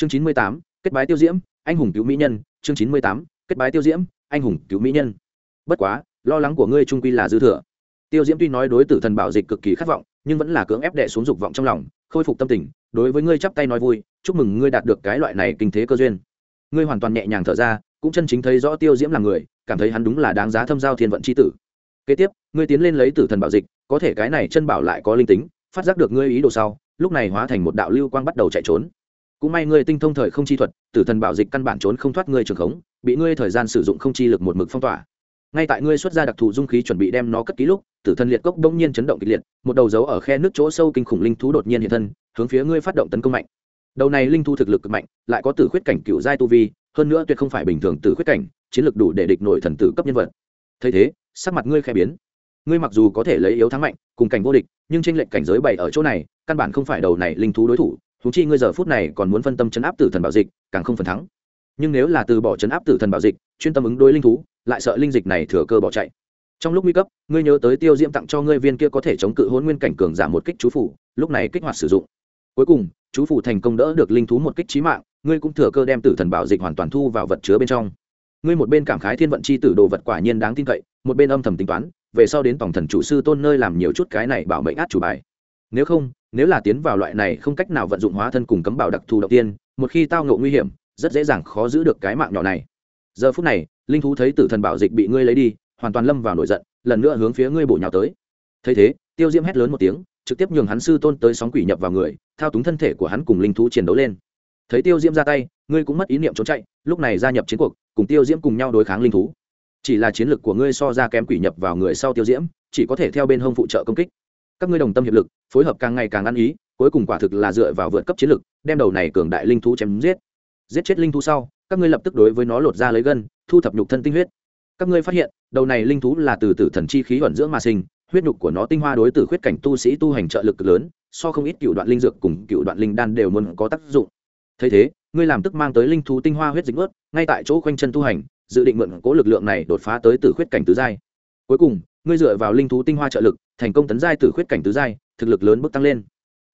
chương chín mươi tám, kết bái tiêu diễm, anh hùng cứu mỹ nhân. Chương chín mươi tám, kết bái tiêu diễm, anh hùng cứu mỹ nhân. Bất quá, lo lắng của ngươi trung quy là dư thừa. Tiêu diễm tuy nói đối tử thần bảo dịch cực kỳ khát vọng, nhưng vẫn là cưỡng ép đệ xuống dục vọng trong lòng, khôi phục tâm tình. Đối với ngươi chắp tay nói vui, chúc mừng ngươi đạt được cái loại này kinh thế cơ duyên. Ngươi hoàn toàn nhẹ nhàng thở ra, cũng chân chính thấy rõ tiêu diễm là người, cảm thấy hắn đúng là đáng giá thâm giao thiên vận c h i tử. Kế tiếp, ngươi tiến lên lấy tử thần bảo dịch, có thể cái này chân bảo lại có linh tính, phát giác được ngươi ý đồ sau, lúc này hóa thành một đạo lưu quang bắt đầu chạy trốn cũng may ngươi tinh thông thời không chi thuật, tử thần bảo dịch căn bản trốn không thoát ngươi trường khống, bị ngươi thời gian sử dụng không chi lực một mực phong tỏa. Ngay tại ngươi xuất ra đặc thù dung khí chuẩn bị đem nó cất ký lúc, tử thần liệt cốc đông nhiên chấn động kịch liệt, một đầu dấu ở khe nước chỗ sâu kinh khủng linh thú đột nhiên hiện thân, hướng phía ngươi phát động tấn công mạnh. Đầu này linh thu thực lực cực mạnh, lại có tử khuyết cảnh cựu giai tu vi, hơn nữa tuyệt không phải bình thường tử khuyết cảnh, chiến lực đủ để địch nổi thần tử cấp nhân vật. Thấy thế, sắc mặt ngươi khẽ biến. Ngươi mặc dù có thể lấy yếu thắng mạnh, cùng cảnh vô địch, nhưng tranh lệnh cảnh giới bày ở chỗ này, căn bản không phải đầu này linh thú đối thủ thú chi ngươi giờ phút này còn muốn phân tâm chấn áp tử thần bảo dịch, càng không phần thắng. Nhưng nếu là từ bỏ chấn áp tử thần bảo dịch, chuyên tâm ứng đối linh thú, lại sợ linh dịch này thừa cơ bỏ chạy. Trong lúc nguy cấp, ngươi nhớ tới tiêu diễm tặng cho ngươi viên kia có thể chống cự hôn nguyên cảnh cường giảm một kích chú phủ, lúc này kích hoạt sử dụng. Cuối cùng, chú phủ thành công đỡ được linh thú một kích trí mạng, ngươi cũng thừa cơ đem tử thần bảo dịch hoàn toàn thu vào vật chứa bên trong. Ngươi một bên cảm khái thiên vận c h i tử đồ vật quả nhiên đáng tin cậy, một bên âm thầm tính toán, về sau đến tổng thần chủ sư tôn nơi làm nhiều chút cái này bảo mệnh át chủ bài nếu không, nếu là tiến vào loại này không cách nào vận dụng hóa thân cùng cấm bảo đặc thù đầu tiên, một khi tao ngộ nguy hiểm, rất dễ dàng khó giữ được cái mạng nhỏ này. Giờ phút này, linh thú thấy tử thần bảo dịch bị ngươi lấy đi, hoàn toàn lâm vào nổi giận, lần nữa hướng phía ngươi bổ nhào tới. Thấy thế, tiêu diễm hét lớn một tiếng, trực tiếp nhường hắn sư tôn tới sóng quỷ nhập vào người, thao túng thân thể của hắn cùng linh thú chiến đấu lên. Thấy tiêu diễm ra tay, ngươi cũng mất ý niệm trốn chạy, lúc này gia nhập chiến cuộc, cùng tiêu diễm cùng nhau đối kháng linh thú. Chỉ là chiến lược của ngươi so ra kém quỷ nhập vào người sau tiêu diễm, chỉ có thể theo bên hông phụ trợ công kích các ngươi đồng tâm hiệp lực phối hợp càng ngày càng ăn ý cuối cùng quả thực là dựa vào vượt cấp chiến lực, đem đầu này cường đại linh thú chém giết. Giết chết linh thú sau các ngươi lập tức đối với nó lột ra lấy gân thu thập nhục thân tinh huyết. Các ngươi phát hiện đầu này linh thú là từ tử thần chi khí ẩn dưỡng mà sinh huyết nhục của nó tinh hoa đối tử khuyết cảnh tu sĩ tu hành trợ lực lớn so không ít cựu đoạn linh dược cùng cựu đoạn linh đan đều muốn có tác dụng. Thấy thế ngươi làm tức mang tới linh thú tinh hoa huyết dịch ướt ngay tại chỗ quanh chân tu hành dự định mượn cố lực lượng này đột phá tới tử khuyết cảnh tứ giai. Cuối cùng ngươi dựa vào linh thú tinh hoa trợ lực thành công tấn giai tử khuyết cảnh tứ giai, thực lực lớn bước tăng lên.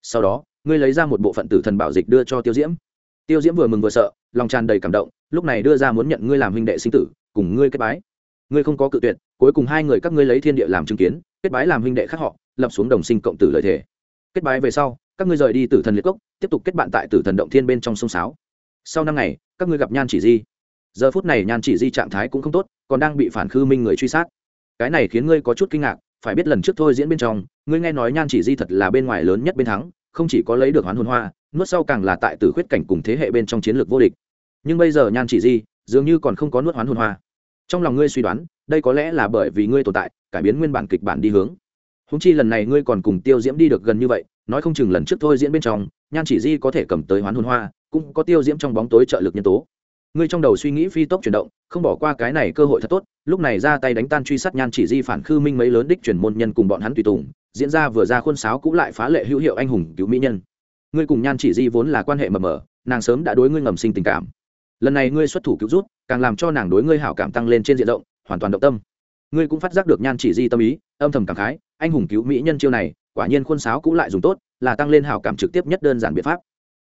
Sau đó, ngươi lấy ra một bộ phận tử thần bảo dịch đưa cho tiêu diễm. Tiêu diễm vừa mừng vừa sợ, lòng tràn đầy cảm động, lúc này đưa ra muốn nhận ngươi làm huynh đệ sinh tử, cùng ngươi kết bái. Ngươi không có cự tuyệt, cuối cùng hai người các ngươi lấy thiên địa làm chứng kiến, kết bái làm huynh đệ khác họ, lập xuống đồng sinh cộng tử lợi thể. Kết bái về sau, các ngươi rời đi tử thần liệt cốc, tiếp tục kết bạn tại tử thần động thiên bên trong sông sáo. Sau năm ngày, các ngươi gặp nhan chỉ di. Giờ phút này nhan chỉ di trạng thái cũng không tốt, còn đang bị phản khư minh người truy sát. Cái này khiến ngươi có chút kinh ngạc phải biết lần trước thôi diễn bên trong, ngươi nghe nói nhan chỉ di thật là bên ngoài lớn nhất bên thắng, không chỉ có lấy được hoán hồn hoa, nuốt sau càng là tại tử khuyết cảnh cùng thế hệ bên trong chiến lược vô địch. Nhưng bây giờ nhan chỉ di dường như còn không có nuốt hoán hồn hoa. Trong lòng ngươi suy đoán, đây có lẽ là bởi vì ngươi tồn tại, cải biến nguyên bản kịch bản đi hướng. Húng chi lần này ngươi còn cùng tiêu diễm đi được gần như vậy, nói không chừng lần trước thôi diễn bên trong, nhan chỉ di có thể cầm tới hoán hồn hoa, cũng có tiêu diễm trong bóng tối trợ lực nhân tố ngươi trong đầu suy nghĩ phi tốc chuyển động, không bỏ qua cái này cơ hội thật tốt, lúc này ra tay đánh tan truy sát nhan chỉ di phản khư minh mấy lớn đích chuyển môn nhân cùng bọn hắn tùy tùng, diễn ra vừa ra khuôn sáo cũng lại phá lệ hữu hiệu anh hùng cứu mỹ nhân. Ngươi cùng nhan chỉ di vốn là quan hệ mờ mờ, nàng sớm đã đối ngươi ngầm sinh tình cảm. Lần này ngươi xuất thủ cứu rút càng làm cho nàng đối ngươi hảo cảm tăng lên trên diện rộng, hoàn toàn động tâm. Ngươi cũng phát giác được nhan chỉ di tâm ý, âm thầm cảm khái, anh hùng cứu mỹ nhân chiêu này, quả nhiên khuôn sáo cũng lại dùng tốt, là tăng lên hảo cảm trực tiếp nhất đơn giản biện pháp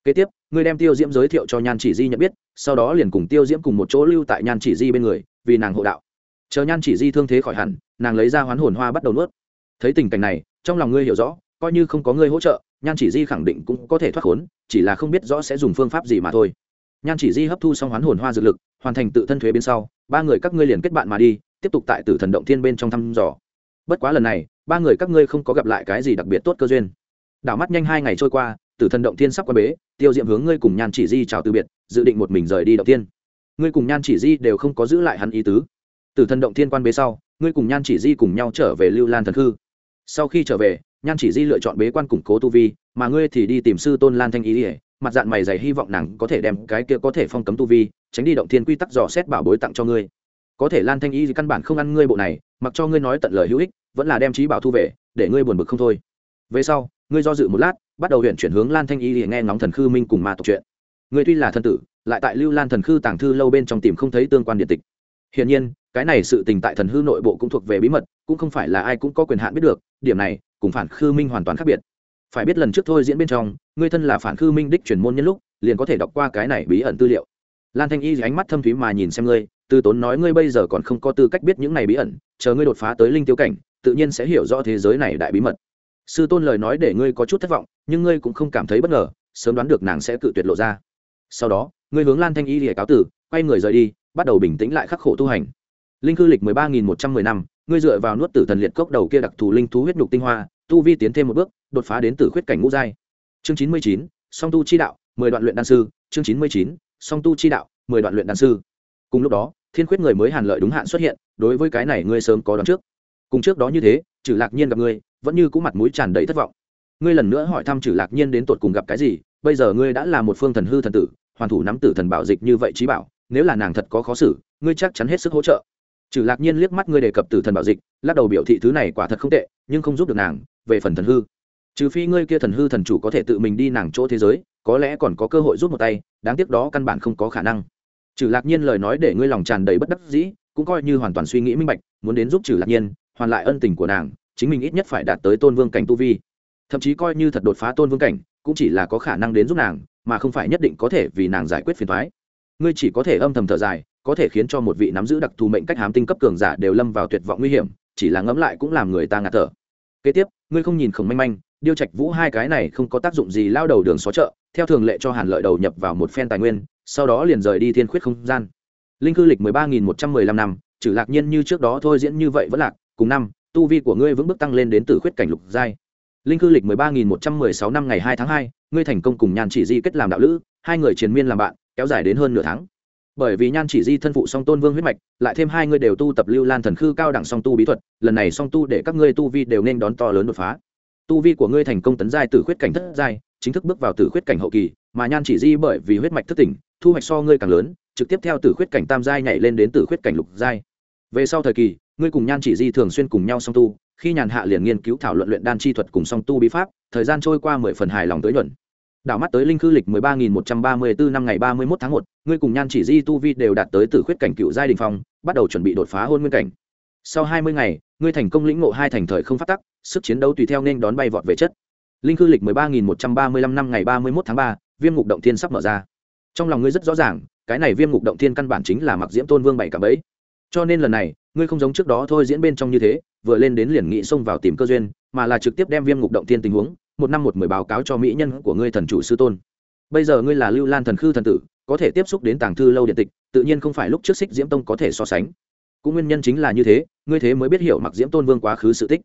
kế tiếp, ngươi đem tiêu diễm giới thiệu cho nhan chỉ di nhận biết, sau đó liền cùng tiêu diễm cùng một chỗ lưu tại nhan chỉ di bên người, vì nàng hộ đạo. Chờ nhan chỉ di thương thế khỏi hẳn, nàng lấy ra hoán hồn hoa bắt đầu nuốt. Thấy tình cảnh này, trong lòng ngươi hiểu rõ, coi như không có ngươi hỗ trợ, nhan chỉ di khẳng định cũng có thể thoát khốn, chỉ là không biết rõ sẽ dùng phương pháp gì mà thôi. Nhan chỉ di hấp thu xong hoán hồn hoa dược lực, hoàn thành tự thân thuế bên sau, ba người các ngươi liền kết bạn mà đi, tiếp tục tại tử thần động thiên bên trong thăm dò. Bất quá lần này, ba người các ngươi không có gặp lại cái gì đặc biệt tốt cơ duyên. Đảo mắt nhanh hai ngày trôi qua tử thần động thiên sắp qua bế, tiêu diệm hướng ngươi cùng nhan chỉ di chào từ biệt, dự định một mình rời đi động thiên. Ngươi cùng nhan chỉ di đều không có giữ lại hắn ý tứ. Tử thần động thiên quan bế sau, ngươi cùng nhan chỉ di cùng nhau trở về lưu lan thần khư. Sau khi trở về, nhan chỉ di lựa chọn bế quan củng cố tu vi, mà ngươi thì đi tìm sư tôn lan thanh ý ỉa mặt dạng mày dày hy vọng nàng có thể đem cái kia có thể phong cấm tu vi, tránh đi động thiên quy tắc dò xét bảo bối tặng cho ngươi. Có thể lan thanh y căn bản không ăn ngươi bộ này, mặc cho ngươi nói tận lời hữu ích, vẫn là đem trí bảo thu về, để ngươi buồn bực không thôi. Về sau, ngươi do dự một lát bắt đầu huyện chuyển hướng lan thanh y để nghe ngóng thần khư minh cùng ma tộc chuyện. Ngươi tuy là thân tử, lại tại lưu lan thần khư tàng thư lâu bên trong tìm không thấy tương quan điện tịch. Hiển nhiên, cái này sự tình tại thần hư nội bộ cũng thuộc về bí mật, cũng không phải là ai cũng có quyền hạn biết được, điểm này, cùng phản khư minh hoàn toàn khác biệt. Phải biết lần trước thôi diễn bên trong ngươi thân là phản khư minh đích chuyển môn nhân lúc, liền có thể đọc qua cái này bí ẩn tư liệu. Lan thanh y ánh mắt thâm thúy mà nhìn xem ngươi, từ tốn nói ngươi bây giờ còn không có tư cách biết những này bí ẩn, chờ ngươi đột phá tới linh tiêu cảnh, tự nhiên sẽ hiểu rõ thế giới này đại bí mật sư tôn lời nói để ngươi có chút thất vọng, nhưng ngươi cũng không cảm thấy bất ngờ, sớm đoán được nàng sẽ cự tuyệt lộ ra. Sau đó, ngươi hướng lan thanh y lìa cáo tử, quay người rời đi, bắt đầu bình tĩnh lại khắc khổ tu hành. Linh cư lịch mười ba nghìn một trăm mười năm, ngươi dựa vào nuốt tử thần liệt cốc đầu kia đặc thù linh thú huyết nhục tinh hoa, tu vi tiến thêm một bước, đột phá đến từ khuyết cảnh ngũ giai. Chương chín mươi chín, song tu chi đạo, mười đoạn luyện đan sư. Chương chín mươi chín, song tu chi đạo, mười đoạn luyện đan sư. Cùng lúc đó, thiên khuyết người mới hàn lợi đúng hạn xuất hiện, đối với cái này ngươi sớm có đón trước. Cùng trước đó như thế trừ lạc nhiên gặp ngươi vẫn như cũ mặt mũi tràn đầy thất vọng. Ngươi lần nữa hỏi thăm trừ lạc nhiên đến tột cùng gặp cái gì, bây giờ ngươi đã là một phương thần hư thần tử, hoàn thủ nắm tử thần bảo dịch như vậy trí bảo, nếu là nàng thật có khó xử, ngươi chắc chắn hết sức hỗ trợ. Trừ lạc nhiên liếc mắt ngươi đề cập tử thần bảo dịch, lắc đầu biểu thị thứ này quả thật không tệ, nhưng không giúp được nàng, về phần thần hư. Trừ phi ngươi kia thần hư thần chủ có thể tự mình đi nàng chỗ thế giới, có lẽ còn có cơ hội rút một tay, đáng tiếc đó căn bản không có khả năng. Trừ lạc nhiên lời nói để ngươi lòng tràn đầy bất đắc dĩ, cũng coi như hoàn toàn suy nghĩ minh bạch, muốn đến giúp trừ lạc nhiên, hoàn lại ân tình của nàng chính mình ít nhất phải đạt tới tôn vương cảnh tu vi. Thậm chí coi như thật đột phá tôn vương cảnh, cũng chỉ là có khả năng đến giúp nàng, mà không phải nhất định có thể vì nàng giải quyết phiền thoái ngươi chỉ có thể âm thầm thở dài, có thể khiến cho một vị nắm giữ đặc thù mệnh cách hám tinh cấp cường giả đều lâm vào tuyệt vọng nguy hiểm, chỉ là ngẫm lại cũng làm người ta ngạt thở. Kế tiếp, ngươi không nhìn khổng manh manh, điêu trạch vũ hai cái này không có tác dụng gì lao đầu đường xó chợ, theo thường lệ cho hàn lợi đầu nhập vào một phen tài nguyên, sau đó liền rời đi thiên khuyết không gian. Linh cư lịch mười ba nghìn một trăm mười lăm năm trừ lạc nhiên như trước đó thôi diễn như vậy vẫn lạc, cùng năm tu vi của ngươi vững bước tăng lên đến từ khuyết cảnh lục giai. Linh cư lịch mười ba nghìn một trăm mười sáu năm ngày hai tháng hai, ngươi thành công cùng nhan chỉ di kết làm đạo lữ, hai người triền miên làm bạn, kéo dài đến hơn nửa tháng. Bởi vì nhan chỉ di thân phụ song tôn vương huyết mạch, lại thêm hai ngươi đều tu tập lưu lan thần khư cao đẳng song tu bí thuật, lần này song tu để các ngươi tu vi đều nên đón to lớn đột phá. Tu vi của ngươi thành công tấn giai từ khuyết cảnh thất giai, chính thức bước vào từ khuyết cảnh hậu kỳ, mà nhan chỉ di bởi vì huyết mạch thất tỉnh, thu hoạch so ngươi càng lớn, trực tiếp theo từ khuyết cảnh tam giai nhảy lên đến từ khuyết cảnh lục giai. Về sau thời kỳ ngươi cùng nhan chỉ di thường xuyên cùng nhau song tu, khi nhàn hạ liền nghiên cứu thảo luận luyện đan chi thuật cùng song tu bí pháp, thời gian trôi qua mười phần hài lòng tới nhuận. Đảo mắt tới linh khư lịch mười ba nghìn một trăm ba mươi bốn năm ngày ba mươi mốt tháng một, ngươi cùng nhan chỉ di tu vi đều đạt tới từ khuyết cảnh cựu giai đình phong, bắt đầu chuẩn bị đột phá hôn nguyên cảnh. Sau hai mươi ngày, ngươi thành công lĩnh ngộ hai thành thời không phát tắc, sức chiến đấu tùy theo nên đón bay vọt về chất. Linh khư lịch mười ba nghìn một trăm ba mươi lăm năm ngày ba mươi mốt tháng ba, viêm ngục động thiên sắp mở ra. Trong lòng ngươi rất rõ ràng, cái này viêm ngục động thiên căn bản chính là mặc diễm tôn vương bảy cả bấy cho nên lần này ngươi không giống trước đó thôi diễn bên trong như thế, vừa lên đến liền nghị xông vào tìm cơ duyên, mà là trực tiếp đem viêm ngục động thiên tình huống, một năm một mười báo cáo cho mỹ nhân của ngươi thần chủ sư tôn. Bây giờ ngươi là lưu lan thần khư thần tử, có thể tiếp xúc đến tàng thư lâu điện tịch, tự nhiên không phải lúc trước xích diễm tông có thể so sánh. Cũng nguyên nhân chính là như thế, ngươi thế mới biết hiểu mặc diễm tôn vương quá khứ sự tích.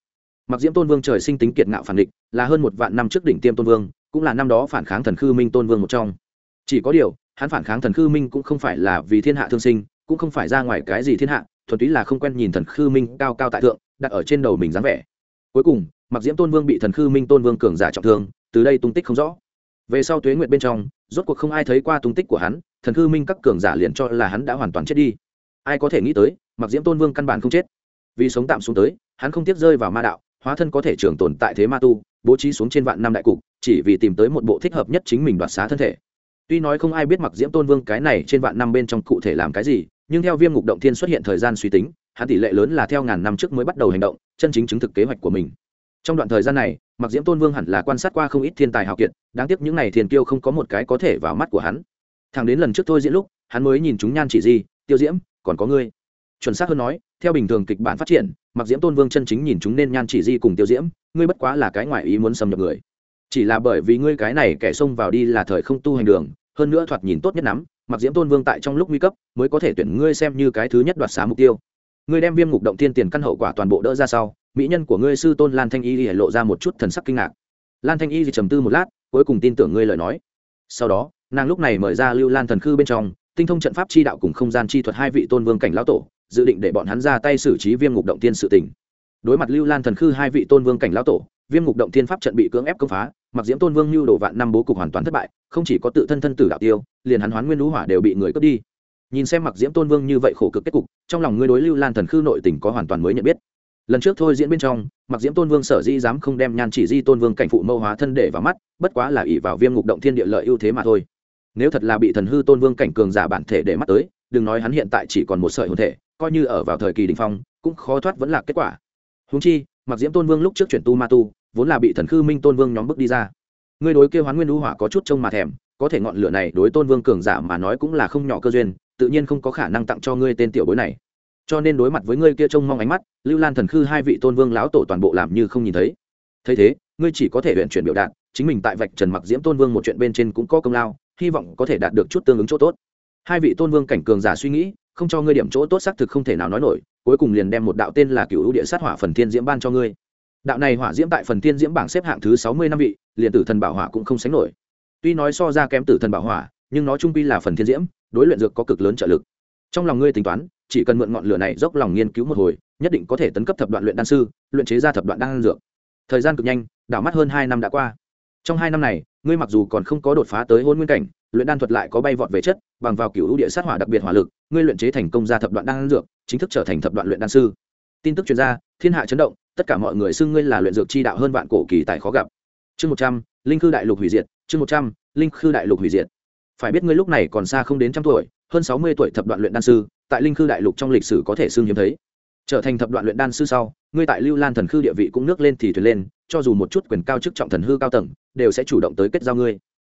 Mặc diễm tôn vương trời sinh tính kiệt ngạo phản địch, là hơn một vạn năm trước đỉnh tiêm tôn vương, cũng là năm đó phản kháng thần khư minh tôn vương một trong. Chỉ có điều, hắn phản kháng thần khư minh cũng không phải là vì thiên hạ thương sinh, cũng không phải ra ngoài cái gì thiên hạ thuần túy là không quen nhìn thần khư minh cao cao tại thượng, đặt ở trên đầu mình dáng vẻ. Cuối cùng mặc diễm tôn vương bị thần khư minh tôn vương cường giả trọng thương, từ đây tung tích không rõ. Về sau tuế nguyện bên trong, rốt cuộc không ai thấy qua tung tích của hắn, thần khư minh các cường giả liền cho là hắn đã hoàn toàn chết đi. Ai có thể nghĩ tới mặc diễm tôn vương căn bản không chết. Vì sống tạm xuống tới, hắn không tiếp rơi vào ma đạo, hóa thân có thể trường tồn tại thế ma tu, bố trí xuống trên vạn năm đại cục, chỉ vì tìm tới một bộ thích hợp nhất chính mình đoạt xá thân thể. Tuy nói không ai biết mặc diễm tôn vương cái này trên vạn năm bên trong cụ thể làm cái gì nhưng theo viêm ngục động thiên xuất hiện thời gian suy tính, hắn tỷ lệ lớn là theo ngàn năm trước mới bắt đầu hành động, chân chính chứng thực kế hoạch của mình. Trong đoạn thời gian này mặc diễm tôn vương hẳn là quan sát qua không ít thiên tài hào kiệt, đáng tiếc những n à y thiền tiêu không có một cái có thể vào mắt của hắn. Thằng đến lần trước thôi diễn lúc, hắn mới nhìn chúng nhan chỉ di tiêu diễm, còn có ngươi. Chuẩn xác hơn nói, theo bình thường kịch bản phát triển mặc diễm tôn vương chân chính nhìn chúng nên nhan chỉ di cùng tiêu diễm, ngươi bất quá là cái ngoại ý muốn xâm nhập người. Chỉ là bởi vì ngươi cái này kẻ xông vào đi là thời không tu hành đường, hơn nữa thoạt nhìn tốt nhất lắm mặc diễm tôn vương tại trong lúc nguy cấp, mới có thể tuyển ngươi xem như cái thứ nhất đoạt xá mục tiêu. Ngươi đem viêm ngục động thiên tiền căn hậu quả toàn bộ đỡ ra sau, mỹ nhân của ngươi sư tôn lan thanh y thì lộ ra một chút thần sắc kinh ngạc. Lan thanh y thì trầm tư một lát, cuối cùng tin tưởng ngươi lời nói. Sau đó, nàng lúc này mời ra lưu lan thần khư bên trong, tinh thông trận pháp chi đạo cùng không gian chi thuật hai vị tôn vương cảnh lão tổ, dự định để bọn hắn ra tay xử trí viêm ngục động tiên sự tình. Đối mặt lưu lan thần khư hai vị tôn vương cảnh lão tổ viêm ngục động thiên pháp trận bị cưỡng ép công phá, mặc diễm tôn vương lưu đổ vạn năm bố cục hoàn toàn thất bại, không chỉ có tự thân thân tử đạo tiêu, liền hắn hoán nguyên lũ hỏa đều bị người cướp đi. Nhìn xem mặc diễm tôn vương như vậy khổ cực kết cục, trong lòng ngươi đối lưu lan thần khư nội tình có hoàn toàn mới nhận biết. Lần trước thôi diễn bên trong, mặc diễm tôn vương sở di dám không đem nhan chỉ di tôn vương cảnh phụ mâu hóa thân để vào mắt, bất quá là ỷ vào viêm ngục động thiên địa lợi ưu thế mà thôi. Nếu thật là bị thần hư tôn vương cảnh cường giả bản thể để mắt tới, đừng nói hắn hiện tại chỉ còn một sợi hồn thể, coi như ở vào thời kỳ đình phong, cũng khó thoát vẫn là kết quả. Húng chi, mặc diễm tôn vương lúc trước chuyển tu ma tu vốn là bị thần khư minh tôn vương nhóm bước đi ra. Ngươi đối kêu hoán nguyên lũ hỏa có chút trông mà thèm, có thể ngọn lửa này đối tôn vương cường giả mà nói cũng là không nhỏ cơ duyên, tự nhiên không có khả năng tặng cho ngươi tên tiểu bối này. Cho nên đối mặt với ngươi kia trông mong ánh mắt, lưu lan thần khư hai vị tôn vương lão tổ toàn bộ làm như không nhìn thấy. Thấy thế, ngươi chỉ có thể luyện chuyển biểu đạt, chính mình tại vạch trần mặc diễm tôn vương một chuyện bên trên cũng có công lao, hy vọng có thể đạt được chút tương ứng chỗ tốt. Hai vị tôn vương cảnh cường giả suy nghĩ, không cho ngươi điểm chỗ tốt xác thực không thể nào nói nổi, cuối cùng liền đem một đạo tên là cựu địa sát hỏa phần thiên diễm ban cho ngươi đạo này hỏa diễm tại phần thiên diễm bảng xếp hạng thứ sáu mươi năm vị, liền tử thần bảo hỏa cũng không sánh nổi. Tuy nói so ra kém tử thần bảo hỏa, nhưng nó trung pi là phần thiên diễm, đối luyện dược có cực lớn trợ lực. Trong lòng ngươi tính toán, chỉ cần mượn ngọn lửa này dốc lòng nghiên cứu một hồi, nhất định có thể tấn cấp thập đoạn luyện đan sư, luyện chế ra thập đoạn đan dược. Thời gian cực nhanh, đảo mắt hơn hai năm đã qua. Trong hai năm này, ngươi mặc dù còn không có đột phá tới hôn nguyên cảnh, luyện đan thuật lại có bay vọt về chất, bằng vào cựu địa sát hỏa đặc biệt hỏa lực, ngươi luyện chế thành công ra thập đoạn đan dược, chính thức trở thành thập đoạn luyện đan sư. Tin tức chuyên gia thiên hạ chấn động tất cả mọi người xưng ngươi là luyện dược chi đạo hơn vạn cổ kỳ tài khó gặp. Chương một trăm, linh khư đại lục hủy diệt, chương một trăm, linh khư đại lục hủy diệt. Phải biết ngươi lúc này còn xa không đến trăm tuổi, hơn sáu mươi tuổi thập đoạn luyện đan sư, tại linh khư đại lục trong lịch sử có thể xưng hiếm thấy. Trở thành thập đoạn luyện đan sư sau, ngươi tại lưu lan thần khư địa vị cũng nước lên thì thuyền lên, cho dù một chút quyền cao chức trọng thần hư cao tầng, đều sẽ chủ động tới kết giao ngươi.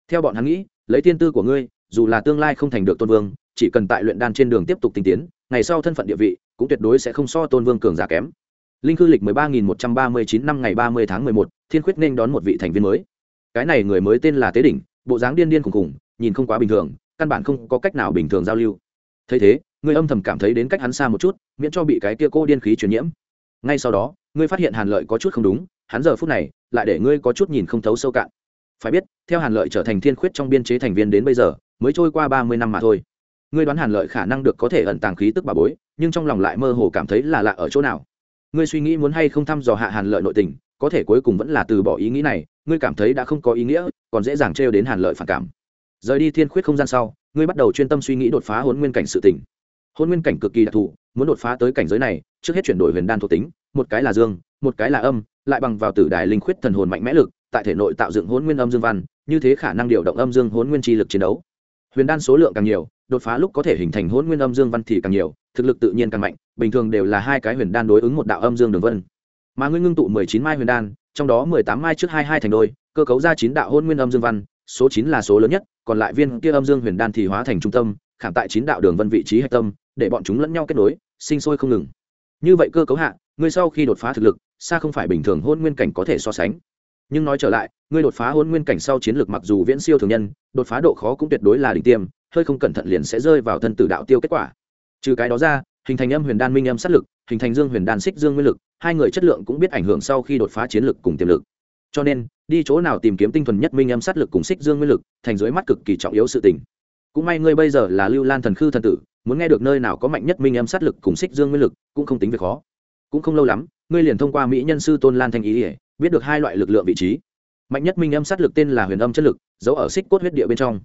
Theo bọn hắn nghĩ, lấy tiên tư của ngươi, dù là tương lai không thành được tôn vương, chỉ cần tại luyện đan trên đường tiếp tục tinh tiến, ngày sau thân phận địa vị cũng tuyệt đối sẽ không so tôn vương cường giả kém linh khư lịch mười ba nghìn một trăm ba mươi chín năm ngày ba mươi tháng mười một, thiên khuyết nên đón một vị thành viên mới. Cái này người mới tên là tế đỉnh, bộ dáng điên điên khùng khùng, nhìn không quá bình thường, căn bản không có cách nào bình thường giao lưu. Thấy thế, người âm thầm cảm thấy đến cách hắn xa một chút, miễn cho bị cái kia cô điên khí truyền nhiễm. Ngay sau đó ngươi phát hiện hàn lợi có chút không đúng, hắn giờ phút này, lại để ngươi có chút nhìn không thấu sâu cạn. Phải biết, theo hàn lợi trở thành thiên khuyết trong biên chế thành viên đến bây giờ, mới trôi qua ba mươi năm mà thôi. Ngươi đoán hàn lợi khả năng được có thể ẩn tàng khí tức bà bối, nhưng trong lòng lại mơ hồ cảm thấy là lạ ở chỗ nào? Ngươi suy nghĩ muốn hay không thăm dò hạ hàn lợi nội tình, có thể cuối cùng vẫn là từ bỏ ý nghĩ này, ngươi cảm thấy đã không có ý nghĩa, còn dễ dàng trêu đến hàn lợi phản cảm. Rời đi thiên khuyết không gian sau, ngươi bắt đầu chuyên tâm suy nghĩ đột phá hôn nguyên cảnh sự tỉnh hôn nguyên cảnh cực kỳ đặc thù, muốn đột phá tới cảnh giới này, trước hết chuyển đổi huyền đan thuộc tính, một cái là dương, một cái là âm, lại bằng vào tử đài linh khuyết thần hồn mạnh mẽ lực, tại thể nội tạo dựng hôn nguyên âm dương văn, như thế khả năng điều động âm dương hôn nguyên chi lực chiến đấu. Huyền đan số lượng càng nhiều, đột phá lúc có thể hình thành hôn nguyên âm dương văn thì càng nhiều thực lực tự nhiên càng mạnh, bình thường đều là hai cái huyền đan đối ứng một đạo âm dương đường vân. Mà ngươi ngưng tụ mười chín mai huyền đan, trong đó mười tám mai trước hai hai thành đôi, cơ cấu ra chín đạo hôn nguyên âm dương văn, số chín là số lớn nhất, còn lại viên kia âm dương huyền đan thì hóa thành trung tâm, khảm tại chín đạo đường vân vị trí hạch tâm, để bọn chúng lẫn nhau kết nối, sinh sôi không ngừng. Như vậy cơ cấu hạ, ngươi sau khi đột phá thực lực, xa không phải bình thường hôn nguyên cảnh có thể so sánh. Nhưng nói trở lại, ngươi đột phá hôn nguyên cảnh sau chiến lược mặc dù viễn siêu thường nhân, đột phá độ khó cũng tuyệt đối là đỉnh tiêm, hơi không cẩn thận liền sẽ rơi vào thân tử đạo tiêu kết quả trừ cái đó ra, hình thành âm huyền đan minh âm sát lực, hình thành dương huyền đan xích dương nguyên lực, hai người chất lượng cũng biết ảnh hưởng sau khi đột phá chiến lực cùng tiềm lực. Cho nên, đi chỗ nào tìm kiếm tinh thuần nhất minh âm sát lực cùng xích dương nguyên lực, thành dưới mắt cực kỳ trọng yếu sự tình. Cũng may ngươi bây giờ là lưu lan thần khư thần tử, muốn nghe được nơi nào có mạnh nhất minh âm sát lực cùng xích dương nguyên lực, cũng không tính việc khó. Cũng không lâu lắm, ngươi liền thông qua mỹ nhân sư tôn lan thanh ý ỉa biết được hai loại lực lượng vị trí. Mạnh nhất minh âm sát lực tên là huyền âm chất lực, giấu ở xích cốt huyết địa bên trong.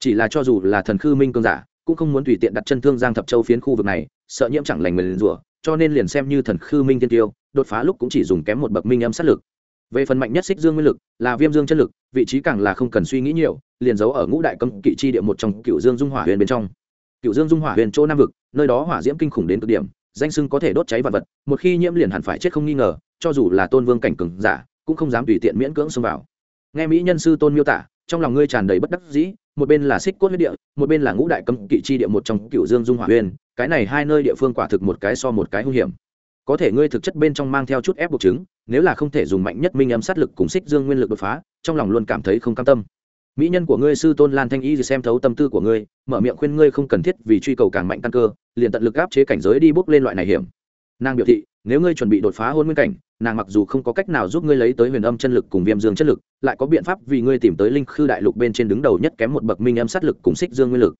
Chỉ là cho dù là thần khư minh cương giả cũng không muốn tùy tiện đặt chân thương giang thập châu phiến khu vực này, sợ nhiễm chẳng lành mình rủa, cho nên liền xem như thần khư minh tiên tiêu, đột phá lúc cũng chỉ dùng kém một bậc minh âm sát lực. Về phần mạnh nhất xích dương nguyên lực, là viêm dương chất lực, vị trí càng là không cần suy nghĩ nhiều, liền giấu ở ngũ đại cấm kỵ chi địa một trong cựu dương dung hỏa huyền bên trong. Cựu dương dung hỏa huyền chỗ nam vực, nơi đó hỏa diễm kinh khủng đến cực điểm, danh sưng có thể đốt cháy vật vật, một khi nhiễm liền hẳn phải chết không nghi ngờ, cho dù là tôn vương cảnh cường giả, cũng không dám tùy tiện miễn cưỡng xông vào. Nghe mỹ nhân sư tôn miêu tả trong lòng ngươi tràn đầy bất đắc dĩ, một bên là xích cốt huyết địa, một bên là ngũ đại cấm kỵ chi địa một trong cựu dương dung hỏa huyền, cái này hai nơi địa phương quả thực một cái so một cái hung hiểm. Có thể ngươi thực chất bên trong mang theo chút ép buộc chứng, nếu là không thể dùng mạnh nhất minh âm sát lực cùng xích dương nguyên lực đột phá, trong lòng luôn cảm thấy không cam tâm. Mỹ nhân của ngươi sư tôn lan thanh y xem thấu tâm tư của ngươi, mở miệng khuyên ngươi không cần thiết vì truy cầu càng mạnh căn cơ, liền tận lực áp chế cảnh giới đi bước lên loại này hiểm. Nàng biểu thị, nếu ngươi chuẩn bị đột phá hôn nguyên cảnh nàng mặc dù không có cách nào giúp ngươi lấy tới huyền âm chân lực cùng viêm dương chất lực, lại có biện pháp vì ngươi tìm tới linh khư đại lục bên trên đứng đầu nhất kém một bậc minh âm sát lực cùng xích dương nguyên lực.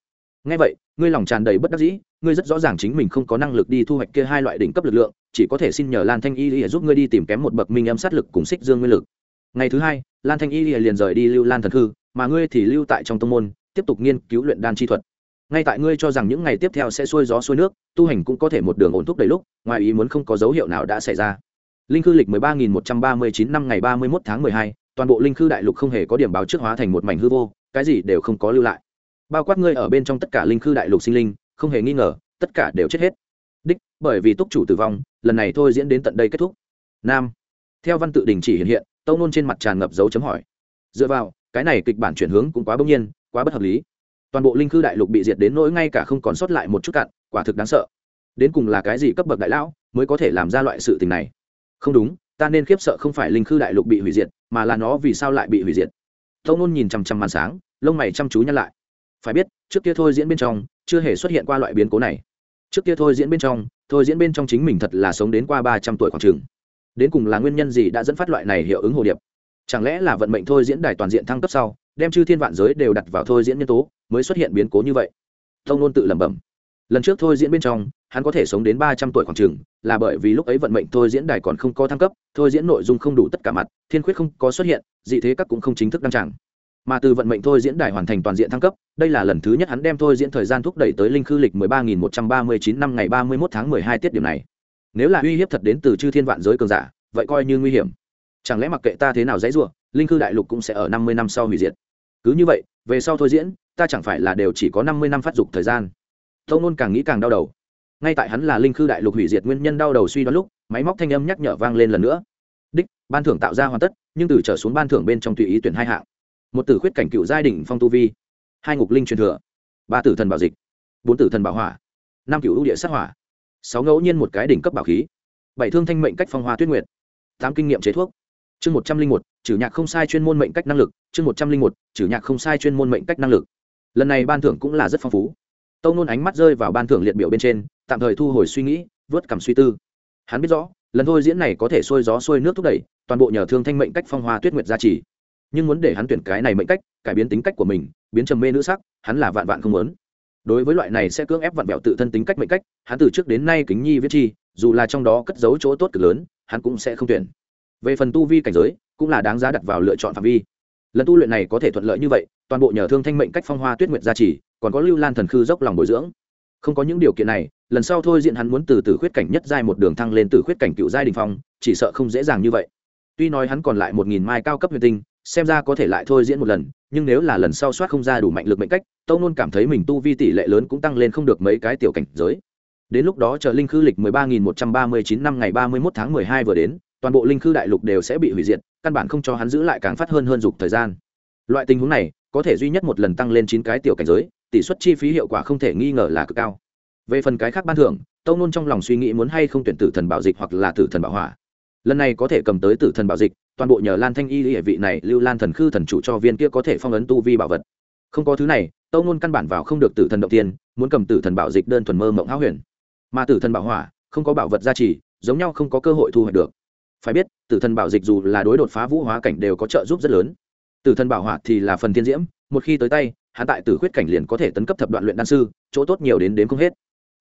Ngay vậy, ngươi lòng tràn đầy bất đắc dĩ, ngươi rất rõ ràng chính mình không có năng lực đi thu hoạch kia hai loại đỉnh cấp lực lượng, chỉ có thể xin nhờ lan thanh y để giúp ngươi đi tìm kém một bậc minh âm sát lực cùng xích dương nguyên lực. Ngày thứ hai, lan thanh y liền rời đi lưu lan thần khư, mà ngươi thì lưu tại trong tông môn, tiếp tục nghiên cứu luyện đan chi thuật. Ngay tại ngươi cho rằng những ngày tiếp theo sẽ xuôi gió xuôi nước, tu hành cũng có thể một đường ổn thúc đầy lúc, ngoài ý muốn không có dấu hiệu nào đã xảy ra linh khư lịch 13.139 năm ngày 31 tháng 12, toàn bộ linh khư đại lục không hề có điểm báo trước hóa thành một mảnh hư vô cái gì đều không có lưu lại. Bao quát ngươi ở bên trong tất cả linh khư đại lục sinh linh không hề nghi ngờ tất cả đều chết hết. Đích bởi vì túc chủ tử vong lần này thôi diễn đến tận đây kết thúc. Nam. Theo văn tự đình chỉ hiện hiện tâu nôn trên mặt tràn ngập dấu chấm hỏi. Dựa vào cái này kịch bản chuyển hướng cũng quá bỗng nhiên quá bất hợp lý. Toàn bộ linh khư đại lục bị diệt đến nỗi ngay cả không còn sót lại một chút cạn quả thực đáng sợ. Đến cùng là cái gì cấp bậc đại lão mới có thể làm ra loại sự tình này? Không đúng, ta nên khiếp sợ không phải linh khư đại lục bị hủy diệt, mà là nó vì sao lại bị hủy diệt. Tông nôn nhìn chằm chằm màn sáng, lông mày chăm chú nhăn lại. Phải biết, trước kia thôi diễn bên trong, chưa hề xuất hiện qua loại biến cố này. Trước kia thôi diễn bên trong, thôi diễn bên trong chính mình thật là sống đến qua ba trăm tuổi khoảng trường đến cùng là nguyên nhân gì đã dẫn phát loại này hiệu ứng hồ điệp? Chẳng lẽ là vận mệnh thôi diễn đài toàn diện thăng cấp sau, đem chư thiên vạn giới đều đặt vào thôi diễn nhân tố, mới xuất hiện biến cố như vậy? Tông nôn tự lẩm bẩm. Lần trước thôi diễn bên trong hắn có thể sống đến ba trăm tuổi khoảng trường là bởi vì lúc ấy vận mệnh thôi diễn đài còn không có thăng cấp, thôi diễn nội dung không đủ tất cả mặt, thiên khuyết không có xuất hiện, dị thế các cũng không chính thức đăng tràng. Mà từ vận mệnh thôi diễn đài hoàn thành toàn diện thăng cấp, đây là lần thứ nhất hắn đem thôi diễn thời gian thúc đẩy tới linh khư lịch mười ba nghìn một trăm ba mươi chín năm ngày ba mươi mốt tháng mười hai tiết điểm này. Nếu là uy hiếp thật đến từ chư thiên vạn giới cường giả, vậy coi như nguy hiểm. Chẳng lẽ mặc kệ ta thế nào dãy ruộng linh khư đại lục cũng sẽ ở năm mươi năm sau hủy diệt? Cứ như vậy, về sau thôi diễn, ta chẳng phải là đều chỉ có năm mươi năm phát dục thời gian. Tâu nôn càng nghĩ càng đau đầu ngay tại hắn là linh khư đại lục hủy diệt nguyên nhân đau đầu suy đoán lúc, máy móc thanh âm nhắc nhở vang lên lần nữa. Đích, ban thưởng tạo ra hoàn tất, nhưng từ trở xuống ban thưởng bên trong tùy ý tuyển hai hạng. Một tử khuyết cảnh cựu giai đỉnh phong tu vi, hai ngục linh truyền thừa, ba tử thần bảo dịch, bốn tử thần bảo hỏa, năm cựu ưu địa sát hỏa, sáu ngẫu nhiên một cái đỉnh cấp bảo khí, bảy thương thanh mệnh cách phong hoa tuyết nguyệt, tám kinh nghiệm chế thuốc. Chương một trăm linh một, trừ nhạc không sai chuyên môn mệnh cách năng lực, chương một trăm linh một, trừ nhạc không sai chuyên môn mệnh cách năng lực. Lần này ban thưởng cũng là rất phong phú tâu nôn ánh mắt rơi vào ban thưởng liệt biểu bên trên, tạm thời thu hồi suy nghĩ, vớt cảm suy tư. Hắn biết rõ, lần thôi diễn này có thể sôi gió sôi nước thúc đẩy, toàn bộ nhờ thương thanh mệnh cách phong hoa tuyết nguyệt gia trì. Nhưng muốn để hắn tuyển cái này mệnh cách, cải biến tính cách của mình, biến trầm mê nữ sắc, hắn là vạn vạn không muốn. Đối với loại này sẽ cưỡng ép vặn vẹo tự thân tính cách mệnh cách, hắn từ trước đến nay kính nhi viết chi, dù là trong đó cất giấu chỗ tốt cực lớn, hắn cũng sẽ không tuyển. Về phần tu vi cảnh giới, cũng là đáng giá đặt vào lựa chọn phạm vi. Lần tu luyện này có thể thuận lợi như vậy, toàn bộ nhờ thương thanh mệnh cách phong hoa tuyết nguyệt gia trì còn có lưu lan thần khư dốc lòng bồi dưỡng. Không có những điều kiện này, lần sau thôi diện hắn muốn từ từ khuyết cảnh nhất giai một đường thăng lên từ khuyết cảnh cựu giai đình phong, chỉ sợ không dễ dàng như vậy. Tuy nói hắn còn lại một nghìn mai cao cấp huyền tinh, xem ra có thể lại thôi diễn một lần, nhưng nếu là lần sau soát không ra đủ mạnh lực mệnh cách, tâu nôn cảm thấy mình tu vi tỷ lệ lớn cũng tăng lên không được mấy cái tiểu cảnh giới. Đến lúc đó chờ linh khư lịch mười ba nghìn một trăm ba mươi chín năm ngày ba mươi mốt tháng mười hai vừa đến, toàn bộ linh khư đại lục đều sẽ bị hủy diệt, căn bản không cho hắn giữ lại càng phát hơn hơn dục thời gian. Loại tình huống này, có thể duy nhất một lần tăng lên chín cái tiểu cảnh giới tỷ suất chi phí hiệu quả không thể nghi ngờ là cực cao. Về phần cái khác ban thưởng, tâu nôn trong lòng suy nghĩ muốn hay không tuyển tử thần bảo dịch hoặc là tử thần bảo hỏa. Lần này có thể cầm tới tử thần bảo dịch, toàn bộ nhờ lan thanh y địa vị này lưu lan thần khư thần chủ cho viên kia có thể phong ấn tu vi bảo vật. Không có thứ này, tâu nôn căn bản vào không được tử thần động tiên, muốn cầm tử thần bảo dịch đơn thuần mơ mộng háo huyền. Mà tử thần bảo hỏa, không có bảo vật gia trì, giống nhau không có cơ hội thu hoạch được. Phải biết, tử thần bảo dịch dù là đối đột phá vũ hóa cảnh đều có trợ giúp rất lớn. Tử thần bảo hỏa thì là phần thiên diễm một khi tới tay, hắn tại tử khuyết cảnh liền có thể tấn cấp thập đoạn luyện đan sư, chỗ tốt nhiều đến đến không hết.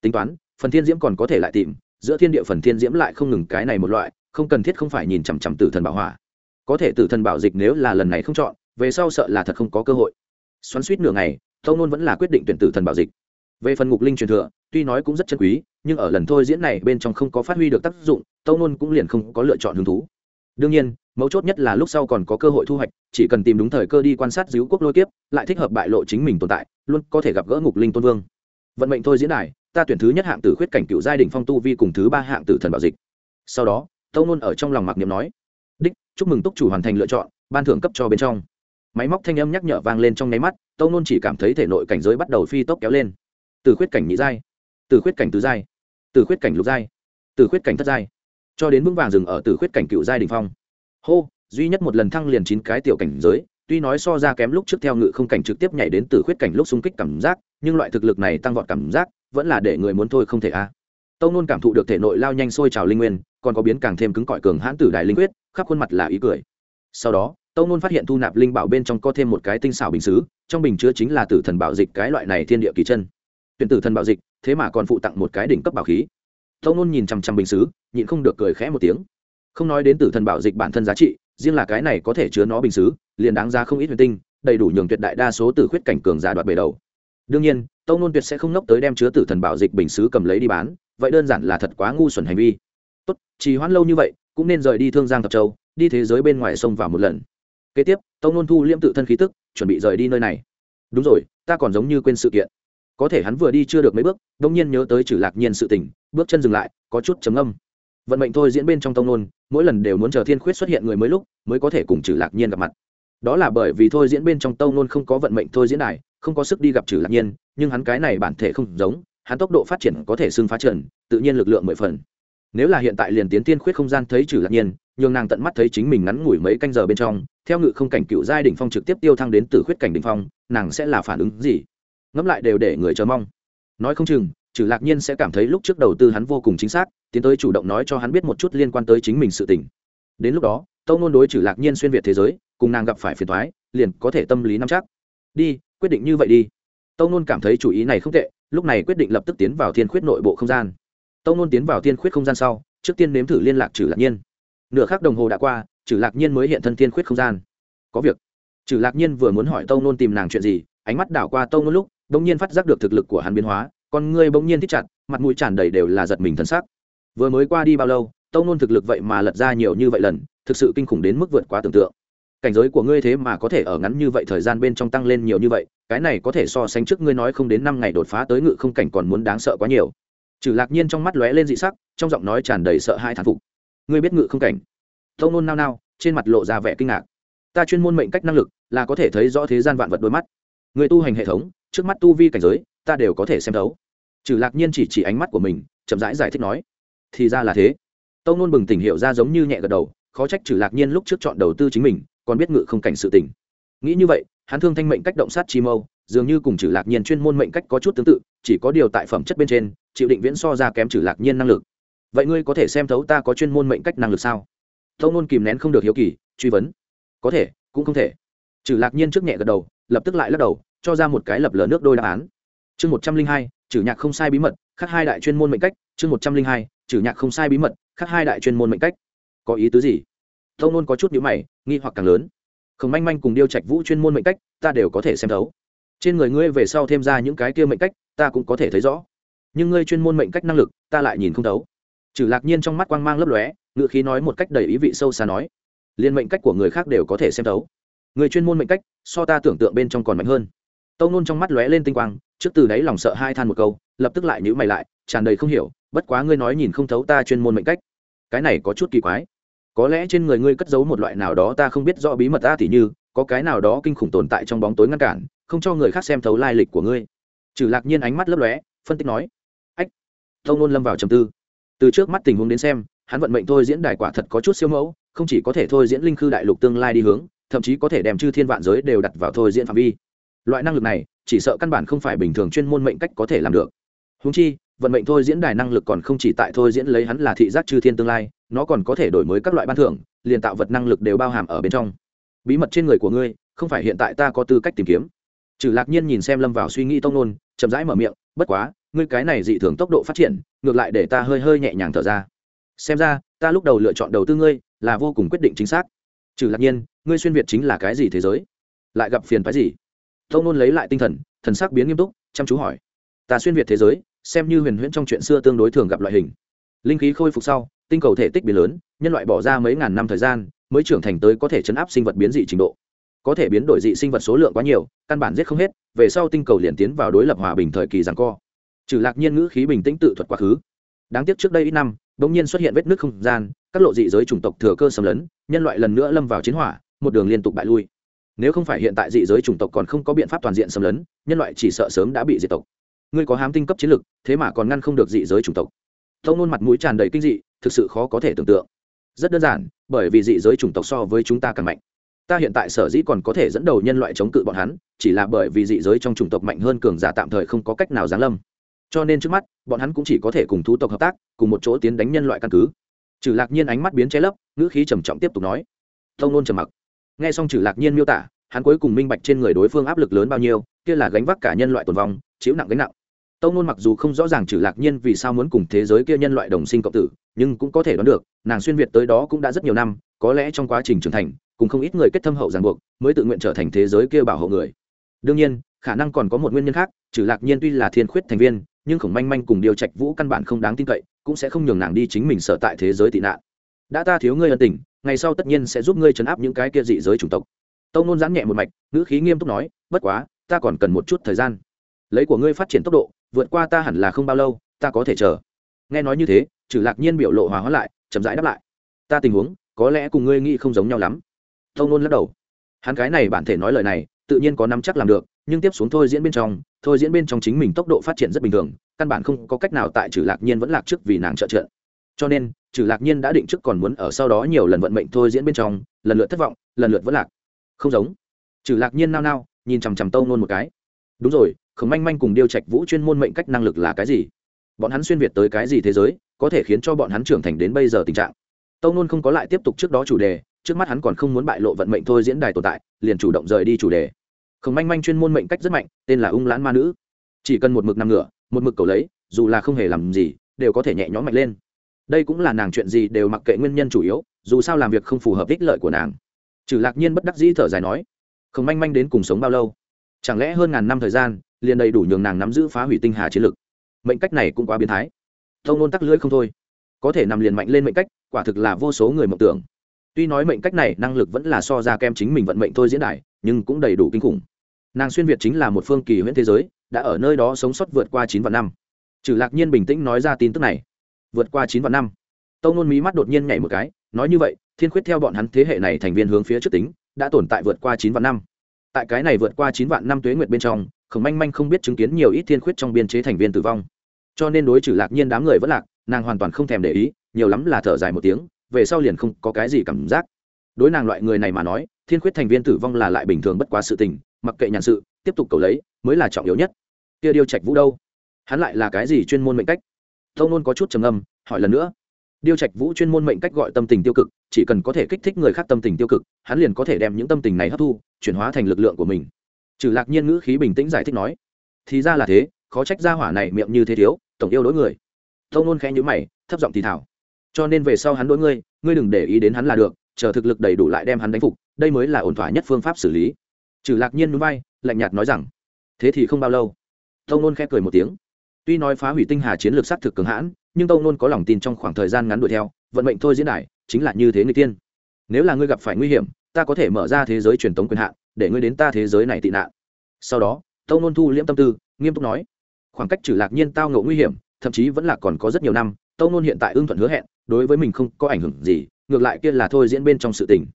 Tính toán, phần thiên diễm còn có thể lại tìm, giữa thiên địa phần thiên diễm lại không ngừng cái này một loại, không cần thiết không phải nhìn chằm chằm tử thần bảo hỏa. Có thể tử thần bảo dịch nếu là lần này không chọn, về sau sợ là thật không có cơ hội. Xoắn suýt nửa ngày tâu nôn vẫn là quyết định tuyển tử thần bảo dịch. Về phần ngục linh truyền thừa, tuy nói cũng rất chân quý, nhưng ở lần thôi diễn này bên trong không có phát huy được tác dụng tâu nôn cũng liền không có lựa chọn hứng thú đương nhiên, mấu chốt nhất là lúc sau còn có cơ hội thu hoạch, chỉ cần tìm đúng thời cơ đi quan sát díu quốc lôi kiếp, lại thích hợp bại lộ chính mình tồn tại, luôn có thể gặp gỡ ngục linh tôn vương. Vận mệnh thôi diễn đài, ta tuyển thứ nhất hạng tử khuyết cảnh cựu giai đình phong tu vi cùng thứ ba hạng tử thần bảo dịch. Sau đó tâu nôn ở trong lòng mặc niệm nói, đích, chúc mừng túc chủ hoàn thành lựa chọn, ban thưởng cấp cho bên trong. Máy móc thanh âm nhắc nhở vang lên trong nháy mắt tâu nôn chỉ cảm thấy thể nội cảnh giới bắt đầu phi tốc kéo lên. Từ khuyết cảnh nhị giai từ khuyết cảnh tứ giai từ khuyết cảnh lục giai từ khuyết cảnh thất giai cho đến vững vàng dừng ở từ khuyết cảnh cựu giai đình phong. Hô, duy nhất một lần thăng liền chín cái tiểu cảnh giới, tuy nói so ra kém lúc trước theo ngự không cảnh trực tiếp nhảy đến từ khuyết cảnh lúc xung kích cảm giác, nhưng loại thực lực này tăng vọt cảm giác, vẫn là để người muốn thôi không thể a. À. tâu nôn cảm thụ được thể nội lao nhanh sôi trào linh nguyên, còn có biến càng thêm cứng cỏi cường hãn tử đại linh quyết, khắp khuôn mặt là ý cười. Sau đó tâu nôn phát hiện thu nạp linh bảo bên trong có thêm một cái tinh xảo bình xứ, trong bình chứa chính là tử thần bảo dịch cái loại này thiên địa kỳ chân. Tuyển tử thần bảo dịch, thế mà còn phụ tặng một cái đỉnh cấp bảo khí tâu nôn nhìn chằm chằm bình xứ, nhịn không được cười khẽ một tiếng. Không nói đến tử thần bảo dịch bản thân giá trị, riêng là cái này có thể chứa nó bình xứ, liền đáng ra không ít huyền tinh, đầy đủ nhường tuyệt đại đa số tử khuyết cảnh cường giả đoạt bể đầu. Đương nhiên tâu nôn tuyệt sẽ không nốc tới đem chứa tử thần bảo dịch bình xứ cầm lấy đi bán, vậy đơn giản là thật quá ngu xuẩn hành vi. Tốt, trì hoãn lâu như vậy, cũng nên rời đi thương giang thập châu, đi thế giới bên ngoài sông vào một lần. Kế tiếp tâu nôn thu liễm tự thân khí tức, chuẩn bị rời đi nơi này. Đúng rồi, ta còn giống như quên sự kiện có thể hắn vừa đi chưa được mấy bước, đông nhiên nhớ tới trừ lạc nhiên sự tình, bước chân dừng lại, có chút chấm âm vận mệnh thôi diễn bên trong tông nôn mỗi lần đều muốn chờ thiên khuyết xuất hiện người mới lúc, mới có thể cùng trừ lạc nhiên gặp mặt. Đó là bởi vì thôi diễn bên trong tông nôn không có vận mệnh thôi diễn đài, không có sức đi gặp trừ lạc nhiên, nhưng hắn cái này bản thể không giống, hắn tốc độ phát triển có thể xưng phá trần, tự nhiên lực lượng mười phần. Nếu là hiện tại liền tiến tiên khuyết không gian thấy trừ lạc nhiên, nhường nàng tận mắt thấy chính mình ngắn ngủi mấy canh giờ bên trong, theo ngự không cảnh cựu giai đỉnh phong trực tiếp tiêu thăng đến từ khuyết cảnh đỉnh phong, nàng sẽ là phản ứng gì? Ngẫm lại đều để người chờ mong. Nói không chừng trừ lạc nhiên sẽ cảm thấy lúc trước đầu tư hắn vô cùng chính xác, tiến tới chủ động nói cho hắn biết một chút liên quan tới chính mình sự tình. Đến lúc đó, tâu nôn đối trừ lạc nhiên xuyên việt thế giới, cùng nàng gặp phải phiền thoái liền có thể tâm lý nắm chắc. Đi, quyết định như vậy đi. Tâu nôn cảm thấy chủ ý này không tệ, lúc này quyết định lập tức tiến vào thiên khuyết nội bộ không gian. Tâu nôn tiến vào thiên khuyết không gian sau, trước tiên nếm thử liên lạc trừ lạc nhiên. Nửa khắc đồng hồ đã qua trừ lạc nhiên mới hiện thân thiên khuyết không gian. Có việc. Trừ lạc nhiên vừa muốn hỏi tâu nôn tìm nàng chuyện gì, ánh mắt đảo qua tâu nôn lúc bỗng nhiên phát giác được thực lực của hắn biến hóa, con ngươi bỗng nhiên thích chặt, mặt mũi tràn đầy đều là giật mình thân sắc. Vừa mới qua đi bao lâu tâu nôn thực lực vậy mà lật ra nhiều như vậy lần, thực sự kinh khủng đến mức vượt quá tưởng tượng. Cảnh giới của ngươi thế mà có thể ở ngắn như vậy thời gian bên trong tăng lên nhiều như vậy, cái này có thể so sánh trước ngươi nói không đến năm ngày đột phá tới ngự không cảnh còn muốn đáng sợ quá nhiều. Trừ lạc nhiên trong mắt lóe lên dị sắc, trong giọng nói tràn đầy sợ hai thán phục. Ngươi biết ngự không cảnh? Tâu nôn nao nao, trên mặt lộ ra vẻ kinh ngạc. Ta chuyên môn mệnh cách năng lực, là có thể thấy rõ thế gian vạn vật đôi mắt. Người tu hành hệ thống trước mắt tu vi cảnh giới ta đều có thể xem thấu. Trừ lạc nhiên chỉ chỉ ánh mắt của mình chậm rãi giải, giải thích nói thì ra là thế. Tâu nôn bừng tỉnh hiệu ra giống như nhẹ gật đầu khó trách trừ lạc nhiên lúc trước chọn đầu tư chính mình còn biết ngự không cảnh sự tình. Nghĩ như vậy hắn thương thanh mệnh cách động sát chi mâu dường như cùng trừ lạc nhiên chuyên môn mệnh cách có chút tương tự chỉ có điều tại phẩm chất bên trên chịu định viễn so ra kém trừ lạc nhiên năng lực. Vậy ngươi có thể xem thấu ta có chuyên môn mệnh cách năng lực sao? Tâu nôn kìm nén không được hiếu kỳ truy vấn. Có thể cũng không thể. Trừ lạc nhiên trước nhẹ gật đầu lập tức lại lắc đầu cho ra một cái lập lờ nước đôi đáp án. Chương một trăm linh hai, trừ nhạc không sai bí mật khác hai đại chuyên môn mệnh cách. Chương một trăm linh hai, trừ nhạc không sai bí mật khác hai đại chuyên môn mệnh cách. Có ý tứ gì? Tâu nôn có chút nhữ mày, nghi hoặc càng lớn. Khổng manh manh cùng điêu trạch vũ chuyên môn mệnh cách, ta đều có thể xem thấu. Trên người ngươi về sau thêm ra những cái kia mệnh cách, ta cũng có thể thấy rõ. Nhưng ngươi chuyên môn mệnh cách năng lực, ta lại nhìn không thấu. Trừ lạc nhiên trong mắt quang mang lấp lóe ngự khí nói một cách đầy ý vị sâu xa nói, liên mệnh cách của người khác đều có thể xem thấu. Người chuyên môn mệnh cách, so ta tưởng tượng bên trong còn mạnh hơn tâu nôn trong mắt lóe lên tinh quang, trước từ đáy lòng sợ hai than một câu, lập tức lại nhữ mày lại, tràn đầy không hiểu, bất quá ngươi nói nhìn không thấu ta chuyên môn mệnh cách. Cái này có chút kỳ quái. Có lẽ trên người ngươi cất giấu một loại nào đó ta không biết rõ bí mật ta thì như, có cái nào đó kinh khủng tồn tại trong bóng tối ngăn cản, không cho người khác xem thấu lai lịch của ngươi. Trừ lạc nhiên ánh mắt lấp lóe, phân tích nói. Ách. Tâu nôn lâm vào trầm tư. Từ trước mắt tình huống đến xem, hắn vận mệnh thôi diễn đài quả thật có chút siêu mẫu, không chỉ có thể thôi diễn linh khư đại lục tương lai đi hướng, thậm chí có thể đem chư thiên vạn giới đều đặt vào thôi diễn phạm vi loại năng lực này, chỉ sợ căn bản không phải bình thường chuyên môn mệnh cách có thể làm được. Húng chi, vận mệnh thôi diễn đài năng lực còn không chỉ tại thôi diễn lấy hắn là thị giác chư thiên tương lai, nó còn có thể đổi mới các loại ban thưởng, liền tạo vật năng lực đều bao hàm ở bên trong. Bí mật trên người của ngươi, không phải hiện tại ta có tư cách tìm kiếm. Trừ lạc nhiên nhìn xem lâm vào suy nghĩ tông nôn chậm rãi mở miệng, bất quá, ngươi cái này dị thường tốc độ phát triển, ngược lại để ta hơi hơi nhẹ nhàng thở ra. Xem ra, ta lúc đầu lựa chọn đầu tư ngươi, là vô cùng quyết định chính xác. Trừ lạc nhiên, ngươi xuyên việt chính là cái gì thế giới? Lại gặp phiền phái gì? Tông nôn lấy lại tinh thần thần sắc biến nghiêm túc, chăm chú hỏi. Ta xuyên việt thế giới, xem như huyền huyễn trong chuyện xưa tương đối thường gặp loại hình. Linh khí khôi phục sau, tinh cầu thể tích biến lớn, nhân loại bỏ ra mấy ngàn năm thời gian, mới trưởng thành tới có thể chấn áp sinh vật biến dị trình độ. Có thể biến đổi dị sinh vật số lượng quá nhiều, căn bản giết không hết, về sau tinh cầu liền tiến vào đối lập hòa bình thời kỳ giằng co. Trừ lạc nhiên ngữ khí bình tĩnh tự thuật quá khứ. Đáng tiếc trước đây ít năm, bỗng nhiên xuất hiện vết nước không gian, các lộ dị giới chủng tộc thừa cơ xâm lấn, nhân loại lần nữa lâm vào chiến hỏa, một đường liên tục bại lui nếu không phải hiện tại dị giới chủng tộc còn không có biện pháp toàn diện xâm lấn, nhân loại chỉ sợ sớm đã bị diệt tộc. Ngươi có hám tinh cấp chiến lực, thế mà còn ngăn không được dị giới chủng tộc. Thông nôn mặt mũi tràn đầy kinh dị, thực sự khó có thể tưởng tượng. Rất đơn giản, bởi vì dị giới chủng tộc so với chúng ta càng mạnh. Ta hiện tại sở dĩ còn có thể dẫn đầu nhân loại chống cự bọn hắn, chỉ là bởi vì dị giới trong chủng tộc mạnh hơn cường giả tạm thời không có cách nào giáng lâm. Cho nên trước mắt, bọn hắn cũng chỉ có thể cùng thú tộc hợp tác, cùng một chỗ tiến đánh nhân loại căn cứ. Trừ lạc nhiên ánh mắt biến che lấp, ngữ khí trầm trọng tiếp tục nói. Thông nôn trầm mặc nghe xong trừ lạc nhiên miêu tả, hắn cuối cùng minh bạch trên người đối phương áp lực lớn bao nhiêu, kia là gánh vác cả nhân loại tồn vong, chịu nặng gánh nặng. Tông nôn mặc dù không rõ ràng trừ lạc nhiên vì sao muốn cùng thế giới kia nhân loại đồng sinh cộng tử, nhưng cũng có thể đoán được, nàng xuyên việt tới đó cũng đã rất nhiều năm, có lẽ trong quá trình trưởng thành, cùng không ít người kết thâm hậu ràng buộc, mới tự nguyện trở thành thế giới kia bảo hộ người. Đương nhiên, khả năng còn có một nguyên nhân khác trừ lạc nhiên tuy là thiên khuyết thành viên, nhưng khổng manh manh cùng điều trạch vũ căn bản không đáng tin cậy, cũng sẽ không nhường nàng đi chính mình sở tại thế giới tị nạn. Đã ta thiếu ngươi ân tình ngày sau tất nhiên sẽ giúp ngươi chấn áp những cái kia dị giới chủng tộc. Tâu nôn giãn nhẹ một mạch, ngữ khí nghiêm túc nói, bất quá, ta còn cần một chút thời gian. Lấy của ngươi phát triển tốc độ, vượt qua ta hẳn là không bao lâu, ta có thể chờ. Nghe nói như thế trừ lạc nhiên biểu lộ hòa hóa lại, chậm rãi đáp lại, ta tình huống, có lẽ cùng ngươi nghĩ không giống nhau lắm. Tâu nôn lắc đầu. Hắn cái này bản thể nói lời này, tự nhiên có nắm chắc làm được, nhưng tiếp xuống thôi diễn bên trong, thôi diễn bên trong chính mình tốc độ phát triển rất bình thường, căn bản không có cách nào tại trừ lạc nhiên vẫn lạc trước vì nàng trợ trợ cho nên trừ lạc nhiên đã định trước còn muốn ở sau đó nhiều lần vận mệnh thôi diễn bên trong, lần lượt thất vọng, lần lượt vẫn lạc. Không giống. Trừ lạc nhiên nao nao, nhìn chằm chằm tâu nôn một cái. Đúng rồi, khổng manh manh cùng điêu trạch vũ chuyên môn mệnh cách năng lực là cái gì? Bọn hắn xuyên việt tới cái gì thế giới, có thể khiến cho bọn hắn trưởng thành đến bây giờ tình trạng? Tâu nôn không có lại tiếp tục trước đó chủ đề, trước mắt hắn còn không muốn bại lộ vận mệnh thôi diễn đài tồn tại, liền chủ động rời đi chủ đề. Khổng manh manh chuyên môn mệnh cách rất mạnh, tên là ung lãn ma nữ. Chỉ cần một mực nằm ngửa, một mực cầu lấy, dù là không hề làm gì, đều có thể nhẹ nhõm mạnh lên đây cũng là nàng chuyện gì đều mặc kệ nguyên nhân chủ yếu, dù sao làm việc không phù hợp ích lợi của nàng. Trừ lạc nhiên bất đắc dĩ thở dài nói, không manh manh đến cùng sống bao lâu? Chẳng lẽ hơn ngàn năm thời gian, liền đầy đủ nhường nàng nắm giữ phá hủy tinh hà chiến lực? Mệnh cách này cũng quá biến thái. Thông nôn tắc lưỡi không thôi. Có thể nằm liền mạnh lên mệnh cách, quả thực là vô số người mộng tưởng. Tuy nói mệnh cách này năng lực vẫn là so ra kem chính mình vận mệnh thôi diễn đại, nhưng cũng đầy đủ kinh khủng. Nàng xuyên việt chính là một phương kỳ huyễn thế giới, đã ở nơi đó sống sót vượt qua chín vạn năm. Trừ lạc nhiên bình tĩnh nói ra tin tức này vượt qua chín vạn năm. Tâu nôn mí mắt đột nhiên nhảy một cái, nói như vậy, thiên khuyết theo bọn hắn thế hệ này thành viên hướng phía trước tính, đã tồn tại vượt qua chín vạn năm. Tại cái này vượt qua chín vạn năm tuế nguyệt bên trong, khổng manh manh không biết chứng kiến nhiều ít thiên khuyết trong biên chế thành viên tử vong. Cho nên đối trừ lạc nhiên đám người vẫn lạc, nàng hoàn toàn không thèm để ý, nhiều lắm là thở dài một tiếng, về sau liền không có cái gì cảm giác. Đối nàng loại người này mà nói, thiên khuyết thành viên tử vong là lại bình thường bất quá sự tình, mặc kệ nhàn sự, tiếp tục cầu lấy, mới là trọng yếu nhất. Kia điêu trạch vũ đâu? Hắn lại là cái gì chuyên môn mệnh cách? Tâu nôn có chút trầm âm hỏi lần nữa. Điêu trạch vũ chuyên môn mệnh cách gọi tâm tình tiêu cực, chỉ cần có thể kích thích người khác tâm tình tiêu cực, hắn liền có thể đem những tâm tình này hấp thu, chuyển hóa thành lực lượng của mình. Trừ lạc nhiên ngữ khí bình tĩnh giải thích nói. Thì ra là thế, khó trách gia hỏa này miệng như thế thiếu, tổng yêu đối người. Tâu nôn khẽ nhữ mày, thấp giọng thì thảo. Cho nên về sau hắn đối ngươi ngươi đừng để ý đến hắn là được, chờ thực lực đầy đủ lại đem hắn đánh phục, đây mới là ổn thỏa nhất phương pháp xử lý. Trừ lạc nhiên núi bay lạnh nhạt nói rằng, thế thì không bao lâu. Tâu nôn khẽ cười một tiếng tuy nói phá hủy tinh hà chiến lược sát thực cường hãn, nhưng tâu nôn có lòng tin trong khoảng thời gian ngắn đuổi theo, vận mệnh thôi diễn đại chính là như thế người tiên nếu là ngươi gặp phải nguy hiểm, ta có thể mở ra thế giới truyền thống quyền hạn, để ngươi đến ta thế giới này tị nạn. Sau đó tâu nôn thu liễm tâm tư, nghiêm túc nói, khoảng cách trừ lạc nhiên tao ngộ nguy hiểm, thậm chí vẫn là còn có rất nhiều năm tâu nôn hiện tại ưng thuận hứa hẹn, đối với mình không có ảnh hưởng gì, ngược lại kia là thôi diễn bên trong sự tình.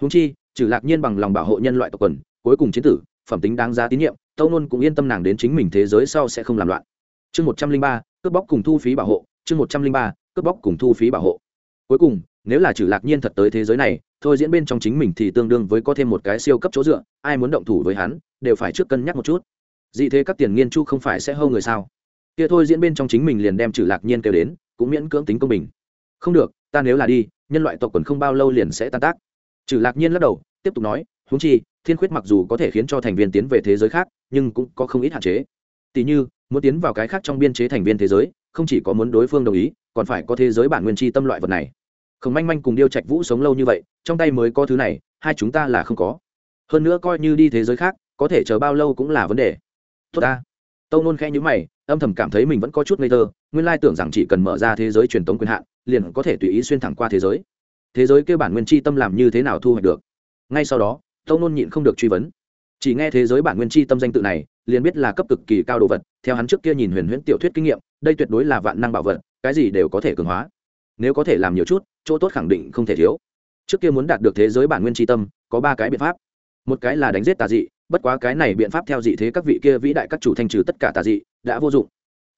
Húng chi, trừ lạc nhiên bằng lòng bảo hộ nhân loại tộc quần, cuối cùng chiến tử, phẩm tính đáng giá tín nhiệm tâu nôn cũng yên tâm nàng đến chính mình thế giới sau sẽ không làm loạn chương một trăm linh ba, cướp bóc cùng thu phí bảo hộ. Chương một trăm linh ba, cướp bóc cùng thu phí bảo hộ. Cuối cùng, nếu là trừ lạc nhiên thật tới thế giới này, thôi diễn bên trong chính mình thì tương đương với có thêm một cái siêu cấp chỗ dựa, ai muốn động thủ với hắn, đều phải trước cân nhắc một chút. Dị thế các tiền nghiên chu không phải sẽ hâu người sao? Kia thôi diễn bên trong chính mình liền đem trừ lạc nhiên kêu đến, cũng miễn cưỡng tính công bình. Không được, ta nếu là đi, nhân loại tộc quần không bao lâu liền sẽ tan tác. Trừ lạc nhiên lắc đầu, tiếp tục nói húng chi, thiên khuyết mặc dù có thể khiến cho thành viên tiến về thế giới khác, nhưng cũng có không ít hạn chế. Tỷ như muốn tiến vào cái khác trong biên chế thành viên thế giới, không chỉ có muốn đối phương đồng ý, còn phải có thế giới bản nguyên tri tâm loại vật này. Khổng manh manh cùng điêu trạch vũ sống lâu như vậy, trong tay mới có thứ này, hai chúng ta là không có. Hơn nữa coi như đi thế giới khác, có thể chờ bao lâu cũng là vấn đề. Tốt ta. Tâu nôn khẽ nhữ mày, âm thầm cảm thấy mình vẫn có chút ngây thơ, nguyên lai tưởng rằng chỉ cần mở ra thế giới truyền tống quyền hạn, liền có thể tùy ý xuyên thẳng qua thế giới. Thế giới kêu bản nguyên chi tâm làm như thế nào thu hoạch được? Ngay sau đó, tâu nôn nhịn không được truy vấn. Chỉ nghe thế giới bản nguyên chi tâm danh tự này liền biết là cấp cực kỳ cao đồ vật, theo hắn trước kia nhìn huyền huyễn tiểu thuyết kinh nghiệm, đây tuyệt đối là vạn năng bảo vật, cái gì đều có thể cường hóa. Nếu có thể làm nhiều chút, chỗ tốt khẳng định không thể thiếu. Trước kia muốn đạt được thế giới bản nguyên tri tâm, có ba cái biện pháp. Một cái là đánh giết tà dị, bất quá cái này biện pháp theo dị thế các vị kia vĩ đại các chủ thanh trừ tất cả tà dị, đã vô dụng.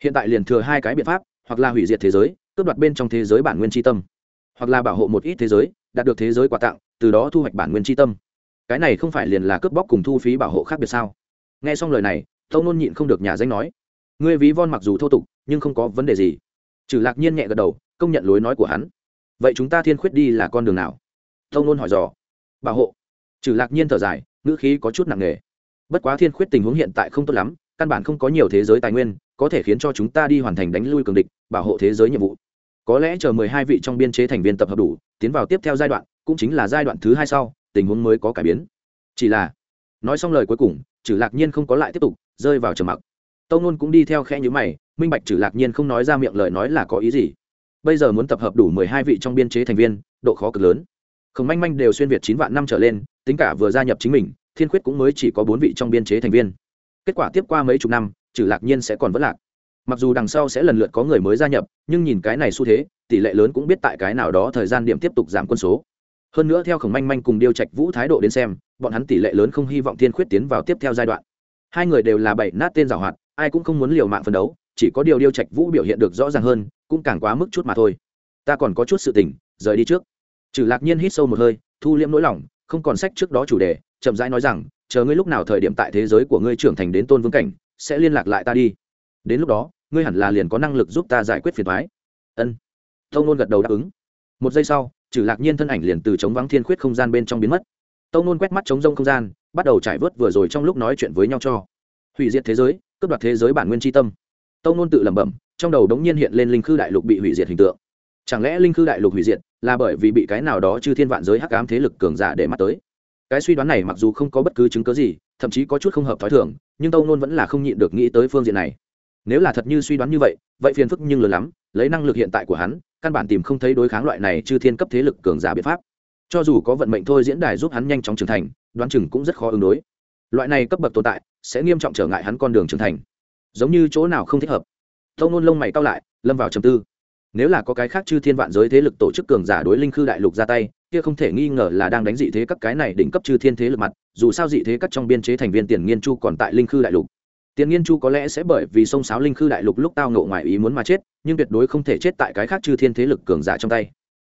Hiện tại liền thừa hai cái biện pháp, hoặc là hủy diệt thế giới, cướp đoạt bên trong thế giới bản nguyên tri tâm, hoặc là bảo hộ một ít thế giới, đạt được thế giới quà tặng, từ đó thu hoạch bản nguyên tri tâm. Cái này không phải liền là cướp bóc cùng thu phí bảo hộ khác biệt sao? Nghe xong lời này tâu nôn nhịn không được nhà danh nói, ngươi ví von mặc dù thô tục, nhưng không có vấn đề gì. Trừ lạc nhiên nhẹ gật đầu, công nhận lối nói của hắn. Vậy chúng ta thiên khuyết đi là con đường nào? Tâu nôn hỏi dò. Bảo hộ. Trừ lạc nhiên thở dài, ngữ khí có chút nặng nề. Bất quá thiên khuyết tình huống hiện tại không tốt lắm, căn bản không có nhiều thế giới tài nguyên, có thể khiến cho chúng ta đi hoàn thành đánh lui cường địch, bảo hộ thế giới nhiệm vụ. Có lẽ chờ mười hai vị trong biên chế thành viên tập hợp đủ, tiến vào tiếp theo giai đoạn, cũng chính là giai đoạn thứ hai sau, tình huống mới có cải biến. Chỉ là, nói xong lời cuối cùng trừ lạc nhiên không có lại tiếp tục, rơi vào trầm mặc. Tâu nôn cũng đi theo khe nhữ mày, minh bạch trừ lạc nhiên không nói ra miệng lời nói là có ý gì. Bây giờ muốn tập hợp đủ mười hai vị trong biên chế thành viên, độ khó cực lớn. Khổng manh manh đều xuyên việt chín vạn năm trở lên, tính cả vừa gia nhập chính mình, thiên khuyết cũng mới chỉ có bốn vị trong biên chế thành viên. Kết quả tiếp qua mấy chục năm trừ lạc nhiên sẽ còn vẫn lạc. Mặc dù đằng sau sẽ lần lượt có người mới gia nhập, nhưng nhìn cái này xu thế, tỷ lệ lớn cũng biết tại cái nào đó thời gian điểm tiếp tục giảm quân số hơn nữa theo khổng manh manh cùng điêu trạch vũ thái độ đến xem, bọn hắn tỷ lệ lớn không hy vọng thiên khuyết tiến vào tiếp theo giai đoạn. Hai người đều là bảy nát tên giảo hoạt, ai cũng không muốn liều mạng phấn đấu, chỉ có điều điêu trạch vũ biểu hiện được rõ ràng hơn, cũng càng quá mức chút mà thôi. Ta còn có chút sự tỉnh rời đi trước. Trừ lạc nhiên hít sâu một hơi, thu liễm nỗi lòng, không còn sách trước đó chủ đề, chậm rãi nói rằng, chờ ngươi lúc nào thời điểm tại thế giới của ngươi trưởng thành đến tôn vương cảnh, sẽ liên lạc lại ta đi. Đến lúc đó, ngươi hẳn là liền có năng lực giúp ta giải quyết phiền thoái ân. Thông nôn gật đầu đáp ứng. Một giây sau trừ lạc nhiên thân ảnh liền từ chống vắng thiên khuyết không gian bên trong biến mất. Tâu nôn quét mắt chống rông không gian, bắt đầu trải vớt vừa rồi trong lúc nói chuyện với nhau cho. Hủy diệt thế giới, cướp đoạt thế giới bản nguyên tri tâm. Tâu nôn tự lẩm bẩm, trong đầu đống nhiên hiện lên linh khư đại lục bị hủy diệt hình tượng. Chẳng lẽ linh khư đại lục hủy diệt là bởi vì bị cái nào đó chư thiên vạn giới hắc ám thế lực cường giả để mắt tới? Cái suy đoán này mặc dù không có bất cứ chứng cớ gì, thậm chí có chút không hợp t h ó i thường, nhưng tâu nôn vẫn là không nhịn được nghĩ tới phương diện này. Nếu là thật như suy đoán như vậy vậy phiền phức nhưng lớn lắm lấy năng lực hiện tại của hắn, căn bản tìm không thấy đối kháng loại này chư thiên cấp thế lực cường giả biện pháp. Cho dù có vận mệnh thôi diễn đài giúp hắn nhanh chóng trưởng thành, đoán chừng cũng rất khó ứng đối. Loại này cấp bậc tồn tại, sẽ nghiêm trọng trở ngại hắn con đường trưởng thành. Giống như chỗ nào không thích hợp. Tông nôn lông mày cao lại, lâm vào trầm tư. Nếu là có cái khác chư thiên vạn giới thế lực tổ chức cường giả đối linh khư đại lục ra tay, kia không thể nghi ngờ là đang đánh dị thế các cái này đỉnh cấp chư thiên thế lực mặt, dù sao dị thế các trong biên chế thành viên tiền nghiên chu còn tại linh khư đại lục. Tiền nghiên chu có lẽ sẽ bởi vì sông sáo linh khư đại lục lúc tao ngộ ngoài ý muốn mà chết nhưng tuyệt đối không thể chết tại cái khác chư thiên thế lực cường giả trong tay.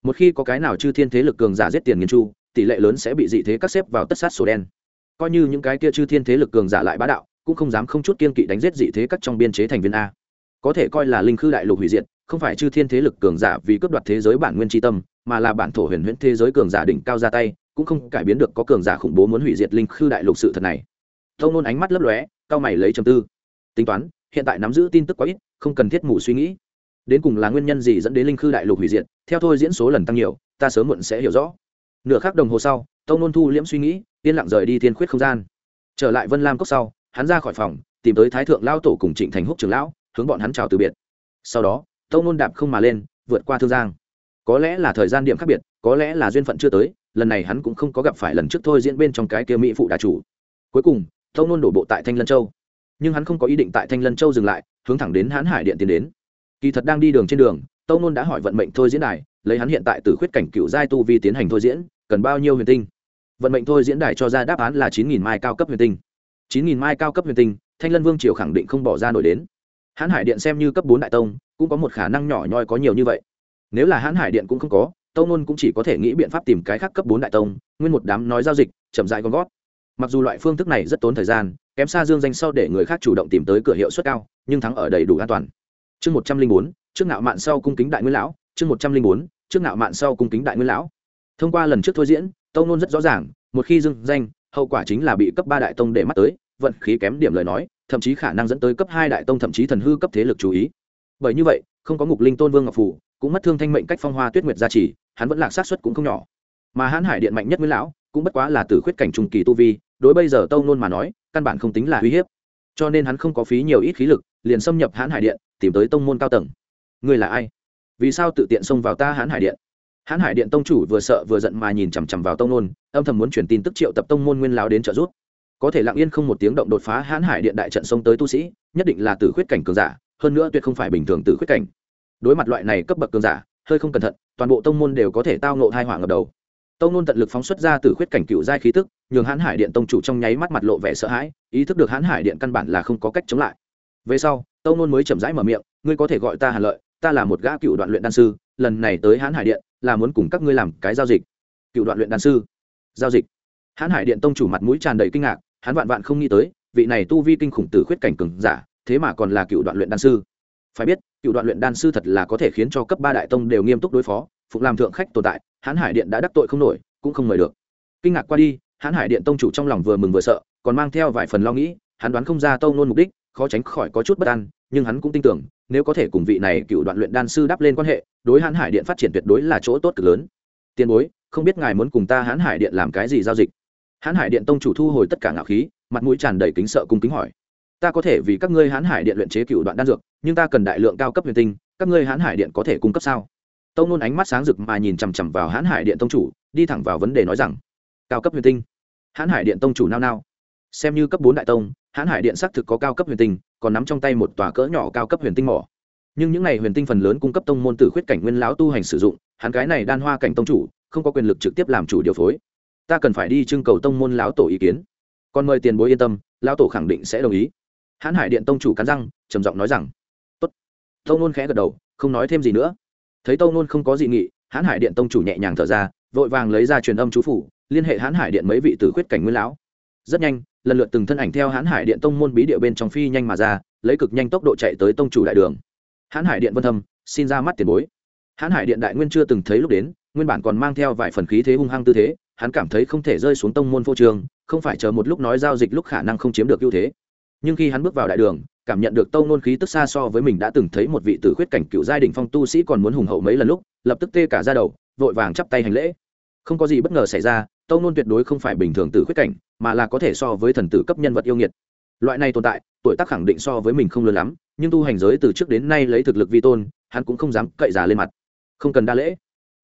Một khi có cái nào chư thiên thế lực cường giả giết tiền nghiên chu, tỷ lệ lớn sẽ bị dị thế các xếp vào tất sát sổ đen. Coi như những cái kia chư thiên thế lực cường giả lại bá đạo, cũng không dám không chút kiên kỵ đánh giết dị thế các trong biên chế thành viên a. Có thể coi là linh khư đại lục hủy diệt, không phải chư thiên thế lực cường giả vì cướp đoạt thế giới bản nguyên tri tâm, mà là bản thổ huyền huyễn thế giới cường giả đỉnh cao ra tay, cũng không cải biến được có cường giả khủng bố muốn hủy diệt linh khư đại lục sự thật này. Thông nôn ánh mắt lấp lóe cao mày lấy chầm tư. Tính toán, hiện tại nắm giữ tin tức quá ít, không cần thiết mù suy nghĩ đến cùng là nguyên nhân gì dẫn đến linh khư đại lục hủy diệt, theo thôi diễn số lần tăng nhiều, ta sớm muộn sẽ hiểu rõ. Nửa khắc đồng hồ sau, tông nôn thu liễm suy nghĩ, yên lặng rời đi thiên khuyết không gian. Trở lại vân lam cốc sau, hắn ra khỏi phòng, tìm tới thái thượng lao tổ cùng trịnh thành húc trường lão, hướng bọn hắn chào từ biệt. Sau đó, tông nôn đạp không mà lên, vượt qua thương giang. Có lẽ là thời gian điểm khác biệt, có lẽ là duyên phận chưa tới, lần này hắn cũng không có gặp phải lần trước thôi diễn bên trong cái kia mỹ phụ đà chủ. Cuối cùng, tông nôn đổ bộ tại thanh lân châu. Nhưng hắn không có ý định tại thanh lân châu dừng lại, hướng thẳng đến hãn hải điện tiến đến kỳ thật đang đi đường trên đường tông nôn đã hỏi vận mệnh thôi diễn đài, lấy hắn hiện tại từ khuyết cảnh cựu giai tu vi tiến hành thôi diễn, cần bao nhiêu huyền tinh? Vận mệnh thôi diễn đài cho ra đáp án là chín nghìn mai cao cấp huyền tinh. chín nghìn mai cao cấp huyền tinh, thanh lân vương triều khẳng định không bỏ ra nổi đến. Hãn hải điện xem như cấp bốn đại tông, cũng có một khả năng nhỏ nhoi có nhiều như vậy. Nếu là hãn hải điện cũng không có tông nôn cũng chỉ có thể nghĩ biện pháp tìm cái khác cấp bốn đại tông, nguyên một đám nói giao dịch, chậm dại con gót mặc dù loại phương thức này rất tốn thời gian, kém xa dương danh sau để người khác chủ động tìm tới cửa hiệu suất cao, nhưng thắng ở đầy đủ an toàn chương một trăm linh bốn, trước ngạo mạn sau cung kính đại nguyên lão, chương một trăm linh bốn, trước ngạo mạn sau cung kính đại nguyên lão. Thông qua lần trước thôi diễn, tông nôn rất rõ ràng, một khi dưng danh, hậu quả chính là bị cấp ba đại tông để mắt tới, vận khí kém điểm lời nói, thậm chí khả năng dẫn tới cấp hai đại tông thậm chí thần hư cấp thế lực chú ý. Bởi như vậy, không có ngục linh tôn vương ngọc phủ, cũng mất thương thanh mệnh cách phong hoa tuyết nguyệt gia trì, hắn vẫn lạc sát xuất cũng không nhỏ. Mà hãn hải điện mạnh nhất Nguyên lão, cũng bất quá là từ khuyết cảnh trùng kỳ tu vi, đối bây giờ tâu nôn mà nói, căn bản không tính là uy hiếp. Cho nên hắn không có phí nhiều ít khí lực, liền xâm nhập hãn hải điện tìm tới tông môn cao tầng. Ngươi là ai? Vì sao tự tiện xông vào ta hãn hải điện? Hãn hải điện tông chủ vừa sợ vừa giận mà nhìn chằm chằm vào tông nôn âm thầm muốn truyền tin tức triệu tập tông môn nguyên lão đến trợ giúp. Có thể lặng yên không một tiếng động đột phá hãn hải điện đại trận xông tới tu sĩ, nhất định là tử khuyết cảnh cường giả, hơn nữa tuyệt không phải bình thường tử khuyết cảnh. Đối mặt loại này cấp bậc cường giả, hơi không cẩn thận, toàn bộ tông môn đều có thể tao nộ hai hỏa ngập đầu. Tông môn tận lực phóng xuất ra từ khuyết cảnh cựu giai khí tức, nhường hãn hải điện tông chủ trong nháy mắt mặt lộ vẻ sợ hãi, ý thức được hãn hải điện căn bản là không có cách chống lại. Về sau Tâu nôn mới chậm rãi mở miệng, ngươi có thể gọi ta hàn lợi, ta là một gã cựu đoạn luyện đan sư, lần này tới hãn hải điện là muốn cùng các ngươi làm cái giao dịch. Cựu đoạn luyện đan sư, giao dịch. Hãn hải điện tông chủ mặt mũi tràn đầy kinh ngạc, hắn vạn vạn không nghĩ tới, vị này tu vi kinh khủng từ khuyết cảnh cường giả, thế mà còn là cựu đoạn luyện đan sư. Phải biết, cựu đoạn luyện đan sư thật là có thể khiến cho cấp ba đại tông đều nghiêm túc đối phó, phục làm thượng khách tồn tại, hãn hải điện đã đắc tội không nổi, cũng không mời được. Kinh ngạc qua đi, hãn hải điện tông chủ trong lòng vừa mừng vừa sợ, còn mang theo vài phần lo nghĩ, hắn đoán không ra Tâu nôn mục đích khó tránh khỏi có chút bất an, nhưng hắn cũng tin tưởng, nếu có thể cùng vị này cựu đoạn luyện đan sư đắp lên quan hệ, đối hãn hải điện phát triển tuyệt đối là chỗ tốt cực lớn. Tiền bối, không biết ngài muốn cùng ta hãn hải điện làm cái gì giao dịch? Hãn hải điện tông chủ thu hồi tất cả ngạo khí, mặt mũi tràn đầy kính sợ cung kính hỏi. Ta có thể vì các ngươi hãn hải điện luyện chế cựu đoạn đan dược, nhưng ta cần đại lượng cao cấp huyền tinh, các ngươi hãn hải điện có thể cung cấp sao? Tông nôn ánh mắt sáng rực mà nhìn chằm chằm vào hãn hải điện tông chủ, đi thẳng vào vấn đề nói rằng, cao cấp huyền tinh. Hãn hải điện tông chủ nao nao xem như cấp bốn đại tông, hãn hải điện xác thực có cao cấp huyền tinh, còn nắm trong tay một tòa cỡ nhỏ cao cấp huyền tinh mỏ. Nhưng những n à y huyền tinh phần lớn cung cấp tông môn tử khuyết cảnh nguyên lão tu hành sử dụng, hắn cái này đan hoa cảnh tông chủ, không có quyền lực trực tiếp làm chủ điều phối. Ta cần phải đi trưng cầu tông môn lão tổ ý kiến. Còn mời tiền bối yên tâm, lão tổ khẳng định sẽ đồng ý. Hãn hải điện tông chủ cắn răng, trầm giọng nói rằng, tốt. Tông nôn khẽ gật đầu, không nói thêm gì nữa. Thấy tông nôn không có dị nghị, hãn hải điện tông chủ nhẹ nhàng thở ra, vội vàng lấy ra truyền âm chú phủ, liên hệ hãn hải điện mấy vị tử khuyết cảnh nguyên lão rất nhanh, lần lượt từng thân ảnh theo hãn hải điện tông môn bí địa bên trong phi nhanh mà ra, lấy cực nhanh tốc độ chạy tới tông chủ đại đường. Hãn hải điện vân thâm, xin ra mắt tiền bối. Hãn hải điện đại nguyên chưa từng thấy lúc đến, nguyên bản còn mang theo vài phần khí thế hung hăng tư thế, hắn cảm thấy không thể rơi xuống tông môn phô trường không phải chờ một lúc nói giao dịch lúc khả năng không chiếm được ưu thế. Nhưng khi hắn bước vào đại đường, cảm nhận được tông nôn khí tức xa so với mình đã từng thấy một vị tử khuyết cảnh cựu giai đình phong tu sĩ còn muốn hùng hậu mấy lần lúc, lập tức tê cả ra đầu, vội vàng chắp tay hành lễ. Không có gì bất ngờ xảy ra Tâu nôn tuyệt đối không phải bình thường tử khuyết cảnh, mà là có thể so với thần tử cấp nhân vật yêu nghiệt. Loại này tồn tại, tuổi tác khẳng định so với mình không lớn lắm, nhưng tu hành giới từ trước đến nay lấy thực lực vi tôn, hắn cũng không dám cậy giả lên mặt. Không cần đa lễ.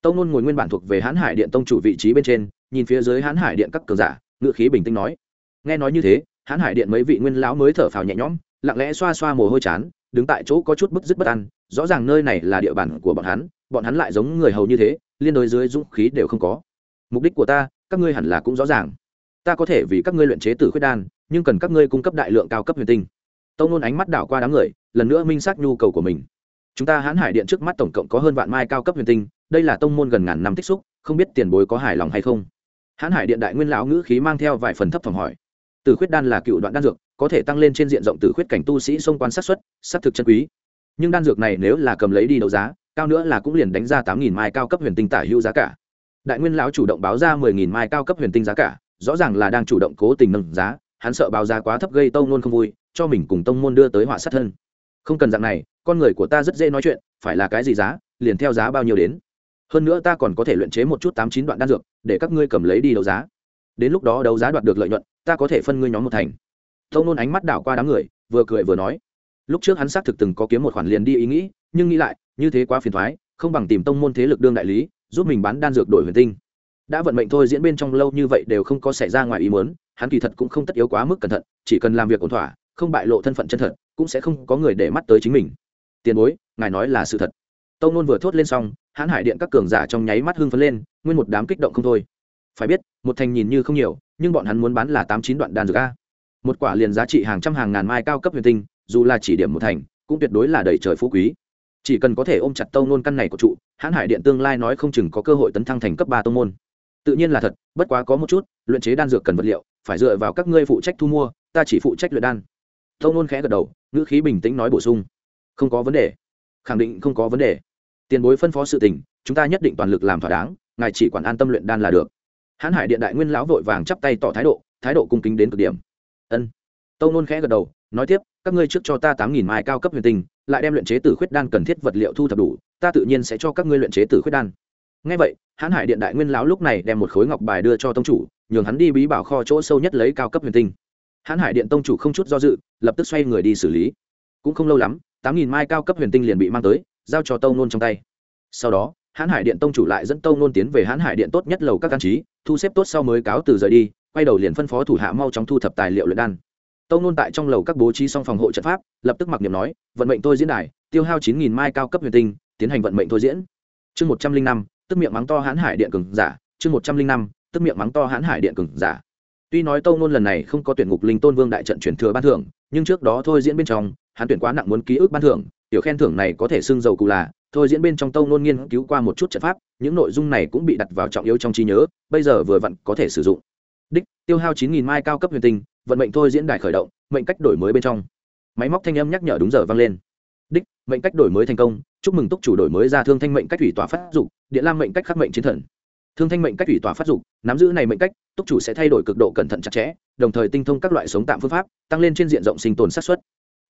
Tâu nôn ngồi nguyên bản thuộc về hãn hải điện tông chủ vị trí bên trên, nhìn phía dưới hãn hải điện các cường giả ngự khí bình tĩnh nói. Nghe nói như thế hãn hải điện mấy vị nguyên lão mới thở phào nhẹ nhõm, lặng lẽ xoa xoa mồ hôi chán, đứng tại chỗ có chút bức dứt bất an, rõ ràng nơi này là địa bàn của bọn hắn bọn hắn lại giống người hầu như thế, liên đối dưới dũng khí đều không có. Mục đích của ta các ngươi hẳn là cũng rõ ràng. Ta có thể vì các ngươi luyện chế tử khuyết đan, nhưng cần các ngươi cung cấp đại lượng cao cấp huyền tinh. Tông nôn ánh mắt đảo qua đám người, lần nữa minh xác nhu cầu của mình. Chúng ta hãn hải điện trước mắt tổng cộng có hơn vạn mai cao cấp huyền tinh, đây là tông môn gần ngàn năm tích xúc, không biết tiền bối có hài lòng hay không? Hãn hải điện đại nguyên lão ngữ khí mang theo vài phần thấp phòng hỏi. Tử khuyết đan là cựu đoạn đan dược, có thể tăng lên trên diện rộng tử khuyết cảnh tu sĩ xung quan sát xuất, sát thực chân quý. Nhưng đan dược này nếu là cầm lấy đi đấu giá, cao nữa là cũng liền đánh ra tám nghìn mai cao cấp huyền tinh tả hữu giá cả đại nguyên lão chủ động báo ra mười nghìn mai cao cấp huyền tinh giá cả, rõ ràng là đang chủ động cố tình nâng giá, hắn sợ báo giá quá thấp gây tông nôn không vui, cho mình cùng tông môn đưa tới họa sát thân. Không cần dạng này, con người của ta rất dễ nói chuyện, phải là cái gì giá, liền theo giá bao nhiêu đến. Hơn nữa ta còn có thể luyện chế một chút tám chín đoạn đan dược, để các ngươi cầm lấy đi đấu giá. Đến lúc đó đấu giá đoạt được lợi nhuận, ta có thể phân ngươi nhóm một thành. Tông nôn ánh mắt đảo qua đám người, vừa cười vừa nói. Lúc trước hắn xác thực từng có kiếm một khoản liền đi ý nghĩ, nhưng nghĩ lại, như thế quá phiền thoái, không bằng tìm tông môn thế lực đương đại lý giúp mình bán đan dược đổi huyền tinh. Đã vận mệnh thôi, diễn bên trong lâu như vậy đều không có xảy ra ngoài ý muốn, hắn kỳ thật cũng không tất yếu quá mức cẩn thận, chỉ cần làm việc ổn thỏa, không bại lộ thân phận chân thật, cũng sẽ không có người để mắt tới chính mình. Tiền bối, ngài nói là sự thật. Tông nôn vừa thốt lên xong hãn hải điện các cường giả trong nháy mắt hưng phấn lên, nguyên một đám kích động không thôi. Phải biết, một thành nhìn như không nhiều, nhưng bọn hắn muốn bán là tám chín đoạn đan dược a. Một quả liền giá trị hàng trăm hàng ngàn mai cao cấp huyền tinh, dù là chỉ điểm một thành, cũng tuyệt đối là đầy trời phú quý chỉ cần có thể ôm chặt tâu nôn căn này của trụ, hãn hải điện tương lai nói không chừng có cơ hội tấn thăng thành cấp ba tông môn. Tự nhiên là thật, bất quá có một chút, luyện chế đan dược cần vật liệu, phải dựa vào các ngươi phụ trách thu mua, ta chỉ phụ trách luyện đan. Tâu nôn khẽ gật đầu, ngữ khí bình tĩnh nói bổ sung. Không có vấn đề. Khẳng định không có vấn đề. Tiền bối phân phó sự tình, chúng ta nhất định toàn lực làm thỏa đáng, ngài chỉ quản an tâm luyện đan là được. Hãn hải điện đại nguyên lão vội vàng chắp tay tỏ thái độ thái độ cung kính đến cực điểm. Ân. Tâu nôn khẽ gật đầu, nói tiếp, các ngươi trước cho ta tám nghìn mai cao cấp huyền tinh lại đem luyện chế tử khuyết đan cần thiết vật liệu thu thập đủ, ta tự nhiên sẽ cho các ngươi luyện chế tử khuyết đan. Ngay vậy, hãn hải điện đại nguyên lão lúc này đem một khối ngọc bài đưa cho tông chủ, nhường hắn đi bí bảo kho chỗ sâu nhất lấy cao cấp huyền tinh. Hãn hải điện tông chủ không chút do dự, lập tức xoay người đi xử lý. Cũng không lâu lắm, tám nghìn mai cao cấp huyền tinh liền bị mang tới, giao cho tông nôn trong tay. Sau đó, hãn hải điện tông chủ lại dẫn tông nôn tiến về hãn hải điện tốt nhất lầu các căn trí, thu xếp tốt sau mới cáo từ rời đi, quay đầu liền phân phó thủ hạ mau chóng thu thập tài liệu luyện đan tông nôn tại trong lầu các bố trí xong phòng hộ trận pháp, lập tức mặc niệm nói, vận mệnh tôi diễn đài, tiêu hao chín nghìn mai cao cấp huyền tinh, tiến hành vận mệnh tôi diễn. Chương một trăm linh năm, tức miệng mắng to hãn hải điện cường giả, chương một trăm linh năm, tức miệng mắng to hãn hải điện cường giả. Tuy nói tông nôn lần này không có tuyển ngục linh tôn vương đại trận chuyển thừa ban thưởng, nhưng trước đó thôi diễn bên trong, hắn tuyển quá nặng muốn ký ức ban thưởng, tiểu khen thưởng này có thể xưng dầu cụ là, thôi diễn bên trong tông nôn nghiên cứu qua một chút trận pháp, những nội dung này cũng bị đặt vào trọng yếu trong trí nhớ, bây giờ vừa vặn có thể sử dụng. Đích, tiêu hao chín nghìn mai cao cấp huyền tinh vận mệnh thôi diễn đài khởi động, mệnh cách đổi mới bên trong. Máy móc thanh âm nhắc nhở đúng giờ vang lên. Đích, mệnh cách đổi mới thành công, chúc mừng túc chủ đổi mới ra thương thanh mệnh cách ủy tỏa phát dục điện lam mệnh cách khắc mệnh chiến thần. Thương thanh mệnh cách ủy tỏa phát dục, nắm giữ này mệnh cách, túc chủ sẽ thay đổi cực độ cẩn thận chặt chẽ, đồng thời tinh thông các loại sống tạm phương pháp, tăng lên trên diện rộng sinh tồn sát xuất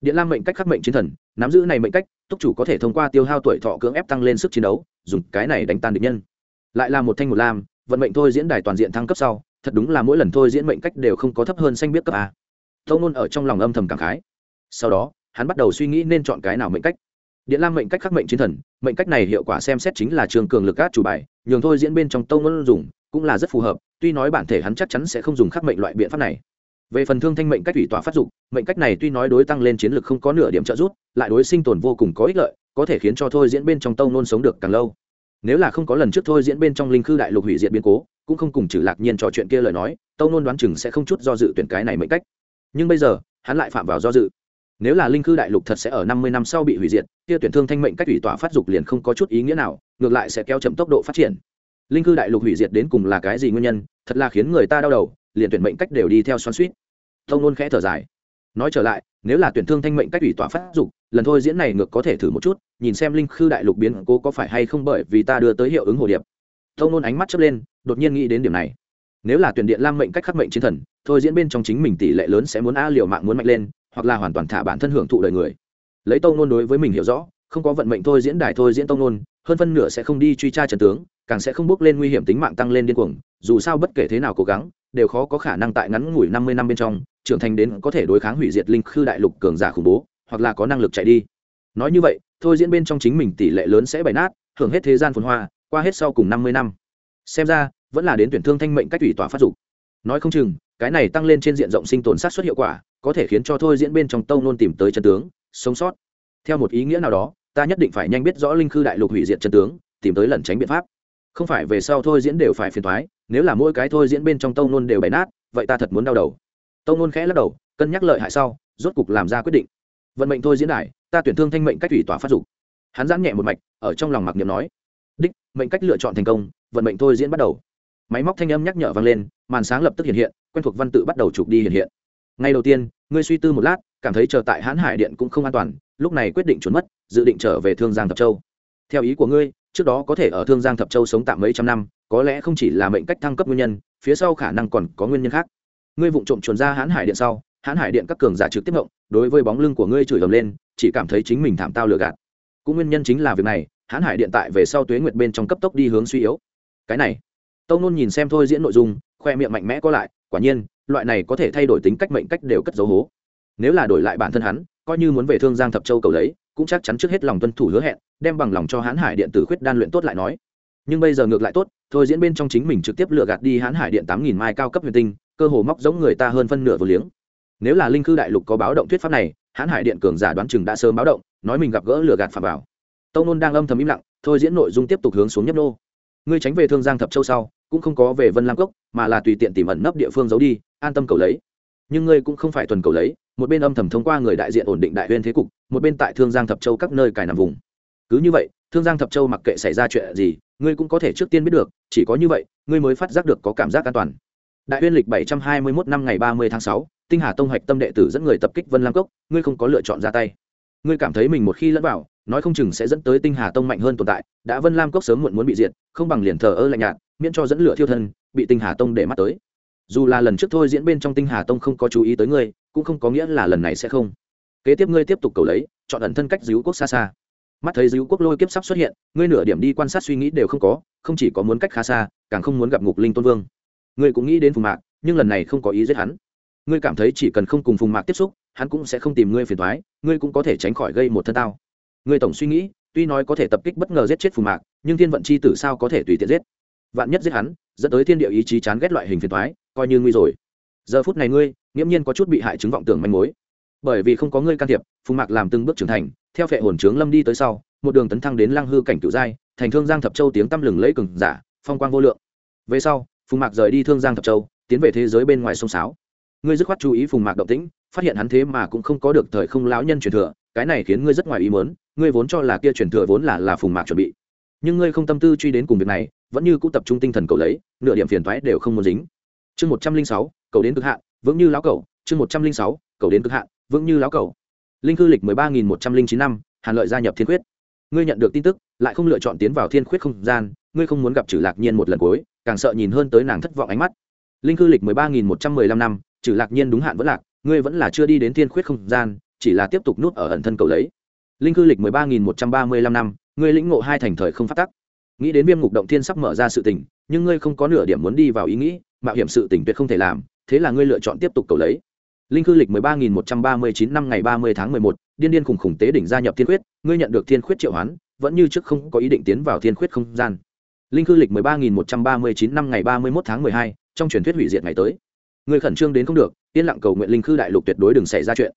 điện lam mệnh cách khắc mệnh chiến thần, nắm giữ này mệnh cách, túc chủ có thể thông qua tiêu hao tuổi thọ cưỡng ép tăng lên sức chiến đấu, dùng cái này đánh tan địch nhân. Lại là một thanh một lam, vận mệnh thôi diễn đài toàn diện thăng cấp sau thật đúng là mỗi lần thôi diễn mệnh cách đều không có thấp hơn xanh biết cấp a. Tâu nôn ở trong lòng âm thầm cảm khái. Sau đó, hắn bắt đầu suy nghĩ nên chọn cái nào mệnh cách. Điện lam mệnh cách khắc mệnh chiến thần, mệnh cách này hiệu quả xem xét chính là trường cường lực cát chủ bài, nhường thôi diễn bên trong tâu nôn dùng, cũng là rất phù hợp, tuy nói bản thể hắn chắc chắn sẽ không dùng khắc mệnh loại biện pháp này. Về phần thương thanh mệnh cách ủy tỏa phát dục, mệnh cách này tuy nói đối tăng lên chiến lược không có nửa điểm trợ giúp, lại đối sinh tồn vô cùng có ích lợi, có thể khiến cho thôi diễn bên trong tâu nôn sống được càng lâu. Nếu là không có lần trước thôi diễn bên trong linh khư đại lục hủy diệt biến cố cũng không cùng trừ lạc nhiên trò chuyện kia lời nói, tâu nôn đoán chừng sẽ không chút do dự tuyển cái này mệnh cách. Nhưng bây giờ, hắn lại phạm vào do dự. Nếu là linh khư đại lục thật sẽ ở năm mươi năm sau bị hủy diệt, kia tuyển thương thanh mệnh cách ủy tỏa phát dục liền không có chút ý nghĩa nào, ngược lại sẽ kéo chậm tốc độ phát triển. Linh khư đại lục hủy diệt đến cùng là cái gì nguyên nhân, thật là khiến người ta đau đầu, liền tuyển mệnh cách đều đi theo xoắn suýt. Tâu nôn khẽ thở dài. Nói trở lại, nếu là tuyển thương thanh mệnh cách ủy tỏa phát dục, lần thôi diễn này ngược có thể thử một chút, nhìn xem linh khư đại lục biến cố có phải hay không bởi vì ta đưa tới hiệu ứng hồ điệp tâu nôn ánh mắt chớp lên, đột nhiên nghĩ đến điểm này. Nếu là tuyển điện lam mệnh cách khắc mệnh chiến thần, thôi diễn bên trong chính mình tỷ lệ lớn sẽ muốn a liều mạng muốn mạnh lên, hoặc là hoàn toàn thả bản thân hưởng thụ đời người. Lấy tâu nôn đối với mình hiểu rõ, không có vận mệnh thôi diễn đài thôi diễn tâu nôn, hơn phân nửa sẽ không đi truy tra trần tướng, càng sẽ không bước lên nguy hiểm tính mạng tăng lên điên cuồng, dù sao bất kể thế nào cố gắng, đều khó có khả năng tại ngắn ngủi năm mươi năm bên trong, trưởng thành đến có thể đối kháng hủy diệt linh khư đại lục cường giả khủng bố, hoặc là có năng lực chạy đi. Nói như vậy, thôi diễn bên trong chính mình tỷ lệ lớn sẽ bày nát, hưởng hết thế gian phồn hoa qua hết sau cùng năm mươi năm. Xem ra, vẫn là đến tuyển thương thanh mệnh cách ủy tỏa phát dục. Nói không chừng, cái này tăng lên trên diện rộng sinh tồn sát xuất hiệu quả, có thể khiến cho thôi diễn bên trong tâu nôn tìm tới chân tướng, sống sót. Theo một ý nghĩa nào đó, ta nhất định phải nhanh biết rõ linh khư đại lục hủy diệt chân tướng, tìm tới lẩn tránh biện pháp. Không phải về sau thôi diễn đều phải phiền thoái nếu là mỗi cái thôi diễn bên trong tâu nôn đều bày nát, vậy ta thật muốn đau đầu. Tâu nôn khẽ lắc đầu, cân nhắc lợi hại sau, rốt cục làm ra quyết định. Vận mệnh thôi diễn đại ta tuyển thương thanh mệnh cách ủy tỏa phát dục. Hắn giãn nhẹ một mạch, ở trong lòng mặc niệm nói đích, mệnh cách lựa chọn thành công, vận mệnh thôi diễn bắt đầu. Máy móc thanh âm nhắc nhở vang lên, màn sáng lập tức hiện hiện, quen thuộc văn tự bắt đầu chụp đi hiện hiện. Ngay đầu tiên, ngươi suy tư một lát, cảm thấy chờ tại hãn hải điện cũng không an toàn, lúc này quyết định trốn mất, dự định trở về thương giang thập châu. Theo ý của ngươi, trước đó có thể ở thương giang thập châu sống tạm mấy trăm năm, có lẽ không chỉ là mệnh cách thăng cấp nguyên nhân, phía sau khả năng còn có nguyên nhân khác. Ngươi vụng trộm chuồn ra hãn hải điện sau, hãn hải điện các cường giả trực tiếp động đối với bóng lưng của ngươi chửi ầm lên, chỉ cảm thấy chính mình thảm tao lừa gạt. Cũng nguyên nhân chính là việc này hãn hải điện tại về sau tuế nguyệt bên trong cấp tốc đi hướng suy yếu. Cái này, tâu nôn nhìn xem thôi diễn nội dung, khoe miệng mạnh mẽ có lại, quả nhiên, loại này có thể thay đổi tính cách mệnh cách đều cất dấu hố. Nếu là đổi lại bản thân hắn, coi như muốn về thương giang thập châu cầu lấy, cũng chắc chắn trước hết lòng tuân thủ hứa hẹn, đem bằng lòng cho hãn hải điện tử khuyết đan luyện tốt lại nói. Nhưng bây giờ ngược lại tốt, thôi diễn bên trong chính mình trực tiếp lừa gạt đi hãn hải điện tám nghìn mai cao cấp huyền tinh, cơ hồ móc giống người ta hơn phân nửa vừa liếng. Nếu là linh cư đại lục có báo động thuyết pháp này, hãn hải điện cường giả đoán chừng đã sớm báo động, nói mình gặp gỡ lừa gạt phạm vào tâu nôn đang âm thầm im lặng, thôi diễn nội dung tiếp tục hướng xuống nhấp nô. Ngươi tránh về thương giang thập châu sau, cũng không có về vân lam cốc, mà là tùy tiện tìm ẩn nấp địa phương giấu đi, an tâm cầu lấy. Nhưng ngươi cũng không phải tuần cầu lấy, một bên âm thầm thông qua người đại diện ổn định đại huyên thế cục, một bên tại thương giang thập châu các nơi cài nằm vùng. Cứ như vậy, thương giang thập châu mặc kệ xảy ra chuyện gì, ngươi cũng có thể trước tiên biết được, chỉ có như vậy, ngươi mới phát giác được có cảm giác an toàn. Đại huyên lịch bảy trăm hai mươi mốt năm ngày ba mươi tháng sáu, tinh hà tông hạch tâm đệ tử dẫn người tập kích vân lam cốc, ngươi không có lựa chọn ra tay. Ngươi cảm thấy mình một khi lẫn vào nói không chừng sẽ dẫn tới tinh hà tông mạnh hơn tồn tại, đã vân lam cốc sớm muộn muốn bị diệt, không bằng liền thờ ơ lạnh nhạt, miễn cho dẫn lửa thiêu thân, bị tinh hà tông để mắt tới. Dù là lần trước thôi diễn bên trong tinh hà tông không có chú ý tới ngươi, cũng không có nghĩa là lần này sẽ không. Kế tiếp ngươi tiếp tục cầu lấy, chọn ẩn thân cách díu quốc xa xa. Mắt thấy díu quốc lôi kiếp sắp xuất hiện, ngươi nửa điểm đi quan sát suy nghĩ đều không có, không chỉ có muốn cách khá xa, càng không muốn gặp ngục linh tôn vương. Ngươi cũng nghĩ đến phùng mạc, nhưng lần này không có ý giết hắn. Ngươi cảm thấy chỉ cần không cùng phùng mạc tiếp xúc, hắn cũng sẽ không tìm ngươi phiền thoái ngươi cũng có thể tránh khỏi gây một thân tao ngươi tổng suy nghĩ, tuy nói có thể tập kích bất ngờ giết chết phùng mạc, nhưng thiên vận c h i tử sao có thể tùy tiện giết? Vạn nhất giết hắn, dẫn tới thiên địa ý chí chán ghét loại hình phiền thoái coi như nguy rồi. Giờ phút này ngươi, nghiễm nhiên có chút bị hại chứng vọng tưởng manh mối. Bởi vì không có ngươi can thiệp phùng mạc làm từng bước trưởng thành, theo phệ hồn trướng lâm đi tới sau, một đường tấn thăng đến lăng hư cảnh cựu giai, thành thương giang thập châu tiếng tăm lừng lấy cừng giả, phong quang vô lượng. Về sau phùng mạc rời đi thương giang thập châu, tiến về thế giới bên ngoài sông sáo. Ngươi dứt khoát chú ý phùng mạc động tĩnh, phát hiện hắn thế mà cũng không có được thời không lão nhân truyền thừa cái này khiến ngươi rất ngoài ý mớn ngươi vốn cho là kia truyền thừa vốn là là phùng mạc chuẩn bị. Nhưng ngươi không tâm tư truy đến cùng việc này, vẫn như cũ tập trung tinh thần cầu lấy, nửa điểm phiền thoái đều không muốn dính. Chương một trăm linh sáu, cầu đến cực hạn, vững như lão cầu. Chương một trăm linh sáu, cầu đến cực hạn, vững như lão cầu. Linh cư lịch mười ba nghìn một trăm linh chín năm, hàn lợi gia nhập thiên khuyết. Ngươi nhận được tin tức, lại không lựa chọn tiến vào thiên khuyết không gian, ngươi không muốn gặp trừ lạc nhiên một lần cuối, càng sợ nhìn hơn tới nàng thất vọng ánh mắt. Linh cư lịch mười ba nghìn một trăm mười lăm năm trừ lạc nhiên đúng hạn vẫn lạc, ngươi vẫn là chưa đi đến thiên khuyết không gian chỉ là tiếp tục nút ở ẩn thân cầu lấy. Linh cư lịch mười ba nghìn một trăm ba mươi lăm năm, ngươi lĩnh ngộ hai thành thời không phát tắc. Nghĩ đến viêm ngục động thiên sắp mở ra sự tình, nhưng ngươi không có nửa điểm muốn đi vào ý nghĩ, mạo hiểm sự tình tuyệt không thể làm, thế là ngươi lựa chọn tiếp tục cầu lấy. Linh cư lịch mười ba nghìn một trăm ba mươi chín năm ngày ba mươi tháng mười một, điên điên khủng khủng tế đỉnh gia nhập thiên khuyết, ngươi nhận được thiên khuyết triệu hoán, vẫn như trước không có ý định tiến vào thiên khuyết không gian. Linh cư lịch mười ba nghìn một trăm ba mươi chín năm ngày ba mươi một tháng mười hai, trong truyền thuyết hủy diệt ngày tới. Ngươi khẩn trương đến không được, yên lặng cầu nguyện linh cư đại lục tuyệt đối đừng xảy ra chuyện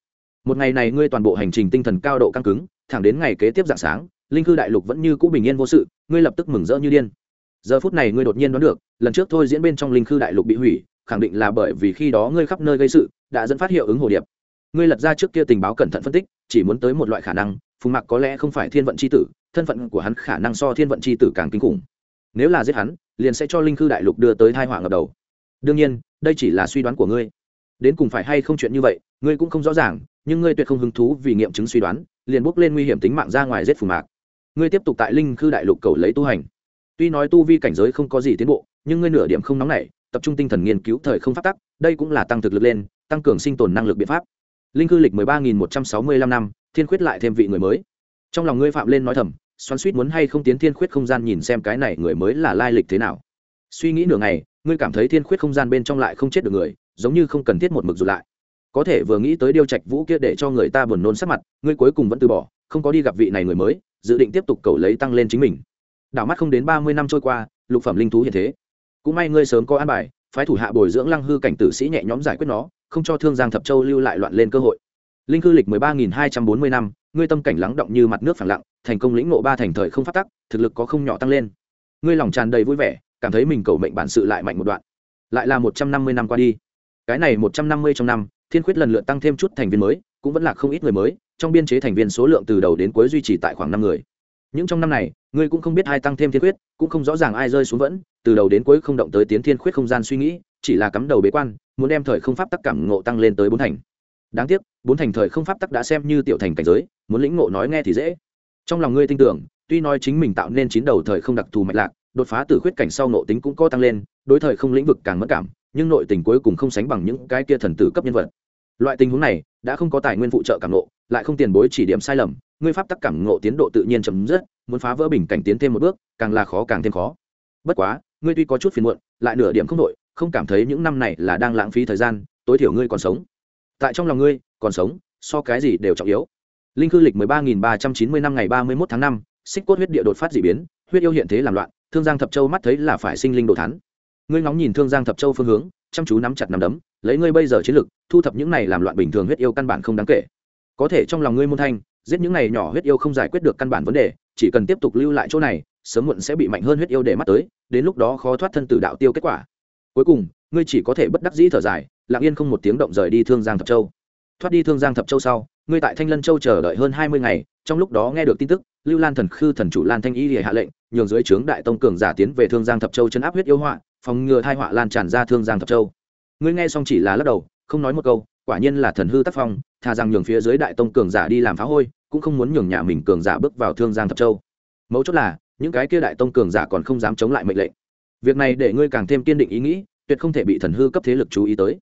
một ngày này ngươi toàn bộ hành trình tinh thần cao độ căng cứng, thẳng đến ngày kế tiếp dạng sáng, linh cư đại lục vẫn như cũ bình yên vô sự, ngươi lập tức mừng rỡ như điên. Giờ phút này ngươi đột nhiên đoán được, lần trước thôi diễn bên trong linh cư đại lục bị hủy, khẳng định là bởi vì khi đó ngươi khắp nơi gây sự, đã dẫn phát hiệu ứng hồ điệp. Ngươi lật ra trước kia tình báo cẩn thận phân tích, chỉ muốn tới một loại khả năng, phùng mạc có lẽ không phải thiên vận c h i tử, thân phận của hắn khả năng so thiên vận c h i tử càng kinh khủng. Nếu là giết hắn, liền sẽ cho linh cư đại lục đưa tới thai họa ngập đầu. Đương nhiên, đây chỉ là suy đoán của ngươi. Đến cùng phải hay không chuyện như vậy, ngươi cũng không rõ ràng nhưng ngươi tuyệt không hứng thú vì nghiệm chứng suy đoán, liền bốc lên nguy hiểm tính mạng ra ngoài giết phù mạc. Ngươi tiếp tục tại linh khư đại lục cầu lấy tu hành. Tuy nói tu vi cảnh giới không có gì tiến bộ, nhưng ngươi nửa điểm không nóng nảy, tập trung tinh thần nghiên cứu thời không phát tắc, đây cũng là tăng thực lực lên, tăng cường sinh tồn năng lực biện pháp. Linh cư lịch mười ba nghìn một trăm sáu mươi lăm năm, thiên khuyết lại thêm vị người mới. Trong lòng ngươi phạm lên nói thầm, xoắn suýt muốn hay không tiến thiên khuyết không gian nhìn xem cái này người mới là lai lịch thế nào. Suy nghĩ nửa ngày, ngươi cảm thấy thiên khuyết không gian bên trong lại không chết được người, giống như không cần thiết một mực rụt lại có thể vừa nghĩ tới điêu trạch vũ kia để cho người ta buồn nôn sắc mặt, ngươi cuối cùng vẫn từ bỏ, không có đi gặp vị này người mới, dự định tiếp tục cầu lấy tăng lên chính mình. Đảo mắt không đến ba mươi năm trôi qua, lục phẩm linh thú hiện thế. Cũng may ngươi sớm có an bài, phái thủ hạ bồi dưỡng lăng hư cảnh tử sĩ nhẹ nhõm giải quyết nó, không cho thương giang thập châu lưu lại loạn lên cơ hội. Linh cư lịch mười ba nghìn hai trăm bốn mươi năm, ngươi tâm cảnh lắng động như mặt nước phẳng lặng, thành công lĩnh ngộ ba thành thời không phát tắc, thực lực có không nhỏ tăng lên. Ngươi lòng tràn đầy vui vẻ, cảm thấy mình cầu mệnh bản sự lại mạnh một đoạn. Lại là một trăm năm mươi năm qua đi. Cái này một trăm năm mươi trong năm thiên khuyết lần lượt tăng thêm chút thành viên mới, cũng vẫn là không ít người mới, trong biên chế thành viên số lượng từ đầu đến cuối duy trì tại khoảng năm người. Những trong năm này, ngươi cũng không biết ai tăng thêm thiên khuyết, cũng không rõ ràng ai rơi xuống vẫn, từ đầu đến cuối không động tới tiến thiên khuyết không gian suy nghĩ, chỉ là cắm đầu bế quan, muốn đem thời không pháp tắc cảm ngộ tăng lên tới bốn thành. Đáng tiếc, bốn thành thời không pháp tắc đã xem như tiểu thành cảnh giới, muốn lĩnh ngộ nói nghe thì dễ. Trong lòng ngươi tin tưởng, tuy nói chính mình tạo nên chín đầu thời không đặc thù mạch lạc, đột phá từ khuyết cảnh sau nộ tính cũng có tăng lên, đối thời không lĩnh vực càng mất cảm nhưng nội tình cuối cùng không sánh bằng những cái kia thần tử cấp nhân vật. Loại tình huống này, đã không có tài nguyên phụ trợ cảm nộ lại không tiền bối chỉ điểm sai lầm, ngươi pháp tắc cảm ngộ tiến độ tự nhiên chấm dứt, muốn phá vỡ bình cảnh tiến thêm một bước, càng là khó càng thêm khó. Bất quá, ngươi tuy có chút phiền muộn, lại nửa điểm không nội không cảm thấy những năm này là đang lãng phí thời gian, tối thiểu ngươi còn sống. Tại trong lòng ngươi, còn sống, so cái gì đều trọng yếu. Linh cư lịch mười ba nghìn ba trăm chín mươi năm ngày ba mươi mốt tháng năm, xích cốt huyết địa đột phát dị biến, huyết yêu hiện thế làm loạn, thương giang thập châu mắt thấy là phải sinh linh đồ thán ngươi ngóng nhìn thương giang thập châu phương hướng, chăm chú nắm chặt nắm đấm, lấy ngươi bây giờ chiến lực, thu thập những này làm loạn bình thường huyết yêu căn bản không đáng kể. Có thể trong lòng ngươi môn thanh, giết những này nhỏ huyết yêu không giải quyết được căn bản vấn đề, chỉ cần tiếp tục lưu lại chỗ này, sớm muộn sẽ bị mạnh hơn huyết yêu để mắt tới, đến lúc đó khó thoát thân tử đạo tiêu kết quả. Cuối cùng, ngươi chỉ có thể bất đắc dĩ thở dài, lặng yên không một tiếng động rời đi thương giang thập châu. Thoát đi thương giang thập châu sau, ngươi tại thanh lân châu chờ đợi hơn hai mươi ngày, trong lúc đó nghe được tin tức lưu lan thần khư thần chủ lan thanh y lìa hạ lệnh, nhường dưới trướng đại tông cường giả tiến về thương giang thập châu chấn áp huyết yêu họa, phòng ngừa thai họa lan tràn ra thương giang thập châu. Ngươi nghe xong chỉ là lắc đầu, không nói một câu, quả nhiên là thần hư tác phong, thà rằng nhường phía dưới đại tông cường giả đi làm phá hôi, cũng không muốn nhường nhà mình cường giả bước vào thương giang thập châu. Mấu chốt là, những cái kia đại tông cường giả còn không dám chống lại mệnh lệnh. Việc này để ngươi càng thêm kiên định ý nghĩ, tuyệt không thể bị thần hư cấp thế lực chú ý tới.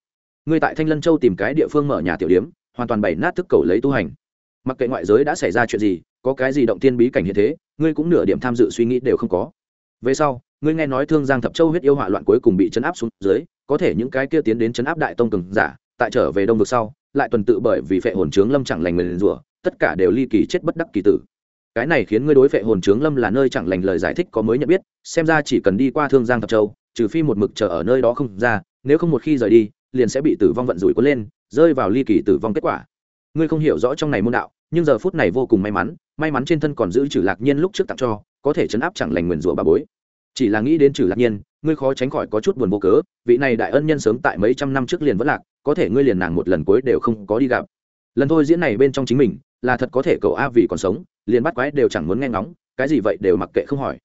Ngươi tại thanh lân châu tìm cái địa phương mở nhà tiểu điếm, hoàn toàn bày nát thức cầu lấy tu hành mặc kệ ngoại giới đã xảy ra chuyện gì, có cái gì động tiên bí cảnh như thế, ngươi cũng nửa điểm tham dự suy nghĩ đều không có. Về sau, ngươi nghe nói thương giang thập châu huyết yêu hỏa loạn cuối cùng bị chấn áp xuống dưới, có thể những cái kia tiến đến chấn áp đại tông cường giả, tại trở về đông vực sau, lại tuần tự bởi vì phệ hồn trướng lâm chẳng lành nguyền rủa, tất cả đều ly kỳ chết bất đắc kỳ tử. Cái này khiến ngươi đối phệ hồn trướng lâm là nơi chẳng lành lời giải thích có mới nhận biết, xem ra chỉ cần đi qua thương giang thập châu, trừ phi một mực chờ ở nơi đó không ra, nếu không một khi rời đi, liền sẽ bị tử vong vận rủi cuốn lên, rơi vào ly kỳ tử vong kết quả. Ngươi không hiểu rõ trong này môn đạo nhưng giờ phút này vô cùng may mắn may mắn trên thân còn giữ trừ lạc nhiên lúc trước tặng cho, có thể chấn áp chẳng lành nguyền rủa bà bối. Chỉ là nghĩ đến trừ lạc nhiên, ngươi khó tránh khỏi có chút buồn vô cớ, vị này đại ân nhân sớm tại mấy trăm năm trước liền vẫn lạc, có thể ngươi liền nàng một lần cuối đều không có đi gặp. Lần thôi diễn này bên trong chính mình, là thật có thể cậu a vì còn sống, liền bắt quái đều chẳng muốn nghe ngóng, cái gì vậy đều mặc kệ không hỏi.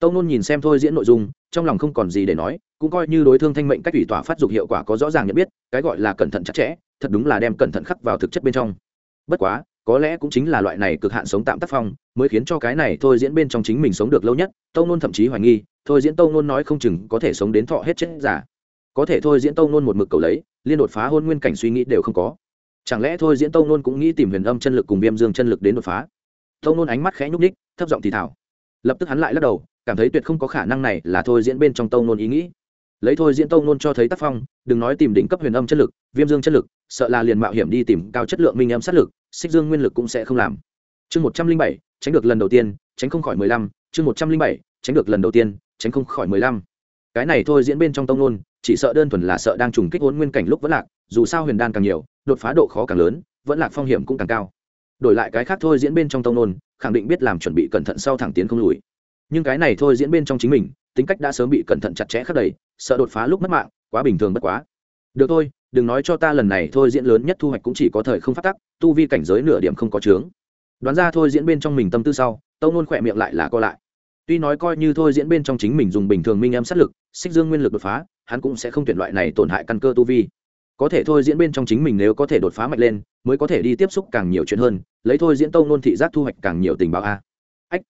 Tâu nôn nhìn xem thôi diễn nội dung, trong lòng không còn gì để nói, cũng coi như đối thương thanh mệnh cách ủy tỏa phát dục hiệu quả có rõ ràng nhận biết, cái gọi là cẩn thận chặt chẽ, thật đúng là đem cẩn thận khắc vào thực chất bên trong. Bất quá có lẽ cũng chính là loại này cực hạn sống tạm tác phong, mới khiến cho cái này thôi diễn bên trong chính mình sống được lâu nhất tâu nôn thậm chí hoài nghi, thôi diễn tâu nôn nói không chừng có thể sống đến thọ hết chết giả. Có thể thôi diễn tâu nôn một mực cầu lấy, liên đột phá hôn nguyên cảnh suy nghĩ đều không có. Chẳng lẽ thôi diễn tâu nôn cũng nghĩ tìm huyền âm chân lực cùng viêm dương chân lực đến đột phá? Tâu nôn ánh mắt khẽ nhúc ních thấp giọng thì thảo lập tức hắn lại lắc đầu, cảm thấy tuyệt không có khả năng này là thôi diễn bên trong tâu nôn ý nghĩ lấy thôi diễn tông nôn cho thấy tác phong, đừng nói tìm đỉnh cấp huyền âm chất lực, viêm dương chất lực, sợ là liền mạo hiểm đi tìm cao chất lượng minh âm sát lực, xích dương nguyên lực cũng sẽ không làm. Chương một trăm linh bảy, tránh được lần đầu tiên, tránh không khỏi mười lăm, chương một trăm linh bảy, tránh được lần đầu tiên, tránh không khỏi mười lăm. Cái này thôi diễn bên trong tông nôn, chỉ sợ đơn thuần là sợ đang trùng kích hôn nguyên cảnh lúc vẫn lạc, dù sao huyền đan càng nhiều, đột phá độ khó càng lớn, vẫn lạc phong hiểm cũng càng cao. Đổi lại cái khác thôi diễn bên trong tông nôn, khẳng định biết làm chuẩn bị cẩn thận sau thẳng tiến không lùi. Nhưng cái này thôi diễn bên trong chính mình, tính cách đã sớm bị cẩn thận chặt chẽ khắc đầy sợ đột phá lúc mất mạng, quá bình thường bất quá. Được thôi, đừng nói cho ta lần này thôi, diễn lớn nhất thu hoạch cũng chỉ có thời không phát tắc, tu vi cảnh giới nửa điểm không có chướng. Đoán ra thôi, diễn bên trong mình tâm tư sau, tâu nôn khỏe miệng lại là co lại. Tuy nói coi như thôi, diễn bên trong chính mình dùng bình thường minh âm sát lực, xích dương nguyên lực đột phá, hắn cũng sẽ không tuyển loại này tổn hại căn cơ tu vi. Có thể thôi, diễn bên trong chính mình nếu có thể đột phá mạnh lên, mới có thể đi tiếp xúc càng nhiều chuyện hơn, lấy thôi, diễn tâu nôn thị giác thu hoạch càng nhiều tình báo a. Ách,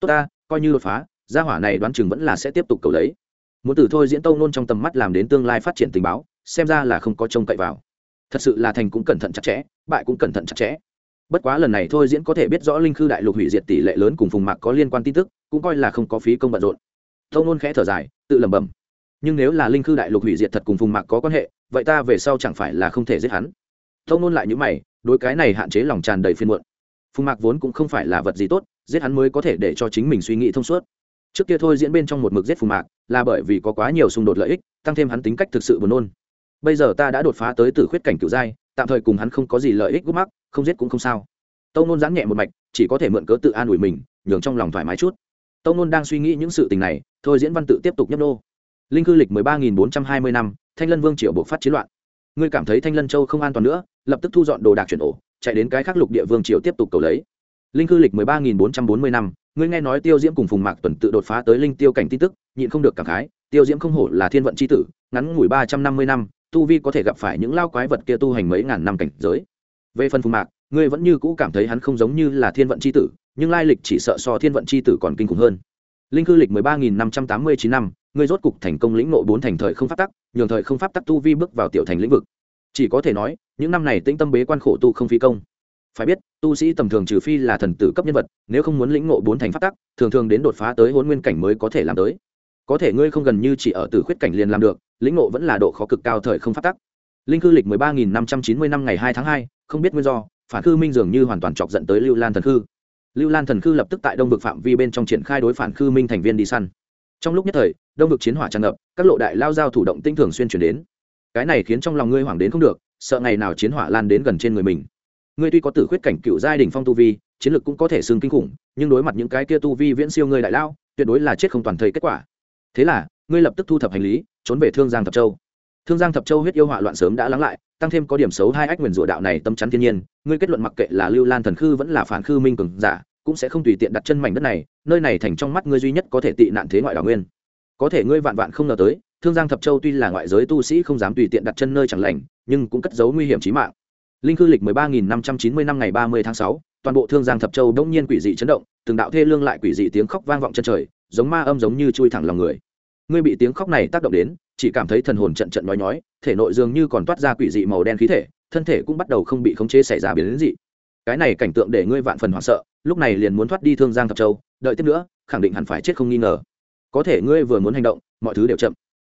tốt ta, coi như đột phá, gia hỏa này đoán chừng vẫn là sẽ tiếp tục cầu lấy muốn từ thôi diễn tâu nôn trong tầm mắt làm đến tương lai phát triển tình báo, xem ra là không có trông cậy vào. Thật sự là thành cũng cẩn thận chặt chẽ, bại cũng cẩn thận chặt chẽ. Bất quá lần này thôi diễn có thể biết rõ linh khư đại lục hủy diệt tỷ lệ lớn cùng phùng mạc có liên quan tin tức, cũng coi là không có phí công bận rộn. Tâu nôn khẽ thở dài, tự lẩm bẩm. Nhưng nếu là linh khư đại lục hủy diệt thật cùng phùng mạc có quan hệ, vậy ta về sau chẳng phải là không thể giết hắn. Tâu nôn lại nhữ mày, đối cái này hạn chế lòng tràn đầy phiên muộn. Phùng mạc vốn cũng không phải là vật gì tốt, giết hắn mới có thể để cho chính mình suy nghĩ thông suốt trước kia thôi diễn bên trong một mực giết phù mạc, là bởi vì có quá nhiều xung đột lợi ích, tăng thêm hắn tính cách thực sự buồn nôn. Bây giờ ta đã đột phá tới từ khuyết cảnh cựu giai, tạm thời cùng hắn không có gì lợi ích gút mắc, không giết cũng không sao. Tâu nôn giãn nhẹ một mạch, chỉ có thể mượn cớ tự an ủi mình, nhường trong lòng thoải mái chút. Tâu nôn đang suy nghĩ những sự tình này, thôi diễn văn tự tiếp tục nhấp nô. Linh cư lịch mười ba nghìn bốn trăm hai mươi năm, thanh lân vương triệu buộc phát chiến loạn. Ngươi cảm thấy thanh lân châu không an toàn nữa, lập tức thu dọn đồ đạc chuyển ổ, chạy đến cái khác lục địa vương triều tiếp tục cầu lấy. Linh cư lịch mười ba nghìn bốn trăm bốn mươi năm ngươi nghe nói tiêu diễm cùng phùng mạc tuần tự đột phá tới linh tiêu cảnh tin tức, nhịn không được cảm khái, tiêu diễm không hổ là thiên vận c h i tử, ngắn ngủi ba trăm năm mươi năm, tu vi có thể gặp phải những lao quái vật kia tu hành mấy ngàn năm cảnh giới. Về phần phùng mạc, ngươi vẫn như cũ cảm thấy hắn không giống như là thiên vận c h i tử, nhưng lai lịch chỉ sợ so thiên vận c h i tử còn kinh khủng hơn. Linh cư lịch mười ba nghìn năm trăm tám mươi chín năm, ngươi rốt cục thành công lĩnh nộ bốn thành thời không pháp tắc, nhường thời không pháp tắc tu vi bước vào tiểu thành lĩnh vực. Chỉ có thể nói, những năm này tĩnh tâm bế quan khổ tu không phi công phải biết, tu sĩ tầm thường trừ phi là thần tử cấp nhân vật, nếu không muốn lĩnh ngộ bốn thành phát tắc, thường thường đến đột phá tới hôn nguyên cảnh mới có thể làm tới. Có thể ngươi không gần như chỉ ở từ khuyết cảnh liền làm được, lĩnh ngộ vẫn là độ khó cực cao thời không phát tắc. Linh cư lịch mười ba nghìn năm trăm chín mươi năm ngày hai tháng hai, không biết nguyên do, phản khư minh dường như hoàn toàn chọc dẫn tới lưu lan thần khư. Lưu lan thần khư lập tức tại đông vực phạm vi bên trong triển khai đối phản khư minh thành viên đi săn. Trong lúc nhất thời, đông vực chiến hỏa tràn ngập, các lộ đại lao giao thủ động tinh thường xuyên chuyển đến. Cái này khiến trong lòng ngươi hoảng đến không được, sợ ngày nào chiến hỏa lan đến gần trên người mình ngươi tuy có tử khuyết cảnh cựu giai đình phong tu vi, chiến lược cũng có thể xưng kinh khủng, nhưng đối mặt những cái kia tu vi viễn siêu ngươi đại lao tuyệt đối là chết không toàn thầy kết quả. Thế là, ngươi lập tức thu thập hành lý, trốn về thương giang thập châu. Thương giang thập châu huyết yêu họa loạn sớm đã lắng lại, tăng thêm có điểm xấu hai ách nguyền rủa đạo này tâm chắn thiên nhiên, ngươi kết luận mặc kệ là lưu lan thần khư vẫn là phản khư minh cường giả, cũng sẽ không tùy tiện đặt chân mảnh đất này, nơi này thành trong mắt ngươi duy nhất có thể tị nạn thế ngoại đảo nguyên. Có thể ngươi vạn vạn không ngờ tới, thương giang thập châu tuy là ngoại giới tu sĩ không dám tùy tiện đặt chân nơi chẳng lành, nhưng cũng cất giấu nguy hiểm trí mạng linh cư lịch mười ba nghìn năm trăm chín mươi năm ngày ba mươi tháng sáu, toàn bộ thương giang thập châu đông nhiên quỷ dị chấn động, từng đạo thê lương lại quỷ dị tiếng khóc vang vọng chân trời, giống ma âm giống như chui thẳng lòng người. Ngươi bị tiếng khóc này tác động đến, chỉ cảm thấy thần hồn trận trận nói nhói, thể nội dường như còn toát ra quỷ dị màu đen khí thể, thân thể cũng bắt đầu không bị khống chế xảy ra biến đến dị. Cái này cảnh tượng để ngươi vạn phần hoảng sợ, lúc này liền muốn thoát đi thương giang thập châu, đợi tiếp nữa, khẳng định hẳn phải chết không nghi ngờ. Có thể ngươi vừa muốn hành động, mọi thứ đều chậm.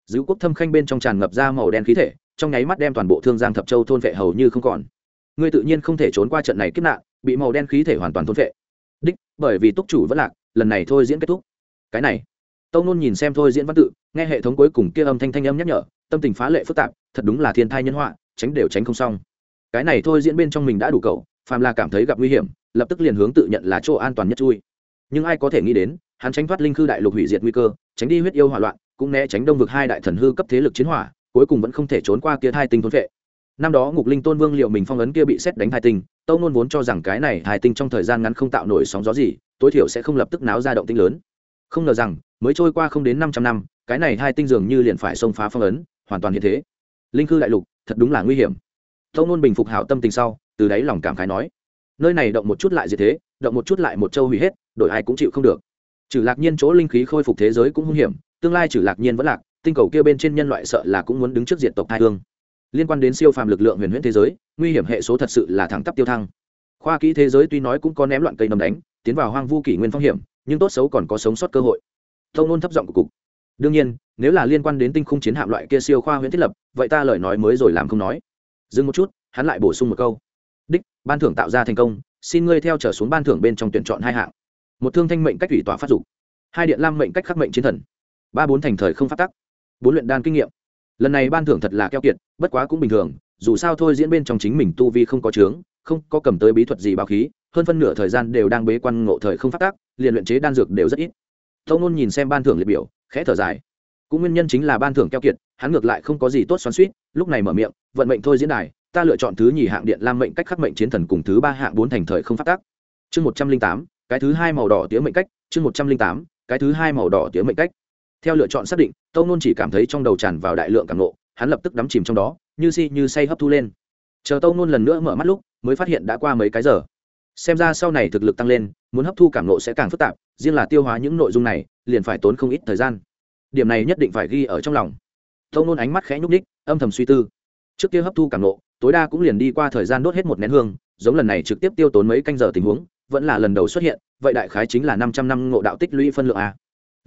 Giữ quốc thâm khanh bên trong tràn ngập ra màu đen khí thể, trong nháy mắt đem toàn bộ thương giang thập châu thôn vệ hầu như không còn ngươi tự nhiên không thể trốn qua trận này kiếp nạn, bị màu đen khí thể hoàn toàn thôn vệ đích, bởi vì túc chủ vẫn lạc, lần này thôi diễn kết thúc. Cái này, tâu nôn nhìn xem thôi diễn văn tự, nghe hệ thống cuối cùng kia âm thanh thanh âm nhắc nhở, tâm tình phá lệ phức tạp, thật đúng là thiên thai nhân họa, tránh đều tránh không xong. Cái này thôi diễn bên trong mình đã đủ cầu, phàm là cảm thấy gặp nguy hiểm, lập tức liền hướng tự nhận là chỗ an toàn nhất chui. Nhưng ai có thể nghĩ đến, hắn tránh thoát linh khư đại lục hủy diệt nguy cơ, tránh đi huyết yêu hỏa loạn, cũng né tránh đông vực hai đại thần hư cấp thế lực chiến hỏa, cuối cùng vẫn không thể trốn qua kia thai tinh thôn vệ năm đó ngục linh tôn vương liệu mình phong ấn kia bị xét đánh hai tinh, tâu nôn vốn cho rằng cái này hai tinh trong thời gian ngắn không tạo nổi sóng gió gì, tối thiểu sẽ không lập tức náo ra động tinh lớn. Không ngờ rằng, mới trôi qua không đến năm trăm năm, cái này hai tinh dường như liền phải xông phá phong ấn, hoàn toàn như thế. Linh cư đại lục, thật đúng là nguy hiểm. Tâu nôn bình phục hảo tâm tình sau, từ đáy lòng cảm khái nói, nơi này động một chút lại gì thế, động một chút lại một châu hủy hết, đổi ai cũng chịu không được. Trừ lạc nhiên chỗ linh khí khôi phục thế giới cũng hung hiểm, tương lai trừ lạc nhiên vẫn lạc, tinh cầu kia bên trên nhân loại sợ là cũng muốn đứng trước diện tộc hai thương liên quan đến siêu phàm lực lượng huyền huyễn thế giới, nguy hiểm hệ số thật sự là thẳng tắp tiêu thăng. Khoa kỹ thế giới tuy nói cũng có ném loạn cây nầm đánh, tiến vào hoang vu kỷ nguyên phong hiểm, nhưng tốt xấu còn có sống sót cơ hội. Thông nôn thấp giọng của cục. Đương nhiên, nếu là liên quan đến tinh khung chiến hạm loại kia siêu khoa huyễn thiết lập, vậy ta lời nói mới rồi làm không nói. Dừng một chút, hắn lại bổ sung một câu. Đích, ban thưởng tạo ra thành công, xin ngươi theo trở xuống ban thưởng bên trong tuyển chọn hai hạng. Một thương thanh mệnh cách ủy tỏa phát dục. Hai điện lam mệnh cách khắc mệnh chiến thần. Ba bốn thành thời không phát tắc. Bốn luyện đan kinh nghiệm lần này ban thưởng thật là keo kiệt, bất quá cũng bình thường, dù sao thôi diễn bên trong chính mình tu vi không có chướng, không có cầm tới bí thuật gì báo khí, hơn phân nửa thời gian đều đang bế quan ngộ thời không phát tác, liền luyện chế đan dược đều rất ít. Tâu nôn nhìn xem ban thưởng liệt biểu, khẽ thở dài. Cũng nguyên nhân chính là ban thưởng keo kiệt, hắn ngược lại không có gì tốt xoắn suýt lúc này mở miệng, vận mệnh thôi diễn đài, ta lựa chọn thứ nhì hạng điện lam mệnh cách khắc mệnh chiến thần cùng thứ ba hạng bốn thành thời không phát tác. Chương một trăm linh tám, cái thứ hai màu đỏ tía mệnh cách, chương một trăm linh tám, cái thứ hai màu đỏ tía mệnh cách theo lựa chọn xác định tâu nôn chỉ cảm thấy trong đầu tràn vào đại lượng cảm nộ hắn lập tức đắm chìm trong đó, như si như say hấp thu lên. Chờ tâu nôn lần nữa mở mắt lúc, mới phát hiện đã qua mấy cái giờ. Xem ra sau này thực lực tăng lên, muốn hấp thu cảm nộ sẽ càng phức tạp, riêng là tiêu hóa những nội dung này, liền phải tốn không ít thời gian. Điểm này nhất định phải ghi ở trong lòng. Tâu nôn ánh mắt khẽ nhúc ních âm thầm suy tư. Trước kia hấp thu cảm nộ tối đa cũng liền đi qua thời gian đốt hết một nén hương, giống lần này trực tiếp tiêu tốn mấy canh giờ tình huống, vẫn là lần đầu xuất hiện, vậy đại khái chính là năm trăm năm ngộ đạo tích lũy phân lượng a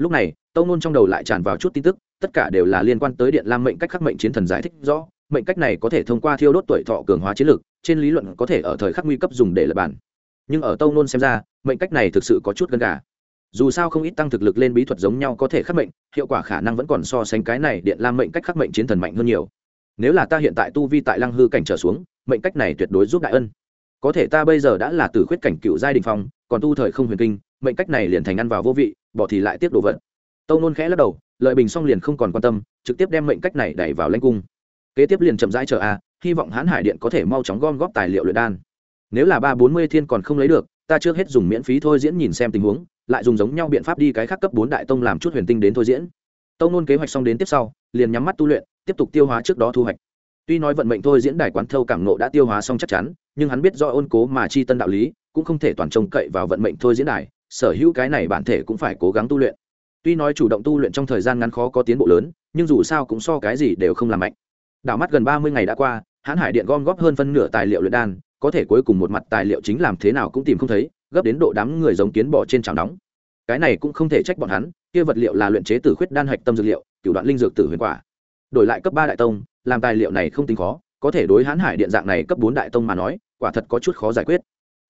lúc này, tâu nôn trong đầu lại tràn vào chút tin tức, tất cả đều là liên quan tới điện lam mệnh cách khắc mệnh chiến thần giải thích rõ, mệnh cách này có thể thông qua thiêu đốt tuổi thọ cường hóa chiến lược trên lý luận có thể ở thời khắc nguy cấp dùng để lập bản. Nhưng ở tâu nôn xem ra, mệnh cách này thực sự có chút gần gà. Dù sao không ít tăng thực lực lên bí thuật giống nhau có thể khắc mệnh, hiệu quả khả năng vẫn còn so sánh cái này điện lam mệnh cách khắc mệnh chiến thần mạnh hơn nhiều. Nếu là ta hiện tại tu vi tại lăng hư cảnh trở xuống, mệnh cách này tuyệt đối giúp đại ân có thể ta bây giờ đã là tử khuyết cảnh cựu giai đình phong, còn tu thời không huyền kinh, mệnh cách này liền thành ăn vào vô vị, bỏ thì lại tiếp đồ vật. Tâu nôn khẽ lắc đầu, lợi bình xong liền không còn quan tâm, trực tiếp đem mệnh cách này đẩy vào lanh cung. Kế tiếp liền chậm rãi chờ a, hy vọng hãn hải điện có thể mau chóng gom góp tài liệu luyện đan. Nếu là ba bốn mươi thiên còn không lấy được, ta trước hết dùng miễn phí thôi diễn nhìn xem tình huống, lại dùng giống nhau biện pháp đi cái khác cấp bốn đại tông làm chút huyền tinh đến thôi diễn. Tông nôn kế hoạch xong đến tiếp sau, liền nhắm mắt tu luyện, tiếp tục tiêu hóa trước đó thu hoạch tuy nói vận mệnh thôi, diễn đài quán thâu cảm nộ đã tiêu hóa xong chắc chắn, nhưng hắn biết do ôn cố mà chi tân đạo lý, cũng không thể toàn trông cậy vào vận mệnh thôi diễn đài, sở hữu cái này bản thể cũng phải cố gắng tu luyện. Tuy nói chủ động tu luyện trong thời gian ngắn khó có tiến bộ lớn, nhưng dù sao cũng so cái gì đều không làm mạnh. Đảo mắt gần ba mươi ngày đã qua, hãn hải điện gom góp hơn phân nửa tài liệu luyện đan, có thể cuối cùng một mặt tài liệu chính làm thế nào cũng tìm không thấy, gấp đến độ đám người giống kiến bỏ trên chảo nóng. Cái này cũng không thể trách bọn hắn, kia vật liệu là luyện chế từ khuyết đan hạch tâm dược liệu, cửu đoạn linh dược tử huyền quả. Đổi lại cấp ba đại tông làm tài liệu này không tính khó, có thể đối hãn hải điện dạng này cấp bốn đại tông mà nói, quả thật có chút khó giải quyết.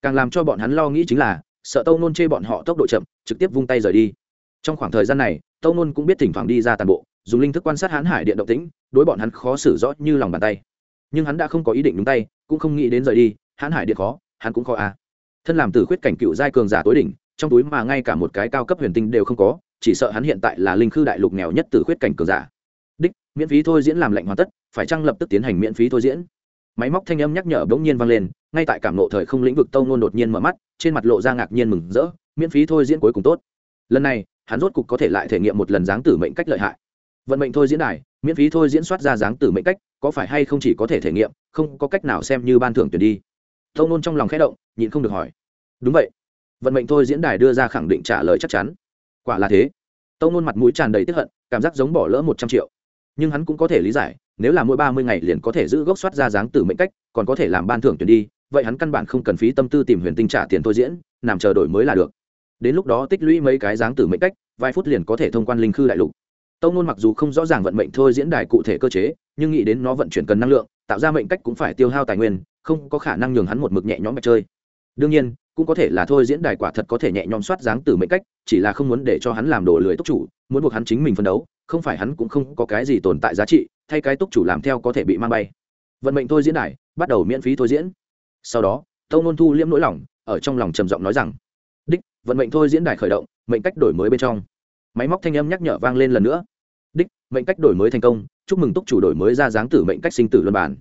Càng làm cho bọn hắn lo nghĩ chính là, sợ tâu nôn chê bọn họ tốc độ chậm, trực tiếp vung tay rời đi. Trong khoảng thời gian này tâu nôn cũng biết thỉnh thoảng đi ra tàn bộ, dùng linh thức quan sát hãn hải điện động tĩnh, đối bọn hắn khó xử rõ như lòng bàn tay. Nhưng hắn đã không có ý định đúng tay, cũng không nghĩ đến rời đi, hãn hải điện khó, hắn cũng khó à. Thân làm tử khuyết cảnh cựu giai cường giả tối đỉnh, trong túi mà ngay cả một cái cao cấp huyền tinh đều không có, chỉ sợ hắn hiện tại là linh khư đại lục nghèo nhất tử khuyết cảnh cường giả miễn phí thôi diễn làm lệnh hoàn tất, phải chăng lập tức tiến hành miễn phí thôi diễn? Máy móc thanh âm nhắc nhở bỗng nhiên vang lên, ngay tại cảm nộ thời không lĩnh vực tâu nôn đột nhiên mở mắt, trên mặt lộ ra ngạc nhiên mừng rỡ, miễn phí thôi diễn cuối cùng tốt. Lần này, hắn rốt cục có thể lại thể nghiệm một lần dáng tử mệnh cách lợi hại. Vận mệnh thôi diễn đài, miễn phí thôi diễn soát ra dáng tử mệnh cách, có phải hay không chỉ có thể thể nghiệm, không có cách nào xem như ban thưởng tuyển đi. Tâu nôn trong lòng khẽ động, nhịn không được hỏi. Đúng vậy. Vận mệnh thôi diễn đài đưa ra khẳng định trả lời chắc chắn. Quả là thế. Tâu nôn mặt mũi tràn đầy tiếp hận, cảm giác giống bỏ lỡ một trăm triệu nhưng hắn cũng có thể lý giải, nếu là mỗi ba mươi ngày liền có thể giữ gốc soát ra dáng từ mệnh cách, còn có thể làm ban thưởng tuyển đi, vậy hắn căn bản không cần phí tâm tư tìm huyền tinh trả tiền thôi diễn, nằm chờ đổi mới là được. Đến lúc đó tích lũy mấy cái dáng từ mệnh cách, vài phút liền có thể thông quan linh khư đại lục. Tâu nôn mặc dù không rõ ràng vận mệnh thôi diễn đài cụ thể cơ chế, nhưng nghĩ đến nó vận chuyển cần năng lượng, tạo ra mệnh cách cũng phải tiêu hao tài nguyên, không có khả năng nhường hắn một mực nhẹ nhõm bạch chơi. Đương nhiên, cũng có thể là thôi diễn đài quả thật có thể nhẹ nhõm soát dáng từ mệnh cách, chỉ là không muốn để cho hắn làm đồ lười tốc chủ, muốn buộc hắn chính mình phân đấu không phải hắn cũng không có cái gì tồn tại giá trị, thay cái túc chủ làm theo có thể bị mang bay. Vận mệnh thôi diễn đài, bắt đầu miễn phí thôi diễn. Sau đó, tâu nôn thu liễm nỗi lòng, ở trong lòng trầm giọng nói rằng, đích, vận mệnh thôi diễn đài khởi động, mệnh cách đổi mới bên trong. Máy móc thanh âm nhắc nhở vang lên lần nữa. Đích, mệnh cách đổi mới thành công, chúc mừng túc chủ đổi mới ra dáng tử mệnh cách sinh tử luân bản.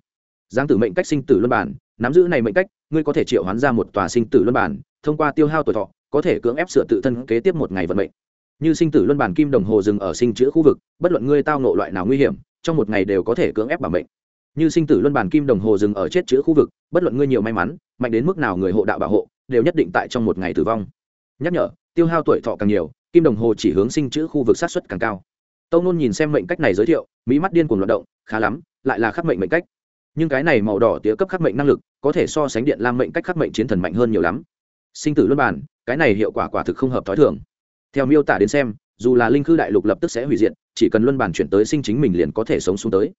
Dáng tử mệnh cách sinh tử luân bản, nắm giữ này mệnh cách, ngươi có thể triệu hoán ra một tòa sinh tử luân bản, thông qua tiêu hao tuổi thọ, có thể cưỡng ép sửa tự thân kế tiếp một ngày vận mệnh như sinh tử luân bản kim đồng hồ dừng ở sinh chữa khu vực, bất luận ngươi tao nộ loại nào nguy hiểm, trong một ngày đều có thể cưỡng ép bảo mệnh. Như sinh tử luân bản kim đồng hồ dừng ở chết chữa khu vực, bất luận ngươi nhiều may mắn, mạnh đến mức nào người hộ đạo bảo hộ, đều nhất định tại trong một ngày tử vong. Nhắc nhở, tiêu hao tuổi thọ càng nhiều, kim đồng hồ chỉ hướng sinh chữ khu vực sát xuất càng cao. Tâu nôn nhìn xem mệnh cách này giới thiệu mỹ mắt điên cuồng loạt động, khá lắm, lại là khắc mệnh mệnh cách. Nhưng cái này màu đỏ tía cấp khắc mệnh năng lực, có thể so sánh điện lam mệnh cách khắc mệnh chiến thần mạnh hơn nhiều lắm. Sinh tử luân bản, cái này hiệu quả quả thực không hợp t h ó i thường theo miêu tả đến xem, dù là linh khư đại lục lập tức sẽ hủy diệt, chỉ cần luân bản chuyển tới sinh chính mình liền có thể sống xuống tới.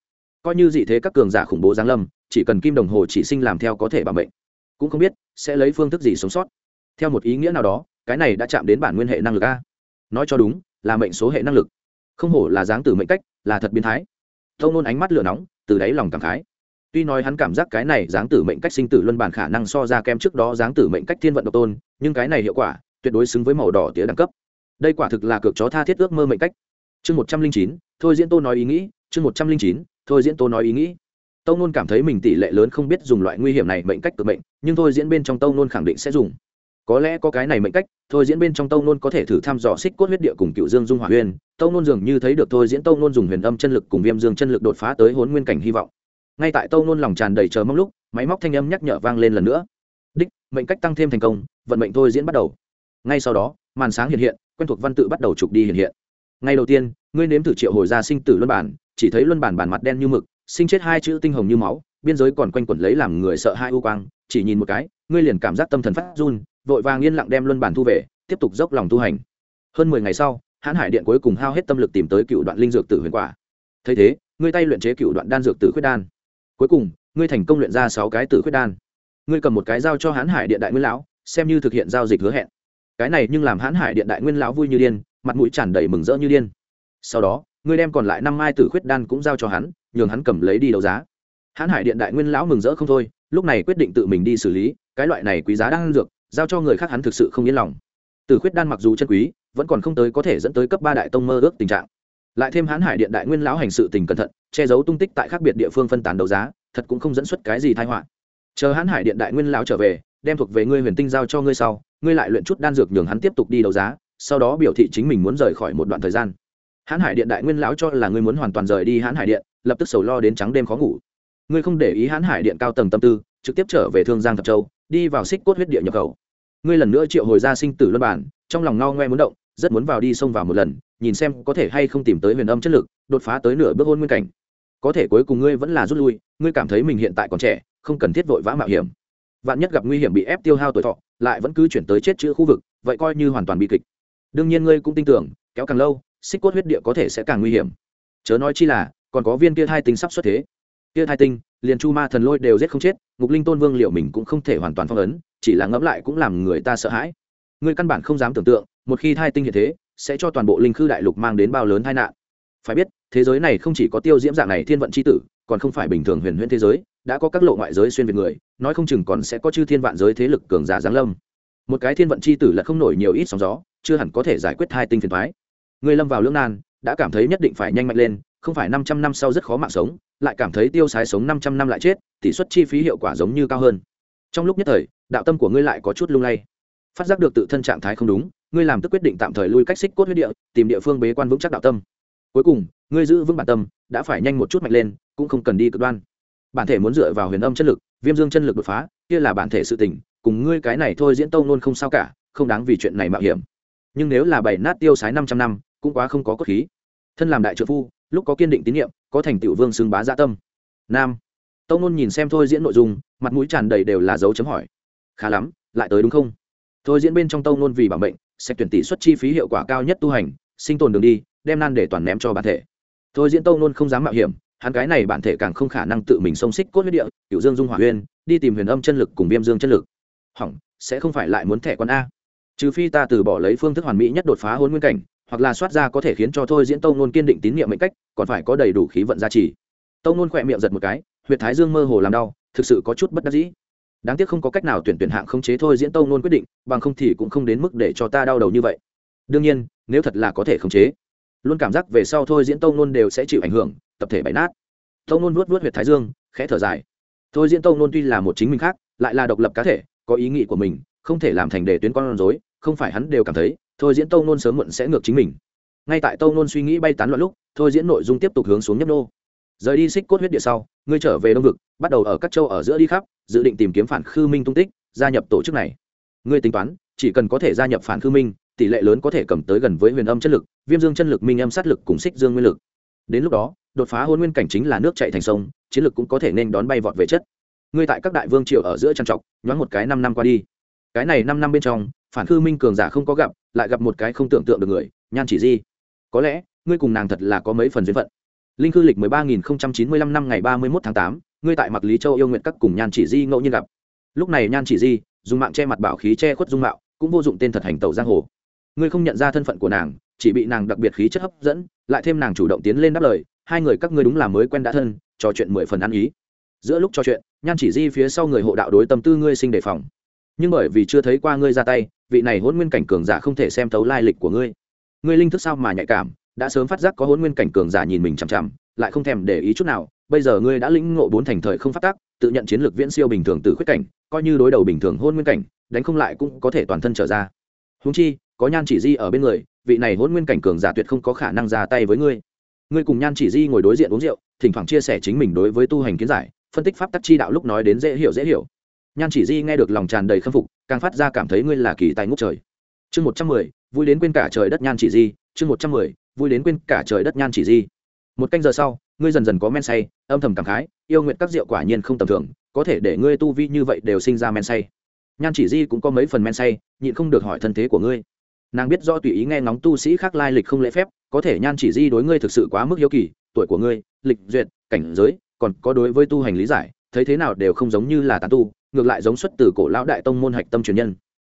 Coi như dị thế các cường giả khủng bố giáng lâm, chỉ cần kim đồng hồ chỉ sinh làm theo có thể bảo mệnh. Cũng không biết, sẽ lấy phương thức gì sống sót. Theo một ý nghĩa nào đó, cái này đã chạm đến bản nguyên hệ năng lực a. Nói cho đúng, là mệnh số hệ năng lực. Không hổ là dáng tử mệnh cách, là thật biến thái. Tâu nôn ánh mắt lửa nóng, từ đáy lòng cảm khái. Tuy nói hắn cảm giác cái này dáng tử mệnh cách sinh tử luân bản khả năng so ra kem trước đó dáng tử mệnh cách thiên vận độc tôn, nhưng cái này hiệu quả, tuyệt đối xứng với màu đỏ tía đẳng cấp đây quả thực là cược chó tha thiết ước mơ mệnh cách. Chương một trăm linh chín, thôi diễn tô nói ý nghĩ, chương một trăm linh chín, thôi diễn tô nói ý nghĩ. Tâu nôn cảm thấy mình tỷ lệ lớn không biết dùng loại nguy hiểm này mệnh cách cực mệnh, nhưng thôi diễn bên trong tâu nôn khẳng định sẽ dùng. Có lẽ có cái này mệnh cách, thôi diễn bên trong tâu nôn có thể thử thăm dò xích cốt huyết địa cùng cựu dương dung hỏa huyên tâu nôn dường như thấy được thôi diễn tâu nôn dùng huyền âm chân lực cùng viêm dương chân lực đột phá tới hốn nguyên cảnh hy vọng. Ngay tại tâu nôn lòng tràn đầy chờ mong lúc, máy móc thanh âm nhắc nhở vang lên lần nữa. Đích, mệnh cách tăng thêm thành công, vận mệnh thôi diễn bắt đầu. Ngay sau đó, màn sáng hiện hiện quen thuộc văn tự bắt đầu trục đi hiện hiện. Ngay đầu tiên, ngươi nếm thử triệu hồi ra sinh tử luân bản, chỉ thấy luân bản bản mặt đen như mực, sinh chết hai chữ tinh hồng như máu, biên giới còn quanh quẩn lấy làm người sợ hai u quang, chỉ nhìn một cái, ngươi liền cảm giác tâm thần phát run, vội vàng yên lặng đem luân bản thu về, tiếp tục dốc lòng tu hành. Hơn mười ngày sau, hãn hải điện cuối cùng hao hết tâm lực tìm tới cựu đoạn linh dược tử huyền quả. Thấy thế, ngươi tay luyện chế cựu đoạn đan dược tử khuyết đan. Cuối cùng, ngươi thành công luyện ra sáu cái tử khuyết đan. Ngươi cầm một cái dao cho hãn hải điện đại nguyên lão, xem như thực hiện giao dịch hứa hẹn cái này nhưng làm hãn hải điện đại nguyên lão vui như điên, mặt mũi tràn đầy mừng rỡ như điên. Sau đó ngươi đem còn lại năm mai tử khuyết đan cũng giao cho hắn, nhường hắn cầm lấy đi đấu giá. Hãn hải điện đại nguyên lão mừng rỡ không thôi, lúc này quyết định tự mình đi xử lý, cái loại này quý giá đang dược, giao cho người khác hắn thực sự không yên lòng. Tử khuyết đan mặc dù chân quý, vẫn còn không tới có thể dẫn tới cấp ba đại tông mơ ước tình trạng. Lại thêm hãn hải điện đại nguyên lão hành sự tình cẩn thận, che giấu tung tích tại khác biệt địa phương phân tán đấu giá, thật cũng không dẫn xuất cái gì thai họa. Chờ hãn hải điện đại nguyên lão trở về đem thuộc về ngươi huyền tinh giao cho ngươi sau, ngươi lại luyện chút đan dược nhường hắn tiếp tục đi đấu giá, sau đó biểu thị chính mình muốn rời khỏi một đoạn thời gian. Hãn hải điện đại nguyên lão cho là ngươi muốn hoàn toàn rời đi hãn hải điện, lập tức sầu lo đến trắng đêm khó ngủ. Ngươi không để ý hãn hải điện cao tầng tâm tư, trực tiếp trở về thương giang thập châu, đi vào xích cốt huyết địa nhập khẩu. Ngươi lần nữa triệu hồi ra sinh tử luân bản, trong lòng ngao ngoe muốn động, rất muốn vào đi xông vào một lần, nhìn xem có thể hay không tìm tới huyền âm chất lực, đột phá tới nửa bước hôn nguyên cảnh. Có thể cuối cùng ngươi vẫn là rút lui, ngươi cảm thấy mình hiện tại còn trẻ, không cần thiết vội vã mạo hiểm vạn nhất gặp nguy hiểm bị ép tiêu hao tuổi thọ, lại vẫn cứ chuyển tới chết chữ khu vực, vậy coi như hoàn toàn bị kịch. Đương nhiên ngươi cũng tin tưởng, kéo càng lâu, xích cốt huyết địa có thể sẽ càng nguy hiểm. Chớ nói chi là, còn có viên kia hai tinh sắp xuất thế. Kia hai tinh, liền chu ma thần lôi đều giết không chết, ngục linh tôn vương liệu mình cũng không thể hoàn toàn phong ấn, chỉ là ngẫm lại cũng làm người ta sợ hãi. Ngươi căn bản không dám tưởng tượng, một khi thai tinh hiện thế, sẽ cho toàn bộ linh khư đại lục mang đến bao lớn tai nạn. Phải biết, thế giới này không chỉ có tiêu diễm dạng này thiên vận c h i tử, còn không phải bình thường huyền huyễn thế giới đã có các lộ ngoại giới xuyên việt người, nói không chừng còn sẽ có chư thiên vạn giới thế lực cường giả giáng lâm. Một cái thiên vận c h i tử là không nổi nhiều ít sóng gió, chưa hẳn có thể giải quyết hai tinh phiền thoái người lâm vào lưỡng nan, đã cảm thấy nhất định phải nhanh mạnh lên, không phải năm trăm năm sau rất khó mạng sống, lại cảm thấy tiêu sái sống năm trăm năm lại chết, tỷ suất chi phí hiệu quả giống như cao hơn. Trong lúc nhất thời, đạo tâm của ngươi lại có chút lung lay. Phát giác được tự thân trạng thái không đúng, ngươi làm tức quyết định tạm thời lui cách xích cốt huyết địa, tìm địa phương bế quan vững chắc đạo tâm. Cuối cùng, ngươi giữ vững bản tâm, đã phải nhanh một chút mạnh lên, cũng không cần đi cực đoan bản thể muốn dựa vào huyền âm chân lực, viêm dương chân lực đột phá, kia là bản thể sự tình, cùng ngươi cái này thôi diễn tông luôn không sao cả, không đáng vì chuyện này mạo hiểm. Nhưng nếu là bảy nát tiêu sái năm trăm năm, cũng quá không có cốt khí. Thân làm đại trợ phu, lúc có kiên định tín nhiệm, có thành tựu vương xưng bá gia tâm. Nam. Tông nôn nhìn xem thôi diễn nội dung, mặt mũi tràn đầy đều là dấu chấm hỏi. Khá lắm, lại tới đúng không? Thôi diễn bên trong tông nôn vì bảo mệnh, sẽ tuyển tỷ suất chi phí hiệu quả cao nhất tu hành, sinh tồn đường đi, đem nan để toàn ném cho bản thể. Thôi diễn tông nôn không dám mạo hiểm hắn cái này bản thể càng không khả năng tự mình xông xích cốt huyết địa cựu dương dung hỏa huyên đi tìm huyền âm chân lực cùng viêm dương chân lực. Hỏng, sẽ không phải lại muốn thẻ con a. Trừ phi ta từ bỏ lấy phương thức hoàn mỹ nhất đột phá hôn nguyên cảnh, hoặc là soát ra có thể khiến cho thôi diễn tông nôn kiên định tín nhiệm mệnh cách, còn phải có đầy đủ khí vận gia trì. Tông nôn khỏe miệng giật một cái, huyệt thái dương mơ hồ làm đau, thực sự có chút bất đắc dĩ. Đáng tiếc không có cách nào tuyển tuyển hạng không chế thôi diễn tông nôn quyết định, bằng không thì cũng không đến mức để cho ta đau đầu như vậy. Đương nhiên, nếu thật là có thể khống chế, luôn cảm giác về sau thôi diễn tông nôn đều sẽ chịu ảnh hưởng tập thể bày nát. Tông nôn nuốt nuốt huyệt thái dương, khẽ thở dài. Thôi diễn tông nôn tuy là một chính mình khác, lại là độc lập cá thể, có ý nghĩ của mình, không thể làm thành đề tuyến con rối, không phải hắn đều cảm thấy, thôi diễn tông nôn sớm muộn sẽ ngược chính mình. Ngay tại tông nôn suy nghĩ bay tán loạn lúc, thôi diễn nội dung tiếp tục hướng xuống nhấp nô. Rời đi xích cốt huyết địa sau, ngươi trở về đông vực, bắt đầu ở các châu ở giữa đi khắp, dự định tìm kiếm phản khư minh tung tích, gia nhập tổ chức này. Ngươi tính toán, chỉ cần có thể gia nhập phản khư minh, tỷ lệ lớn có thể cầm tới gần với huyền âm chất lực, viêm dương chân lực, minh âm sát lực cùng xích dương nguyên lực. Đến lúc đó đột phá hôn nguyên cảnh chính là nước chạy thành sông, chiến lược cũng có thể nên đón bay vọt về chất. Ngươi tại các đại vương triều ở giữa trang trọc, nhoáng một cái năm năm qua đi. Cái này năm năm bên trong, phản khư minh cường giả không có gặp, lại gặp một cái không tưởng tượng được người, nhan chỉ di. Có lẽ, ngươi cùng nàng thật là có mấy phần duyên phận. Linh khư lịch mười ba nghìn chín mươi lăm năm ngày ba mươi mốt tháng tám, ngươi tại mặc lý châu yêu nguyện các cùng nhan chỉ di ngẫu nhiên gặp. Lúc này nhan chỉ di, dùng mạng che mặt bảo khí che khuất dung mạo, cũng vô dụng tên thật hành tẩu giang hồ. Ngươi không nhận ra thân phận của nàng, chỉ bị nàng đặc biệt khí chất hấp dẫn, lại thêm nàng chủ động tiến lên đáp lời hai người các ngươi đúng là mới quen đã thân, trò chuyện mười phần ăn ý. Giữa lúc trò chuyện, nhan chỉ di phía sau người hộ đạo đối tâm tư ngươi sinh đề phòng. Nhưng bởi vì chưa thấy qua ngươi ra tay, vị này hôn nguyên cảnh cường giả không thể xem thấu lai lịch của ngươi. Ngươi linh thức sao mà nhạy cảm, đã sớm phát giác có hôn nguyên cảnh cường giả nhìn mình chằm chằm, lại không thèm để ý chút nào, bây giờ ngươi đã lĩnh ngộ bốn thành thời không phát tác tự nhận chiến lược viễn siêu bình thường từ khuyết cảnh, coi như đối đầu bình thường hôn nguyên cảnh, đánh không lại cũng có thể toàn thân trở ra. Húng chi, có nhan chỉ di ở bên người, vị này hôn nguyên cảnh cường giả tuyệt không có khả năng ra tay với ngươi ngươi cùng nhan chỉ di ngồi đối diện uống rượu, thỉnh thoảng chia sẻ chính mình đối với tu hành kiến giải, phân tích pháp tắc chi đạo lúc nói đến dễ hiểu dễ hiểu. Nhan chỉ di nghe được lòng tràn đầy khâm phục, càng phát ra cảm thấy ngươi là kỳ tài ngút trời. Chương một trăm mười, vui đến quên cả trời đất nhan chỉ di. Chương một trăm mười, vui đến quên cả trời đất nhan chỉ di. Một canh giờ sau, ngươi dần dần có men say, âm thầm cảm khái, yêu nguyện các rượu quả nhiên không tầm thường, có thể để ngươi tu vi như vậy đều sinh ra men say. Nhan chỉ di cũng có mấy phần men say, nhịn không được hỏi thân thế của ngươi. Nàng biết do tùy ý nghe ngóng tu sĩ khác lai lịch không lễ phép có thể nhan chỉ di đối ngươi thực sự quá mức hiếu kỳ, tuổi của ngươi, lịch duyệt, cảnh giới, còn có đối với tu hành lý giải, thấy thế nào đều không giống như là tán tu, ngược lại giống xuất từ cổ lão đại tông môn hạch tâm truyền nhân.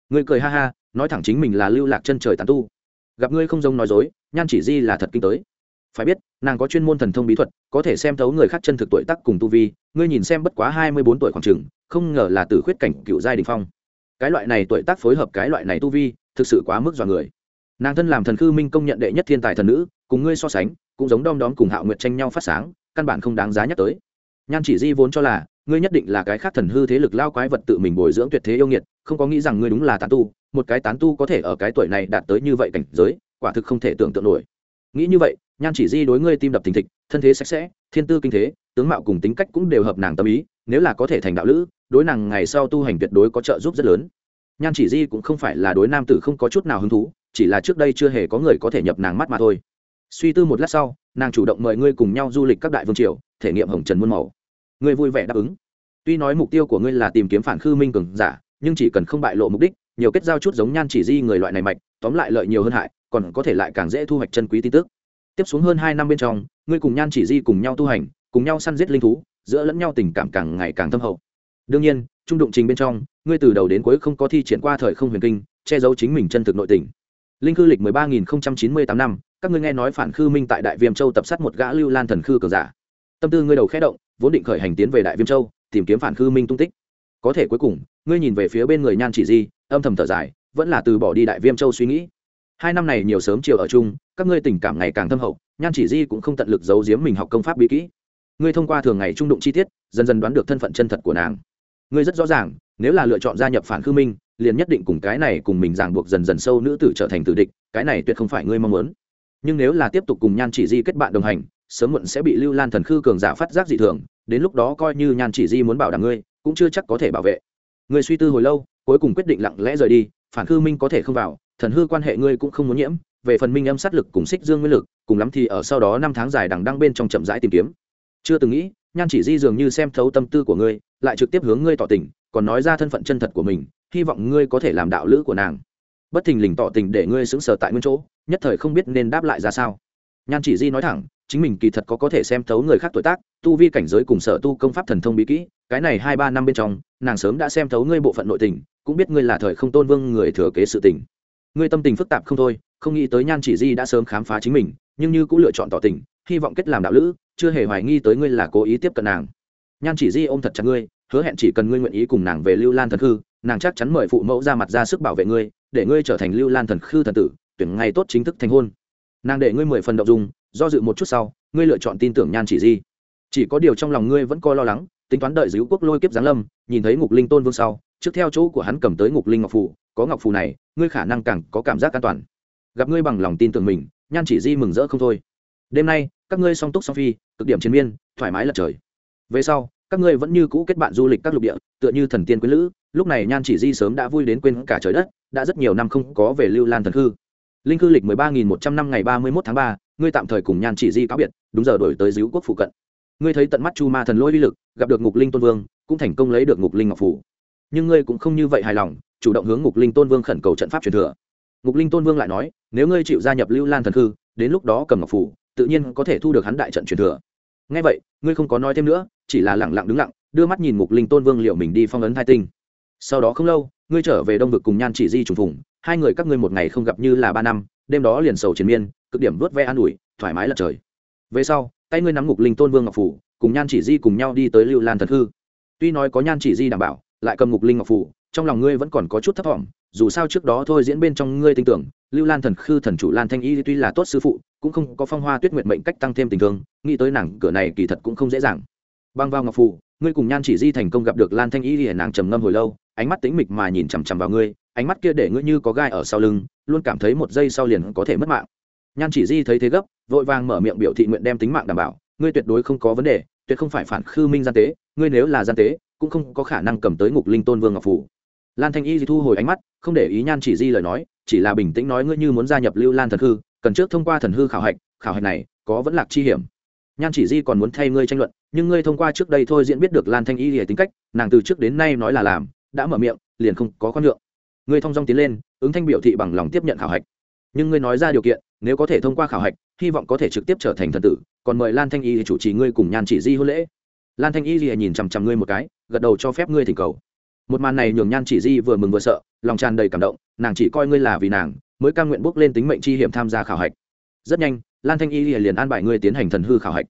Ngươi cười ha ha, nói thẳng chính mình là lưu lạc chân trời tán tu. Gặp ngươi không giống nói dối, nhan chỉ di là thật kinh tới. Phải biết, nàng có chuyên môn thần thông bí thuật, có thể xem thấu người khác chân thực tuổi tác cùng tu vi, ngươi nhìn xem bất quá hai mươi bốn tuổi khoảng chừng, không ngờ là từ khuyết cảnh cựu giai đình phong. Cái loại này tuổi tác phối hợp cái loại này tu vi, thực sự quá mức dọa người nàng thân làm thần khư minh công nhận đệ nhất thiên tài thần nữ, cùng ngươi so sánh, cũng giống đom đóm cùng hạo nguyệt tranh nhau phát sáng, căn bản không đáng giá nhắc tới. Nhan chỉ di vốn cho là, ngươi nhất định là cái khác thần hư thế lực lao quái vật tự mình bồi dưỡng tuyệt thế yêu nghiệt, không có nghĩ rằng ngươi đúng là tán tu, một cái tán tu có thể ở cái tuổi này đạt tới như vậy cảnh giới, quả thực không thể tưởng tượng nổi. Nghĩ như vậy, nhan chỉ di đối ngươi tim đập thình thịch, thân thế sạch sẽ, thiên tư kinh thế, tướng mạo cùng tính cách cũng đều hợp nàng tâm ý, nếu là có thể thành đạo lữ, đối nàng ngày sau tu hành tuyệt đối có trợ giúp rất lớn. Nhan chỉ di cũng không phải là đối nam tử không có chút nào hứng thú chỉ là trước đây chưa hề có người có thể nhập nàng mắt mà thôi. Suy tư một lát sau, nàng chủ động mời ngươi cùng nhau du lịch các đại vương triều, thể nghiệm hồng trần muôn màu. Ngươi vui vẻ đáp ứng. Tuy nói mục tiêu của ngươi là tìm kiếm phản khư minh cường giả, nhưng chỉ cần không bại lộ mục đích, nhiều kết giao chút giống nhan chỉ di người loại này mạch, tóm lại lợi nhiều hơn hại, còn có thể lại càng dễ thu hoạch chân quý tin tức. Tiếp xuống hơn hai năm bên trong, ngươi cùng nhan chỉ di cùng nhau tu hành, cùng nhau săn giết linh thú, giữa lẫn nhau tình cảm càng ngày càng thâm hậu. Đương nhiên, trung đụng trình bên trong, ngươi từ đầu đến cuối không có thi triển qua thời không huyền kinh, che giấu chính mình chân thực nội tình linh khư lịch mười ba nghìn chín mươi tám năm, các ngươi nghe nói phản khư minh tại đại viêm châu tập sát một gã lưu lan thần khư cờ giả. Tâm tư ngươi đầu khẽ động, vốn định khởi hành tiến về đại viêm châu, tìm kiếm phản khư minh tung tích. Có thể cuối cùng, ngươi nhìn về phía bên người nhan chỉ di, âm thầm thở dài, vẫn là từ bỏ đi đại viêm châu suy nghĩ. Hai năm này nhiều sớm chiều ở chung, các ngươi tình cảm ngày càng thâm hậu, nhan chỉ di cũng không tận lực giấu giếm mình học công pháp bí kỹ. Ngươi thông qua thường ngày trung đụng chi tiết, dần dần đoán được thân phận chân thật của nàng. Ngươi rất rõ ràng, nếu là lựa chọn gia nhập phản khư minh liền nhất định cùng cái này cùng mình ràng buộc dần dần sâu nữ tử trở thành tử địch, cái này tuyệt không phải ngươi mong muốn. Nhưng nếu là tiếp tục cùng nhan chỉ di kết bạn đồng hành, sớm muộn sẽ bị lưu lan thần khư cường giả phát giác dị thường, đến lúc đó coi như nhan chỉ di muốn bảo đảm ngươi, cũng chưa chắc có thể bảo vệ. Ngươi suy tư hồi lâu, cuối cùng quyết định lặng lẽ rời đi, phản khư minh có thể không vào, thần hư quan hệ ngươi cũng không muốn nhiễm, về phần minh âm sát lực cùng xích dương nguyên lực, cùng lắm thì ở sau đó năm tháng dài đằng đăng bên trong chậm rãi tìm kiếm. Chưa từng nghĩ, nhan chỉ di dường như xem thấu tâm tư của ngươi, lại trực tiếp hướng ngươi tỏ tình, còn nói ra thân phận chân thật của mình hy vọng ngươi có thể làm đạo lữ của nàng. Bất thình lình tỏ tình để ngươi xứng sở tại nguyên chỗ, nhất thời không biết nên đáp lại ra sao. Nhan chỉ di nói thẳng, chính mình kỳ thật có có thể xem thấu người khác tuổi tác, tu vi cảnh giới cùng sở tu công pháp thần thông bí kỹ, cái này hai ba năm bên trong, nàng sớm đã xem thấu ngươi bộ phận nội tình, cũng biết ngươi là thời không tôn vương người thừa kế sự tình. Ngươi tâm tình phức tạp không thôi, không nghĩ tới nhan chỉ di đã sớm khám phá chính mình, nhưng như cũng lựa chọn tỏ tình, hy vọng kết làm đạo lữ, chưa hề hoài nghi tới ngươi là cố ý tiếp cận nàng. Nhan chỉ di ôm thật chặt ngươi, hứa hẹn chỉ cần ngươi nguyện ý cùng nàng về lưu lan thần Hư nàng chắc chắn mời phụ mẫu ra mặt ra sức bảo vệ ngươi, để ngươi trở thành lưu lan thần khư thần tử, tuyển ngày tốt chính thức thành hôn. Nàng để ngươi mười phần đậu dung, do dự một chút sau, ngươi lựa chọn tin tưởng nhan chỉ di. Chỉ có điều trong lòng ngươi vẫn coi lo lắng, tính toán đợi giữ quốc lôi kiếp giáng lâm, nhìn thấy ngục linh tôn vương sau, trước theo chỗ của hắn cầm tới ngục linh ngọc phù, có ngọc phù này, ngươi khả năng càng có cảm giác an toàn. Gặp ngươi bằng lòng tin tưởng mình, nhan chỉ di mừng rỡ không thôi. Đêm nay, các ngươi song túc song phi, cực điểm chiến miên, thoải mái lật trời. Về sau, các ngươi vẫn như cũ kết bạn du lịch các lục địa, tựa như thần tiên quý lữ lúc này nhan chỉ di sớm đã vui đến quên cả trời đất, đã rất nhiều năm không có về lưu lan thần hư. Linh cư lịch mười ba nghìn một trăm năm ngày ba mươi mốt tháng ba, ngươi tạm thời cùng nhan chỉ di cáo biệt, đúng giờ đổi tới díu quốc phụ cận. Ngươi thấy tận mắt chu ma thần lôi uy lực, gặp được ngục linh tôn vương, cũng thành công lấy được ngục linh ngọc phủ. Nhưng ngươi cũng không như vậy hài lòng, chủ động hướng ngục linh tôn vương khẩn cầu trận pháp truyền thừa. Ngục linh tôn vương lại nói, nếu ngươi chịu gia nhập lưu lan thần hư, đến lúc đó cầm ngọc phủ, tự nhiên có thể thu được hắn đại trận truyền thừa. Ngay vậy, ngươi không có nói thêm nữa, chỉ là lẳng lặng đứng lặng, đưa mắt nhìn ngục linh tôn vương liệu mình đi phong ấn thai tinh sau đó không lâu, ngươi trở về đông vực cùng nhan chỉ di trùng phùng, hai người các ngươi một ngày không gặp như là ba năm, đêm đó liền sầu triền miên, cực điểm vớt ve an ủi, thoải mái lật trời. Về sau, tay ngươi nắm ngục linh tôn vương ngọc phủ, cùng nhan chỉ di cùng nhau đi tới lưu lan thần hư. Tuy nói có nhan chỉ di đảm bảo, lại cầm ngục linh ngọc phủ, trong lòng ngươi vẫn còn có chút thấp thỏm, dù sao trước đó thôi diễn bên trong ngươi tin tưởng, lưu lan thần khư thần chủ lan thanh y tuy là tốt sư phụ, cũng không có phong hoa tuyết nguyện mệnh cách tăng thêm tình thương, nghĩ tới nàng cửa này kỳ thật cũng không dễ dàng. Băng vào ngọc phủ, ngươi cùng nhan chỉ di thành công gặp được lan thanh y thì nàng trầm ngâm hồi lâu ánh mắt tính mịch mà nhìn chằm chằm vào ngươi, ánh mắt kia để ngươi như có gai ở sau lưng, luôn cảm thấy một giây sau liền có thể mất mạng. Nhan chỉ di thấy thế gấp, vội vàng mở miệng biểu thị nguyện đem tính mạng đảm bảo, ngươi tuyệt đối không có vấn đề, tuyệt không phải phản khư minh gian tế, ngươi nếu là gian tế, cũng không có khả năng cầm tới ngục linh tôn vương ngọc phủ. Lan thanh y thu hồi ánh mắt, không để ý nhan chỉ di lời nói, chỉ là bình tĩnh nói ngươi như muốn gia nhập lưu lan thần hư, cần trước thông qua thần hư khảo hạch khảo hạch này có vẫn lạc chi hiểm. Nhan chỉ di còn muốn thay ngươi tranh luận, nhưng ngươi thông qua trước đây thôi diễn biết được lan thanh y lìa tính cách, nàng từ trước đến nay nói là làm đã mở miệng, liền không có con nhượng. Ngươi thông dong tiến lên, ứng thanh biểu thị bằng lòng tiếp nhận khảo hạch. Nhưng ngươi nói ra điều kiện, nếu có thể thông qua khảo hạch, hy vọng có thể trực tiếp trở thành thần tử, còn mời lan thanh y chủ trì ngươi cùng nhan chỉ di hôn lễ. Lan thanh y lìa nhìn chằm chằm ngươi một cái, gật đầu cho phép ngươi thỉnh cầu. Một màn này nhường nhan chỉ di vừa mừng vừa sợ, lòng tràn đầy cảm động, nàng chỉ coi ngươi là vì nàng, mới ca nguyện bước lên tính mệnh chi hiểm tham gia khảo hạch. Rất nhanh, lan thanh y liền an bài ngươi tiến hành thần hư khảo hạch.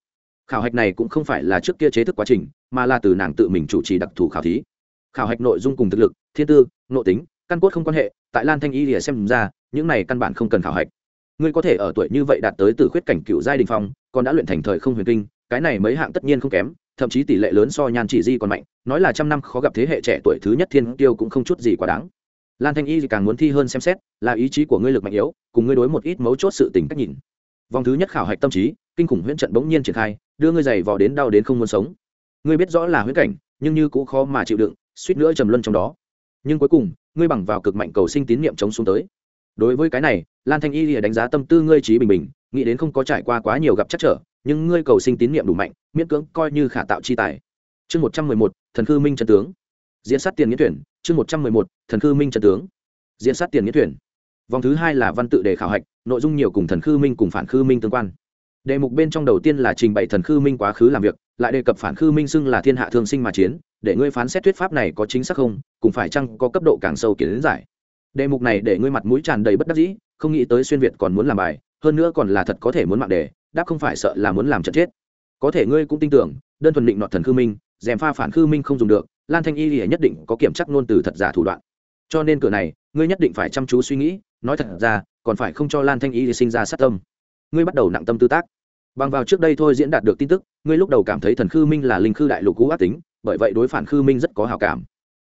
Khảo hạch này cũng không phải là trước kia chế thức quá trình, mà là từ nàng tự mình chủ trì đặc thù khảo thí khảo hạch nội dung cùng thực lực, thiên tư, nội tính, căn cốt không quan hệ, tại lan thanh y lìa xem ra, những này căn bản không cần khảo hạch. Ngươi có thể ở tuổi như vậy đạt tới từ khuyết cảnh cựu giai đình phong, còn đã luyện thành thời không huyền kinh, cái này mấy hạng tất nhiên không kém, thậm chí tỷ lệ lớn so nhan chỉ di còn mạnh, nói là trăm năm khó gặp thế hệ trẻ tuổi thứ nhất thiên tiêu cũng không chút gì quá đáng. Lan thanh y thì càng muốn thi hơn xem xét, là ý chí của ngươi lực mạnh yếu, cùng ngươi đối một ít mấu chốt sự tình cách nhìn. Vòng thứ nhất khảo hạch tâm trí, kinh khủng huyễn trận bỗng nhiên triển khai, đưa ngươi giày vò đến đau đến không muốn sống. Ngươi biết rõ là huyễn cảnh, nhưng như cũng khó mà chịu đựng suýt nữa trầm luân trong đó. Nhưng cuối cùng, ngươi bằng vào cực mạnh cầu sinh tín niệm chống xuống tới. Đối với cái này, lan thanh y thì đánh giá tâm tư ngươi trí bình bình, nghĩ đến không có trải qua quá nhiều gặp chắc trở, nhưng ngươi cầu sinh tín niệm đủ mạnh, miễn cưỡng coi như khả tạo chi tài. Chương một trăm mười một, thần khư minh trần tướng. Diễn sát tiền nghĩa tuyển, chương một trăm mười một, thần khư minh trần tướng. Diễn sát tiền nghĩa tuyển. Vòng thứ hai là văn tự đề khảo hạch, nội dung nhiều cùng thần khư minh cùng phản khư minh tương quan đề mục bên trong đầu tiên là trình bày thần khư minh quá khứ làm việc, lại đề cập phản khư minh xưng là thiên hạ thương sinh mà chiến, để ngươi phán xét thuyết pháp này có chính xác không cũng phải chăng có cấp độ càng sâu kiến giải. Đề mục này để ngươi mặt mũi tràn đầy bất đắc dĩ, không nghĩ tới xuyên việt còn muốn làm bài, hơn nữa còn là thật có thể muốn mạng đề, đáp không phải sợ là muốn làm trận chết. Có thể ngươi cũng tin tưởng, đơn thuần định nọ thần khư minh dèm pha phản khư minh không dùng được, lan thanh y thì nhất định có kiểm chắc ngôn từ thật giả thủ đoạn. Cho nên cửa này, ngươi nhất định phải chăm chú suy nghĩ, nói thật ra, còn phải không cho lan thanh y thì sinh ra sát tâm ngươi bắt đầu nặng tâm tư tác. Bằng vào trước đây thôi diễn đạt được tin tức, ngươi lúc đầu cảm thấy thần khư minh là linh khư đại lục cũ ác tính, bởi vậy đối phản khư minh rất có hào cảm.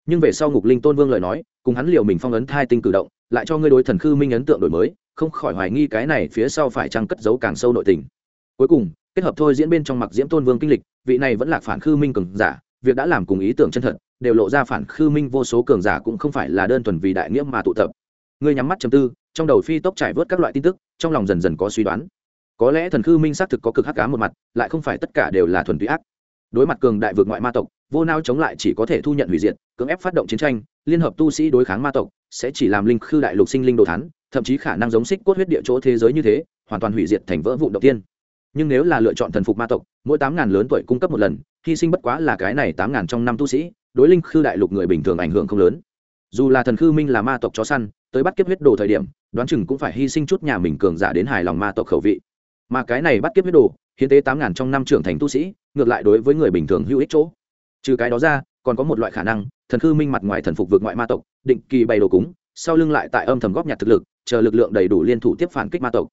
Nhưng về sau ngục linh tôn vương lời nói, cùng hắn liều mình phong ấn thai tinh cử động, lại cho ngươi đối thần khư minh ấn tượng đổi mới, không khỏi hoài nghi cái này phía sau phải chăng cất giấu càng sâu nội tình. Cuối cùng, kết hợp thôi diễn bên trong mặc diễm tôn vương kinh lịch, vị này vẫn là phản khư minh cường giả, việc đã làm cùng ý tưởng chân thật, đều lộ ra phản khư minh vô số cường giả cũng không phải là đơn thuần vì đại nghĩa mà tụ tập. Ngươi nhắm mắt chầm tư, trong đầu phi tốc trải vớt các loại tin tức trong lòng dần dần có suy đoán. Có lẽ thần khư minh xác thực có cực hắc cá một mặt, lại không phải tất cả đều là thuần túy ác. Đối mặt cường đại vượt ngoại ma tộc, vô nao chống lại chỉ có thể thu nhận hủy diệt, cưỡng ép phát động chiến tranh, liên hợp tu sĩ đối kháng ma tộc, sẽ chỉ làm linh khư đại lục sinh linh đồ thắn thậm chí khả năng giống xích cốt huyết địa chỗ thế giới như thế, hoàn toàn hủy diệt thành vỡ vụ đầu tiên. Nhưng nếu là lựa chọn thần phục ma tộc, mỗi tám ngàn lớn tuổi cung cấp một lần, hy sinh bất quá là cái này tám ngàn trong năm tu sĩ, đối linh khư đại lục người bình thường ảnh hưởng không lớn. Dù là thần khư minh là ma tộc chó săn, tới bắt kiếp huyết đồ thời điểm đoán chừng cũng phải hy sinh chút nhà mình cường giả đến hài lòng ma tộc khẩu vị. Mà cái này bắt kiếp huyết đồ, hiến tế tám ngàn trong năm trưởng thành tu sĩ, ngược lại đối với người bình thường hữu ích chỗ. Trừ cái đó ra, còn có một loại khả năng, thần khư minh mặt ngoài thần phục vượt ngoại ma tộc, định kỳ bày đồ cúng, sau lưng lại tại âm thầm góp nhặt thực lực, chờ lực lượng đầy đủ liên thủ tiếp phản kích ma tộc.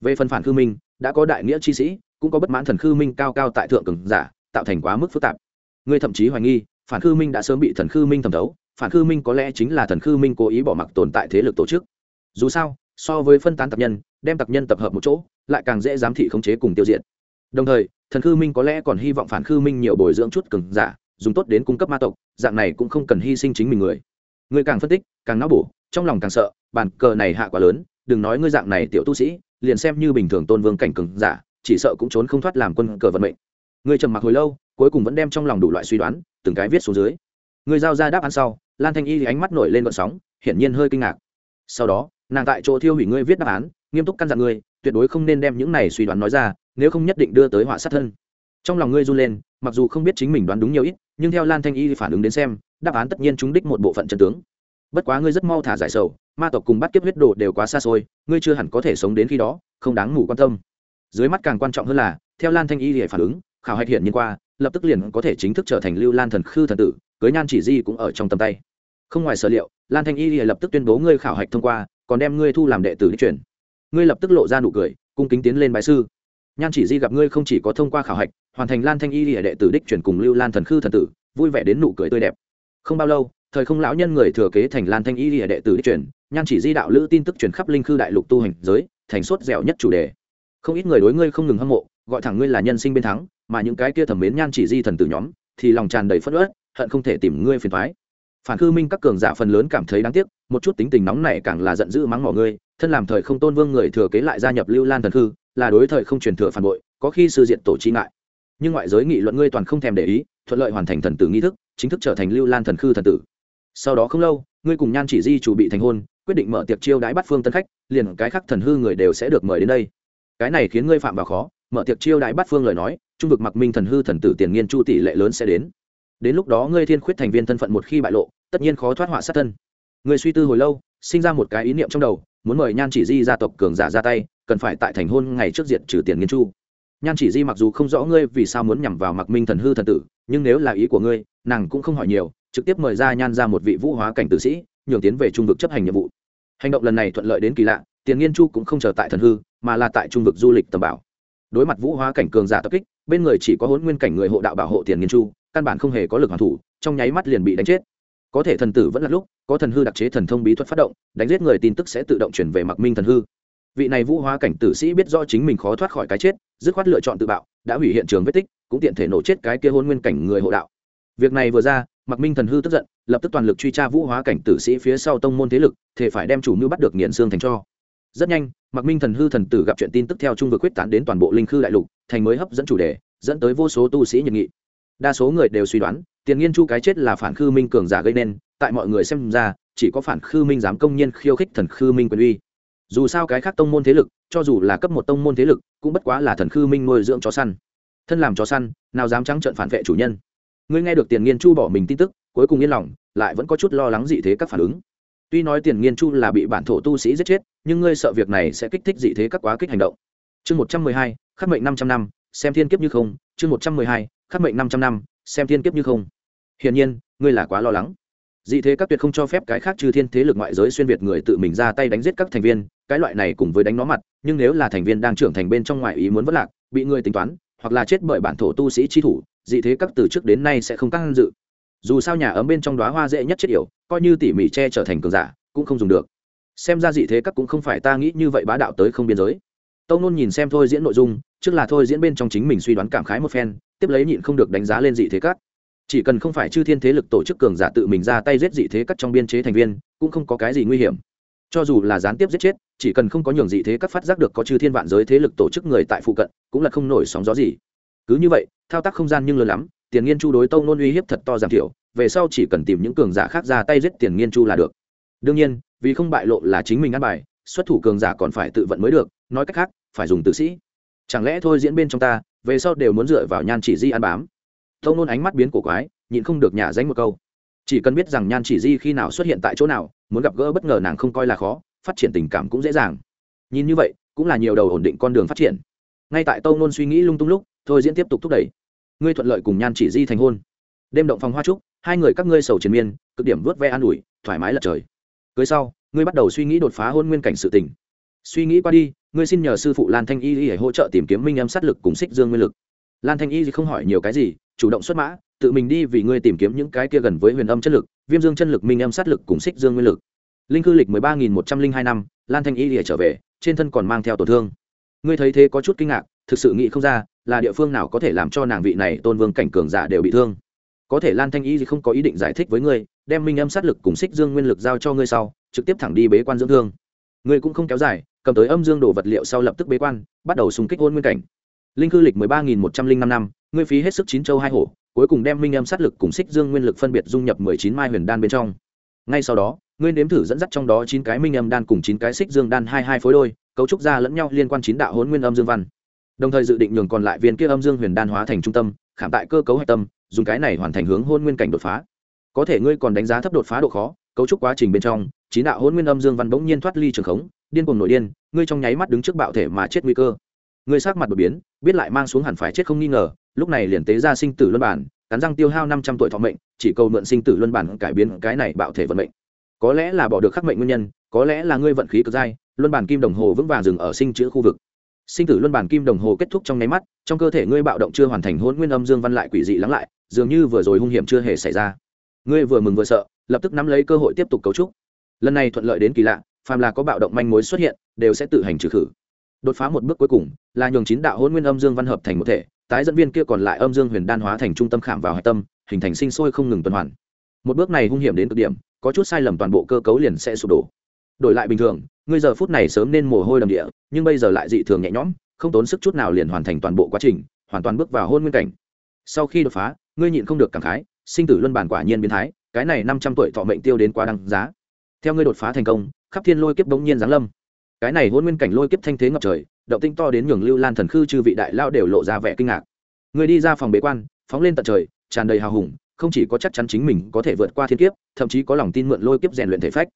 Về phần phản khư minh, đã có đại nghĩa chi sĩ, cũng có bất mãn thần khư minh cao cao tại thượng cường giả, tạo thành quá mức phức tạp. Người thậm chí hoài nghi, phản khư minh đã sớm bị thần khư minh thẩm thấu, phản khư minh có lẽ chính là thần khư minh cố ý bỏ mặc tồn tại thế lực tổ chức dù sao, so với phân tán tập nhân, đem tập nhân tập hợp một chỗ, lại càng dễ giám thị khống chế cùng tiêu diệt. Đồng thời, thần khư minh có lẽ còn hy vọng phản khư minh nhiều bồi dưỡng chút cường giả, dùng tốt đến cung cấp ma tộc, dạng này cũng không cần hy sinh chính mình người. Người càng phân tích, càng não bổ, trong lòng càng sợ bàn cờ này hạ quá lớn, đừng nói ngươi dạng này tiểu tu sĩ, liền xem như bình thường tôn vương cảnh cường giả, chỉ sợ cũng trốn không thoát làm quân cờ vận mệnh. Ngươi trầm mặc hồi lâu, cuối cùng vẫn đem trong lòng đủ loại suy đoán, từng cái viết xuống dưới. Ngươi giao ra đáp án sau, lan thanh y thì ánh mắt nổi lên vận sóng, hiển nhiên hơi kinh ngạc sau đó, nàng tại chỗ thiêu hủy ngươi viết đáp án, nghiêm túc căn dặn ngươi, tuyệt đối không nên đem những này suy đoán nói ra, nếu không nhất định đưa tới họa sát thân. Trong lòng ngươi run lên, mặc dù không biết chính mình đoán đúng nhiều ít, nhưng theo lan thanh y phản ứng đến xem, đáp án tất nhiên chúng đích một bộ phận chân tướng. Bất quá ngươi rất mau thả giải sầu, ma tộc cùng bắt kiếp huyết đồ đều quá xa xôi, ngươi chưa hẳn có thể sống đến khi đó, không đáng ngủ quan tâm. Dưới mắt càng quan trọng hơn là, theo lan thanh y thì phản ứng, khảo hạch hiện nhiên qua, lập tức liền có thể chính thức trở thành lưu lan thần khư thần tử, cưới nhan chỉ di cũng ở trong tầm tay không ngoài sở liệu, lan thanh y lập tức tuyên bố ngươi khảo hạch thông qua, còn đem ngươi thu làm đệ tử đi chuyển. Ngươi lập tức lộ ra nụ cười, cung kính tiến lên bài sư. Nhan chỉ di gặp ngươi không chỉ có thông qua khảo hạch, hoàn thành lan thanh y đệ tử đích chuyển cùng lưu lan thần khư thần tử, vui vẻ đến nụ cười tươi đẹp. Không bao lâu, thời không lão nhân người thừa kế thành lan thanh y đệ tử đích chuyển, nhan chỉ di đạo lữ tin tức truyền khắp linh khư đại lục tu hành giới, thành suốt dẻo nhất chủ đề. Không ít người đối ngươi không ngừng hâm mộ, gọi thẳng ngươi là nhân sinh bên thắng, mà những cái kia thẩm mến nhan chỉ di thần tử nhóm, thì lòng tràn đầy phất ớt hận không thể tìm ngươi phiền thoái phản khư minh các cường giả phần lớn cảm thấy đáng tiếc, một chút tính tình nóng này càng là giận dữ mắng mỏ ngươi thân làm thời không tôn vương người thừa kế lại gia nhập lưu lan thần khư, là đối thời không truyền thừa phản bội, có khi sư diện tổ trí ngại. Nhưng ngoại giới nghị luận ngươi toàn không thèm để ý, thuận lợi hoàn thành thần tử nghi thức, chính thức trở thành lưu lan thần khư thần tử. Sau đó không lâu, ngươi cùng nhan chỉ di chủ bị thành hôn, quyết định mở tiệc chiêu đãi bắt phương tân khách, liền cái khác thần hư người đều sẽ được mời đến đây. Cái này khiến ngươi phạm vào khó, mở tiệc chiêu đãi bắt phương lời nói, trung vực mặc minh thần hư thần tử tiền nghiên chu tỷ lệ lớn sẽ đến. Đến lúc đó ngươi thiên khuyết thành viên thân phận một khi bại lộ tất nhiên khó thoát họa sát thân. Ngươi suy tư hồi lâu, sinh ra một cái ý niệm trong đầu, muốn mời nhan chỉ di gia tộc cường giả ra tay, cần phải tại thành hôn ngày trước diện trừ tiền nghiên chu. Nhan chỉ di mặc dù không rõ ngươi vì sao muốn nhằm vào mặc minh thần hư thần tử, nhưng nếu là ý của ngươi, nàng cũng không hỏi nhiều, trực tiếp mời ra nhan ra một vị vũ hóa cảnh tử sĩ, nhường tiến về trung vực chấp hành nhiệm vụ. Hành động lần này thuận lợi đến kỳ lạ, tiền nghiên chu cũng không chờ tại thần hư, mà là tại trung vực du lịch tầm bảo. Đối mặt vũ hóa cảnh cường giả tập kích, bên người chỉ có hôn nguyên cảnh người hộ đạo bảo hộ tiền nghiên chu, căn bản không hề có lực hoàn thủ, trong nháy mắt liền bị đánh chết có thể thần tử vẫn là lúc, có thần hư đặc chế thần thông bí thuật phát động, đánh giết người tin tức sẽ tự động chuyển về mặc minh thần hư. Vị này vũ hóa cảnh tử sĩ biết do chính mình khó thoát khỏi cái chết, dứt khoát lựa chọn tự bạo, đã hủy hiện trường vết tích, cũng tiện thể nổ chết cái kia hôn nguyên cảnh người hộ đạo. Việc này vừa ra, mặc minh thần hư tức giận, lập tức toàn lực truy tra vũ hóa cảnh tử sĩ phía sau tông môn thế lực, thể phải đem chủ mưu bắt được nghiền xương thành cho. Rất nhanh, mặc minh thần hư thần tử gặp chuyện tin tức theo trung vực quyết tán đến toàn bộ linh khư đại lục, thành mới hấp dẫn chủ đề, dẫn tới vô số tu sĩ nhiệt nghị. Đa số người đều suy đoán tiền nghiên chu cái chết là phản khư minh cường giả gây nên, tại mọi người xem ra, chỉ có phản khư minh dám công nhiên khiêu khích thần khư minh quyền uy. Dù sao cái khác tông môn thế lực, cho dù là cấp một tông môn thế lực, cũng bất quá là thần khư minh nuôi dưỡng chó săn. Thân làm chó săn, nào dám trắng trợn phản vệ chủ nhân. Ngươi nghe được tiền nghiên chu bỏ mình tin tức, cuối cùng yên lòng, lại vẫn có chút lo lắng dị thế các phản ứng. Tuy nói tiền nghiên chu là bị bản thổ tu sĩ giết chết, nhưng ngươi sợ việc này sẽ kích thích dị thế các quá kích hành động. Chương một trăm mười hai, khắc mệnh năm trăm năm, xem thiên kiếp như không. Chương một trăm mười hai, khắc mệnh năm trăm năm, xem thiên kiếp như không hiển nhiên, ngươi là quá lo lắng. Dị thế các tuyệt không cho phép cái khác trừ thiên thế lực ngoại giới xuyên việt người tự mình ra tay đánh giết các thành viên, cái loại này cùng với đánh nó mặt, nhưng nếu là thành viên đang trưởng thành bên trong ngoại ý muốn vất lạc, bị người tính toán, hoặc là chết bởi bản thổ tu sĩ chi thủ, dị thế các từ trước đến nay sẽ không tăng dự. Dù sao nhà ấm bên trong đoá hoa dễ nhất chết yểu, coi như tỉ mỉ che trở thành cường giả, cũng không dùng được. Xem ra dị thế các cũng không phải ta nghĩ như vậy bá đạo tới không biên giới. Tâu nôn nhìn xem thôi diễn nội dung, trước là thôi diễn bên trong chính mình suy đoán cảm khái một phen, tiếp lấy nhịn không được đánh giá lên dị thế các chỉ cần không phải chư thiên thế lực tổ chức cường giả tự mình ra tay giết dị thế cắt trong biên chế thành viên, cũng không có cái gì nguy hiểm. Cho dù là gián tiếp giết chết, chỉ cần không có nhường dị thế cắt phát giác được có chư thiên vạn giới thế lực tổ chức người tại phụ cận, cũng là không nổi sóng gió gì. Cứ như vậy, thao tác không gian nhưng lớn lắm, tiền nghiên chu đối tâu nôn uy hiếp thật to giảm thiểu, về sau chỉ cần tìm những cường giả khác ra tay giết tiền nghiên chu là được. Đương nhiên, vì không bại lộ là chính mình ăn bài, xuất thủ cường giả còn phải tự vận mới được, nói cách khác, phải dùng tử sĩ. Chẳng lẽ thôi diễn bên trong ta, về sau đều muốn dựa vào nhan chỉ di ăn bám? Tâu nôn ánh mắt biến cổ quái, nhịn không được nhả danh một câu. Chỉ cần biết rằng nhan chỉ di khi nào xuất hiện tại chỗ nào, muốn gặp gỡ bất ngờ nàng không coi là khó, phát triển tình cảm cũng dễ dàng. Nhìn như vậy, cũng là nhiều đầu ổn định con đường phát triển. Ngay tại tâu nôn suy nghĩ lung tung lúc, thôi diễn tiếp tục thúc đẩy. Ngươi thuận lợi cùng nhan chỉ di thành hôn. Đêm động phòng hoa trúc, hai người các ngươi sầu triền miên, cực điểm vớt ve an ủi, thoải mái lật trời. Cưới sau, ngươi bắt đầu suy nghĩ đột phá hôn nguyên cảnh sự tình. Suy nghĩ qua đi, ngươi xin nhờ sư phụ lan thanh y để hỗ trợ tìm kiếm minh âm sát lực cùng xích dương nguyên lực. Lan thanh y không hỏi nhiều cái gì chủ động xuất mã, tự mình đi vì ngươi tìm kiếm những cái kia gần với huyền âm chất lực, viêm dương chân lực, minh âm sát lực cùng xích dương nguyên lực. Linh cư lịch mười ba nghìn một trăm linh hai năm, lan thanh y lìa trở về, trên thân còn mang theo tổn thương. Ngươi thấy thế có chút kinh ngạc, thực sự nghĩ không ra, là địa phương nào có thể làm cho nàng vị này tôn vương cảnh cường giả đều bị thương. Có thể lan thanh y không có ý định giải thích với ngươi, đem minh âm sát lực cùng xích dương nguyên lực giao cho ngươi sau, trực tiếp thẳng đi bế quan dưỡng thương. Ngươi cũng không kéo dài, cầm tới âm dương đồ vật liệu sau lập tức bế quan, bắt đầu xung kích hôn nguyên cảnh linh cư lịch mười ba nghìn một trăm linh năm năm, ngươi phí hết sức chín châu hai hổ, cuối cùng đem minh âm sát lực cùng xích dương nguyên lực phân biệt dung nhập mười chín mai huyền đan bên trong. Ngay sau đó, ngươi nếm thử dẫn dắt trong đó chín cái minh âm đan cùng chín cái xích dương đan hai hai phối đôi, cấu trúc ra lẫn nhau liên quan chín đạo hốn nguyên âm dương văn. Đồng thời dự định nhường còn lại viên kia âm dương huyền đan hóa thành trung tâm, khảm tại cơ cấu hạch tâm, dùng cái này hoàn thành hướng hôn nguyên cảnh đột phá. Có thể ngươi còn đánh giá thấp đột phá độ khó, cấu trúc quá trình bên trong, chín đạo hôn nguyên âm dương văn bỗng nhiên thoát ly trường khống, điên cuồng nội điên, ngươi trong nháy mắt đứng trước bạo thể mà chết nguy cơ ngươi sắc mặt đột biến, biết lại mang xuống hẳn phải chết không nghi ngờ, lúc này liền tế ra sinh tử luân bản, cắn răng tiêu hao năm trăm tuổi thọ mệnh, chỉ cầu mượn sinh tử luân bản cải biến cái này bạo thể vận mệnh. Có lẽ là bỏ được khắc mệnh nguyên nhân, có lẽ là ngươi vận khí cực dai, luân bản kim đồng hồ vững vàng dừng ở sinh chữ khu vực. Sinh tử luân bản kim đồng hồ kết thúc trong nháy mắt, trong cơ thể ngươi bạo động chưa hoàn thành hôn nguyên âm dương văn lại quỷ dị lắng lại, dường như vừa rồi hung hiểm chưa hề xảy ra. Ngươi vừa mừng vừa sợ, lập tức nắm lấy cơ hội tiếp tục cấu trúc. Lần này thuận lợi đến kỳ lạ, phàm là có bạo động manh mối xuất hiện, đều sẽ tự hành trừ khử đột phá một bước cuối cùng, là nhường chín đạo hôn nguyên âm dương văn hợp thành một thể, tái dẫn viên kia còn lại âm dương huyền đan hóa thành trung tâm khảm vào hạch tâm, hình thành sinh sôi không ngừng tuần hoàn. Một bước này hung hiểm đến cực điểm, có chút sai lầm toàn bộ cơ cấu liền sẽ sụp đổ. Đổi lại bình thường, ngươi giờ phút này sớm nên mồ hôi đầm địa, nhưng bây giờ lại dị thường nhẹ nhõm, không tốn sức chút nào liền hoàn thành toàn bộ quá trình, hoàn toàn bước vào hôn nguyên cảnh. Sau khi đột phá, ngươi nhịn không được cảm khái, sinh tử luân bản quả nhiên biến thái, cái này năm trăm tuổi thọ mệnh tiêu đến quá đăng giá. Theo ngươi đột phá thành công, khắp thiên lôi kiếp bỗng nhiên giáng lâm cái này hôn nguyên cảnh lôi kiếp thanh thế ngập trời, động tinh to đến nhường lưu lan thần khư chư vị đại lao đều lộ ra vẻ kinh ngạc. Người đi ra phòng bế quan, phóng lên tận trời, tràn đầy hào hùng, không chỉ có chắc chắn chính mình có thể vượt qua thiên kiếp, thậm chí có lòng tin mượn lôi kiếp rèn luyện thể phách.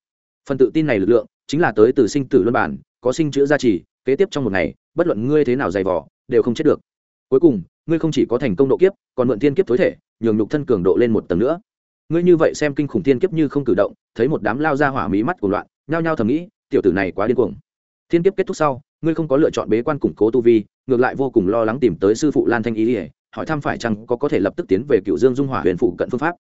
Phần tự tin này lực lượng, chính là tới từ sinh tử luân bản, có sinh chữa gia trì, kế tiếp trong một ngày, bất luận ngươi thế nào dày vỏ đều không chết được. Cuối cùng, ngươi không chỉ có thành công độ kiếp, còn mượn thiên kiếp tối thể, nhường nhục thân cường độ lên một tầng nữa. Ngươi như vậy xem kinh khủng thiên kiếp như không cử động, thấy một đám lao ra hỏa mí mắt của loạn, nhao nhao thầm nghĩ, tiểu tử này quá điên cuồng thiên kiếp kết thúc sau, ngươi không có lựa chọn bế quan củng cố tu vi, ngược lại vô cùng lo lắng tìm tới sư phụ lan thanh y ỉa hỏi thăm phải chăng có có thể lập tức tiến về cựu dương dung hỏa huyền phụ cận phương pháp.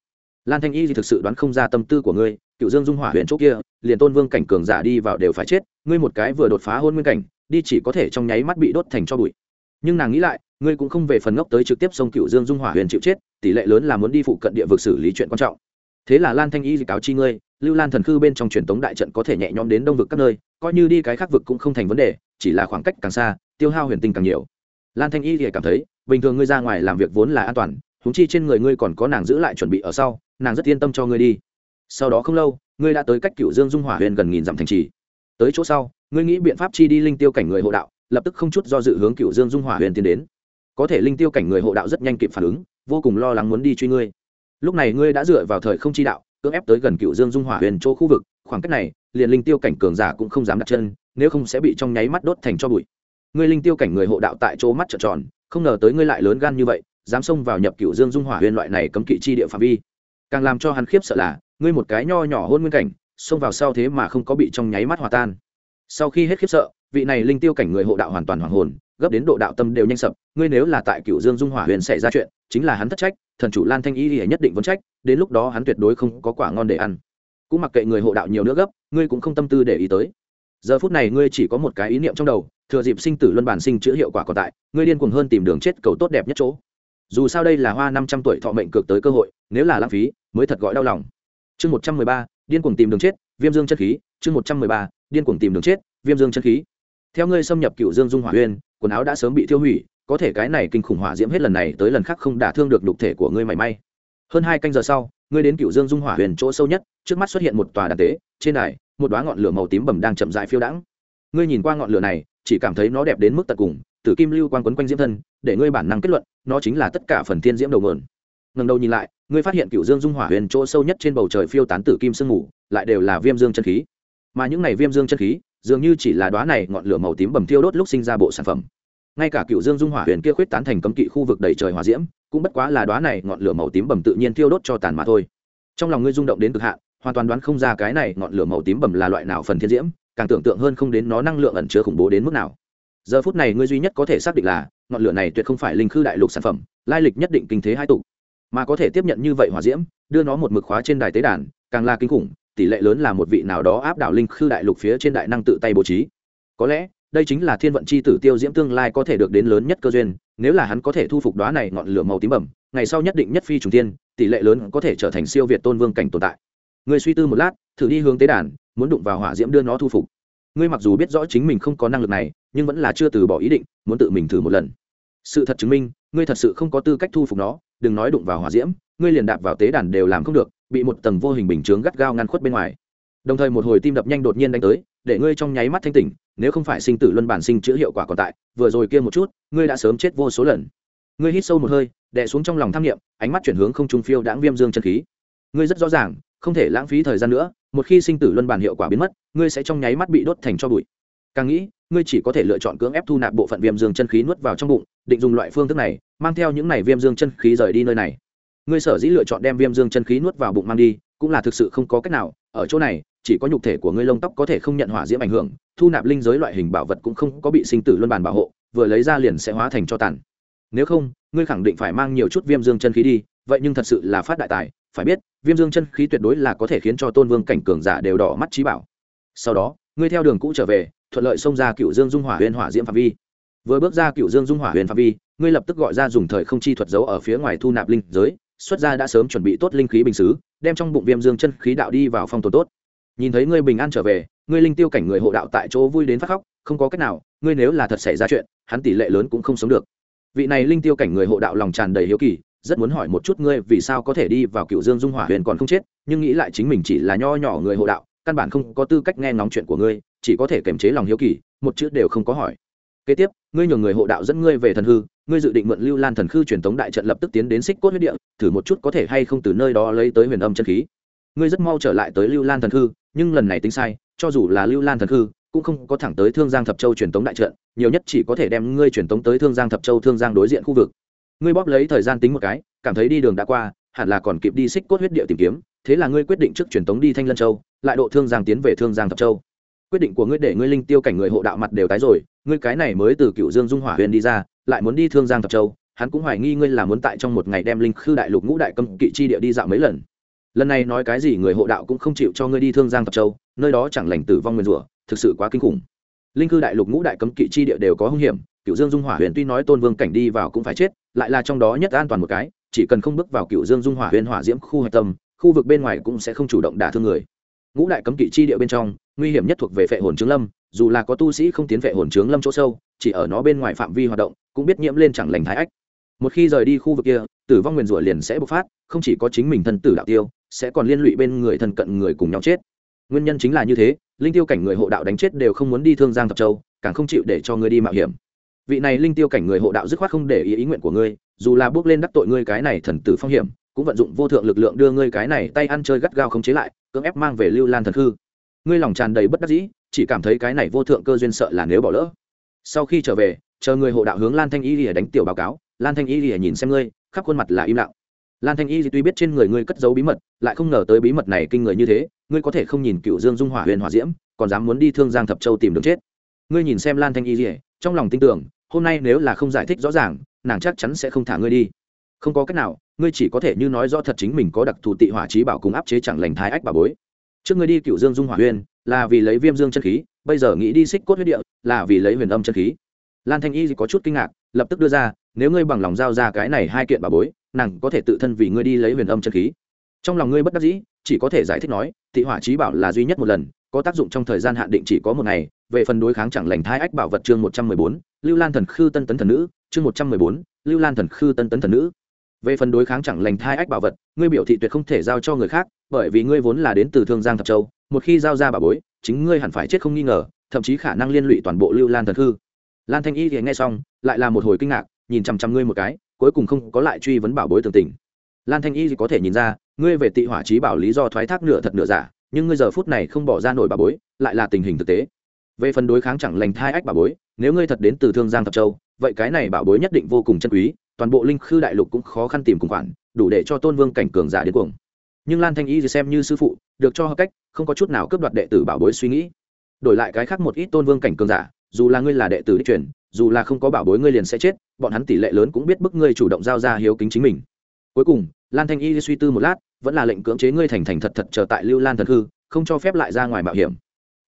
Lan thanh y thì thực sự đoán không ra tâm tư của ngươi, cựu dương dung hỏa huyền chỗ kia, liền tôn vương cảnh cường giả đi vào đều phải chết, ngươi một cái vừa đột phá hôn nguyên cảnh, đi chỉ có thể trong nháy mắt bị đốt thành cho bụi. Nhưng nàng nghĩ lại, ngươi cũng không về phần ngốc tới trực tiếp sông cựu dương dung hỏa huyền chịu chết, tỷ lệ lớn là muốn đi phụ cận địa vực xử lý chuyện quan trọng. Thế là lan thanh y cáo chi ngươi lưu lan thần khư bên trong truyền tống đại trận có thể nhẹ nhõm đến đông vực các nơi, coi như đi cái khác vực cũng không thành vấn đề, chỉ là khoảng cách càng xa, tiêu hao huyền tinh càng nhiều. Lan thanh y thì cảm thấy, bình thường ngươi ra ngoài làm việc vốn là an toàn húng chi trên người ngươi còn có nàng giữ lại chuẩn bị ở sau, nàng rất yên tâm cho ngươi đi. Sau đó không lâu, ngươi đã tới cách cựu dương dung hỏa huyền gần nghìn dặm thành trì. Tới chỗ sau, ngươi nghĩ biện pháp chi đi linh tiêu cảnh người hộ đạo, lập tức không chút do dự hướng cựu dương dung hỏa huyền tiến đến. Có thể linh tiêu cảnh người hộ đạo rất nhanh kịp phản ứng, vô cùng lo lắng muốn đi truy ngươi. Lúc này ngươi đã dựa vào thời không chi đạo cưỡng ép tới gần cựu dương dung hỏa huyền chỗ khu vực, khoảng cách này, liền linh tiêu cảnh cường giả cũng không dám đặt chân, nếu không sẽ bị trong nháy mắt đốt thành cho bụi. Ngươi linh tiêu cảnh người hộ đạo tại chỗ mắt trợn tròn, không ngờ tới ngươi lại lớn gan như vậy, dám xông vào nhập cựu dương dung hỏa huyền loại này cấm kỵ chi địa phạm vi. Càng làm cho hắn khiếp sợ là, ngươi một cái nho nhỏ hôn nguyên cảnh, xông vào sau thế mà không có bị trong nháy mắt hòa tan. Sau khi hết khiếp sợ, vị này linh tiêu cảnh người hộ đạo hoàn toàn hoàng hồn, gấp đến độ đạo tâm đều nhanh sập, ngươi nếu là tại cựu dương dung hỏa huyền xảy ra chuyện, chính là hắn thất trách thần chủ lan thanh y thì nhất định vẫn trách, đến lúc đó hắn tuyệt đối không có quả ngon để ăn. Cũng mặc kệ người hộ đạo nhiều nữa gấp, ngươi cũng không tâm tư để ý tới. Giờ phút này ngươi chỉ có một cái ý niệm trong đầu, thừa dịp sinh tử luân bản sinh chữa hiệu quả còn tại, ngươi điên cuồng hơn tìm đường chết cầu tốt đẹp nhất chỗ. Dù sao đây là hoa năm trăm tuổi thọ mệnh cược tới cơ hội, nếu là lãng phí, mới thật gọi đau lòng. Chương một trăm mười ba, điên cuồng tìm đường chết, viêm dương chân khí. Chương một trăm mười ba, điên cuồng tìm đường chết, viêm dương chân khí. Theo ngươi xâm nhập cựu dương dung hỏa uyên quần áo đã sớm bị tiêu hủy có thể cái này kinh khủng hỏa diễm hết lần này tới lần khác không đả thương được nhục thể của ngươi mảy may. Hơn hai canh giờ sau, ngươi đến cựu dương dung hỏa huyền chỗ sâu nhất, trước mắt xuất hiện một tòa đàn tế, trên đài, một đoá ngọn lửa màu tím bầm đang chậm dại phiêu đãng. Ngươi nhìn qua ngọn lửa này, chỉ cảm thấy nó đẹp đến mức tận cùng, tử kim lưu quang quấn quanh diễm thân, để ngươi bản năng kết luận, nó chính là tất cả phần thiên diễm đầu mượn. Ngần đầu nhìn lại, ngươi phát hiện cựu dương dung hỏa huyền chỗ sâu nhất trên bầu trời phiêu tán tử kim sương mù, lại đều là viêm dương chân khí. Mà những này viêm dương chân khí, dường như chỉ là đoá này ngọn lửa màu tím bầm thiêu đốt lúc sinh ra bộ sản phẩm ngay cả cựu dương dung hỏa huyền kia khuyết tán thành cấm kỵ khu vực đầy trời hỏa diễm, cũng bất quá là đoá này ngọn lửa màu tím bầm tự nhiên thiêu đốt cho tàn mà thôi. Trong lòng ngươi rung động đến cực hạn, hoàn toàn đoán không ra cái này ngọn lửa màu tím bầm là loại nào phần thiên diễm, càng tưởng tượng hơn không đến nó năng lượng ẩn chứa khủng bố đến mức nào. Giờ phút này ngươi duy nhất có thể xác định là, ngọn lửa này tuyệt không phải linh khư đại lục sản phẩm, lai lịch nhất định kinh thế hai tục. Mà có thể tiếp nhận như vậy hỏa diễm, đưa nó một mực khóa trên đài tế đàn, càng là kinh khủng, tỷ lệ lớn là một vị nào đó áp đảo linh khư đại lục phía trên đại năng tự tay bố trí. Có lẽ đây chính là thiên vận c h i tử tiêu diễm tương lai có thể được đến lớn nhất cơ duyên, nếu là hắn có thể thu phục đoá này ngọn lửa màu tím bẩm, ngày sau nhất định nhất phi trùng tiên tỷ lệ lớn có thể trở thành siêu việt tôn vương cảnh tồn tại. Người suy tư một lát, thử đi hướng tế đàn, muốn đụng vào hỏa diễm đưa nó thu phục. Ngươi mặc dù biết rõ chính mình không có năng lực này, nhưng vẫn là chưa từ bỏ ý định, muốn tự mình thử một lần. Sự thật chứng minh, ngươi thật sự không có tư cách thu phục nó, đừng nói đụng vào hỏa diễm, ngươi liền đạp vào tế đàn đều làm không được, bị một tầng vô hình bình chướng gắt gao ngăn khuất bên ngoài. Đồng thời một hồi tim đập nhanh đột nhiên đánh tới, để ngươi trong nháy mắt thanh tỉnh nếu không phải sinh tử luân bản sinh chữa hiệu quả còn tại, vừa rồi kia một chút, ngươi đã sớm chết vô số lần. Ngươi hít sâu một hơi, đè xuống trong lòng tham nghiệm ánh mắt chuyển hướng không trung phiêu đãng viêm dương chân khí. Ngươi rất rõ ràng, không thể lãng phí thời gian nữa, một khi sinh tử luân bản hiệu quả biến mất, ngươi sẽ trong nháy mắt bị đốt thành cho bụi. Càng nghĩ, ngươi chỉ có thể lựa chọn cưỡng ép thu nạp bộ phận viêm dương chân khí nuốt vào trong bụng, định dùng loại phương thức này, mang theo những này viêm dương chân khí rời đi nơi này. Ngươi sở dĩ lựa chọn đem viêm dương chân khí nuốt vào bụng mang đi, cũng là thực sự không có cách nào, ở chỗ này chỉ có nhục thể của ngươi lông tóc có thể không nhận hỏa diễm ảnh hưởng, thu nạp linh giới loại hình bảo vật cũng không có bị sinh tử luân bàn bảo hộ, vừa lấy ra liền sẽ hóa thành cho tàn. Nếu không, ngươi khẳng định phải mang nhiều chút viêm dương chân khí đi, vậy nhưng thật sự là phát đại tài, phải biết, viêm dương chân khí tuyệt đối là có thể khiến cho tôn vương cảnh cường giả đều đỏ mắt trí bảo. Sau đó, ngươi theo đường cũ trở về, thuận lợi xông ra cựu dương dung hỏa huyền hỏa diễm phạm vi. Vừa bước ra cựu dương dung hỏa huyền phạm vi, ngươi lập tức gọi ra dùng thời không chi thuật giấu ở phía ngoài thu nạp linh giới, xuất ra đã sớm chuẩn bị tốt linh khí bình xứ, đem trong bụng viêm dương chân khí đạo đi vào phong tồn tốt nhìn thấy ngươi bình an trở về, ngươi linh tiêu cảnh người hộ đạo tại chỗ vui đến phát khóc, không có cách nào, ngươi nếu là thật xảy ra chuyện, hắn tỷ lệ lớn cũng không sống được. Vị này linh tiêu cảnh người hộ đạo lòng tràn đầy hiếu kỳ, rất muốn hỏi một chút ngươi vì sao có thể đi vào cựu dương dung hỏa huyền còn không chết, nhưng nghĩ lại chính mình chỉ là nho nhỏ người hộ đạo, căn bản không có tư cách nghe ngóng chuyện của ngươi, chỉ có thể kiềm chế lòng hiếu kỳ, một chữ đều không có hỏi. Kế tiếp, ngươi nhường người hộ đạo dẫn ngươi về thần hư, ngươi dự định mượn lưu lan thần khư truyền tống đại trận lập tức tiến đến xích cốt huyết địa, thử một chút có thể hay không từ nơi đó lấy tới huyền âm chân khí ngươi rất mau trở lại tới lưu lan thần Hư, nhưng lần này tính sai cho dù là lưu lan thần Hư cũng không có thẳng tới thương giang thập châu truyền tống đại trận nhiều nhất chỉ có thể đem ngươi truyền tống tới thương giang thập châu thương giang đối diện khu vực. Ngươi bóp lấy thời gian tính một cái cảm thấy đi đường đã qua hẳn là còn kịp đi xích cốt huyết địa tìm kiếm thế là ngươi quyết định trước truyền tống đi thanh lân châu lại độ thương giang tiến về thương giang thập châu. Quyết định của ngươi để ngươi linh tiêu cảnh người hộ đạo mặt đều tái rồi ngươi cái này mới từ cựu dương dung hỏa huyền đi ra lại muốn đi thương giang thập châu hắn cũng hoài nghi ngươi là muốn tại trong một ngày đem linh khư đại lục ngũ đại cấm kỵ chi địa đi dạo mấy lần lần này nói cái gì người hộ đạo cũng không chịu cho ngươi đi thương giang thập châu, nơi đó chẳng lành tử vong nguyên rủa, thực sự quá kinh khủng. Linh cư đại lục ngũ đại cấm kỵ chi địa đều có hung hiểm cựu dương dung hỏa huyền tuy nói tôn vương cảnh đi vào cũng phải chết, lại là trong đó nhất an toàn một cái, chỉ cần không bước vào cựu dương dung hỏa huyền hỏa diễm khu hạch tâm, khu vực bên ngoài cũng sẽ không chủ động đả thương người. Ngũ đại cấm kỵ chi địa bên trong, nguy hiểm nhất thuộc về phệ hồn trướng lâm, dù là có tu sĩ không tiến phệ hồn trướng lâm chỗ sâu, chỉ ở nó bên ngoài phạm vi hoạt động, cũng biết nhiễm lên chẳng lành thái ách một khi rời đi khu vực kia, tử vong nguyền rủa liền sẽ bộc phát, không chỉ có chính mình thân tử đạo tiêu, sẽ còn liên lụy bên người thân cận người cùng nhau chết. Nguyên nhân chính là như thế, linh tiêu cảnh người hộ đạo đánh chết đều không muốn đi thương giang thập châu, càng không chịu để cho ngươi đi mạo hiểm. Vị này linh tiêu cảnh người hộ đạo dứt khoát không để ý ý nguyện của ngươi, dù là bước lên đắc tội ngươi cái này thần tử phong hiểm, cũng vận dụng vô thượng lực lượng đưa ngươi cái này tay ăn chơi gắt gao không chế lại, cưỡng ép mang về lưu lan thần hư ngươi lòng tràn đầy bất đắc dĩ, chỉ cảm thấy cái này vô thượng cơ duyên sợ là nếu bỏ lỡ. Sau khi trở về, chờ người hộ đạo hướng lan thanh y lìa đánh tiểu báo cáo lan thanh y lìa nhìn xem ngươi, khắp khuôn mặt là im lặng. Lan thanh y tuy biết trên người ngươi cất giấu bí mật, lại không ngờ tới bí mật này kinh người như thế, ngươi có thể không nhìn cựu dương dung hỏa huyền Hòa diễm, còn dám muốn đi thương giang thập châu tìm đường chết. Ngươi nhìn xem lan thanh y lìa, trong lòng tin tưởng, hôm nay nếu là không giải thích rõ ràng, nàng chắc chắn sẽ không thả ngươi đi. Không có cách nào, ngươi chỉ có thể như nói rõ thật chính mình có đặc thù tị hỏa trí bảo cùng áp chế chẳng lành thái ách bà bối. Trước ngươi đi cựu dương dung hỏa Huyền, là vì lấy viêm dương chân khí, bây giờ nghĩ đi xích cốt huyết địa, là vì lấy huyền âm chân khí. Lan thanh y có chút kinh ngạc, lập tức đưa ra nếu ngươi bằng lòng giao ra cái này hai kiện bà bối, nàng có thể tự thân vì ngươi đi lấy huyền âm chân khí. Trong lòng ngươi bất đắc dĩ, chỉ có thể giải thích nói tị hỏa trí bảo là duy nhất một lần, có tác dụng trong thời gian hạn định chỉ có một ngày, về phần đối kháng chẳng lành thai ách bảo vật chương một trăm mười bốn, lưu lan thần khư tân tấn thần nữ, chương một trăm mười bốn, lưu lan thần khư tân tấn thần nữ. Về phần đối kháng chẳng lành thai ách bảo vật, ngươi biểu thị tuyệt không thể giao cho người khác, bởi vì ngươi vốn là đến từ thương giang thập châu, một khi giao ra bà bối, chính ngươi hẳn phải chết không nghi ngờ, thậm chí khả năng liên lụy toàn bộ lưu lan thần khư. Lan thanh y thì nghe xong, lại là một hồi kinh ngạc nhìn chằm chằm ngươi một cái, cuối cùng không có lại truy vấn bảo bối tường tình. Lan thanh y có thể nhìn ra, ngươi về tị hỏa trí bảo lý do thoái thác nửa thật nửa giả, nhưng ngươi giờ phút này không bỏ ra nổi bà bối, lại là tình hình thực tế. Về phần đối kháng chẳng lành thai ách bà bối, nếu ngươi thật đến từ thương giang thập châu, vậy cái này bảo bối nhất định vô cùng chân quý, toàn bộ linh khư đại lục cũng khó khăn tìm cùng khoản, đủ để cho tôn vương cảnh cường giả đến cuồng. Nhưng lan thanh y thì xem như sư phụ, được cho hợp cách, không có chút nào cướp đoạt đệ tử bảo bối suy nghĩ. Đổi lại cái khác một ít tôn vương cảnh cường giả, dù là ngươi là đệ tử đích truyền dù là không có bảo bối ngươi liền sẽ chết, bọn hắn tỷ lệ lớn cũng biết bức ngươi chủ động giao ra hiếu kính chính mình. Cuối cùng, lan thanh y suy tư một lát, vẫn là lệnh cưỡng chế ngươi thành thành thật thật trở tại lưu lan thần hư không cho phép lại ra ngoài mạo hiểm.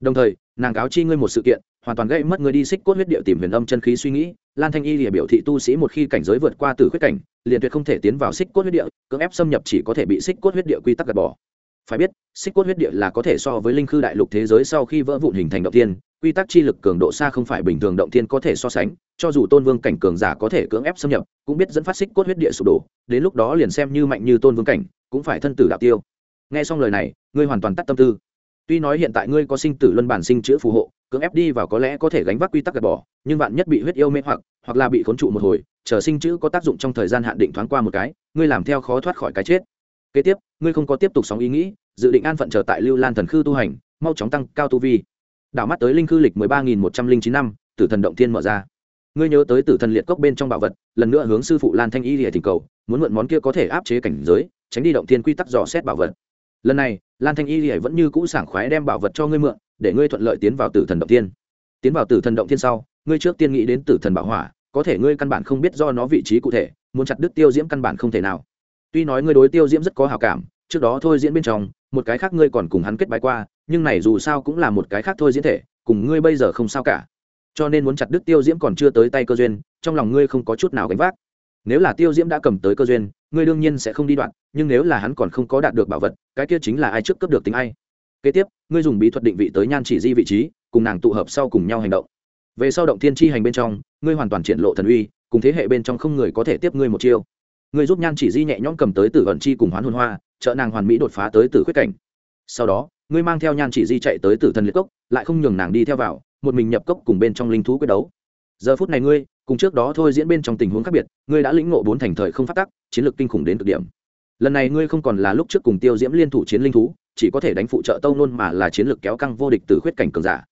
Đồng thời, nàng cáo chi ngươi một sự kiện, hoàn toàn gây mất ngươi đi xích cốt huyết địa tìm huyền âm chân khí suy nghĩ. Lan thanh y lìa biểu thị tu sĩ một khi cảnh giới vượt qua từ khuyết cảnh, liền tuyệt không thể tiến vào xích cốt huyết địa, cưỡng ép xâm nhập chỉ có thể bị xích cốt huyết địa quy tắc gạt bỏ. Phải biết, xích cốt huyết địa là có thể so với linh khư đại lục thế giới sau khi vỡ vụn hình thành động tiên quy tắc chi lực cường độ xa không phải bình thường động thiên có thể so sánh, cho dù tôn vương cảnh cường giả có thể cưỡng ép xâm nhập, cũng biết dẫn phát xích cốt huyết địa sụp đổ, đến lúc đó liền xem như mạnh như tôn vương cảnh, cũng phải thân tử đạo tiêu. Nghe xong lời này, ngươi hoàn toàn tắt tâm tư. Tuy nói hiện tại ngươi có sinh tử luân bản sinh chữa phù hộ, cưỡng ép đi vào có lẽ có thể gánh vác quy tắc gạt bỏ, nhưng bạn nhất bị huyết yêu mê hoặc hoặc là bị khốn trụ một hồi, chờ sinh chữ có tác dụng trong thời gian hạn định thoáng qua một cái, ngươi làm theo khó thoát khỏi cái chết. Kế tiếp, ngươi không có tiếp tục sóng ý nghĩ, dự định an phận chờ tại lưu lan thần khư tu hành, mau chóng tăng cao tu vi đảo mắt tới linh khư lịch mười ba nghìn một trăm linh chín năm, tử thần động thiên mở ra. Ngươi nhớ tới tử thần liệt cốc bên trong bảo vật, lần nữa hướng sư phụ lan thanh y lìa thỉnh cầu, muốn mượn món kia có thể áp chế cảnh giới, tránh đi động thiên quy tắc dò xét bảo vật. Lần này, lan thanh y lìa vẫn như cũ sảng khoái đem bảo vật cho ngươi mượn, để ngươi thuận lợi tiến vào tử thần động thiên. Tiến vào tử thần động thiên sau, ngươi trước tiên nghĩ đến tử thần bảo hỏa, có thể ngươi căn bản không biết do nó vị trí cụ thể, muốn chặt đứt tiêu diễm căn bản không thể nào. Tuy nói ngươi đối tiêu diễm rất có hào cảm, trước đó thôi diễn bên trong một cái khác ngươi còn cùng hắn kết bái qua, nhưng này dù sao cũng là một cái khác thôi diễn thể, cùng ngươi bây giờ không sao cả. Cho nên muốn chặt đứt tiêu diễm còn chưa tới tay cơ duyên, trong lòng ngươi không có chút nào gánh vác. Nếu là tiêu diễm đã cầm tới cơ duyên, ngươi đương nhiên sẽ không đi đoạn, nhưng nếu là hắn còn không có đạt được bảo vật, cái kia chính là ai trước cấp được tính ai. Kế tiếp, ngươi dùng bí thuật định vị tới nhan chỉ di vị trí, cùng nàng tụ hợp sau cùng nhau hành động. Về sau động thiên tri hành bên trong, ngươi hoàn toàn triển lộ thần uy, cùng thế hệ bên trong không người có thể tiếp ngươi một chiêu. Ngươi giúp nhan chỉ di nhẹ nhõm cầm tới tử vận chi cùng hoán hồn hoa trợ nàng hoàn mỹ đột phá tới tử khuyết cảnh. Sau đó, ngươi mang theo nhan chỉ di chạy tới tử thần liệt cốc, lại không nhường nàng đi theo vào, một mình nhập cốc cùng bên trong linh thú quyết đấu. Giờ phút này ngươi, cùng trước đó thôi diễn bên trong tình huống khác biệt, ngươi đã lĩnh ngộ bốn thành thời không phát tắc, chiến lược kinh khủng đến cực điểm. Lần này ngươi không còn là lúc trước cùng tiêu diễm liên thủ chiến linh thú, chỉ có thể đánh phụ trợ tâu nôn mà là chiến lược kéo căng vô địch từ khuyết cảnh cường giả.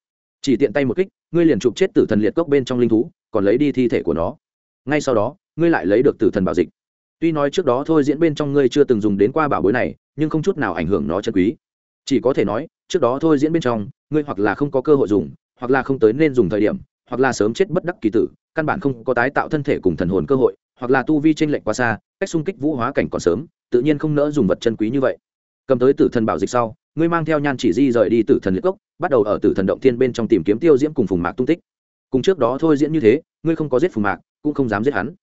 Chỉ tiện tay một kích, ngươi liền chụp chết tử thần liệt cốc bên trong linh thú, còn lấy đi thi thể của nó. Ngay sau đó, ngươi lại lấy được tử thần bảo dịch tuy nói trước đó thôi diễn bên trong ngươi chưa từng dùng đến qua bảo bối này, nhưng không chút nào ảnh hưởng nó chân quý. Chỉ có thể nói, trước đó thôi diễn bên trong, ngươi hoặc là không có cơ hội dùng, hoặc là không tới nên dùng thời điểm, hoặc là sớm chết bất đắc kỳ tử, căn bản không có tái tạo thân thể cùng thần hồn cơ hội, hoặc là tu vi tranh lệch quá xa, cách xung kích vũ hóa cảnh còn sớm, tự nhiên không nỡ dùng vật chân quý như vậy. Cầm tới tử thần bảo dịch sau, ngươi mang theo nhan chỉ di rời đi tử thần liệt cốc, bắt đầu ở tử thần động thiên bên trong tìm kiếm tiêu diễm cùng phùng mạc tung tích. Cùng trước đó thôi diễn như thế, ngươi không có giết phùng mạc, cũng không dám giết hắn.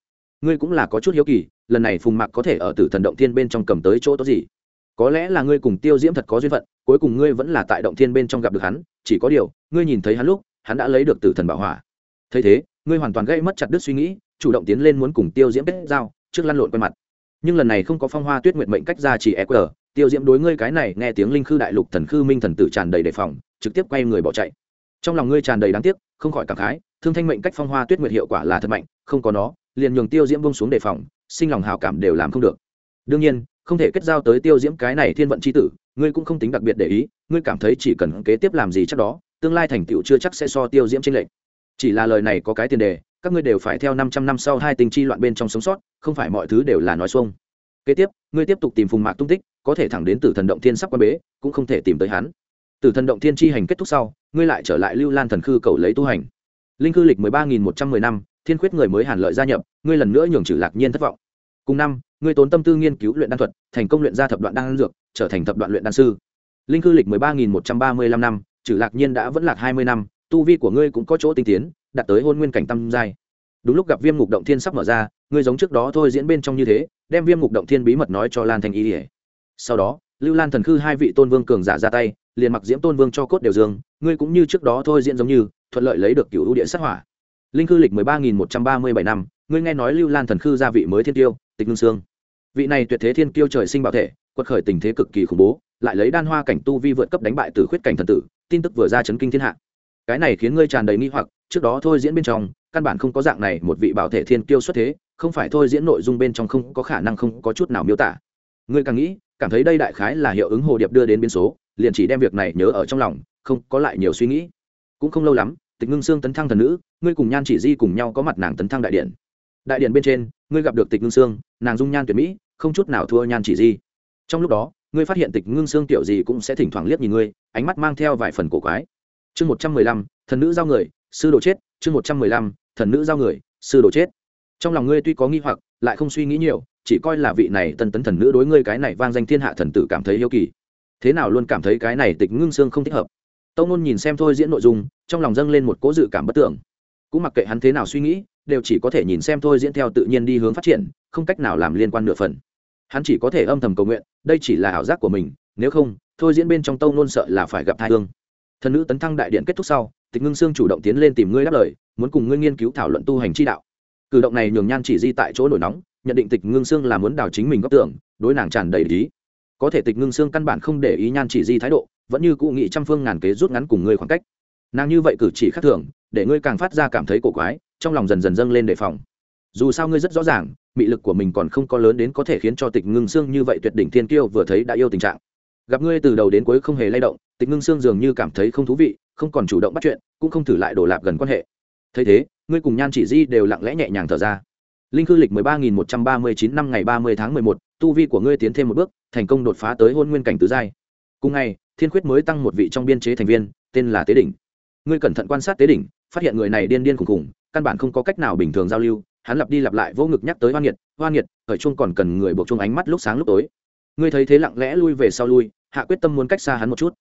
Ngươi cũng là có chút hiếu kỳ lần này phùng mạc có thể ở tử thần động thiên bên trong cầm tới chỗ tốt gì? Có lẽ là ngươi cùng tiêu diễm thật có duyên phận, cuối cùng ngươi vẫn là tại động thiên bên trong gặp được hắn, chỉ có điều, ngươi nhìn thấy hắn lúc, hắn đã lấy được tử thần bảo hỏa thấy thế, ngươi hoàn toàn gây mất chặt đứt suy nghĩ, chủ động tiến lên muốn cùng tiêu diễm kết giao, trước lăn lộn quen mặt. Nhưng lần này không có phong hoa tuyết nguyện mệnh cách ra chỉ eq tiêu diễm đối ngươi cái này nghe tiếng linh khư đại lục thần khư minh thần tử tràn đầy đề phòng, trực tiếp quay người bỏ chạy. Trong lòng ngươi tràn đầy đáng tiếc, không khỏi cảm khái, thương thanh mệnh cách phong hoa tuyết nguyệt hiệu quả là thật mạnh, không có nó, liền nhường tiêu diễm bông xuống đề phòng sinh lòng hào cảm đều làm không được. Đương nhiên, không thể kết giao tới tiêu diễm cái này thiên vận c h i tử, ngươi cũng không tính đặc biệt để ý, ngươi cảm thấy chỉ cần kế tiếp làm gì chắc đó, tương lai thành tựu chưa chắc sẽ so tiêu diễm tranh lệch. Chỉ là lời này có cái tiền đề, các ngươi đều phải theo năm trăm năm sau hai tình chi loạn bên trong sống sót, không phải mọi thứ đều là nói xuông. Kế tiếp, ngươi tiếp tục tìm phùng mạc tung tích, có thể thẳng đến tử thần động thiên sắp quan bế, cũng không thể tìm tới hắn. Tử thần động thiên chi hành kết thúc sau, ngươi lại trở lại lưu lan thần khư cầu lấy tu hành. Linh khư lịch mười ba nghìn một trăm mười năm thiên khuyết người mới hàn lợi gia nhập, ngươi lần nữa nhường trừ lạc nhiên thất vọng. Cùng năm, ngươi tốn tâm tư nghiên cứu luyện đan thuật, thành công luyện ra thập đoạn đan dược, trở thành thập đoạn luyện đan sư. Linh cư lịch mười ba nghìn một trăm ba mươi lăm năm, trừ lạc nhiên đã vẫn lạc hai mươi năm, tu vi của ngươi cũng có chỗ tinh tiến, đạt tới hôn nguyên cảnh tâm giai. Đúng lúc gặp viêm ngục động thiên sắp mở ra, ngươi giống trước đó thôi diễn bên trong như thế, đem viêm ngục động thiên bí mật nói cho lan thành ý ỉa sau đó, lưu lan thần khư hai vị tôn vương cường giả ra tay, liền mặc diễm tôn vương cho cốt đều dương, ngươi cũng như trước đó thôi diễn giống như, thuận lợi lấy được cựu ưu địa sát hỏa linh khư lịch mười ba nghìn một trăm ba mươi bảy năm, ngươi nghe nói lưu lan thần khư gia vị mới thiên tiêu, tịch ngưng sương. Vị này tuyệt thế thiên tiêu trời sinh bảo thể, quật khởi tình thế cực kỳ khủng bố, lại lấy đan hoa cảnh tu vi vượt cấp đánh bại từ khuyết cảnh thần tử, tin tức vừa ra chấn kinh thiên hạ. Cái này khiến ngươi tràn đầy nghi hoặc, trước đó thôi diễn bên trong, căn bản không có dạng này một vị bảo thể thiên kiêu xuất thế, không phải thôi diễn nội dung bên trong không có khả năng không có chút nào miêu tả. Ngươi càng nghĩ, cảm thấy đây đại khái là hiệu ứng hồ điệp đưa đến biến số, liền chỉ đem việc này nhớ ở trong lòng, không có lại nhiều suy nghĩ. Cũng không lâu lắm tịch ngưng Sương tấn thăng thần nữ ngươi cùng nhan chỉ di cùng nhau có mặt nàng tấn thăng đại điện. Đại điện bên trên ngươi gặp được tịch ngưng Sương, nàng dung nhan tuyệt mỹ không chút nào thua nhan chỉ di. Trong lúc đó ngươi phát hiện tịch ngưng xương tiểu gì cũng sẽ thỉnh thoảng liếc nhìn ngươi ánh mắt mang theo vài phần cổ quái. Chương một trăm mười lăm thần nữ giao người sư đồ chết. Chương một trăm mười lăm thần nữ giao người sư đồ chết. Trong lòng ngươi tuy có nghi hoặc lại không suy nghĩ nhiều chỉ coi là vị này tân tấn thần nữ đối ngươi cái này vang danh thiên hạ thần tử cảm thấy yêu kỳ. Thế nào luôn cảm thấy cái này tịch ngưng xương không thích hợp? Tâu nôn nhìn xem thôi diễn nội dung, trong lòng dâng lên một cố dự cảm bất tưởng. Cũng mặc kệ hắn thế nào suy nghĩ, đều chỉ có thể nhìn xem thôi diễn theo tự nhiên đi hướng phát triển, không cách nào làm liên quan nửa phần. Hắn chỉ có thể âm thầm cầu nguyện, đây chỉ là ảo giác của mình, nếu không, thôi diễn bên trong tâu nôn sợ là phải gặp thai hương. Thần nữ tấn thăng đại điện kết thúc sau, tịch ngưng sương chủ động tiến lên tìm ngươi đáp lời, muốn cùng ngươi nghiên cứu thảo luận tu hành chi đạo. Cử động này nhường nhan chỉ di tại chỗ nổi nóng, nhận định tịch ngưng sương là muốn đào chính mình góp tưởng, đối nàng tràn đầy ý. Có thể tịch ngưng sương căn bản không để ý nhan chỉ di thái độ vẫn như cụ nghị trăm phương ngàn kế rút ngắn cùng ngươi khoảng cách. Nàng như vậy cử chỉ khác thường, để ngươi càng phát ra cảm thấy cổ quái, trong lòng dần dần dâng lên đề phòng. Dù sao ngươi rất rõ ràng, mị lực của mình còn không có lớn đến có thể khiến cho tịch ngưng xương như vậy tuyệt đỉnh thiên kiêu vừa thấy đã yêu tình trạng. Gặp ngươi từ đầu đến cuối không hề lay động, tịch ngưng xương dường như cảm thấy không thú vị, không còn chủ động bắt chuyện, cũng không thử lại đổ lạp gần quan hệ. Thấy thế, ngươi cùng nhan chỉ di đều lặng lẽ nhẹ nhàng thở ra. Linh khư lịch mười ba nghìn một trăm ba mươi chín năm ngày ba mươi tháng mười một, tu vi của ngươi tiến thêm một bước, thành công đột phá tới hôn nguyên cảnh tứ giai. Cùng ngày thiên khuyết mới tăng một vị trong biên chế thành viên, tên là tế đỉnh. Ngươi cẩn thận quan sát tế đỉnh, phát hiện người này điên điên khùng khùng căn bản không có cách nào bình thường giao lưu, hắn lặp đi lặp lại vô ngực nhắc tới hoan nghiệt hoan nghiệt, ở chung còn cần người buộc chung ánh mắt lúc sáng lúc tối. Ngươi thấy thế lặng lẽ lui về sau lui, hạ quyết tâm muốn cách xa hắn một chút.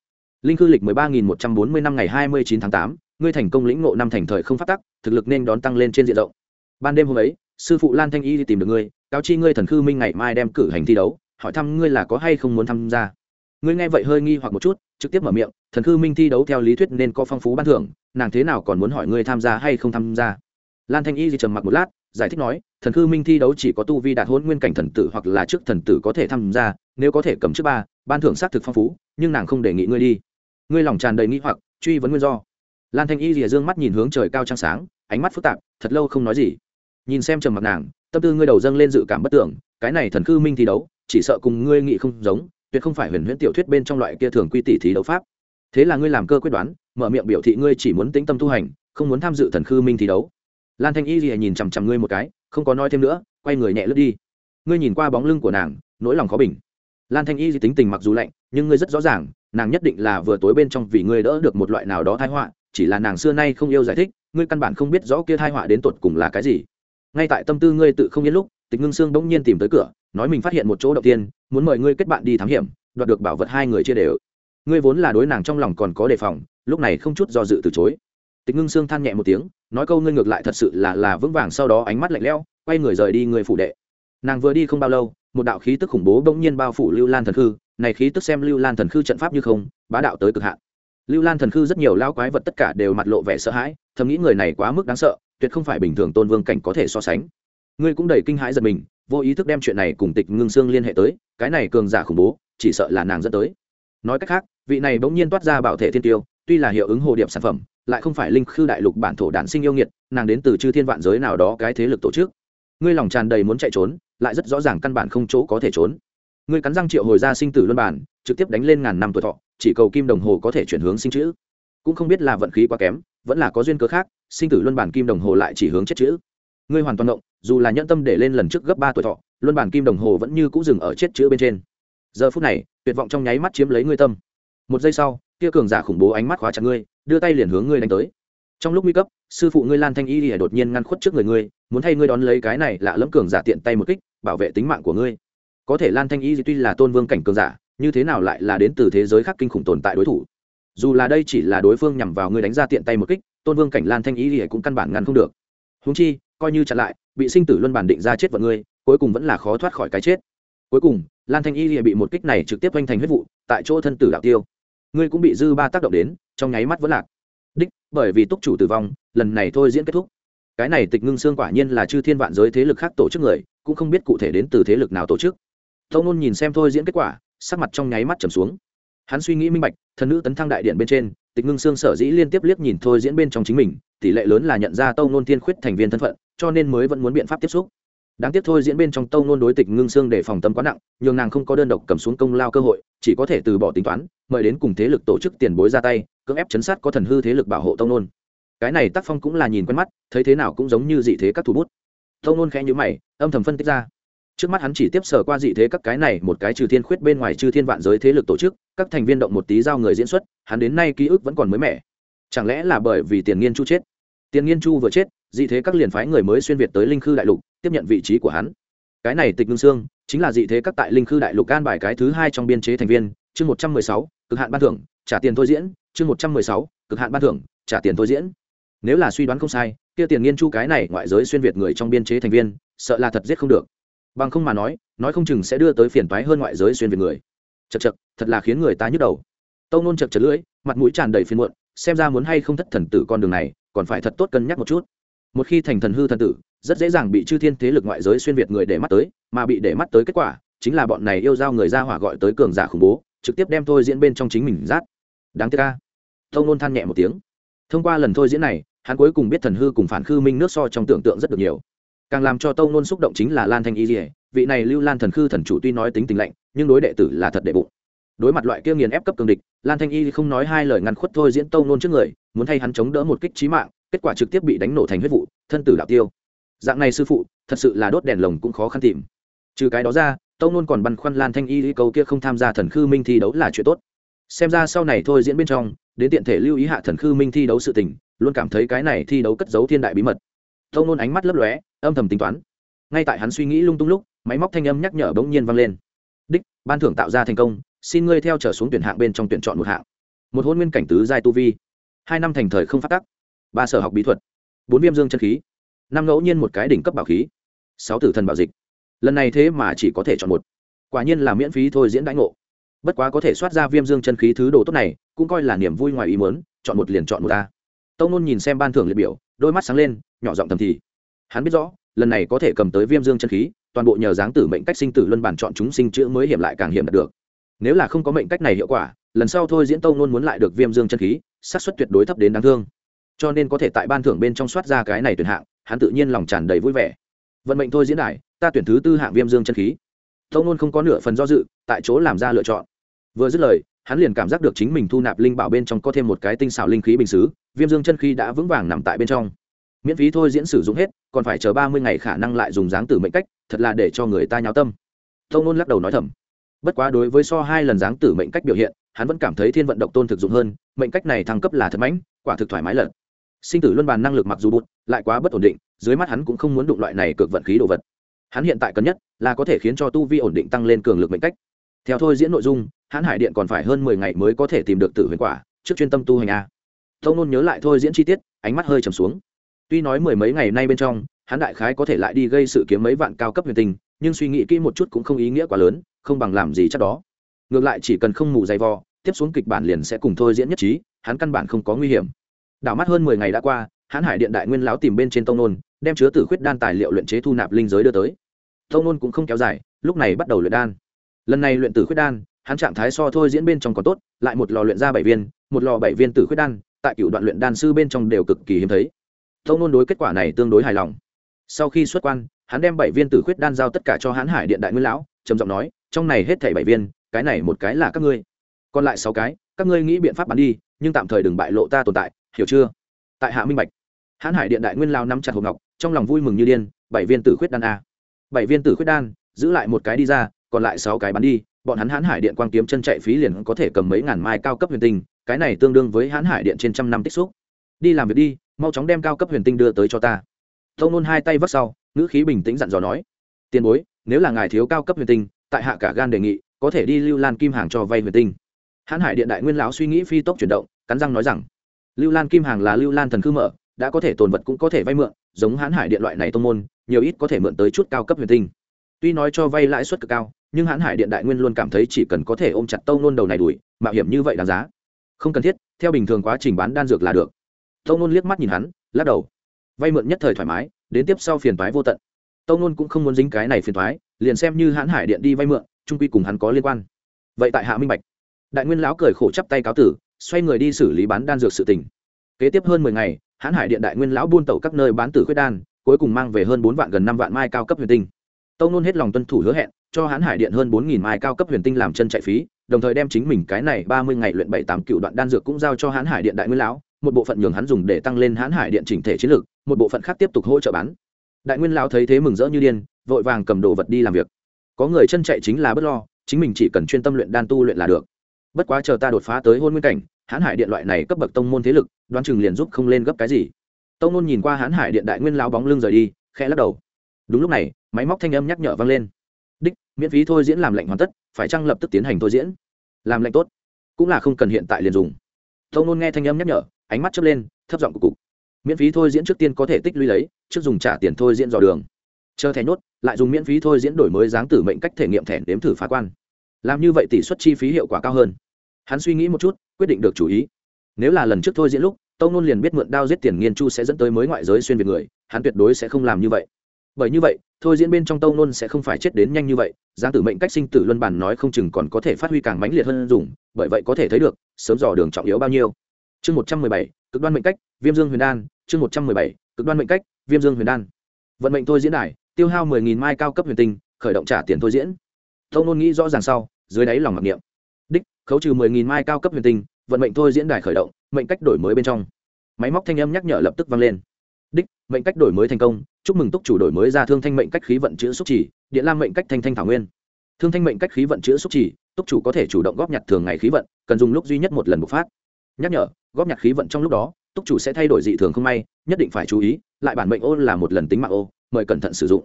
Linh khư lịch mười ba nghìn một trăm bốn mươi năm ngày hai mươi chín tháng tám, ngươi thành công lĩnh ngộ năm thành thời không phát tắc, thực lực nên đón tăng lên trên diện rộng. Ban đêm hôm ấy, sư phụ lan thanh y đi tìm được ngươi, cáo chi ngươi thần khư minh ngày mai đem cử hành thi đấu, hỏi thăm ngươi là có hay không muốn tham gia ngươi nghe vậy hơi nghi hoặc một chút, trực tiếp mở miệng, thần khư minh thi đấu theo lý thuyết nên có phong phú ban thưởng, nàng thế nào còn muốn hỏi ngươi tham gia hay không tham gia? Lan thanh y thì trầm mặc một lát, giải thích nói, thần khư minh thi đấu chỉ có tu vi đạt hôn nguyên cảnh thần tử hoặc là trước thần tử có thể tham gia, nếu có thể cầm trước ba, ban thưởng xác thực phong phú, nhưng nàng không đề nghị ngươi đi. Ngươi lòng tràn đầy nghĩ hoặc, truy vấn nguyên do. Lan thanh y rìa dương mắt nhìn hướng trời cao trăng sáng, ánh mắt phức tạp, thật lâu không nói gì. Nhìn xem trầm mặc nàng, tâm tư ngươi đầu dâng lên dự cảm bất tưởng, cái này thần khư minh thi đấu, chỉ sợ cùng ngươi nghĩ không giống tuyệt không phải huyền huyễn tiểu thuyết bên trong loại kia thường quy tỷ thí đấu pháp. Thế là ngươi làm cơ quyết đoán, mở miệng biểu thị ngươi chỉ muốn tĩnh tâm tu hành, không muốn tham dự thần khư minh thi đấu. Lan thanh y rìa nhìn chằm chằm ngươi một cái, không có nói thêm nữa, quay người nhẹ lướt đi. Ngươi nhìn qua bóng lưng của nàng, nỗi lòng khó bình. Lan thanh y tính tình mặc dù lạnh, nhưng ngươi rất rõ ràng, nàng nhất định là vừa tối bên trong vì ngươi đỡ được một loại nào đó thái họa, chỉ là nàng xưa nay không yêu giải thích, ngươi căn bản không biết rõ kia thái họa đến tột cùng là cái gì. Ngay tại tâm tư ngươi tự không yên lúc tịch ngưng sương bỗng nhiên tìm tới cửa, nói mình phát hiện một chỗ đầu tiên, muốn mời ngươi kết bạn đi thám hiểm, đoạt được bảo vật hai người chia đều. Ngươi vốn là đối nàng trong lòng còn có đề phòng, lúc này không chút do dự từ chối. Tịch ngưng sương than nhẹ một tiếng, nói câu ngươi ngược lại thật sự là là vững vàng sau đó ánh mắt lạnh lẽo, quay người rời đi người phủ đệ. Nàng vừa đi không bao lâu, một đạo khí tức khủng bố bỗng nhiên bao phủ lưu lan thần khư, này khí tức xem lưu lan thần khư trận pháp như không, bá đạo tới cực hạn. Lưu lan thần khư rất nhiều lao quái vật tất cả đều mặt lộ vẻ sợ hãi, thầm nghĩ người này quá mức đáng sợ, tuyệt không phải bình thường tôn vương cảnh có thể so sánh ngươi cũng đầy kinh hãi giật mình, vô ý thức đem chuyện này cùng tịch ngưng xương liên hệ tới, cái này cường giả khủng bố, chỉ sợ là nàng dẫn tới. Nói cách khác, vị này bỗng nhiên toát ra bảo thể thiên tiêu, tuy là hiệu ứng hồ điệp sản phẩm, lại không phải linh khư đại lục bản thổ đản sinh yêu nghiệt, nàng đến từ chư thiên vạn giới nào đó cái thế lực tổ chức. Ngươi lòng tràn đầy muốn chạy trốn, lại rất rõ ràng căn bản không chỗ có thể trốn. Ngươi cắn răng triệu hồi ra sinh tử luân bản, trực tiếp đánh lên ngàn năm tuổi thọ, chỉ cầu kim đồng hồ có thể chuyển hướng sinh chữ. Cũng không biết là vận khí quá kém, vẫn là có duyên cớ khác, sinh tử luân bản kim đồng hồ lại chỉ hướng chết chữ ngươi hoàn toàn động dù là nhẫn tâm để lên lần trước gấp ba tuổi thọ, luân bản kim đồng hồ vẫn như cũ dừng ở chết chữ bên trên. Giờ phút này, tuyệt vọng trong nháy mắt chiếm lấy ngươi tâm. Một giây sau, kia cường giả khủng bố ánh mắt khóa chặt ngươi, đưa tay liền hướng ngươi đánh tới. Trong lúc nguy cấp, sư phụ ngươi lan thanh y thì đột nhiên ngăn khuất trước người ngươi, muốn thay ngươi đón lấy cái này lạ lẫm cường giả tiện tay một kích, bảo vệ tính mạng của ngươi. Có thể lan thanh y tuy là tôn vương cảnh cường giả, như thế nào lại là đến từ thế giới khác kinh khủng tồn tại đối thủ? Dù là đây chỉ là đối phương nhằm vào ngươi đánh ra tiện tay một kích, tôn vương cảnh lan thanh y thì cũng căn bản ngăn không được. Húng chi coi như chặn lại, bị sinh tử luân bản định ra chết vận ngươi, cuối cùng vẫn là khó thoát khỏi cái chết. Cuối cùng, lan thanh y lìa bị một kích này trực tiếp oanh thành huyết vụ, tại chỗ thân tử đạo tiêu. Ngươi cũng bị dư ba tác động đến, trong nháy mắt vẫn lạc. Đích, bởi vì túc chủ tử vong, lần này thôi diễn kết thúc. Cái này tịch ngưng xương quả nhiên là chư thiên vạn giới thế lực khác tổ chức người, cũng không biết cụ thể đến từ thế lực nào tổ chức. Tâu nôn nhìn xem thôi diễn kết quả, sắc mặt trong nháy mắt trầm xuống. Hắn suy nghĩ minh bạch, thần nữ tấn thăng đại điện bên trên, tịch ngưng xương sở dĩ liên tiếp liếc nhìn thôi diễn bên trong chính mình tỷ lệ lớn là nhận ra tâu nôn thiên khuyết thành viên thân phận, cho nên mới vẫn muốn biện pháp tiếp xúc. Đáng tiếc thôi, diễn bên trong tâu nôn đối tịch ngưng xương để phòng tâm quá nặng, nhường nàng không có đơn độc cầm xuống công lao cơ hội, chỉ có thể từ bỏ tính toán, mời đến cùng thế lực tổ chức tiền bối ra tay, cưỡng ép chấn sát có thần hư thế lực bảo hộ tâu nôn. Cái này tác phong cũng là nhìn quen mắt, thấy thế nào cũng giống như dị thế các thủ bút. Tâu nôn khẽ nhữ mày, âm thầm phân tích ra. Trước mắt hắn chỉ tiếp sở qua dị thế các cái này, một cái trừ thiên khuyết bên ngoài trừ thiên vạn giới thế lực tổ chức, các thành viên động một tí giao người diễn xuất, hắn đến nay ký ức vẫn còn mới mẻ chẳng lẽ là bởi vì tiền nghiên chu chết? Tiền nghiên chu vừa chết, dị thế các liền phái người mới xuyên việt tới linh khư đại lục, tiếp nhận vị trí của hắn. Cái này tịch ngưng xương chính là dị thế các tại linh khư đại lục can bài cái thứ hai trong biên chế thành viên, chương một trăm mười sáu, cực hạn ban thưởng, trả tiền thôi diễn, chương một trăm mười sáu, cực hạn ban thưởng, trả tiền thôi diễn. Nếu là suy đoán không sai, kia tiền nghiên chu cái này ngoại giới xuyên việt người trong biên chế thành viên, sợ là thật giết không được. Bằng không mà nói nói không chừng sẽ đưa tới phiền toái hơn ngoại giới xuyên việt người. Chật chật thật là khiến người ta nhức đầu. Tâu nôn chật chật lưỡi, mặt mũi tràn đầy phiền muộn xem ra muốn hay không thất thần tử con đường này, còn phải thật tốt cân nhắc một chút. Một khi thành thần hư thần tử, rất dễ dàng bị chư thiên thế lực ngoại giới xuyên việt người để mắt tới, mà bị để mắt tới kết quả, chính là bọn này yêu giao người ra hỏa gọi tới cường giả khủng bố, trực tiếp đem thôi diễn bên trong chính mình rát. Đáng tiếc ca thông nôn than nhẹ một tiếng. Thông qua lần thôi diễn này, hắn cuối cùng biết thần hư cùng phản khư minh nước so trong tưởng tượng rất được nhiều. Càng làm cho tâu nôn xúc động chính là lan thanh y dỉa vị này lưu lan thần khư thần chủ tuy nói tính tình lạnh, nhưng đối đệ tử là thật đệ bụng đối mặt loại kia nghiền ép cấp cường địch, lan thanh y không nói hai lời ngăn khuất thôi diễn tâu nôn trước người, muốn thay hắn chống đỡ một kích trí mạng, kết quả trực tiếp bị đánh nổ thành huyết vụ, thân tử đạo tiêu. Dạng này sư phụ, thật sự là đốt đèn lồng cũng khó khăn tìm. Trừ cái đó ra, tâu nôn còn băn khoăn lan thanh y câu kia không tham gia thần khư minh thi đấu là chuyện tốt. Xem ra sau này thôi diễn bên trong, đến tiện thể lưu ý hạ thần khư minh thi đấu sự tình, luôn cảm thấy cái này thi đấu cất giấu thiên đại bí mật. Tâu nôn ánh mắt lấp lóe, âm thầm tính toán. Ngay tại hắn suy nghĩ lung tung lúc, máy móc thanh âm nhắc nhở bỗng nhiên vang lên. Đích, ban thưởng tạo ra thành công xin ngươi theo trở xuống tuyển hạng bên trong tuyển chọn một hạng. Một hôn nguyên cảnh tứ giai tu vi. Hai năm thành thời không phát tắc. Ba sở học bí thuật. Bốn viêm dương chân khí. Năm ngẫu nhiên một cái đỉnh cấp bảo khí. Sáu tử thần bảo dịch. Lần này thế mà chỉ có thể chọn một. Quả nhiên là miễn phí thôi diễn đãi ngộ. Bất quá có thể soát ra viêm dương chân khí thứ đồ tốt này, cũng coi là niềm vui ngoài ý muốn, chọn một liền chọn một ta. Tông nôn nhìn xem ban thưởng liệt biểu, đôi mắt sáng lên, nhỏ giọng thầm thì. Hắn biết rõ, lần này có thể cầm tới viêm dương chân khí, toàn bộ nhờ dáng tử mệnh cách sinh tử luân bản chọn chúng sinh chữa mới hiểm lại càng hiểm đạt được nếu là không có mệnh cách này hiệu quả, lần sau thôi diễn tông nôn muốn lại được viêm dương chân khí, xác suất tuyệt đối thấp đến đáng thương. Cho nên có thể tại ban thưởng bên trong soát ra cái này tuyển hạng, hắn tự nhiên lòng tràn đầy vui vẻ. Vận mệnh thôi diễn đại ta tuyển thứ tư hạng viêm dương chân khí. Tông nôn không có nửa phần do dự, tại chỗ làm ra lựa chọn. Vừa dứt lời, hắn liền cảm giác được chính mình thu nạp linh bảo bên trong có thêm một cái tinh xảo linh khí bình xứ, viêm dương chân khí đã vững vàng nằm tại bên trong. Miễn phí thôi diễn sử dụng hết, còn phải chờ ba mươi ngày khả năng lại dùng dáng tử mệnh cách, thật là để cho người ta nháo tâm. Tông nôn lắc đầu nói thầm bất quá đối với so hai lần dáng tử mệnh cách biểu hiện, hắn vẫn cảm thấy thiên vận động tôn thực dụng hơn, mệnh cách này thăng cấp là thật mãnh, quả thực thoải mái lận. Sinh tử luân bàn năng lực mặc dù bụt, lại quá bất ổn định, dưới mắt hắn cũng không muốn đụng loại này cực vận khí đồ vật. Hắn hiện tại cần nhất là có thể khiến cho tu vi ổn định tăng lên cường lực mệnh cách. Theo thôi diễn nội dung, hắn hải điện còn phải hơn mười ngày mới có thể tìm được tử huyền quả, trước chuyên tâm tu hành a. Tông nôn nhớ lại thôi diễn chi tiết, ánh mắt hơi trầm xuống. Tuy nói mười mấy ngày nay bên trong, hắn đại khái có thể lại đi gây sự kiếm mấy vạn cao cấp huyền tinh, nhưng suy nghĩ kỹ một chút cũng không ý nghĩa quá lớn không bằng làm gì chắc đó. Ngược lại chỉ cần không mù dày vò, tiếp xuống kịch bản liền sẽ cùng thôi diễn nhất trí, hắn căn bản không có nguy hiểm. Đảo mắt hơn mười ngày đã qua, hãn hải điện đại nguyên lão tìm bên trên tông nôn, đem chứa tử khuyết đan tài liệu luyện chế thu nạp linh giới đưa tới. Tông nôn cũng không kéo dài, lúc này bắt đầu luyện đan. Lần này luyện tử khuyết đan, hắn trạng thái so thôi diễn bên trong còn tốt, lại một lò luyện ra bảy viên, một lò bảy viên tử khuyết đan, tại cựu đoạn luyện đan sư bên trong đều cực kỳ hiếm thấy. Tông nôn đối kết quả này tương đối hài lòng. Sau khi xuất quan, hắn đem bảy viên tử khuyết đan giao tất cả cho hãn hải điện đại nguyên lão, trầm giọng nói trong này hết thảy bảy viên, cái này một cái là các ngươi. Còn lại sáu cái, các ngươi nghĩ biện pháp bán đi, nhưng tạm thời đừng bại lộ ta tồn tại, hiểu chưa? Tại hạ minh bạch, hãn hải điện đại nguyên lao nắm chặt hộp ngọc, trong lòng vui mừng như điên, bảy viên tử khuyết đan a. Bảy viên tử khuyết đan, giữ lại một cái đi ra, còn lại sáu cái bán đi, bọn hắn hãn hải điện quang kiếm chân chạy phí liền có thể cầm mấy ngàn mai cao cấp huyền tinh, cái này tương đương với hãn hải điện trên trăm năm tích xúc. Đi làm việc đi, mau chóng đem cao cấp huyền tinh đưa tới cho ta. Tông nôn hai tay vắt sau, ngữ khí bình tĩnh dặn dò nói, tiền bối, nếu là ngài thiếu cao cấp huyền tinh tại hạ cả gan đề nghị, có thể đi lưu lan kim hàng cho vay huyền tinh. Hãn hải điện đại nguyên lão suy nghĩ phi tốc chuyển động, cắn răng nói rằng, lưu lan kim hàng là lưu lan thần khư mở, đã có thể tồn vật cũng có thể vay mượn, giống hãn hải điện loại này tông môn, nhiều ít có thể mượn tới chút cao cấp huyền tinh. Tuy nói cho vay lãi suất cực cao, nhưng hãn hải điện đại nguyên luôn cảm thấy chỉ cần có thể ôm chặt tông nôn đầu này đuổi, mạo hiểm như vậy đáng giá. Không cần thiết, theo bình thường quá trình bán đan dược là được. Tông nôn liếc mắt nhìn hắn, lắc đầu. Vay mượn nhất thời thoải mái, đến tiếp sau phiền toái vô tận. Tâu nôn cũng không muốn dính cái này phiền toái liền xem như hãn hải điện đi vay mượn trung quy cùng hắn có liên quan. Vậy tại hạ minh bạch, đại nguyên lão cười khổ chắp tay cáo tử, xoay người đi xử lý bán đan dược sự tình. Kế tiếp hơn mười ngày, hãn hải điện đại nguyên lão buôn tẩu các nơi bán tử khuyết đan, cuối cùng mang về hơn bốn vạn gần năm vạn mai cao cấp huyền tinh. Tâu nôn hết lòng tuân thủ hứa hẹn, cho hãn hải điện hơn bốn nghìn mai cao cấp huyền tinh làm chân chạy phí, đồng thời đem chính mình cái này ba mươi ngày luyện bảy tám cựu đoạn đan dược cũng giao cho hãn hải điện đại nguyên lão, một bộ phận nhường hắn dùng để tăng lên hãn hải điện chỉnh thể chiến lược, một bộ phận khác tiếp tục hỗ trợ bán đại nguyên lão thấy thế mừng rỡ như điên, vội vàng cầm đồ vật đi làm việc. Có người chân chạy chính là bất lo, chính mình chỉ cần chuyên tâm luyện đan tu luyện là được. Bất quá chờ ta đột phá tới hôn nguyên cảnh, hãn hải điện loại này cấp bậc tông môn thế lực, đoán chừng liền giúp không lên gấp cái gì. Tông môn nhìn qua hãn hải điện đại nguyên lao bóng lưng rời đi, khẽ lắc đầu. Đúng lúc này, máy móc thanh âm nhắc nhở vang lên. Đích, miễn phí thôi diễn làm lệnh hoàn tất, phải chăng lập tức tiến hành thôi diễn? Làm lệnh tốt, cũng là không cần hiện tại liền dùng. Tông nôn nghe thanh âm nhắc nhở, ánh mắt chớp lên, thấp giọng của cục miễn phí thôi diễn trước tiên có thể tích lũy lấy trước dùng trả tiền thôi diễn dò đường. Chờ thẻ nhốt, lại dùng miễn phí thôi diễn đổi mới dáng tử mệnh cách thể nghiệm thẻ đếm thử phá quan. Làm như vậy tỷ suất chi phí hiệu quả cao hơn. Hắn suy nghĩ một chút quyết định được chủ ý. Nếu là lần trước thôi diễn lúc tông nôn liền biết mượn đao giết tiền nghiên chu sẽ dẫn tới mới ngoại giới xuyên việt người hắn tuyệt đối sẽ không làm như vậy. Bởi như vậy thôi diễn bên trong tông nôn sẽ không phải chết đến nhanh như vậy giáng tử mệnh cách sinh tử luân bản nói không chừng còn có thể phát huy càng mãnh liệt hơn dùng bởi vậy có thể thấy được sớm dò đường trọng yếu bao nhiêu. Chương một trăm mười bảy cực đoan mệnh cách, viêm dương huyền đan, chương một trăm mười bảy, cực đoan mệnh cách, viêm dương huyền đan. Vận mệnh thôi diễn đài, tiêu hao mười nghìn mai cao cấp huyền tinh, khởi động trả tiền thôi diễn. Tông nôn nghĩ rõ ràng sau, dưới đáy lòng mặc niệm. Đích, khấu trừ mười nghìn mai cao cấp huyền tinh, vận mệnh thôi diễn đài khởi động, mệnh cách đổi mới bên trong. Máy móc thanh âm nhắc nhở lập tức vang lên. Đích, mệnh cách đổi mới thành công, chúc mừng túc chủ đổi mới ra thương thanh mệnh cách khí vận chữ xúc chỉ điện lam mệnh cách thanh thanh thảo nguyên. Thương thanh mệnh cách khí vận chữ xúc chỉ túc chủ có thể chủ động góp nhặt thường ngày khí vận, cần dùng lúc duy nhất một lần bộc phát nhắc nhở, góp nhặt khí vận trong lúc đó, túc chủ sẽ thay đổi dị thường không may, nhất định phải chú ý, lại bản mệnh ô là một lần tính mạng ô, mời cẩn thận sử dụng.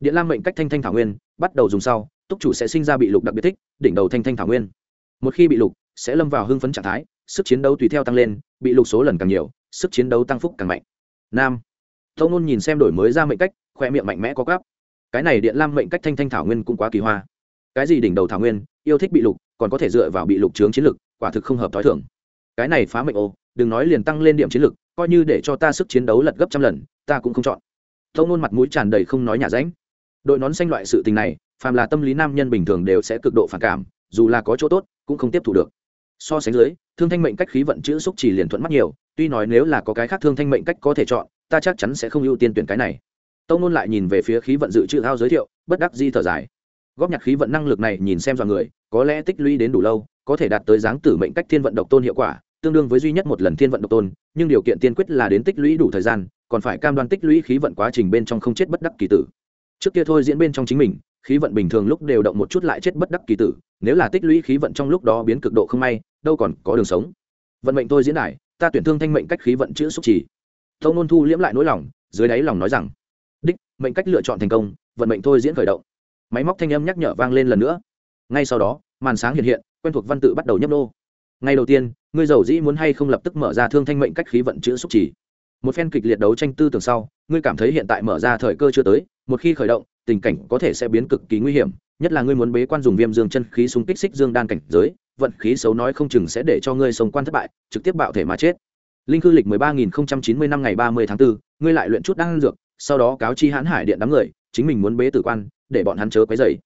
Điện lam mệnh cách thanh thanh thảo nguyên, bắt đầu dùng sau, túc chủ sẽ sinh ra bị lục đặc biệt thích, đỉnh đầu thanh thanh thảo nguyên. Một khi bị lục, sẽ lâm vào hưng phấn trạng thái, sức chiến đấu tùy theo tăng lên, bị lục số lần càng nhiều, sức chiến đấu tăng phúc càng mạnh. Nam. Tâu nôn nhìn xem đổi mới ra mệnh cách khoe miệng mạnh mẽ có gáp cái này điện lam mệnh cách thanh thanh thảo nguyên cũng quá kỳ hoa. Cái gì đỉnh đầu thảo nguyên, yêu thích bị lục, còn có thể dựa vào bị lục trướng chiến lực, quả thực không hợp t h o i thưởng cái này phá mệnh ô, đừng nói liền tăng lên điểm chiến lực, coi như để cho ta sức chiến đấu lật gấp trăm lần, ta cũng không chọn. Tông nôn mặt mũi tràn đầy không nói nhà ránh đội nón xanh loại sự tình này, phàm là tâm lý nam nhân bình thường đều sẽ cực độ phản cảm, dù là có chỗ tốt, cũng không tiếp thu được. So sánh dưới, thương thanh mệnh cách khí vận chữ xúc chỉ liền thuận mắt nhiều, tuy nói nếu là có cái khác thương thanh mệnh cách có thể chọn, ta chắc chắn sẽ không ưu tiên tuyển cái này. Tông nôn lại nhìn về phía khí vận dự trữ ao giới thiệu, bất đắc di thở dài. Góp nhặt khí vận năng lực này nhìn xem dọn người, có lẽ tích lũy đến đủ lâu có thể đạt tới dáng tử mệnh cách thiên vận độc tôn hiệu quả, tương đương với duy nhất một lần thiên vận độc tôn, nhưng điều kiện tiên quyết là đến tích lũy đủ thời gian, còn phải cam đoan tích lũy khí vận quá trình bên trong không chết bất đắc kỳ tử. Trước kia thôi diễn bên trong chính mình, khí vận bình thường lúc đều động một chút lại chết bất đắc kỳ tử, nếu là tích lũy khí vận trong lúc đó biến cực độ không may, đâu còn có đường sống. Vận mệnh tôi diễn đại ta tuyển thương thanh mệnh cách khí vận chữ xúc trì. Thông nôn thu liễm lại nỗi lòng, dưới đáy lòng nói rằng, đích, mệnh cách lựa chọn thành công, vận mệnh tôi diễn khởi động. Máy móc thanh âm nhắc nhở vang lên lần nữa. Ngay sau đó, màn sáng hiện hiện quen thuộc văn tự bắt đầu nhấp nô. Ngay đầu tiên ngươi giàu dĩ muốn hay không lập tức mở ra thương thanh mệnh cách khí vận chữ xúc chỉ một phen kịch liệt đấu tranh tư tưởng sau ngươi cảm thấy hiện tại mở ra thời cơ chưa tới một khi khởi động tình cảnh có thể sẽ biến cực kỳ nguy hiểm nhất là ngươi muốn bế quan dùng viêm dương chân khí súng kích xích dương đan cảnh giới vận khí xấu nói không chừng sẽ để cho ngươi sống quan thất bại trực tiếp bạo thể mà chết. Linh cư lịch mười ba nghìn không trăm chín mươi năm ngày ba mươi tháng 4, ngươi lại luyện chút đan dược sau đó cáo chi hãn hải điện đám người chính mình muốn bế tử quan để bọn hắn chớ quấy dày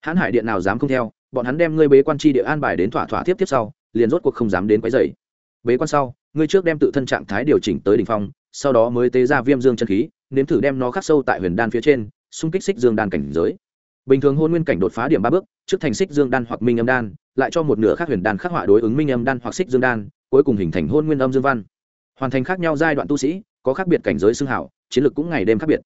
hãn hải điện nào dám không theo? Bọn hắn đem ngươi bế quan chi địa an bài đến thỏa thỏa tiếp tiếp sau, liền rốt cuộc không dám đến quấy dày bế quan sau, ngươi trước đem tự thân trạng thái điều chỉnh tới đỉnh phong, sau đó mới tế ra viêm dương chân khí, nếm thử đem nó khắc sâu tại huyền đan phía trên, xung kích xích dương đan cảnh giới. Bình thường hôn nguyên cảnh đột phá điểm ba bước, trước thành xích dương đan hoặc minh âm đan, lại cho một nửa khác huyền đan khắc họa đối ứng minh âm đan hoặc xích dương đan, cuối cùng hình thành hôn nguyên âm dương văn. Hoàn thành khác nhau giai đoạn tu sĩ, có khác biệt cảnh giới xưng hảo, chiến lược cũng ngày đêm khác biệt.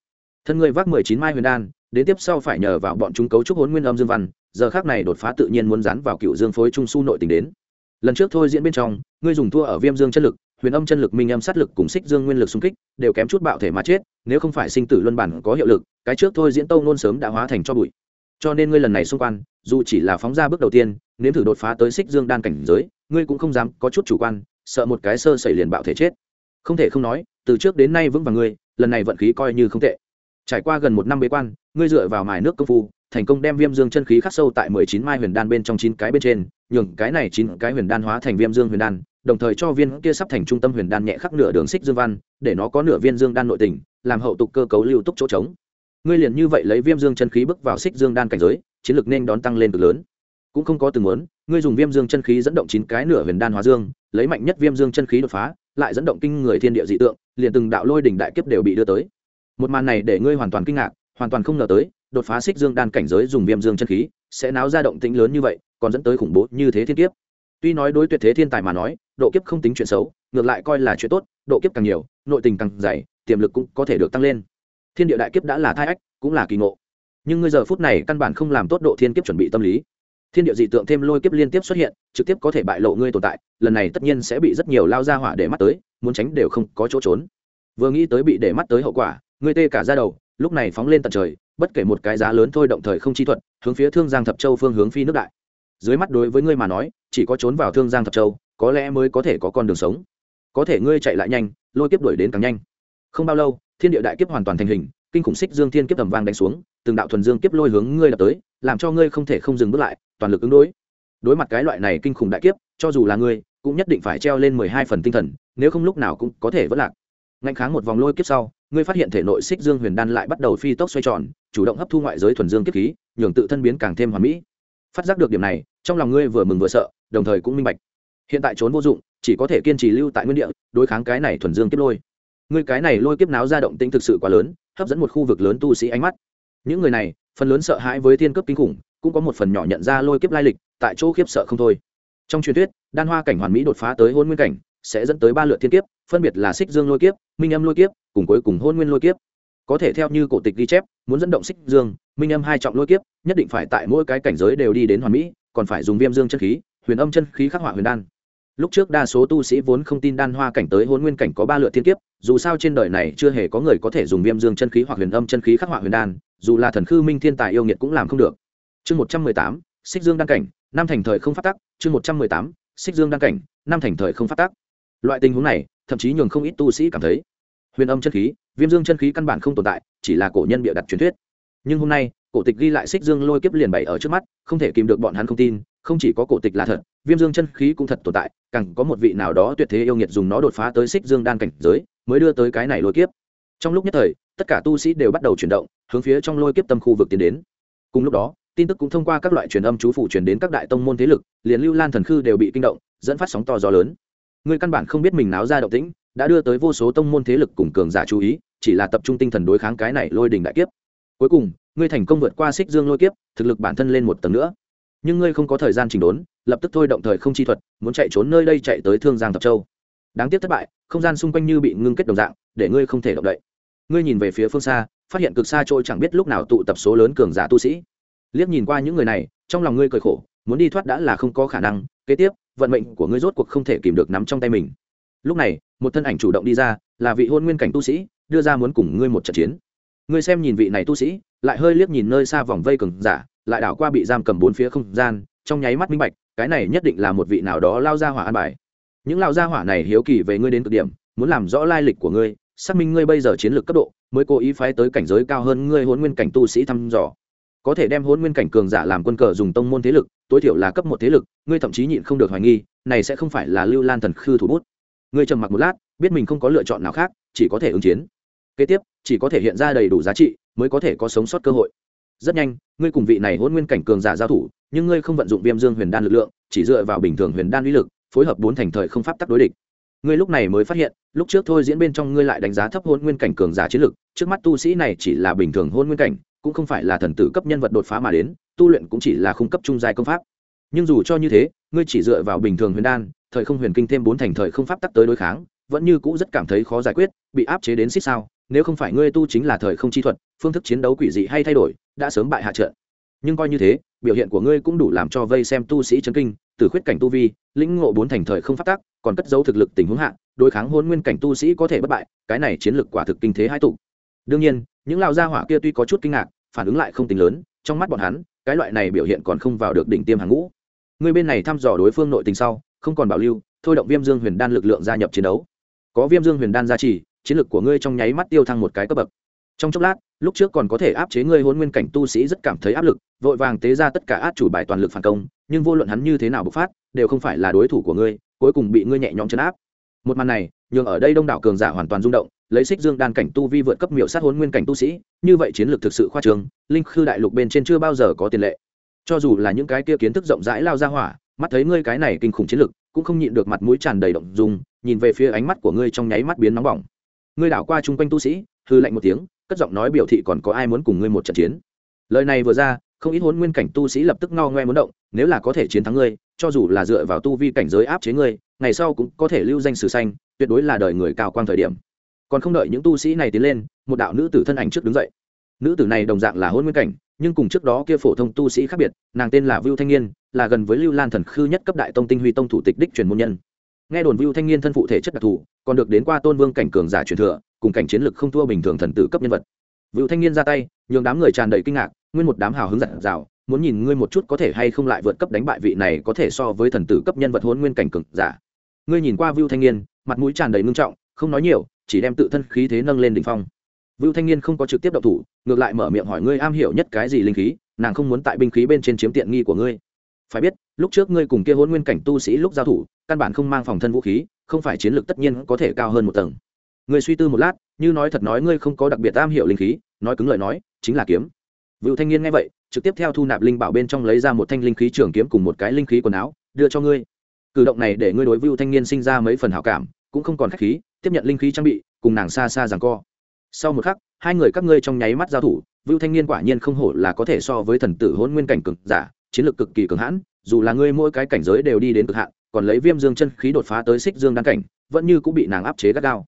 Thân người vác mười chín mai huyền đan, đến tiếp sau phải nhờ vào bọn chúng cấu trúc hôn nguyên âm dương văn giờ khác này đột phá tự nhiên muốn dán vào cựu dương phối trung su nội tình đến. Lần trước thôi diễn bên trong, ngươi dùng thua ở viêm dương chân lực, huyền âm chân lực, minh âm sát lực cùng xích dương nguyên lực xung kích, đều kém chút bạo thể mà chết, nếu không phải sinh tử luân bản có hiệu lực, cái trước thôi diễn tâu nôn sớm đã hóa thành cho bụi. Cho nên ngươi lần này xung quan, dù chỉ là phóng ra bước đầu tiên, nếm thử đột phá tới xích dương đan cảnh giới, ngươi cũng không dám có chút chủ quan, sợ một cái sơ xảy liền bạo thể chết. Không thể không nói, từ trước đến nay vững vàng ngươi, lần này vận khí coi như không tệ. Trải qua gần một năm bế quan, ngươi dựa vào mài nước công phu thành công đem viêm dương chân khí khắc sâu tại mười chín mai huyền đan bên trong chín cái bên trên, nhường cái này chín cái huyền đan hóa thành viêm dương huyền đan, đồng thời cho viên kia sắp thành trung tâm huyền đan nhẹ khắc nửa đường xích dương văn, để nó có nửa viên dương đan nội tình, làm hậu tục cơ cấu lưu túc chỗ trống. Ngươi liền như vậy lấy viêm dương chân khí bước vào xích dương đan cảnh giới, chiến lược nên đón tăng lên cực lớn. Cũng không có từng muốn, ngươi dùng viêm dương chân khí dẫn động chín cái nửa huyền đan hóa dương, lấy mạnh nhất viêm dương chân khí đột phá, lại dẫn động kinh người thiên địa dị tượng, liền từng đạo lôi đỉnh đại kiếp đều bị đưa tới. Một màn này để ngươi hoàn toàn kinh ngạc hoàn toàn không ngờ tới, đột phá xích dương đan cảnh giới dùng viêm dương chân khí, sẽ náo ra động tĩnh lớn như vậy, còn dẫn tới khủng bố như thế thiên kiếp. Tuy nói đối tuyệt thế thiên tài mà nói, độ kiếp không tính chuyện xấu, ngược lại coi là chuyện tốt, độ kiếp càng nhiều, nội tình càng dày, tiềm lực cũng có thể được tăng lên. Thiên địa đại kiếp đã là thai ách, cũng là kỳ ngộ. Nhưng ngươi giờ phút này căn bản không làm tốt độ thiên kiếp chuẩn bị tâm lý. Thiên địa dị tượng thêm lôi kiếp liên tiếp xuất hiện, trực tiếp có thể bại lộ ngươi tồn tại, lần này tất nhiên sẽ bị rất nhiều lao ra hỏa để mắt tới, muốn tránh đều không có chỗ trốn. Vừa nghĩ tới bị để mắt tới hậu quả, ngươi tê cả ra đầu lúc này phóng lên tận trời, bất kể một cái giá lớn thôi động thời không chi thuật, hướng phía thương giang thập châu phương hướng phi nước đại. Dưới mắt đối với ngươi mà nói, chỉ có trốn vào thương giang thập châu, có lẽ mới có thể có con đường sống. Có thể ngươi chạy lại nhanh, lôi kiếp đuổi đến càng nhanh. Không bao lâu, thiên địa đại kiếp hoàn toàn thành hình, kinh khủng xích dương thiên kiếp tầm vang đánh xuống, từng đạo thuần dương kiếp lôi hướng ngươi đập tới, làm cho ngươi không thể không dừng bước lại, toàn lực ứng đối. Đối mặt cái loại này kinh khủng đại kiếp, cho dù là ngươi, cũng nhất định phải treo lên mười hai phần tinh thần, nếu không lúc nào cũng có thể vất lạc. Ngạnh kháng một vòng lôi kiếp sau ngươi phát hiện thể nội xích dương huyền đan lại bắt đầu phi tốc xoay tròn, chủ động hấp thu ngoại giới thuần dương kiếp khí, nhường tự thân biến càng thêm hoàn mỹ. Phát giác được điểm này, trong lòng ngươi vừa mừng vừa sợ, đồng thời cũng minh bạch. Hiện tại trốn vô dụng, chỉ có thể kiên trì lưu tại nguyên địa, đối kháng cái này thuần dương kiếp lôi. Ngươi cái này lôi kiếp náo ra động tĩnh thực sự quá lớn, hấp dẫn một khu vực lớn tu sĩ ánh mắt. Những người này, phần lớn sợ hãi với thiên cấp kinh khủng, cũng có một phần nhỏ nhận ra lôi kiếp lai lịch, tại chỗ khiếp sợ không thôi. Trong truyền thuyết, đan hoa cảnh hoàn mỹ đột phá tới hôn nguyên cảnh, sẽ dẫn tới ba lượt thiên kiếp, phân biệt là xích dương lôi kiếp, minh âm lôi kiếp cùng cuối cùng hôn nguyên lôi kiếp. Có thể theo như cổ tịch ghi chép, muốn dẫn động xích dương, minh âm hai trọng lôi kiếp, nhất định phải tại mỗi cái cảnh giới đều đi đến hoàn mỹ, còn phải dùng viêm dương chân khí, huyền âm chân khí khắc họa huyền đan. Lúc trước đa số tu sĩ vốn không tin đan hoa cảnh tới hôn nguyên cảnh có ba lựa thiên kiếp, dù sao trên đời này chưa hề có người có thể dùng viêm dương chân khí hoặc huyền âm chân khí khắc họa huyền đan, dù là thần khư minh thiên tài yêu nghiệt cũng làm không được. Chương một trăm mười tám, xích dương đan cảnh, năm thành thời không phát tắc, chương một trăm mười tám, xích dương đan cảnh, năm thành thời không phát tắc. Loại tình huống này, thậm chí nhường không ít tu sĩ cảm thấy huyền âm chân khí, viêm dương chân khí căn bản không tồn tại, chỉ là cổ nhân bịa đặt truyền thuyết. Nhưng hôm nay, cổ tịch ghi lại xích dương lôi kiếp liền bày ở trước mắt, không thể kìm được bọn hắn không tin, không chỉ có cổ tịch là thật, viêm dương chân khí cũng thật tồn tại, càng có một vị nào đó tuyệt thế yêu nghiệt dùng nó đột phá tới xích dương đan cảnh giới, mới đưa tới cái này lôi kiếp. Trong lúc nhất thời, tất cả tu sĩ đều bắt đầu chuyển động, hướng phía trong lôi kiếp tâm khu vực tiến đến. Cùng lúc đó, tin tức cũng thông qua các loại truyền âm chú phủ truyền đến các đại tông môn thế lực, liền lưu lan thần khư đều bị kinh động, dẫn phát sóng to gió lớn người căn bản không biết mình náo ra động tĩnh, đã đưa tới vô số tông môn thế lực cùng cường giả chú ý, chỉ là tập trung tinh thần đối kháng cái này lôi đình đại kiếp. Cuối cùng, ngươi thành công vượt qua xích dương lôi kiếp, thực lực bản thân lên một tầng nữa. Nhưng ngươi không có thời gian chỉnh đốn, lập tức thôi động thời không chi thuật, muốn chạy trốn nơi đây chạy tới thương giang thập châu. Đáng tiếc thất bại, không gian xung quanh như bị ngưng kết đồng dạng, để ngươi không thể động đậy. Ngươi nhìn về phía phương xa, phát hiện cực xa trôi chẳng biết lúc nào tụ tập số lớn cường giả tu sĩ. Liếc nhìn qua những người này, trong lòng ngươi cười khổ, muốn đi thoát đã là không có khả năng. Kế tiếp vận mệnh của ngươi rốt cuộc không thể kìm được nắm trong tay mình. Lúc này, một thân ảnh chủ động đi ra, là vị hôn nguyên cảnh tu sĩ, đưa ra muốn cùng ngươi một trận chiến. Ngươi xem nhìn vị này tu sĩ, lại hơi liếc nhìn nơi xa vòng vây cường giả, lại đảo qua bị giam cầm bốn phía không gian, trong nháy mắt minh bạch, cái này nhất định là một vị nào đó lao ra hỏa an bài. Những lao gia hỏa này hiếu kỳ về ngươi đến cực điểm, muốn làm rõ lai lịch của ngươi, xác minh ngươi bây giờ chiến lược cấp độ, mới cố ý phái tới cảnh giới cao hơn ngươi hôn nguyên cảnh tu sĩ thăm dò có thể đem hôn nguyên cảnh cường giả làm quân cờ dùng tông môn thế lực, tối thiểu là cấp một thế lực, ngươi thậm chí nhịn không được hoài nghi, này sẽ không phải là lưu lan thần khư thủ bút. Ngươi trầm mặc một lát, biết mình không có lựa chọn nào khác, chỉ có thể ứng chiến. Kế tiếp, chỉ có thể hiện ra đầy đủ giá trị, mới có thể có sống sót cơ hội. Rất nhanh, ngươi cùng vị này hôn nguyên cảnh cường giả giao thủ, nhưng ngươi không vận dụng viêm dương huyền đan lực lượng, chỉ dựa vào bình thường huyền đan uy lực, phối hợp bốn thành thời không pháp tắc đối địch. Ngươi lúc này mới phát hiện, lúc trước thôi diễn bên trong ngươi lại đánh giá thấp hôn nguyên cảnh cường giả chiến lực, trước mắt tu sĩ này chỉ là bình thường hôn nguyên cảnh cũng không phải là thần tử cấp nhân vật đột phá mà đến, tu luyện cũng chỉ là khung cấp trung dài công pháp. Nhưng dù cho như thế, ngươi chỉ dựa vào bình thường huyền đan, thời không huyền kinh thêm bốn thành thời không pháp tắc tới đối kháng, vẫn như cũ rất cảm thấy khó giải quyết, bị áp chế đến xích sao, nếu không phải ngươi tu chính là thời không chi thuật, phương thức chiến đấu quỷ dị hay thay đổi, đã sớm bại hạ trận. Nhưng coi như thế, biểu hiện của ngươi cũng đủ làm cho vây xem tu sĩ chấn kinh, từ khuyết cảnh tu vi, lĩnh ngộ bốn thành thời không phát tác còn cất dấu thực lực tình huống hạ, đối kháng hôn nguyên cảnh tu sĩ có thể bất bại, cái này chiến lược quả thực kinh thế hai tụ. Đương nhiên những lao gia hỏa kia tuy có chút kinh ngạc, phản ứng lại không tính lớn, trong mắt bọn hắn, cái loại này biểu hiện còn không vào được đỉnh tiêm hàng ngũ. Người bên này thăm dò đối phương nội tình sau, không còn bảo lưu, thôi động viêm dương huyền đan lực lượng gia nhập chiến đấu. Có viêm dương huyền đan gia trì, chiến lược của ngươi trong nháy mắt tiêu thăng một cái cấp bậc. Trong chốc lát, lúc trước còn có thể áp chế ngươi hôn nguyên cảnh tu sĩ rất cảm thấy áp lực, vội vàng tế ra tất cả át chủ bài toàn lực phản công, nhưng vô luận hắn như thế nào bộc phát, đều không phải là đối thủ của ngươi, cuối cùng bị ngươi nhẹ nhõm chấn áp một màn này, nhường ở đây đông đảo cường giả hoàn toàn rung động, lấy xích dương đan cảnh tu vi vượt cấp miểu sát hôn nguyên cảnh tu sĩ, như vậy chiến lược thực sự khoa trường linh khư đại lục bên trên chưa bao giờ có tiền lệ. Cho dù là những cái kia kiến thức rộng rãi lao ra hỏa, mắt thấy ngươi cái này kinh khủng chiến lược, cũng không nhịn được mặt mũi tràn đầy động dung, nhìn về phía ánh mắt của ngươi trong nháy mắt biến nóng bỏng. Ngươi đảo qua chung quanh tu sĩ, hư lạnh một tiếng, cất giọng nói biểu thị còn có ai muốn cùng ngươi một trận chiến. Lời này vừa ra, không ít hôn nguyên cảnh tu sĩ lập tức ngao ngoe muốn động, nếu là có thể chiến thắng ngươi, cho dù là dựa vào tu vi cảnh giới áp chế ngươi ngày sau cũng có thể lưu danh sử xanh, tuyệt đối là đời người cao quang thời điểm. Còn không đợi những tu sĩ này tiến lên, một đạo nữ tử thân ảnh trước đứng dậy. Nữ tử này đồng dạng là hôn nguyên cảnh, nhưng cùng trước đó kia phổ thông tu sĩ khác biệt, nàng tên là vưu thanh niên, là gần với lưu lan thần khư nhất cấp đại tông tinh huy tông thủ tịch đích truyền môn nhân. Nghe đồn vưu thanh niên thân phụ thể chất đặc thù, còn được đến qua tôn vương cảnh cường giả truyền thừa, cùng cảnh chiến lực không thua bình thường thần tử cấp nhân vật. Vưu thanh niên ra tay, nhường đám người tràn đầy kinh ngạc, nguyên một đám hào hứng giặt rào muốn nhìn ngươi một chút có thể hay không lại vượt cấp đánh bại vị này có thể so với thần tử cấp nhân vật hôn nguyên cảnh cường giả ngươi nhìn qua vưu thanh niên, mặt mũi tràn đầy ngưng trọng, không nói nhiều, chỉ đem tự thân khí thế nâng lên đỉnh phong. Vưu thanh niên không có trực tiếp động thủ, ngược lại mở miệng hỏi ngươi am hiểu nhất cái gì linh khí, nàng không muốn tại binh khí bên trên chiếm tiện nghi của ngươi. Phải biết, lúc trước ngươi cùng kia hôn nguyên cảnh tu sĩ lúc giao thủ, căn bản không mang phòng thân vũ khí, không phải chiến lược tất nhiên có thể cao hơn một tầng. Ngươi suy tư một lát, như nói thật nói ngươi không có đặc biệt am hiểu linh khí, nói cứng lời nói, chính là kiếm. Vu thanh niên nghe vậy, trực tiếp theo thu nạp linh bảo bên trong lấy ra một thanh linh khí trường kiếm cùng một cái linh khí quần áo, đưa cho ngươi cử động này để ngươi đối vựu thanh niên sinh ra mấy phần hảo cảm, cũng không còn khách khí, tiếp nhận linh khí trang bị, cùng nàng xa xa rằng co. Sau một khắc, hai người các ngươi trong nháy mắt giao thủ, vưu thanh niên quả nhiên không hổ là có thể so với thần tử hôn nguyên cảnh cực giả, chiến lược cực kỳ cường hãn, dù là ngươi mỗi cái cảnh giới đều đi đến cực hạn, còn lấy viêm dương chân khí đột phá tới xích dương đan cảnh, vẫn như cũng bị nàng áp chế gắt gao.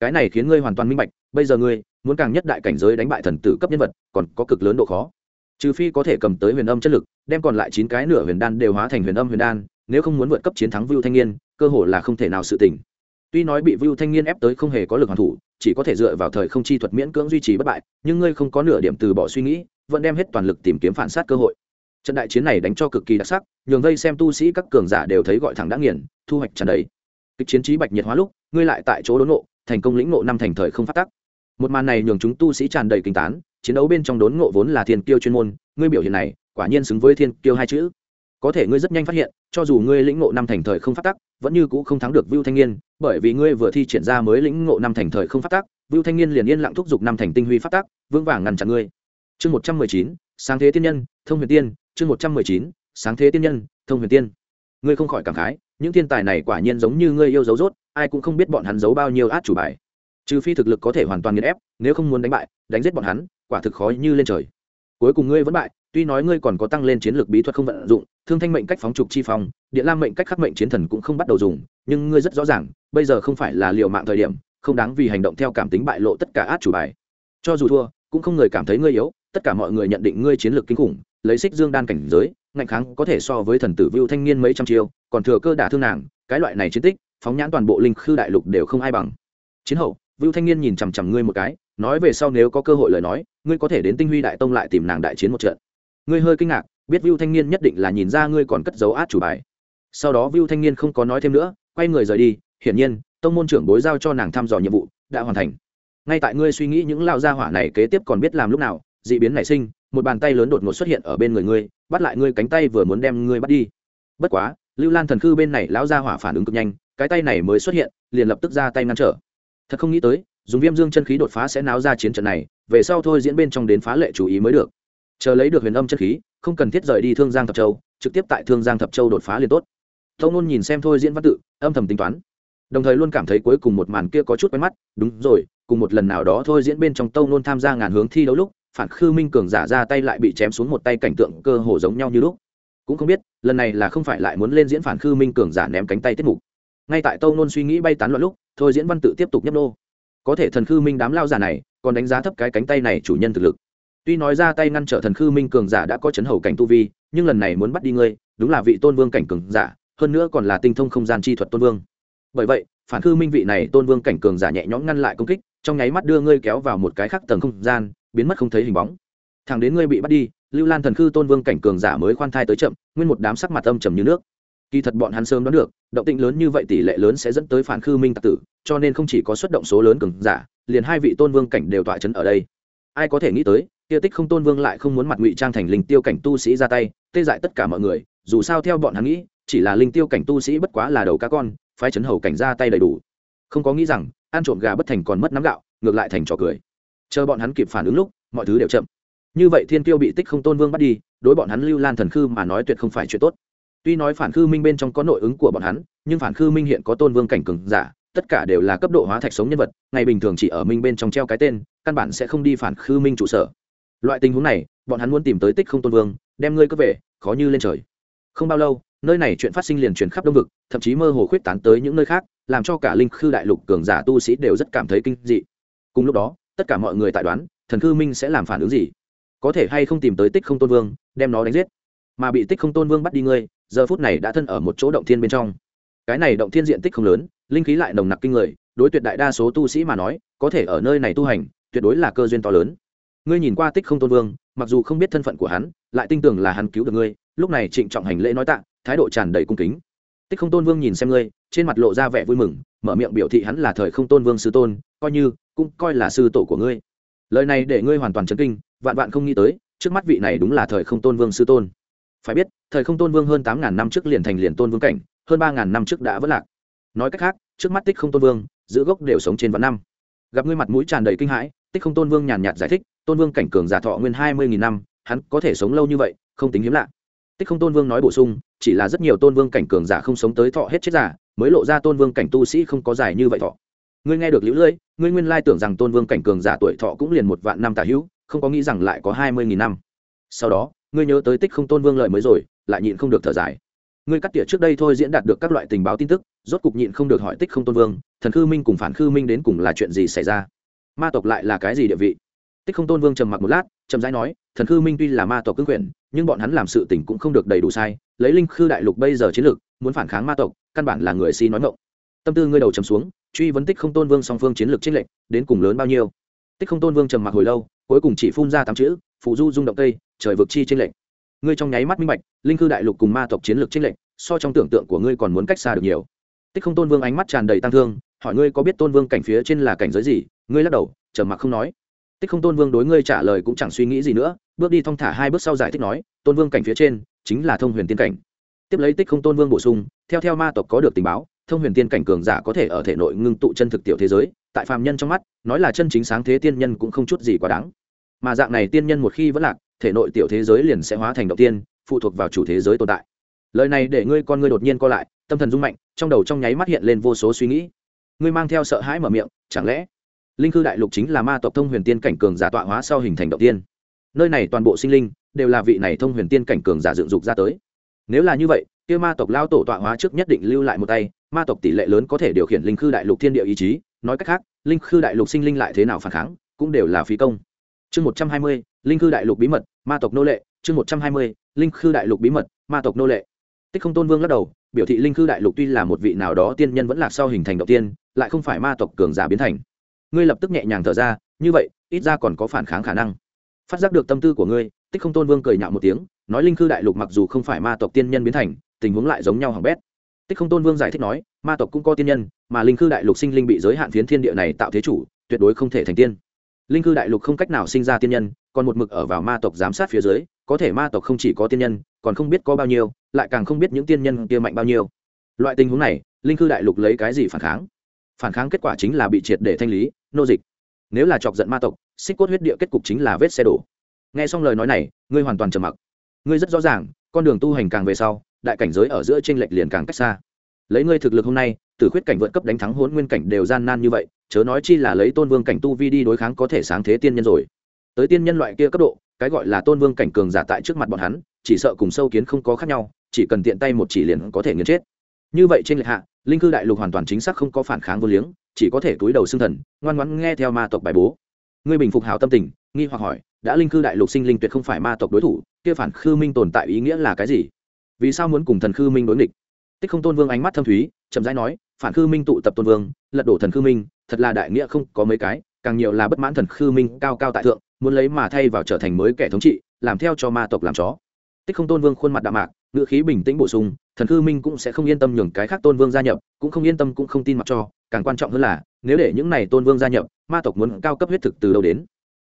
Cái này khiến ngươi hoàn toàn minh bạch, bây giờ ngươi muốn càng nhất đại cảnh giới đánh bại thần tử cấp nhân vật, còn có cực lớn độ khó. Trừ phi có thể cầm tới huyền âm chất lực, đem còn lại chín cái nửa huyền đan đều hóa thành huyền âm huyền đan nếu không muốn vượt cấp chiến thắng vưu thanh niên cơ hội là không thể nào sự tình. tuy nói bị vưu thanh niên ép tới không hề có lực hoàn thủ chỉ có thể dựa vào thời không chi thuật miễn cưỡng duy trì bất bại nhưng ngươi không có nửa điểm từ bỏ suy nghĩ vẫn đem hết toàn lực tìm kiếm phản sát cơ hội. Trận đại chiến này đánh cho cực kỳ đặc sắc nhường vây xem tu sĩ các cường giả đều thấy gọi thẳng đã nghiền thu hoạch tràn đầy. Kịch chiến trí bạch nhiệt hóa lúc ngươi lại tại chỗ đốn ngộ, thành công lĩnh ngộ năm thành thời không phát tắc. Một màn này nhường chúng tu sĩ tràn đầy kinh tán chiến đấu bên trong đốn ngộ vốn là thiên kiêu chuyên môn ngươi biểu hiện này quả nhiên xứng với thiên kiêu hai chữ. Có thể ngươi rất nhanh phát hiện cho dù ngươi lĩnh ngộ năm thành thời không phát tắc, vẫn như cũ không thắng được vưu thanh niên, bởi vì ngươi vừa thi triển ra mới lĩnh ngộ năm thành thời không phát tắc, vưu thanh niên liền yên lặng thúc giục năm thành tinh huy phát tắc, vững vàng ngăn chặn ngươi. Chương một trăm mười chín, sáng thế tiên nhân, thông huyền tiên. Chương một trăm mười chín, sáng thế tiên nhân, thông huyền tiên. Ngươi không khỏi cảm khái, những thiên tài này quả nhiên giống như ngươi yêu dấu rốt, ai cũng không biết bọn hắn giấu bao nhiêu át chủ bài. Trừ phi thực lực có thể hoàn toàn nghiền ép, nếu không muốn đánh bại, đánh giết bọn hắn, quả thực khó như lên trời. Cuối cùng ngươi vẫn bại, tuy nói ngươi còn có tăng lên chiến lược bí thuật không vận dụng thương thanh mệnh cách phóng trục chi phong điện lam mệnh cách khắc mệnh chiến thần cũng không bắt đầu dùng, nhưng ngươi rất rõ ràng, bây giờ không phải là liệu mạng thời điểm, không đáng vì hành động theo cảm tính bại lộ tất cả át chủ bài. Cho dù thua, cũng không người cảm thấy ngươi yếu, tất cả mọi người nhận định ngươi chiến lược kinh khủng, lấy xích dương đan cảnh giới, ngạnh kháng có thể so với thần tử vưu thanh niên mấy trăm chiêu, còn thừa cơ đả thương nàng, cái loại này chiến tích, phóng nhãn toàn bộ linh khư đại lục đều không ai bằng. Chiến hậu, vưu thanh niên nhìn chằm chằm ngươi một cái, nói về sau nếu có cơ hội lời nói, ngươi có thể đến tinh huy đại tông lại tìm nàng đại chiến một trận. Ngươi hơi kinh ngạc biết vưu thanh niên nhất định là nhìn ra ngươi còn cất giấu át chủ bài. Sau đó vưu thanh niên không có nói thêm nữa, quay người rời đi, hiển nhiên, tông môn trưởng bối giao cho nàng thăm dò nhiệm vụ, đã hoàn thành. Ngay tại ngươi suy nghĩ những lão gia hỏa này kế tiếp còn biết làm lúc nào dị biến nảy sinh, một bàn tay lớn đột ngột xuất hiện ở bên người ngươi, bắt lại ngươi cánh tay vừa muốn đem ngươi bắt đi. Bất quá, lưu lan thần khư bên này lão gia hỏa phản ứng cực nhanh, cái tay này mới xuất hiện, liền lập tức ra tay ngăn trở. Thật không nghĩ tới, dùng viêm dương chân khí đột phá sẽ náo ra chiến trận này, về sau thôi diễn bên trong đến phá lệ chú ý mới được. Chờ lấy được huyền âm chân khí không cần thiết rời đi thương giang thập châu trực tiếp tại thương giang thập châu đột phá liền tốt tâu nôn nhìn xem thôi diễn văn tự âm thầm tính toán đồng thời luôn cảm thấy cuối cùng một màn kia có chút quen mắt đúng rồi cùng một lần nào đó thôi diễn bên trong tâu nôn tham gia ngàn hướng thi đấu lúc phản khư minh cường giả ra tay lại bị chém xuống một tay cảnh tượng cơ hồ giống nhau như lúc cũng không biết lần này là không phải lại muốn lên diễn phản khư minh cường giả ném cánh tay tiết mục ngay tại tâu nôn suy nghĩ bay tán loạn lúc thôi diễn văn tự tiếp tục nhấp nô có thể thần khư minh đám lao giả này còn đánh giá thấp cái cánh tay này chủ nhân thực lực tuy nói ra tay ngăn trở thần khư minh cường giả đã có chấn hầu cảnh tu vi, nhưng lần này muốn bắt đi ngươi, đúng là vị tôn vương cảnh cường giả, hơn nữa còn là tinh thông không gian chi thuật tôn vương. Bởi vậy, phản khư minh vị này tôn vương cảnh cường giả nhẹ nhõm ngăn lại công kích, trong nháy mắt đưa ngươi kéo vào một cái khác tầng không gian, biến mất không thấy hình bóng. Thằng đến ngươi bị bắt đi, lưu lan thần khư tôn vương cảnh cường giả mới khoan thai tới chậm, nguyên một đám sắc mặt âm trầm như nước. Kỳ thật bọn hắn sớm đoán được, động tĩnh lớn như vậy tỷ lệ lớn sẽ dẫn tới phản khư minh tạc tử, cho nên không chỉ có xuất động số lớn cường giả, liền hai vị tôn vương cảnh đều tọa chấn ở đây ai có thể nghĩ tới, tiêu tích không tôn vương lại không muốn mặt ngụy trang thành linh tiêu cảnh tu sĩ ra tay, tê dại tất cả mọi người, dù sao theo bọn hắn nghĩ, chỉ là linh tiêu cảnh tu sĩ bất quá là đầu cá con, phái chấn hầu cảnh ra tay đầy đủ. Không có nghĩ rằng, ăn trộm gà bất thành còn mất nắm gạo, ngược lại thành trò cười. Chờ bọn hắn kịp phản ứng lúc, mọi thứ đều chậm. Như vậy thiên tiêu bị tích không tôn vương bắt đi, đối bọn hắn lưu lan thần khư mà nói tuyệt không phải chuyện tốt. Tuy nói phản khư minh bên trong có nội ứng của bọn hắn, nhưng phản khư minh hiện có tôn vương cảnh cường giả tất cả đều là cấp độ hóa thạch sống nhân vật, ngày bình thường chỉ ở minh bên trong treo cái tên, căn bản sẽ không đi phản khư minh trụ sở. Loại tình huống này, bọn hắn muốn tìm tới tích không tôn vương, đem ngươi cướp về, khó như lên trời. Không bao lâu, nơi này chuyện phát sinh liền truyền khắp đông vực, thậm chí mơ hồ khuyết tán tới những nơi khác, làm cho cả linh khư đại lục cường giả tu sĩ đều rất cảm thấy kinh dị. Cùng lúc đó, tất cả mọi người tại đoán, thần khư minh sẽ làm phản ứng gì? Có thể hay không tìm tới tích không tôn vương, đem nó đánh giết? Mà bị tích không tôn vương bắt đi ngươi, giờ phút này đã thân ở một chỗ động thiên bên trong. Cái này động thiên diện tích không lớn linh khí lại nồng nặc kinh người, đối tuyệt đại đa số tu sĩ mà nói, có thể ở nơi này tu hành, tuyệt đối là cơ duyên to lớn. Ngươi nhìn qua tích không tôn vương, mặc dù không biết thân phận của hắn, lại tin tưởng là hắn cứu được ngươi, lúc này trịnh trọng hành lễ nói tạ, thái độ tràn đầy cung kính. Tích không tôn vương nhìn xem ngươi, trên mặt lộ ra vẻ vui mừng, mở miệng biểu thị hắn là thời không tôn vương sư tôn, coi như, cũng coi là sư tổ của ngươi. Lời này để ngươi hoàn toàn chấn kinh, vạn vạn không nghĩ tới, trước mắt vị này đúng là thời không tôn vương sư tôn. Phải biết, thời không tôn vương hơn tám ngàn năm trước liền thành liền tôn vương cảnh, hơn ba ngàn năm trước đã vất lạc nói cách khác, trước mắt tích không tôn vương, giữ gốc đều sống trên vạn năm. Gặp ngươi mặt mũi tràn đầy kinh hãi, tích không tôn vương nhàn nhạt giải thích, tôn vương cảnh cường giả thọ nguyên hai mươi nghìn năm, hắn có thể sống lâu như vậy, không tính hiếm lạ. Tích không tôn vương nói bổ sung, chỉ là rất nhiều tôn vương cảnh cường giả không sống tới thọ hết chết giả mới lộ ra tôn vương cảnh tu sĩ không có dài như vậy thọ. Ngươi nghe được lũ lưỡi ngươi nguyên lai tưởng rằng tôn vương cảnh cường giả tuổi thọ cũng liền một vạn năm tả hữu, không có nghĩ rằng lại có hai mươi nghìn năm. Sau đó, ngươi nhớ tới tích không tôn vương lợi mới rồi, lại nhịn không được thở dài ngươi cắt tỉa trước đây thôi diễn đạt được các loại tình báo tin tức, rốt cục nhịn không được hỏi tích không tôn vương, thần khư minh cùng phản khư minh đến cùng là chuyện gì xảy ra? Ma tộc lại là cái gì địa vị? Tích không tôn vương trầm mặc một lát trầm rãi nói, thần khư minh tuy là ma tộc cương quyền, nhưng bọn hắn làm sự tình cũng không được đầy đủ sai, lấy linh khư đại lục bây giờ chiến lược, muốn phản kháng ma tộc, căn bản là người si nói ngộng tâm tư ngươi đầu trầm xuống, truy vấn tích không tôn vương song phương chiến lược trích lệnh đến cùng lớn bao nhiêu? Tích không tôn vương trầm mặc hồi lâu, cuối cùng chỉ phun ra tám chữ phụ du rung động tây, trời vực chi trích lệnh ngươi trong nháy mắt minh bạch, linh cư đại lục cùng ma tộc chiến lược chênh lệnh so trong tưởng tượng của ngươi còn muốn cách xa được nhiều. Tích không tôn vương ánh mắt tràn đầy tăng thương, hỏi ngươi có biết tôn vương cảnh phía trên là cảnh giới gì? Ngươi lắc đầu, trầm mặc không nói. Tích không tôn vương đối ngươi trả lời cũng chẳng suy nghĩ gì nữa, bước đi thong thả hai bước sau giải thích nói, tôn vương cảnh phía trên chính là thông huyền tiên cảnh. Tiếp lấy tích không tôn vương bổ sung, theo theo ma tộc có được tình báo, thông huyền tiên cảnh cường giả có thể ở thể nội ngưng tụ chân thực tiểu thế giới, tại phàm nhân trong mắt, nói là chân chính sáng thế tiên nhân cũng không chút gì quá đáng. Mà dạng này tiên nhân một khi vẫn lạc thể nội tiểu thế giới liền sẽ hóa thành động tiên, phụ thuộc vào chủ thế giới tồn tại. Lời này để ngươi con ngươi đột nhiên co lại, tâm thần rung mạnh, trong đầu trong nháy mắt hiện lên vô số suy nghĩ. Ngươi mang theo sợ hãi mở miệng, chẳng lẽ linh cư đại lục chính là ma tộc thông huyền tiên cảnh cường giả tọa hóa sau hình thành động tiên? Nơi này toàn bộ sinh linh đều là vị này thông huyền tiên cảnh cường giả dựng dục ra tới. Nếu là như vậy, kia ma tộc lao tổ tọa hóa trước nhất định lưu lại một tay, ma tộc tỷ lệ lớn có thể điều khiển linh khư đại lục thiên địa ý chí. Nói cách khác, linh khư đại lục sinh linh lại thế nào phản kháng, cũng đều là phí công. Chương một trăm hai mươi linh khư đại lục bí mật, ma tộc nô lệ, chương một trăm hai mươi, linh khư đại lục bí mật, ma tộc nô lệ. Tích không tôn vương lắc đầu, biểu thị linh khư đại lục tuy là một vị nào đó tiên nhân vẫn lạc sau hình thành đầu tiên, lại không phải ma tộc cường giả biến thành. Ngươi lập tức nhẹ nhàng thở ra, như vậy, ít ra còn có phản kháng khả năng. Phát giác được tâm tư của ngươi, tích không tôn vương cười nhạo một tiếng, nói linh khư đại lục mặc dù không phải ma tộc tiên nhân biến thành, tình huống lại giống nhau hỏng bét. Tích không tôn vương giải thích nói, ma tộc cũng có tiên nhân, mà linh khư đại lục sinh linh bị giới hạn phiến thiên địa này tạo thế chủ, tuyệt đối không thể thành tiên linh Cư đại lục không cách nào sinh ra tiên nhân, còn một mực ở vào ma tộc giám sát phía dưới, có thể ma tộc không chỉ có tiên nhân, còn không biết có bao nhiêu, lại càng không biết những tiên nhân kia mạnh bao nhiêu. Loại tình huống này, linh Cư đại lục lấy cái gì phản kháng? Phản kháng kết quả chính là bị triệt để thanh lý, nô dịch. Nếu là chọc giận ma tộc, xích cốt huyết địa kết cục chính là vết xe đổ. Nghe xong lời nói này, ngươi hoàn toàn trầm mặc. Ngươi rất rõ ràng, con đường tu hành càng về sau, đại cảnh giới ở giữa t r ê n lệch liền càng cách xa. Lấy ngươi thực lực hôm nay từ khuyết cảnh vượt cấp đánh thắng hôn nguyên cảnh đều gian nan như vậy chớ nói chi là lấy tôn vương cảnh tu vi đi đối kháng có thể sáng thế tiên nhân rồi. Tới tiên nhân loại kia cấp độ, cái gọi là tôn vương cảnh cường giả tại trước mặt bọn hắn, chỉ sợ cùng sâu kiến không có khác nhau, chỉ cần tiện tay một chỉ liền có thể nghiền chết. Như vậy trên lệch hạ, linh cư đại lục hoàn toàn chính xác không có phản kháng vô liếng, chỉ có thể túi đầu xương thần, ngoan ngoãn nghe theo ma tộc bài bố. Ngươi bình phục hào tâm tình, nghi hoặc hỏi, đã linh cư đại lục sinh linh tuyệt không phải ma tộc đối thủ, kia phản khư minh tồn tại ý nghĩa là cái gì? Vì sao muốn cùng thần khư minh đối nghịch? Tích không tôn vương ánh mắt thâm thúy, chậm rãi nói phản khư minh tụ tập tôn vương, lật đổ thần khư minh, thật là đại nghĩa không có mấy cái, càng nhiều là bất mãn thần khư minh cao cao tại thượng, muốn lấy mà thay vào trở thành mới kẻ thống trị, làm theo cho ma tộc làm chó. Tích không tôn vương khuôn mặt đạm mạc, ngữ khí bình tĩnh bổ sung, thần khư minh cũng sẽ không yên tâm nhường cái khác tôn vương gia nhập, cũng không yên tâm cũng không tin mặc cho, càng quan trọng hơn là, nếu để những này tôn vương gia nhập, ma tộc muốn cao cấp huyết thực từ đâu đến?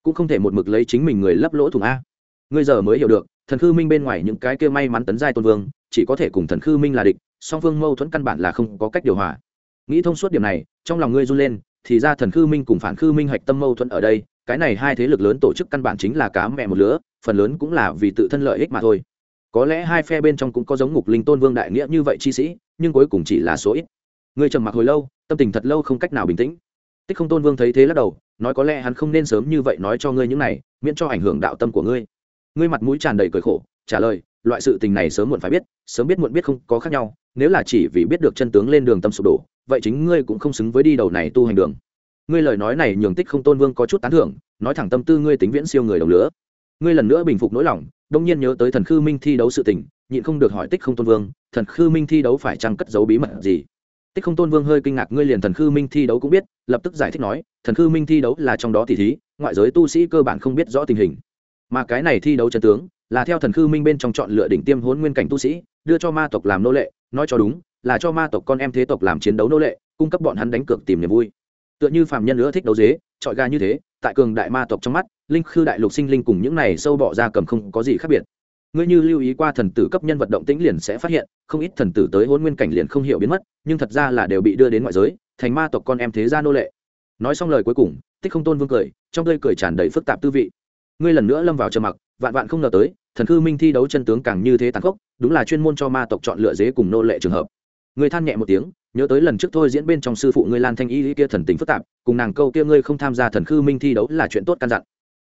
Cũng không thể một mực lấy chính mình người lấp lỗ thủng a. Ngươi giờ mới hiểu được, thần khư minh bên ngoài những cái kia may mắn tấn giai tôn vương, chỉ có thể cùng thần khư minh là địch song phương mâu thuẫn căn bản là không có cách điều hòa. Nghĩ thông suốt điểm này, trong lòng ngươi run lên, thì ra thần khư minh cùng phản khư minh hạch tâm mâu thuẫn ở đây, cái này hai thế lực lớn tổ chức căn bản chính là cá mẹ một lứa, phần lớn cũng là vì tự thân lợi ích mà thôi. Có lẽ hai phe bên trong cũng có giống ngục linh tôn vương đại nghĩa như vậy chi sĩ, nhưng cuối cùng chỉ là số ít. Ngươi trầm mặc hồi lâu, tâm tình thật lâu không cách nào bình tĩnh. Tích không tôn vương thấy thế lắc đầu, nói có lẽ hắn không nên sớm như vậy nói cho ngươi những này, miễn cho ảnh hưởng đạo tâm của ngươi. Ngươi mặt mũi tràn đầy cười khổ, trả lời, loại sự tình này sớm muộn phải biết, sớm biết muộn biết không có khác nhau nếu là chỉ vì biết được chân tướng lên đường tâm sụp đổ, vậy chính ngươi cũng không xứng với đi đầu này tu hành đường. Ngươi lời nói này nhường tích không tôn vương có chút tán thưởng, nói thẳng tâm tư ngươi tính viễn siêu người đồng lứa ngươi lần nữa bình phục nỗi lòng, đông nhiên nhớ tới thần khư minh thi đấu sự tình, nhịn không được hỏi tích không tôn vương, thần khư minh thi đấu phải chăng cất giấu bí mật gì? Tích không tôn vương hơi kinh ngạc, ngươi liền thần khư minh thi đấu cũng biết, lập tức giải thích nói, thần khư minh thi đấu là trong đó tỷ thí, ngoại giới tu sĩ cơ bản không biết rõ tình hình. Mà cái này thi đấu chân tướng, là theo thần khư minh bên trong chọn lựa đỉnh tiêm hôn nguyên cảnh tu sĩ, đưa cho ma tộc làm nô lệ nói cho đúng, là cho ma tộc con em thế tộc làm chiến đấu nô lệ, cung cấp bọn hắn đánh cược tìm niềm vui. Tựa như phàm nhân nữa thích đấu dế trọi ga như thế, tại cường đại ma tộc trong mắt, linh khư đại lục sinh linh cùng những này sâu bọ ra cầm không có gì khác biệt. Ngươi như lưu ý qua thần tử cấp nhân vật động tĩnh liền sẽ phát hiện, không ít thần tử tới hôn nguyên cảnh liền không hiểu biến mất, nhưng thật ra là đều bị đưa đến ngoại giới, thành ma tộc con em thế gia nô lệ. Nói xong lời cuối cùng, tích không tôn vương cười, trong tươi cười tràn đầy phức tạp tư vị ngươi lần nữa lâm vào trầm mặc, vạn vạn không ngờ tới, thần khư minh thi đấu chân tướng càng như thế tàn khốc, đúng là chuyên môn cho ma tộc chọn lựa dế cùng nô lệ trường hợp. Ngươi than nhẹ một tiếng, nhớ tới lần trước thôi diễn bên trong sư phụ ngươi lan thanh y kia thần tình phức tạp, cùng nàng câu kia ngươi không tham gia thần khư minh thi đấu là chuyện tốt căn dặn.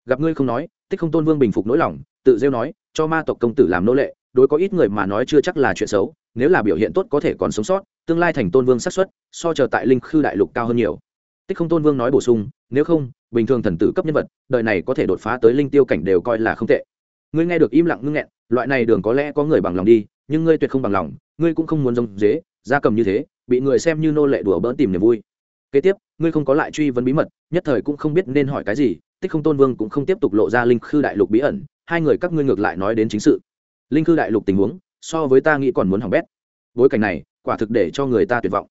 Gặp ngươi không nói, tích không tôn vương bình phục nỗi lòng, tự rêu nói, cho ma tộc công tử làm nô lệ, đối có ít người mà nói chưa chắc là chuyện xấu, nếu là biểu hiện tốt có thể còn sống sót, tương lai thành tôn vương xác suất, so chờ tại linh khư đại lục cao hơn nhiều tích không tôn vương nói bổ sung, nếu không, bình thường thần tử cấp nhân vật, đời này có thể đột phá tới linh tiêu cảnh đều coi là không tệ. Ngươi nghe được im lặng ngưng nghẹn, loại này đường có lẽ có người bằng lòng đi, nhưng ngươi tuyệt không bằng lòng, ngươi cũng không muốn giống dế, gia cầm như thế, bị người xem như nô lệ đùa bỡn tìm niềm vui. Kế tiếp, ngươi không có lại truy vấn bí mật, nhất thời cũng không biết nên hỏi cái gì, tích không tôn vương cũng không tiếp tục lộ ra linh khư đại lục bí ẩn, hai người các ngươi ngược lại nói đến chính sự. Linh khư đại lục tình huống, so với ta nghĩ còn muốn hỏng bét. Bối cảnh này, quả thực để cho người ta tuyệt vọng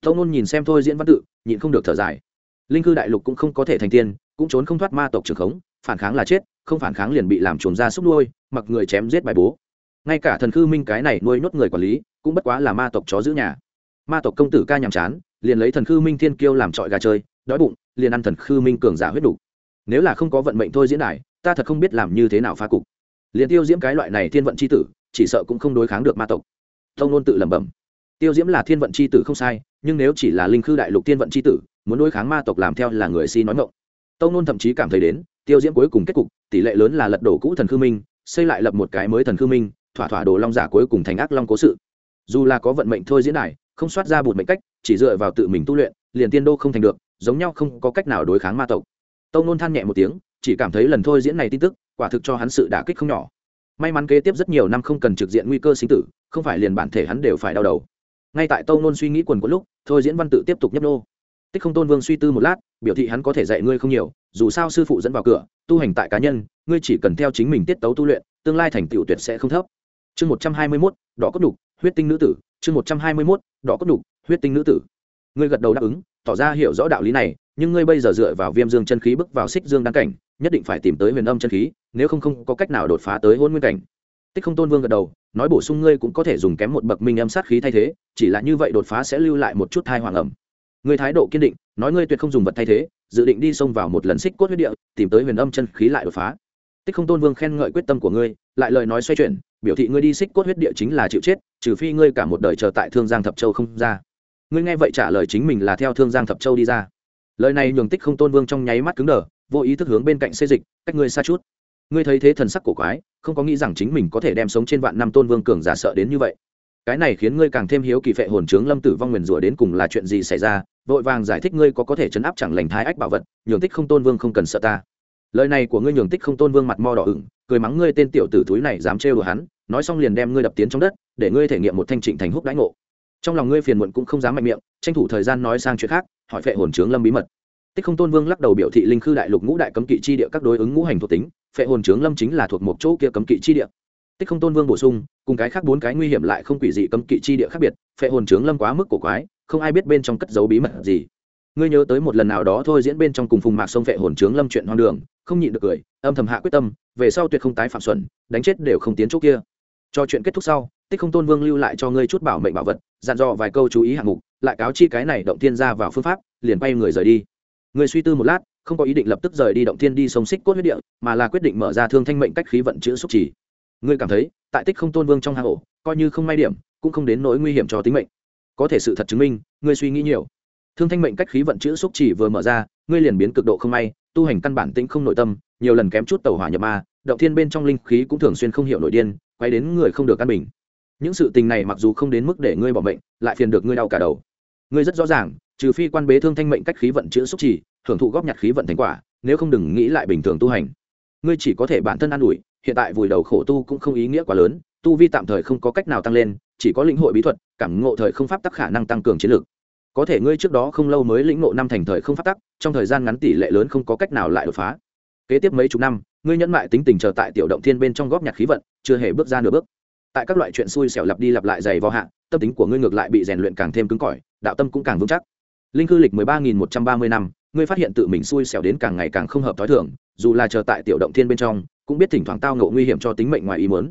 tâu nôn nhìn xem thôi diễn văn tự, nhịn không được thở dài. Linh cư đại lục cũng không có thể thành tiên, cũng trốn không thoát ma tộc trường khống, phản kháng là chết, không phản kháng liền bị làm chuồn ra xúc nuôi, mặc người chém giết bài bố. Ngay cả thần khư minh cái này nuôi nhốt người quản lý, cũng bất quá là ma tộc chó giữ nhà. Ma tộc công tử ca nhàm chán, liền lấy thần khư minh thiên kiêu làm trọi gà chơi, đói bụng, liền ăn thần khư minh cường giả huyết đủ. Nếu là không có vận mệnh thôi diễn đài, ta thật không biết làm như thế nào phá cục. Liền tiêu diễm cái loại này thiên vận c h i tử, chỉ sợ cũng không đối kháng được ma tộc. Tông nôn tự lẩm bẩm. Tiêu diễm là thiên vận c h i tử không sai nhưng nếu chỉ là linh khư đại lục tiên vận c h i tử, muốn đối kháng ma tộc làm theo là người si nói ngộng tông nôn thậm chí cảm thấy đến, tiêu diễm cuối cùng kết cục, tỷ lệ lớn là lật đổ cũ thần khư minh, xây lại lập một cái mới thần khư minh, thỏa thỏa đồ long giả cuối cùng thành ác long cố sự. Dù là có vận mệnh thôi diễn này không soát ra bụt mệnh cách, chỉ dựa vào tự mình tu luyện, liền tiên đô không thành được, giống nhau không có cách nào đối kháng ma tộc. Tông nôn than nhẹ một tiếng, chỉ cảm thấy lần thôi diễn này tin tức, quả thực cho hắn sự đả kích không nhỏ. May mắn kế tiếp rất nhiều năm không cần trực diện nguy cơ sinh tử, không phải liền bản thể hắn đều phải đau đầu ngay tại tâu nôn suy nghĩ quần có lúc, thôi diễn văn tự tiếp tục nhấp nô. Tích không tôn vương suy tư một lát, biểu thị hắn có thể dạy ngươi không nhiều, dù sao sư phụ dẫn vào cửa, tu hành tại cá nhân, ngươi chỉ cần theo chính mình tiết tấu tu luyện, tương lai thành tựu tuyệt sẽ không thấp. Chương một trăm hai mươi mốt, đỏ cốt đục, huyết tinh nữ tử. Chương một trăm hai mươi mốt, đỏ cốt đục, huyết tinh nữ tử. Ngươi gật đầu đáp ứng, tỏ ra hiểu rõ đạo lý này, nhưng ngươi bây giờ dựa vào viêm dương chân khí bước vào xích dương đăng cảnh, nhất định phải tìm tới huyền âm chân khí, nếu không không có cách nào đột phá tới hôn nguyên cảnh tích không tôn vương gật đầu, nói bổ sung ngươi cũng có thể dùng kém một bậc minh âm sát khí thay thế, chỉ là như vậy đột phá sẽ lưu lại một chút thai hoàng ẩm. Ngươi thái độ kiên định, nói ngươi tuyệt không dùng vật thay thế, dự định đi xông vào một lần xích cốt huyết địa, tìm tới huyền âm chân khí lại đột phá. Tích không tôn vương khen ngợi quyết tâm của ngươi, lại lời nói xoay chuyển, biểu thị ngươi đi xích cốt huyết địa chính là chịu chết, trừ phi ngươi cả một đời chờ tại thương giang thập châu không ra. Ngươi nghe vậy trả lời chính mình là theo thương giang thập châu đi ra. Lời này nhường tích không tôn vương trong nháy mắt cứng đờ, vô ý thức hướng bên cạnh xê dịch, cách ngươi xa chút ngươi thấy thế thần sắc cổ quái, không có nghĩ rằng chính mình có thể đem sống trên vạn năm tôn vương cường giả sợ đến như vậy. Cái này khiến ngươi càng thêm hiếu kỳ phệ hồn trướng lâm tử vong nguyền rủa đến cùng là chuyện gì xảy ra, vội vàng giải thích ngươi có có thể chấn áp chẳng lành thái ách bảo vật, nhường tích không tôn vương không cần sợ ta. Lời này của ngươi nhường tích không tôn vương mặt mo đỏ ửng, cười mắng ngươi tên tiểu tử túi này dám trêu đùa hắn, nói xong liền đem ngươi đập tiến trong đất, để ngươi thể nghiệm một thanh trịnh thành húc đãi ngộ. Trong lòng ngươi phiền muộn cũng không dám mạnh miệng, tranh thủ thời gian nói sang chuyện khác, hỏi phệ hồn trướng lâm bí mật. Tích không tôn vương lắc đầu biểu thị linh khư đại lục ngũ đại cấm kỵ chi địa các đối ứng ngũ hành thuộc tính phệ hồn trướng lâm chính là thuộc một chỗ kia cấm kỵ chi địa. Tích không tôn vương bổ sung, cùng cái khác bốn cái nguy hiểm lại không quỷ dị cấm kỵ chi địa khác biệt, phệ hồn trướng lâm quá mức cổ quái, không ai biết bên trong cất giấu bí mật gì. Ngươi nhớ tới một lần nào đó thôi diễn bên trong cùng phùng mạc sông phệ hồn trướng lâm chuyện hoang đường, không nhịn được cười, âm thầm hạ quyết tâm, về sau tuyệt không tái phạm xuẩn, đánh chết đều không tiến chỗ kia. Cho chuyện kết thúc sau, tích không tôn vương lưu lại cho ngươi chút bảo mệnh bảo vật, dặn dò vài câu chú ý hạng mục, lại cáo chi cái này động tiên ra vào phương pháp, liền bay người rời đi. Người suy tư một lát không có ý định lập tức rời đi động thiên đi sông xích cốt huyết địa, mà là quyết định mở ra thương thanh mệnh cách khí vận chữ xúc chỉ ngươi cảm thấy, tại tích không tôn vương trong hang ổ, coi như không may điểm, cũng không đến nỗi nguy hiểm cho tính mệnh. Có thể sự thật chứng minh, ngươi suy nghĩ nhiều. Thương thanh mệnh cách khí vận chữ xúc chỉ vừa mở ra, ngươi liền biến cực độ không may, tu hành căn bản tĩnh không nội tâm, nhiều lần kém chút tàu hỏa nhập ma, động thiên bên trong linh khí cũng thường xuyên không hiểu nội điên quay đến người không được căn bình. Những sự tình này mặc dù không đến mức để ngươi bỏ mệnh, lại phiền được ngươi đau cả đầu. Ngươi rất rõ ràng trừ phi quan bế thương thanh mệnh cách khí vận chữa xúc chỉ hưởng thụ góp nhặt khí vận thành quả, nếu không đừng nghĩ lại bình thường tu hành. Ngươi chỉ có thể bản thân an ủi, hiện tại vùi đầu khổ tu cũng không ý nghĩa quá lớn, tu vi tạm thời không có cách nào tăng lên, chỉ có lĩnh hội bí thuật, cảm ngộ thời không pháp tắc khả năng tăng cường chiến lược. Có thể ngươi trước đó không lâu mới lĩnh ngộ năm thành thời không pháp tắc, trong thời gian ngắn tỷ lệ lớn không có cách nào lại đột phá. Kế tiếp mấy chục năm, ngươi nhẫn mại tính tình chờ tại tiểu động thiên bên trong góp nhặt khí vận, chưa hề bước ra nửa bước. Tại các loại chuyện xui xẻo lặp đi lặp lại dày vào hạ, tâm tính của ngươi ngược lại bị rèn luyện càng thêm cứng cỏi, đạo tâm cũng càng vững chắc linh cư lịch mười ba nghìn một trăm ba mươi năm, ngươi phát hiện tự mình xui xẻo đến càng ngày càng không hợp t h ó i thưởng dù là chờ tại tiểu động thiên bên trong, cũng biết thỉnh thoảng tao ngộ nguy hiểm cho tính mệnh ngoài ý muốn.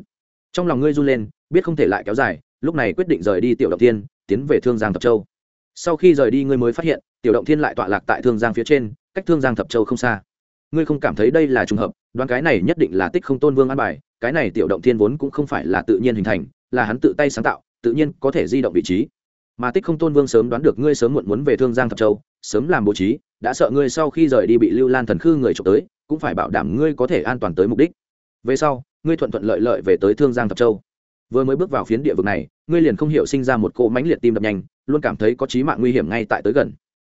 Trong lòng ngươi run lên, biết không thể lại kéo dài, lúc này quyết định rời đi tiểu động thiên, tiến về thương giang thập châu. Sau khi rời đi ngươi mới phát hiện, tiểu động thiên lại tọa lạc tại thương giang phía trên, cách thương giang thập châu không xa. Ngươi không cảm thấy đây là trùng hợp, đoán cái này nhất định là tích không tôn vương an bài, cái này tiểu động thiên vốn cũng không phải là tự nhiên hình thành, là hắn tự tay sáng tạo, tự nhiên có thể di động vị trí mà tích không tôn vương sớm đoán được ngươi sớm muộn muốn về thương giang thập châu, sớm làm bố trí, đã sợ ngươi sau khi rời đi bị lưu lan thần khư người trộm tới, cũng phải bảo đảm ngươi có thể an toàn tới mục đích. Về sau, ngươi thuận thuận lợi lợi về tới thương giang thập châu. Vừa mới bước vào phiến địa vực này, ngươi liền không hiểu sinh ra một cỗ mãnh liệt tim đập nhanh, luôn cảm thấy có chí mạng nguy hiểm ngay tại tới gần.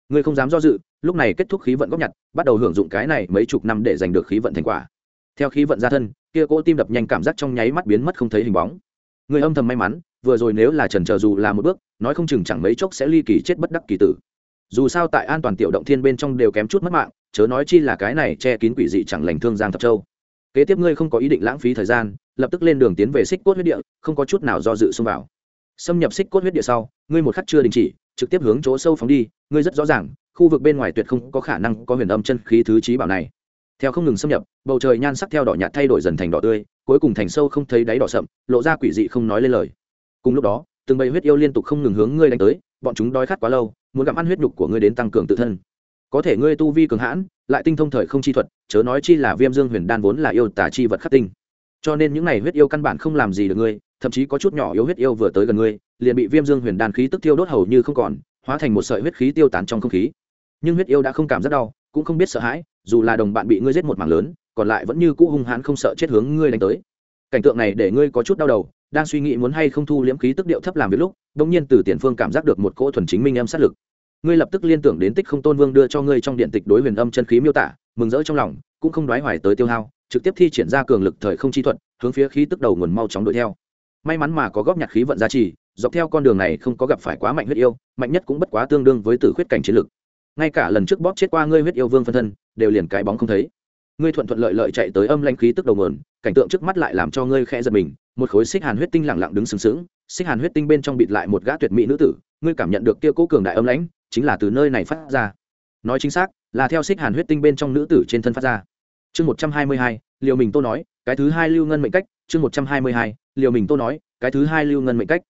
Ngươi không dám do dự, lúc này kết thúc khí vận góp nhặt, bắt đầu hưởng dụng cái này mấy chục năm để giành được khí vận thành quả. Theo khí vận ra thân, kia cỗ tim đập nhanh cảm giác trong nháy mắt biến mất không thấy hình bóng. Người âm thầm may mắn vừa rồi nếu là trần chờ dù là một bước, nói không chừng chẳng mấy chốc sẽ ly kỳ chết bất đắc kỳ tử. Dù sao tại an toàn tiểu động thiên bên trong đều kém chút mất mạng, chớ nói chi là cái này che kín quỷ dị chẳng lành thương giang thập châu. Kế tiếp ngươi không có ý định lãng phí thời gian, lập tức lên đường tiến về xích cốt huyết địa, không có chút nào do dự xông vào. Xâm nhập xích cốt huyết địa sau, ngươi một khắc chưa đình chỉ, trực tiếp hướng chỗ sâu phóng đi, ngươi rất rõ ràng, khu vực bên ngoài tuyệt không có khả năng có huyền âm chân khí thứ trí bảo này. Theo không ngừng xâm nhập, bầu trời nhan sắc theo đỏ nhạt thay đổi dần thành đỏ tươi, cuối cùng thành sâu không thấy đáy đỏ sậm, lộ ra quỷ dị không nói lên lời cùng lúc đó, từng bầy huyết yêu liên tục không ngừng hướng ngươi đánh tới, bọn chúng đói khát quá lâu, muốn gặm ăn huyết nhục của ngươi đến tăng cường tự thân. Có thể ngươi tu vi cường hãn, lại tinh thông thời không chi thuật, chớ nói chi là viêm dương huyền đan vốn là yêu tả chi vật khắc tinh. Cho nên những n à y huyết yêu căn bản không làm gì được ngươi, thậm chí có chút nhỏ yếu huyết yêu vừa tới gần ngươi, liền bị viêm dương huyền đan khí tức tiêu đốt hầu như không còn, hóa thành một sợi huyết khí tiêu tán trong không khí. Nhưng huyết yêu đã không cảm giác đau, cũng không biết sợ hãi, dù là đồng bạn bị ngươi giết một mảng lớn, còn lại vẫn như cũ hung hãn không sợ chết hướng ngươi đánh tới. Cảnh tượng này để ngươi có chút đau đầu đang suy nghĩ muốn hay không thu liễm khí tức điệu thấp làm việc lúc bỗng nhiên từ tiền phương cảm giác được một cỗ thuần chính minh âm sát lực. Ngươi lập tức liên tưởng đến tích không tôn vương đưa cho ngươi trong điện tịch đối huyền âm chân khí miêu tả, mừng rỡ trong lòng, cũng không đoái hoài tới tiêu hao, trực tiếp thi triển ra cường lực thời không chi thuật, hướng phía khí tức đầu nguồn mau chóng đuổi theo. May mắn mà có góp nhặt khí vận giá trị dọc theo con đường này không có gặp phải quá mạnh huyết yêu, mạnh nhất cũng bất quá tương đương với tử khuyết cảnh chiến lực. Ngay cả lần trước bóp chết qua ngươi huyết yêu vương phân thân, đều liền cái bóng không thấy ngươi thuận thuận lợi lợi chạy tới âm lãnh khí tức đầu nguồn, cảnh tượng trước mắt lại làm cho ngươi khẽ giật mình một khối xích hàn huyết tinh lẳng lặng đứng sừng sững xích hàn huyết tinh bên trong bịt lại một gã tuyệt mỹ nữ tử ngươi cảm nhận được kia cố cường đại âm lãnh chính là từ nơi này phát ra. Nói chính xác là theo xích hàn huyết tinh bên trong nữ tử trên thân phát ra. Chương một trăm hai mươi hai liều mình tô nói cái thứ hai lưu ngân mệnh cách chương một trăm hai mươi hai liều mình tô nói cái thứ hai lưu ngân mệnh cách.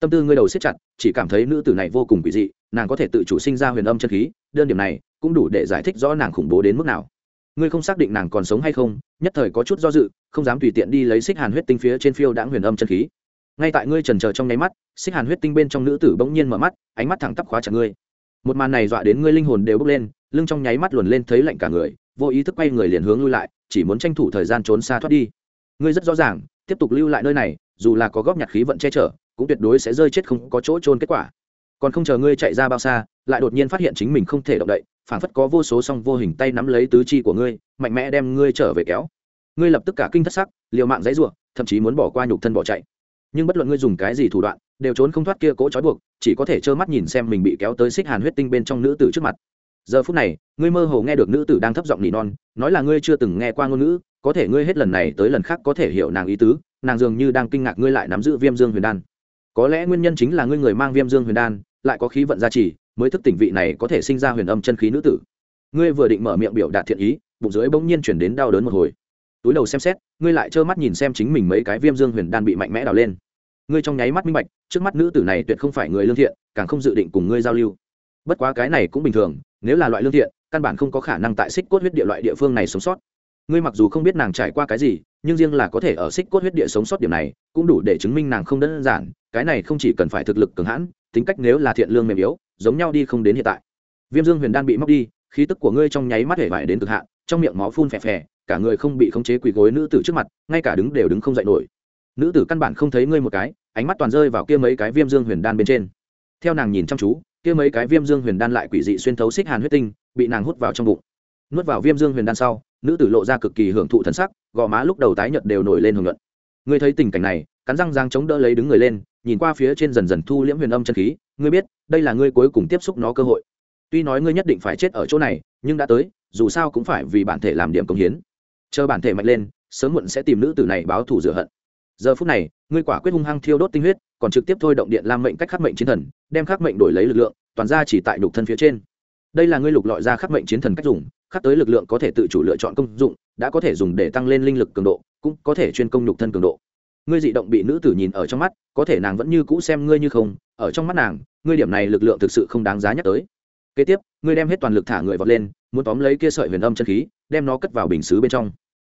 Tâm tư ngươi đầu siết chặt chỉ cảm thấy nữ tử này vô cùng quỷ dị nàng có thể tự chủ sinh ra huyền âm chân khí đơn điểm này cũng đủ để giải thích rõ nàng khủng bố đến mức nào ngươi không xác định nàng còn sống hay không, nhất thời có chút do dự, không dám tùy tiện đi lấy xích hàn huyết tinh phía trên phiêu đãng huyền âm chân khí. Ngay tại ngươi trần chờ trong nháy mắt, xích hàn huyết tinh bên trong nữ tử bỗng nhiên mở mắt, ánh mắt thẳng tắp khóa chặt ngươi. Một màn này dọa đến ngươi linh hồn đều bốc lên, lưng trong nháy mắt luồn lên thấy lạnh cả người, vô ý thức quay người liền hướng lui lại, chỉ muốn tranh thủ thời gian trốn xa thoát đi. Ngươi rất rõ ràng, tiếp tục lưu lại nơi này, dù là có góp nhặt khí vận che chở, cũng tuyệt đối sẽ rơi chết không có chỗ trôn kết quả. Còn không chờ ngươi chạy ra bao xa, lại đột nhiên phát hiện chính mình không thể động đậy phản phất có vô số song vô hình tay nắm lấy tứ chi của ngươi, mạnh mẽ đem ngươi trở về kéo. Ngươi lập tức cả kinh thất sắc, liều mạng dãy ruộng thậm chí muốn bỏ qua nhục thân bỏ chạy. Nhưng bất luận ngươi dùng cái gì thủ đoạn, đều trốn không thoát kia cỗ trói buộc, chỉ có thể trơ mắt nhìn xem mình bị kéo tới xích hàn huyết tinh bên trong nữ tử trước mặt. Giờ phút này, ngươi mơ hồ nghe được nữ tử đang thấp giọng nỉ non, nói là ngươi chưa từng nghe qua ngôn ngữ, có thể ngươi hết lần này tới lần khác có thể hiểu nàng ý tứ, nàng dường như đang kinh ngạc ngươi lại nắm giữ viêm dương huyền đan. Có lẽ nguyên nhân chính là ngươi người mang viêm dương huyền đan lại có khí vận gia trì, mới thức tỉnh vị này có thể sinh ra huyền âm chân khí nữ tử. Ngươi vừa định mở miệng biểu đạt thiện ý, bụng dưới bỗng nhiên chuyển đến đau đớn một hồi. Túi đầu xem xét, ngươi lại trơ mắt nhìn xem chính mình mấy cái viêm dương huyền đan bị mạnh mẽ đào lên. Ngươi trong nháy mắt minh bạch, trước mắt nữ tử này tuyệt không phải người lương thiện, càng không dự định cùng ngươi giao lưu. Bất quá cái này cũng bình thường, nếu là loại lương thiện, căn bản không có khả năng tại xích cốt huyết địa loại địa phương này sống sót. Ngươi mặc dù không biết nàng trải qua cái gì nhưng riêng là có thể ở xích cốt huyết địa sống sót điểm này, cũng đủ để chứng minh nàng không đơn giản, cái này không chỉ cần phải thực lực cường hãn, tính cách nếu là thiện lương mềm yếu, giống nhau đi không đến hiện tại. Viêm dương huyền đan bị móc đi, khí tức của ngươi trong nháy mắt hể vải đến cực hạn, trong miệng máu phun phè phè, cả người không bị khống chế quỳ gối nữ tử trước mặt, ngay cả đứng đều đứng không dậy nổi. Nữ tử căn bản không thấy ngươi một cái, ánh mắt toàn rơi vào kia mấy cái viêm dương huyền đan bên trên. Theo nàng nhìn chăm chú, kia mấy cái viêm dương huyền đan lại quỷ dị xuyên thấu xích hàn huyết tinh, bị nàng hút vào trong bụng. Nuốt vào viêm dương huyền đan sau, nữ tử lộ ra cực kỳ hưởng thụ thần sắc gò má lúc đầu tái nhợt đều nổi lên hưởng luận ngươi thấy tình cảnh này, cắn răng giang chống đỡ lấy đứng người lên, nhìn qua phía trên dần dần thu liễm huyền âm chân khí, ngươi biết, đây là ngươi cuối cùng tiếp xúc nó cơ hội. Tuy nói ngươi nhất định phải chết ở chỗ này, nhưng đã tới, dù sao cũng phải vì bản thể làm điểm công hiến. Chờ bản thể mạnh lên, sớm muộn sẽ tìm nữ tử này báo thù rửa hận. Giờ phút này, ngươi quả quyết hung hăng thiêu đốt tinh huyết, còn trực tiếp thôi động điện lam mệnh cách khắc mệnh chiến thần, đem khắc mệnh đổi lấy lực lượng, toàn ra chỉ tại nhục thân phía trên. Đây là ngươi lục lọi ra khắc mệnh chiến thần cách dùng khắc tới lực lượng có thể tự chủ lựa chọn công dụng, đã có thể dùng để tăng lên linh lực cường độ, cũng có thể chuyên công nhục thân cường độ. Ngươi dị động bị nữ tử nhìn ở trong mắt, có thể nàng vẫn như cũ xem ngươi như không, ở trong mắt nàng, ngươi điểm này lực lượng thực sự không đáng giá nhắc tới. Kế tiếp, ngươi đem hết toàn lực thả người vọt lên, muốn tóm lấy kia sợi huyền âm chân khí, đem nó cất vào bình xứ bên trong.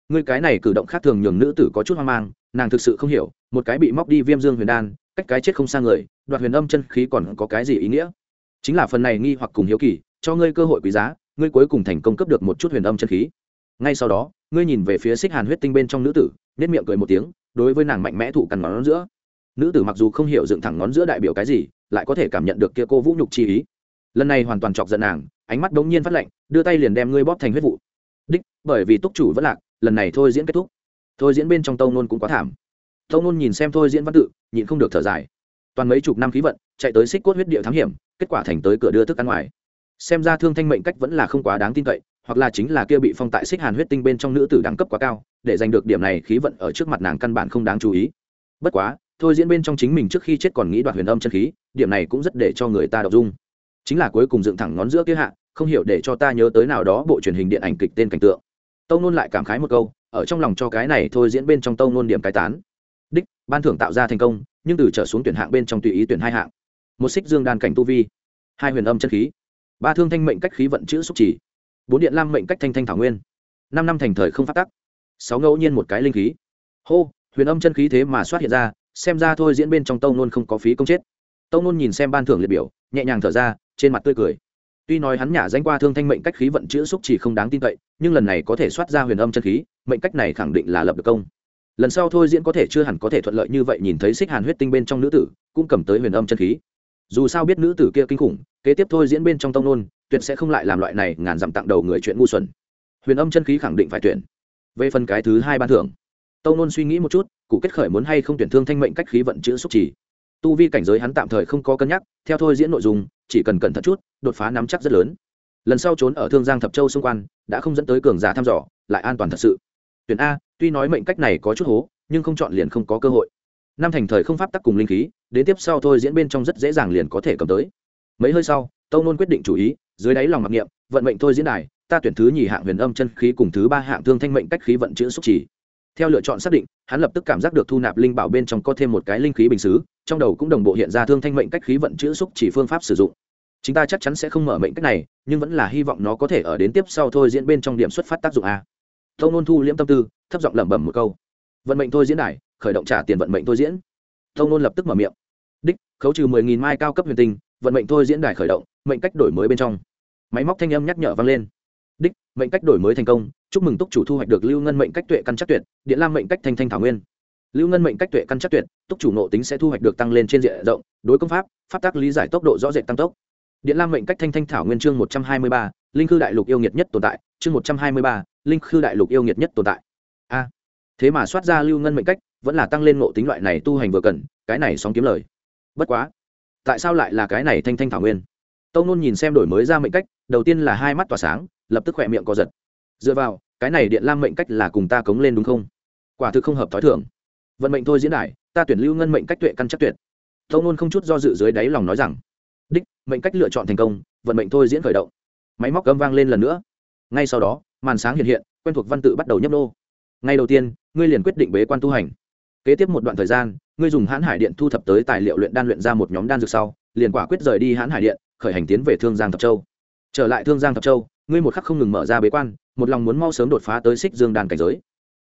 Ngươi cái này cử động khác thường nhường nữ tử có chút hoang mang, nàng thực sự không hiểu, một cái bị móc đi viêm dương huyền đan, cách cái chết không xa người, đoạt huyền âm chân khí còn có cái gì ý nghĩa? Chính là phần này nghi hoặc cùng hiếu kỳ, cho ngươi cơ hội quý giá ngươi cuối cùng thành công cấp được một chút huyền âm chân khí. Ngay sau đó, ngươi nhìn về phía xích hàn huyết tinh bên trong nữ tử nết miệng cười một tiếng, đối với nàng mạnh mẽ thủ cằn ngón giữa. Nữ tử mặc dù không hiểu dựng thẳng ngón giữa đại biểu cái gì, lại có thể cảm nhận được kia cô vũ nhục chi ý. Lần này hoàn toàn chọc giận nàng, ánh mắt bỗng nhiên phát lạnh, đưa tay liền đem ngươi bóp thành huyết vụ. Đích, bởi vì túc chủ vẫn lạc, lần này thôi diễn kết thúc. Thôi diễn bên trong tâu nôn cũng quá thảm. Tâu nôn nhìn xem thôi diễn văn tự, nhịn không được thở dài. Toàn mấy chục năm khí vận, chạy tới xích cốt huyết địa thám hiểm, kết quả thành tới cửa đưa thức ăn ngoài xem ra thương thanh mệnh cách vẫn là không quá đáng tin cậy, hoặc là chính là kia bị phong tại xích hàn huyết tinh bên trong nữ tử đẳng cấp quá cao, để giành được điểm này khí vận ở trước mặt nàng căn bản không đáng chú ý. Bất quá, thôi diễn bên trong chính mình trước khi chết còn nghĩ đoạt huyền âm chân khí, điểm này cũng rất để cho người ta đọc dung. Chính là cuối cùng dựng thẳng ngón giữa kia hạ, không hiểu để cho ta nhớ tới nào đó bộ truyền hình điện ảnh kịch tên cảnh tượng. Tâu nôn lại cảm khái một câu, ở trong lòng cho cái này thôi diễn bên trong tâu nôn điểm cái tán. Đích, ban thưởng tạo ra thành công, nhưng từ trở xuống tuyển hạng bên trong tùy ý tuyển hai hạng. Một xích dương đan cảnh tu vi, hai huyền âm chân khí ba thương thanh mệnh cách khí vận chữ xúc chỉ bốn điện lam mệnh cách thanh thanh thảo nguyên. Năm năm thành thời không phát tắc. Sáu ngẫu nhiên một cái linh khí. Hô, huyền âm chân khí thế mà xuất hiện ra, xem ra thôi diễn bên trong tâu nôn không có phí công chết. Tâu nôn nhìn xem ban thưởng liệt biểu, nhẹ nhàng thở ra, trên mặt tươi cười. Tuy nói hắn nhả danh qua thương thanh mệnh cách khí vận chữ xúc chỉ không đáng tin cậy, nhưng lần này có thể soát ra huyền âm chân khí, mệnh cách này khẳng định là lập được công. Lần sau thôi diễn có thể chưa hẳn có thể thuận lợi như vậy nhìn thấy xích hàn huyết tinh bên trong nữ tử, cũng cầm tới huyền âm chân khí dù sao biết nữ tử kia kinh khủng, kế tiếp thôi diễn bên trong tông nôn, tuyệt sẽ không lại làm loại này ngàn dặm tặng đầu người chuyện ngu xuẩn. Huyền âm chân khí khẳng định phải tuyển. Về phần cái thứ hai ban thưởng, tông nôn suy nghĩ một chút, cụ kết khởi muốn hay không tuyển thương thanh mệnh cách khí vận chữ xúc chỉ tu vi cảnh giới hắn tạm thời không có cân nhắc, theo thôi diễn nội dung, chỉ cần cẩn thận chút, đột phá nắm chắc rất lớn. Lần sau trốn ở thương giang thập châu xung quanh, đã không dẫn tới cường giả thăm dò, lại an toàn thật sự. Tuyển a, tuy nói mệnh cách này có chút hố, nhưng không chọn liền không có cơ hội. Năm thành thời không pháp tắc cùng linh khí đến tiếp sau thôi diễn bên trong rất dễ dàng liền có thể cầm tới. Mấy hơi sau, tâu nôn quyết định chủ ý, dưới đáy lòng mặc niệm, vận mệnh thôi diễn đài, ta tuyển thứ nhì hạng huyền âm chân khí cùng thứ ba hạng thương thanh mệnh cách khí vận chữ xúc chỉ theo lựa chọn xác định, hắn lập tức cảm giác được thu nạp linh bảo bên trong có thêm một cái linh khí bình xứ, trong đầu cũng đồng bộ hiện ra thương thanh mệnh cách khí vận chữ xúc chỉ phương pháp sử dụng. Chúng ta chắc chắn sẽ không mở mệnh cách này, nhưng vẫn là hy vọng nó có thể ở đến tiếp sau thôi diễn bên trong điểm xuất phát tác dụng a. Tâu nôn thu liễm tâm tư, thấp giọng lẩm bẩm một câu. Vận mệnh thôi diễn đài, khởi động trả tiền vận mệnh thôi diễn. Tâu nôn lập tức mở miệng khấu trừ mười nghìn mai cao cấp huyền tinh, vận mệnh thôi diễn đài khởi động, mệnh cách đổi mới bên trong. Máy móc thanh âm nhắc nhở vang lên. Đích, mệnh cách đổi mới thành công, chúc mừng túc chủ thu hoạch được lưu ngân mệnh cách tuệ căn chắc tuyệt, điện lam mệnh cách thanh thanh thảo nguyên. Lưu ngân mệnh cách tuệ căn chắc tuyệt, túc chủ nộ tính sẽ thu hoạch được tăng lên trên diện rộng, đối công pháp pháp tác lý giải tốc độ rõ rệt tăng tốc. Điện lam mệnh cách thanh thanh thảo nguyên chương một trăm hai mươi ba, linh khư đại lục yêu nghiệt nhất tồn tại, chương một trăm hai mươi ba, linh khư đại lục yêu nghiệt nhất tồn tại. A. Thế mà soát ra lưu ngân mệnh cách, vẫn là tăng lên ngộ tính loại này tu hành vừa cần, cái này sóng kiếm lời bất quá, tại sao lại là cái này thanh thanh thảo nguyên? Tâu nôn nhìn xem đổi mới ra mệnh cách, đầu tiên là hai mắt tỏa sáng, lập tức khỏe miệng co giật. Dựa vào, cái này điện lam mệnh cách là cùng ta cống lên đúng không? Quả thực không hợp t h ó i thưởng vận mệnh thôi diễn đại, ta tuyển lưu ngân mệnh cách tuệ căn chắc tuyệt. Tâu nôn không chút do dự dưới đáy lòng nói rằng, đích, mệnh cách lựa chọn thành công, vận mệnh thôi diễn khởi động. Máy móc gấm vang lên lần nữa. Ngay sau đó, màn sáng hiện hiện, quen thuộc văn tự bắt đầu nhấp nô. Ngay đầu tiên, ngươi liền quyết định bế quan tu hành kế tiếp một đoạn thời gian, ngươi dùng hãn hải điện thu thập tới tài liệu luyện đan luyện ra một nhóm đan dược sau, liền quả quyết rời đi hãn hải điện, khởi hành tiến về thương giang thập châu. Trở lại thương giang thập châu, ngươi một khắc không ngừng mở ra bế quan, một lòng muốn mau sớm đột phá tới xích dương đan cảnh giới.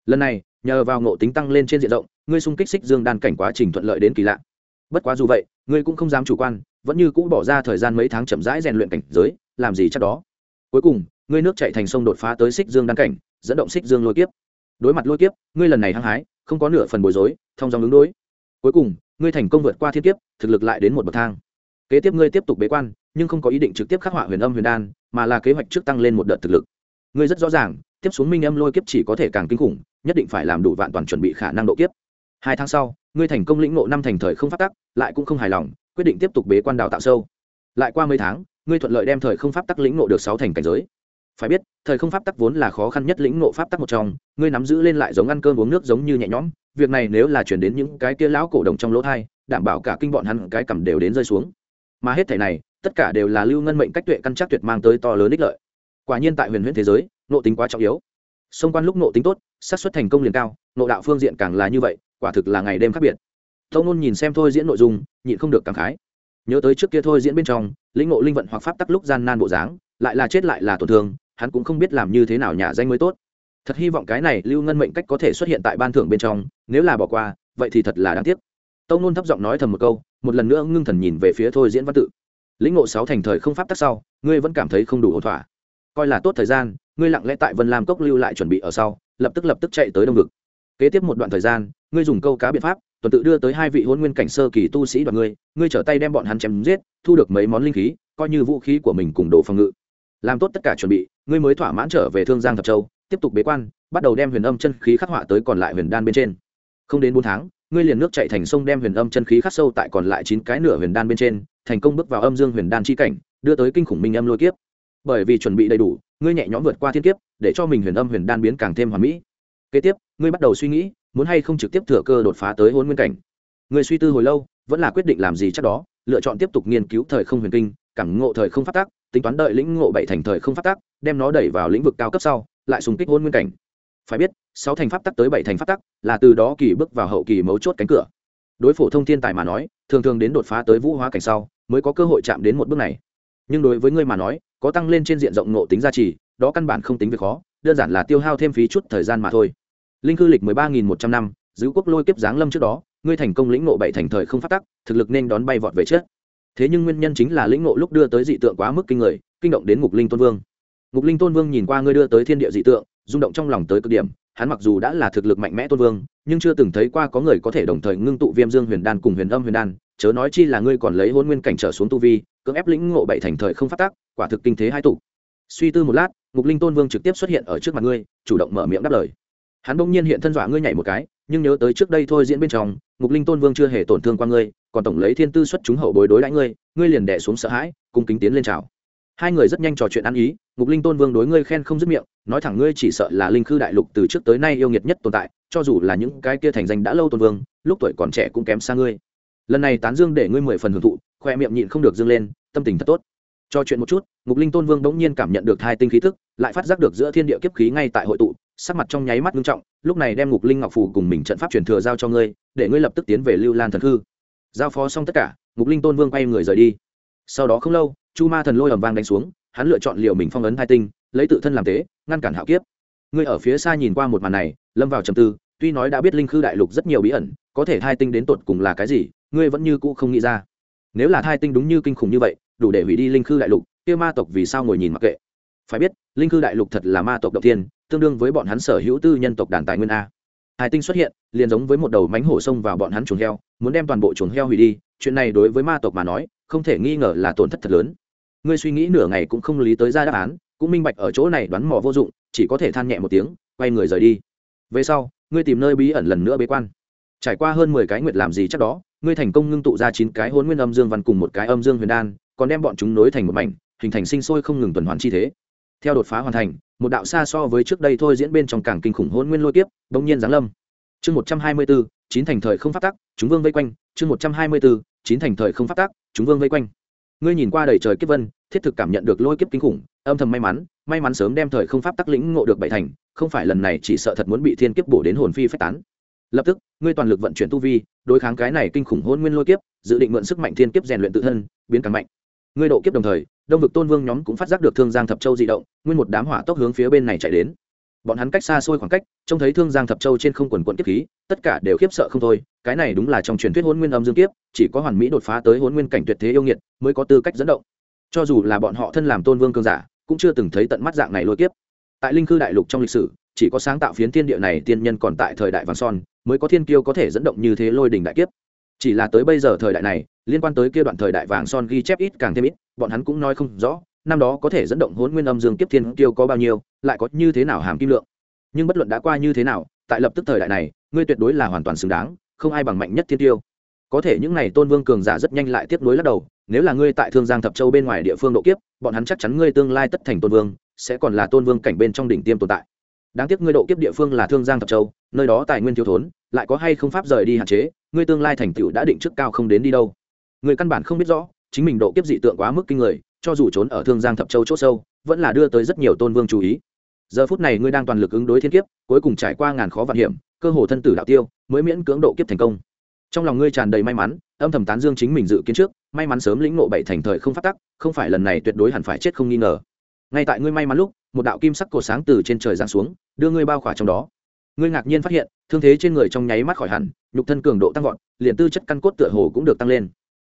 Lần này, nhờ vào ngộ tính tăng lên trên diện rộng, ngươi xung kích xích dương đan cảnh quá trình thuận lợi đến kỳ lạ. Bất quá dù vậy, ngươi cũng không dám chủ quan, vẫn như cũ bỏ ra thời gian mấy tháng chậm rãi rèn luyện cảnh giới, làm gì chắc đó. Cuối cùng, ngươi nước chạy thành sông đột phá tới xích dương đan cảnh, dẫn động xích dương lôi kiếp. Đối mặt lôi kiếp, ngươi lần này hăng hái không có nửa phần bối rối, thông dòng ứng đối. Cuối cùng, ngươi thành công vượt qua thiên kiếp, thực lực lại đến một bậc thang. Kế tiếp ngươi tiếp tục bế quan, nhưng không có ý định trực tiếp khắc họa huyền âm huyền đan, mà là kế hoạch trước tăng lên một đợt thực lực. Ngươi rất rõ ràng, tiếp xuống minh âm lôi kiếp chỉ có thể càng kinh khủng, nhất định phải làm đủ vạn toàn chuẩn bị khả năng độ kiếp. Hai tháng sau, ngươi thành công lĩnh ngộ năm thành thời không phát tắc, lại cũng không hài lòng, quyết định tiếp tục bế quan đào tạo sâu. Lại qua mấy tháng, ngươi thuận lợi đem thời không pháp tắc lĩnh ngộ được sáu thành cảnh giới phải biết, thời không pháp tắc vốn là khó khăn nhất lĩnh ngộ pháp tắc một trong, ngươi nắm giữ lên lại giống ăn cơm uống nước giống như nhẹ nhõm, việc này nếu là chuyển đến những cái kia lão cổ đồng trong lỗ thai, đảm bảo cả kinh bọn hắn cái cầm đều đến rơi xuống. Mà hết thể này, tất cả đều là lưu ngân mệnh cách tuệ căn chắc tuyệt mang tới to lớn ích lợi. Quả nhiên tại huyền huyễn thế giới nộ tính quá trọng yếu. Xông quan lúc nộ tính tốt, xác suất thành công liền cao nộ đạo phương diện càng là như vậy, quả thực là ngày đêm khác biệt. Thông nôn nhìn xem thôi diễn nội dung, nhịn không được cảm khái. Nhớ tới trước kia thôi diễn bên trong, lĩnh ngộ linh vận hoặc pháp tắc lúc gian nan bộ dáng, lại là chết lại là tổn thương hắn cũng không biết làm như thế nào nhà danh mới tốt. Thật hy vọng cái này lưu ngân mệnh cách có thể xuất hiện tại ban thưởng bên trong, nếu là bỏ qua, vậy thì thật là đáng tiếc. Tâu nôn thấp giọng nói thầm một câu, một lần nữa ngưng thần nhìn về phía thôi diễn văn tự. Lĩnh ngộ sáu thành thời không pháp tắc sau, ngươi vẫn cảm thấy không đủ ổn thỏa. Coi là tốt thời gian, ngươi lặng lẽ tại vân lam cốc lưu lại chuẩn bị ở sau, lập tức lập tức chạy tới đông vực. Kế tiếp một đoạn thời gian, ngươi dùng câu cá biện pháp, tuần tự đưa tới hai vị hôn nguyên cảnh sơ kỳ tu sĩ đoàn ngươi ngươi trở tay đem bọn hắn chém giết, thu được mấy món linh khí, coi như vũ khí của mình cùng đồ phòng ngự làm tốt tất cả chuẩn bị, ngươi mới thỏa mãn trở về thương giang thập châu, tiếp tục bế quan, bắt đầu đem huyền âm chân khí khắc họa tới còn lại huyền đan bên trên. Không đến bốn tháng, ngươi liền nước chạy thành sông đem huyền âm chân khí khắc sâu tại còn lại chín cái nửa huyền đan bên trên, thành công bước vào âm dương huyền đan chi cảnh, đưa tới kinh khủng minh âm lôi kiếp. Bởi vì chuẩn bị đầy đủ, ngươi nhẹ nhõm vượt qua thiên kiếp, để cho mình huyền âm huyền đan biến càng thêm hoàn mỹ. Kế tiếp, ngươi bắt đầu suy nghĩ, muốn hay không trực tiếp thừa cơ đột phá tới hôn nguyên cảnh. Ngươi suy tư hồi lâu, vẫn là quyết định làm gì chắc đó, lựa chọn tiếp tục nghiên cứu thời không huyền kinh cảm ngộ thời không phát tác tính toán đợi lĩnh ngộ bảy thành thời không phát tác đem nó đẩy vào lĩnh vực cao cấp sau, lại xung kích hôn nguyên cảnh. Phải biết, sáu thành pháp tắc tới bảy thành pháp tắc là từ đó kỳ bước vào hậu kỳ mấu chốt cánh cửa. Đối phổ thông thiên tài mà nói, thường thường đến đột phá tới vũ hóa cảnh sau, mới có cơ hội chạm đến một bước này. Nhưng đối với ngươi mà nói, có tăng lên trên diện rộng nộ tính gia trì, đó căn bản không tính việc khó, đơn giản là tiêu hao thêm phí chút thời gian mà thôi. Linh cư lịch mười ba nghìn một trăm năm, giữ quốc lôi kiếp giáng lâm trước đó, ngươi thành công lĩnh nộ bảy thành thời không phát tắc, thực lực nên đón bay vọt về trước thế nhưng nguyên nhân chính là lĩnh ngộ lúc đưa tới dị tượng quá mức kinh người, kinh động đến ngục linh tôn vương. Ngục linh tôn vương nhìn qua ngươi đưa tới thiên địa dị tượng, rung động trong lòng tới cực điểm, hắn mặc dù đã là thực lực mạnh mẽ tôn vương, nhưng chưa từng thấy qua có người có thể đồng thời ngưng tụ viêm dương huyền đan cùng huyền âm huyền đan, chớ nói chi là ngươi còn lấy hôn nguyên cảnh trở xuống tu vi, cưỡng ép lĩnh ngộ bảy thành thời không phát tác, quả thực kinh thế hai tụ. Suy tư một lát, ngục linh tôn vương trực tiếp xuất hiện ở trước mặt ngươi, chủ động mở miệng đáp lời. Hắn bỗng nhiên hiện thân dọa ngươi nhảy một cái, nhưng nhớ tới trước đây thôi diễn bên trong, ngục linh tôn vương chưa hề tổn thương qua ngươi còn tổng lấy thiên tư xuất chúng hậu bối đối đãi ngươi ngươi liền đẻ xuống sợ hãi cùng kính tiến lên chào. Hai người rất nhanh trò chuyện ăn ý, ngục linh tôn vương đối ngươi khen không dứt miệng, nói thẳng ngươi chỉ sợ là linh khư đại lục từ trước tới nay yêu nghiệt nhất tồn tại, cho dù là những cái kia thành danh đã lâu tôn vương, lúc tuổi còn trẻ cũng kém xa ngươi. Lần này tán dương để ngươi mười phần hưởng thụ, khoe miệng nhịn không được dương lên, tâm tình thật tốt. Cho chuyện một chút, ngục linh tôn vương bỗng nhiên cảm nhận được hai tinh khí thức, lại phát giác được giữa thiên địa kiếp khí ngay tại hội tụ, sắc mặt trong nháy mắt nghiêm trọng, lúc này đem ngục linh ngọc phù cùng mình trận pháp truyền thừa giao cho ngươi, để ngươi lập tức tiến về lưu lan thần hư giao phó xong tất cả ngục linh tôn vương quay người rời đi. Sau đó không lâu, chu ma thần lôi ầm vang đánh xuống, hắn lựa chọn liều mình phong ấn hai tinh, lấy tự thân làm tế, ngăn cản hạo kiếp. Ngươi ở phía xa nhìn qua một màn này, lâm vào trầm tư, tuy nói đã biết linh khư đại lục rất nhiều bí ẩn, có thể hai tinh đến tột cùng là cái gì, ngươi vẫn như cũ không nghĩ ra. Nếu là hai tinh đúng như kinh khủng như vậy, đủ để hủy đi linh khư đại lục, kia ma tộc vì sao ngồi nhìn mặc kệ? Phải biết, linh khư đại lục thật là ma tộc đầu tiên, tương đương với bọn hắn sở hữu tư nhân tộc đàn tài nguyên a hai tinh xuất hiện, liền giống với một đầu mánh hổ sông vào bọn hắn chuồng heo, muốn đem toàn bộ chuồng heo hủy đi, chuyện này đối với ma tộc mà nói, không thể nghi ngờ là tổn thất thật lớn. Ngươi suy nghĩ nửa ngày cũng không lý tới ra đáp án, cũng minh bạch ở chỗ này đoán mò vô dụng, chỉ có thể than nhẹ một tiếng, quay người rời đi. Về sau, ngươi tìm nơi bí ẩn lần nữa bế quan. Trải qua hơn mười cái nguyệt làm gì chắc đó, ngươi thành công ngưng tụ ra chín cái hôn nguyên âm dương văn cùng một cái âm dương huyền đan, còn đem bọn chúng nối thành một mảnh, hình thành sinh sôi không ngừng tuần hoàn chi thế. Theo đột phá hoàn thành một đạo xa so với trước đây thôi diễn bên trong càng kinh khủng hôn nguyên lôi kiếp bỗng nhiên giáng lâm. Chương một trăm hai mươi bốn chín thành thời không phát tắc chúng vương vây quanh. Chương một trăm hai mươi bốn chín thành thời không phát tắc, chúng vương vây quanh. Ngươi nhìn qua đầy trời kiếp vân thiết thực cảm nhận được lôi kiếp kinh khủng âm thầm may mắn may mắn sớm đem thời không pháp tắc lĩnh ngộ được bảy thành không phải lần này chỉ sợ thật muốn bị thiên kiếp bổ đến hồn phi phách tán. Lập tức ngươi toàn lực vận chuyển tu vi đối kháng cái này kinh khủng hôn nguyên lôi kiếp dự định mượn sức mạnh thiên kiếp rèn luyện tự thân biến càng mạnh. Ngươi độ kiếp đồng thời đông vực tôn vương nhóm cũng phát giác được thương giang thập châu di động, nguyên một đám hỏa tốc hướng phía bên này chạy đến. Bọn hắn cách xa xôi khoảng cách, trông thấy thương giang thập châu trên không quần quận kiếp khí, tất cả đều khiếp sợ không thôi, cái này đúng là trong truyền thuyết hôn nguyên âm dương kiếp, chỉ có hoàn mỹ đột phá tới hôn nguyên cảnh tuyệt thế yêu nghiệt mới có tư cách dẫn động. Cho dù là bọn họ thân làm tôn vương cương giả, cũng chưa từng thấy tận mắt dạng này lôi kiếp. Tại linh cư đại lục trong lịch sử, chỉ có sáng tạo phiến thiên địa này tiên nhân còn tại thời đại vàng son, mới có thiên kiêu có thể dẫn động như thế lôi đình đại kiếp. Chỉ là tới bây giờ thời đại này liên quan tới kia đoạn thời đại vàng son ghi chép ít càng thêm ít, bọn hắn cũng nói không rõ, năm đó có thể dẫn động hôn nguyên âm dương kiếp thiên kiêu có bao nhiêu, lại có như thế nào hàm kim lượng. Nhưng bất luận đã qua như thế nào, tại lập tức thời đại này, ngươi tuyệt đối là hoàn toàn xứng đáng, không ai bằng mạnh nhất thiên tiêu. Có thể những n à y tôn vương cường giả rất nhanh lại tiếp nối lắc đầu, nếu là ngươi tại thương giang thập châu bên ngoài địa phương độ kiếp, bọn hắn chắc chắn ngươi tương lai tất thành tôn vương, sẽ còn là tôn vương cảnh bên trong đỉnh tiêm tồn tại. Đáng tiếc ngươi độ kiếp địa phương là thương giang thập châu, nơi đó tài nguyên thiếu thốn, lại có hay không pháp rời đi hạn chế, ngươi tương lai thành tựu đã định trước cao không đến đi đâu người căn bản không biết rõ, chính mình độ kiếp dị tượng quá mức kinh người, cho dù trốn ở thương giang thập châu c h ỗ sâu, vẫn là đưa tới rất nhiều tôn vương chú ý. Giờ phút này ngươi đang toàn lực ứng đối thiên kiếp, cuối cùng trải qua ngàn khó vạn hiểm, cơ hồ thân tử đạo tiêu, mới miễn cưỡng độ kiếp thành công. Trong lòng ngươi tràn đầy may mắn, âm thầm tán dương chính mình dự kiến trước, may mắn sớm lĩnh ngộ bảy thành thời không phát tắc, không phải lần này tuyệt đối hẳn phải chết không nghi ngờ. Ngay tại ngươi may mắn lúc, một đạo kim sắc cổ sáng từ trên trời giáng xuống, đưa ngươi bao khỏa trong đó. Ngươi ngạc nhiên phát hiện, thương thế trên người trong nháy mắt khỏi hẳn, nhục thân cường độ tăng vọt, liền tư chất căn cốt tựa hồ cũng được tăng lên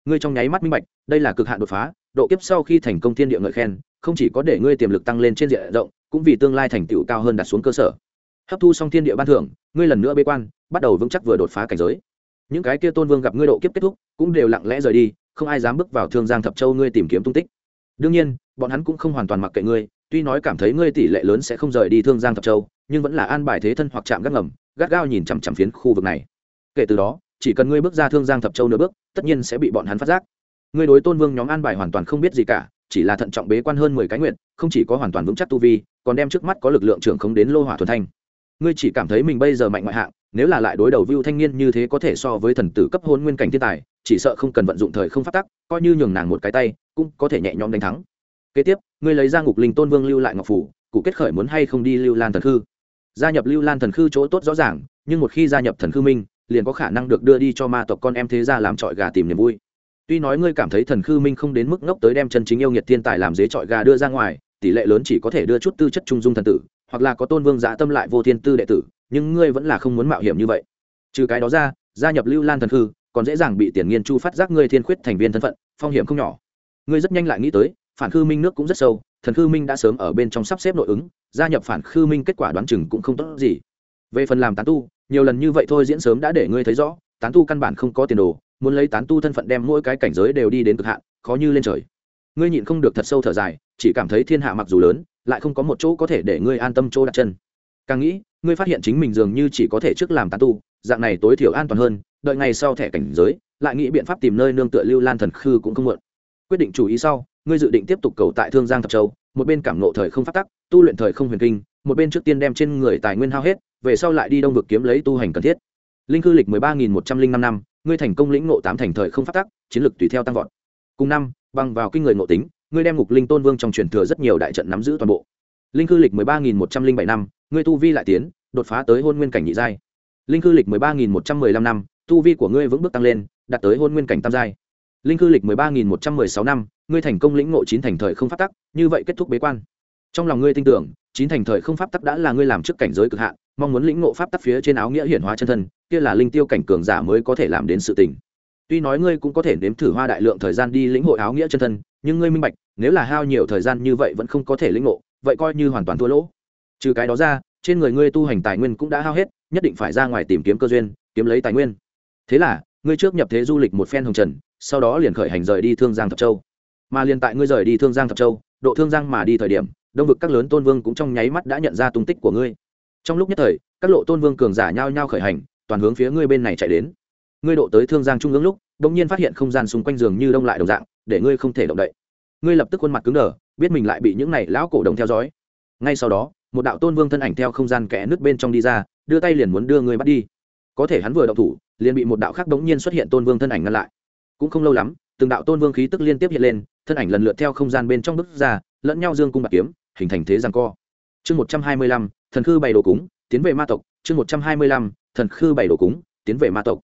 ngươi trong nháy mắt minh bạch, đây là cực hạn đột phá, độ kiếp sau khi thành công thiên địa ngợi khen, không chỉ có để ngươi tiềm lực tăng lên trên diện rộng, cũng vì tương lai thành tựu cao hơn đặt xuống cơ sở. Hấp thu xong thiên địa ban thưởng, ngươi lần nữa bế quan, bắt đầu vững chắc vừa đột phá cảnh giới. Những cái kia tôn vương gặp ngươi độ kiếp kết thúc, cũng đều lặng lẽ rời đi, không ai dám bước vào thương giang thập châu ngươi tìm kiếm tung tích. Đương nhiên, bọn hắn cũng không hoàn toàn mặc kệ ngươi, tuy nói cảm thấy ngươi tỷ lệ lớn sẽ không rời đi thương giang thập châu, nhưng vẫn là an bài thế thân hoặc chạm gác ngầm, gắt gao nhìn chằm chằm phiến khu vực này. Kể từ đó chỉ cần ngươi bước ra thương giang thập châu nửa bước, tất nhiên sẽ bị bọn hắn phát giác. Ngươi đối tôn vương nhóm an bài hoàn toàn không biết gì cả, chỉ là thận trọng bế quan hơn mười cái nguyện không chỉ có hoàn toàn vững chắc tu vi, còn đem trước mắt có lực lượng trưởng không đến lô hỏa thuần thanh. Ngươi chỉ cảm thấy mình bây giờ mạnh ngoại hạng, nếu là lại đối đầu vưu thanh niên như thế có thể so với thần tử cấp hôn nguyên cảnh thiên tài, chỉ sợ không cần vận dụng thời không phát tắc, coi như nhường nàng một cái tay, cũng có thể nhẹ nhõm đánh thắng. Kế tiếp, ngươi lấy ra ngục linh tôn vương lưu lại ngọc phủ, cụ kết khởi muốn hay không đi lưu lan thần khư. Gia nhập lưu lan thần khư chỗ tốt rõ ràng, nhưng một khi gia nhập thần khư minh liền có khả năng được đưa đi cho ma tộc con em thế ra làm trọi gà tìm niềm vui. Tuy nói ngươi cảm thấy thần khư minh không đến mức ngốc tới đem chân chính yêu nghiệt thiên tài làm dế trọi gà đưa ra ngoài, tỷ lệ lớn chỉ có thể đưa chút tư chất trung dung thần tử, hoặc là có tôn vương dạ tâm lại vô thiên tư đệ tử, nhưng ngươi vẫn là không muốn mạo hiểm như vậy. Trừ cái đó ra, gia nhập lưu lan thần khư, còn dễ dàng bị tiền nghiên chu phát giác ngươi thiên khuyết thành viên thân phận, phong hiểm không nhỏ. Ngươi rất nhanh lại nghĩ tới, phản khư minh nước cũng rất sâu, thần khư minh đã sớm ở bên trong sắp xếp nội ứng, gia nhập phản khư minh kết quả đoán chừng cũng không tốt gì. Về phần làm tán tu nhiều lần như vậy thôi diễn sớm đã để ngươi thấy rõ, tán tu căn bản không có tiền đồ, muốn lấy tán tu thân phận đem mỗi cái cảnh giới đều đi đến cực hạn, khó như lên trời. Ngươi nhịn không được thật sâu thở dài, chỉ cảm thấy thiên hạ mặc dù lớn, lại không có một chỗ có thể để ngươi an tâm chỗ đặt chân. Càng nghĩ, ngươi phát hiện chính mình dường như chỉ có thể trước làm tán tu, dạng này tối thiểu an toàn hơn, đợi ngày sau thẻ cảnh giới, lại nghĩ biện pháp tìm nơi nương tựa lưu lan thần khư cũng không muộn. Quyết định chủ ý sau, ngươi dự định tiếp tục cầu tại thương giang thập châu, một bên cảm nộ thời không phát tắc, tu luyện thời không huyền kinh, một bên trước tiên đem trên người tài nguyên hao hết về sau lại đi đông vực kiếm lấy tu hành cần thiết. Linh cư lịch mười ba nghìn một trăm linh năm năm, ngươi thành công lĩnh ngộ tám thành thời không phát tắc, chiến lược tùy theo tăng vọt. Cùng năm, bằng vào kinh người ngộ tính, ngươi đem ngục linh tôn vương trong truyền thừa rất nhiều đại trận nắm giữ toàn bộ. Linh cư lịch mười ba nghìn một trăm linh bảy năm, ngươi tu vi lại tiến, đột phá tới hôn nguyên cảnh nhị giai. Linh cư lịch mười ba nghìn một trăm mười lăm năm, tu vi của ngươi vững bước tăng lên, đạt tới hôn nguyên cảnh tam giai. Linh cư lịch mười ba nghìn một trăm mười sáu năm, ngươi thành công lĩnh ngộ chín thành thời không pháp tắc, như vậy kết thúc bế quan. Trong lòng ngươi tin tưởng chín thành thời không pháp tắc đã là ngươi làm trước cảnh giới cực hạn, mong muốn lĩnh ngộ pháp tắc phía trên áo nghĩa hiển hóa chân thân, kia là linh tiêu cảnh cường giả mới có thể làm đến sự tình. Tuy nói ngươi cũng có thể nếm thử hoa đại lượng thời gian đi lĩnh hội áo nghĩa chân thân, nhưng ngươi minh bạch, nếu là hao nhiều thời gian như vậy vẫn không có thể lĩnh ngộ, vậy coi như hoàn toàn thua lỗ. Trừ cái đó ra, trên người ngươi tu hành tài nguyên cũng đã hao hết, nhất định phải ra ngoài tìm kiếm cơ duyên, kiếm lấy tài nguyên. Thế là, ngươi trước nhập thế du lịch một phen hồng trần, sau đó liền khởi hành rời đi thương giang thập châu. Mà liền tại ngươi rời đi thương giang thập châu độ thương giang mà đi thời điểm, đông vực các lớn tôn vương cũng trong nháy mắt đã nhận ra tung tích của ngươi. Trong lúc nhất thời, các lộ tôn vương cường giả nhao nhao khởi hành, toàn hướng phía ngươi bên này chạy đến. Ngươi độ tới thương giang trung ương lúc đ ỗ n g nhiên phát hiện không gian xung quanh giường như đông lại đồng dạng, để ngươi không thể động đậy. Ngươi lập tức khuôn mặt cứng đờ, biết mình lại bị những này lão cổ đồng theo dõi. Ngay sau đó, một đạo tôn vương thân ảnh theo không gian kẽ nước bên trong đi ra, đưa tay liền muốn đưa ngươi bắt đi. Có thể hắn vừa động thủ, liền bị một đạo khác đống nhiên xuất hiện tôn vương thân ảnh ngăn lại. Cũng không lâu lắm, từng đạo tôn vương khí tức liên tiếp hiện lên thân ảnh lần lượt theo không gian bên trong bước ra, lẫn nhau dương cung bạc kiếm, hình thành thế giằng co. Chương một trăm hai mươi lăm, thần khư bày đồ cúng, tiến về ma tộc. Chương một trăm hai mươi lăm, thần khư bày đồ cúng, tiến về ma tộc.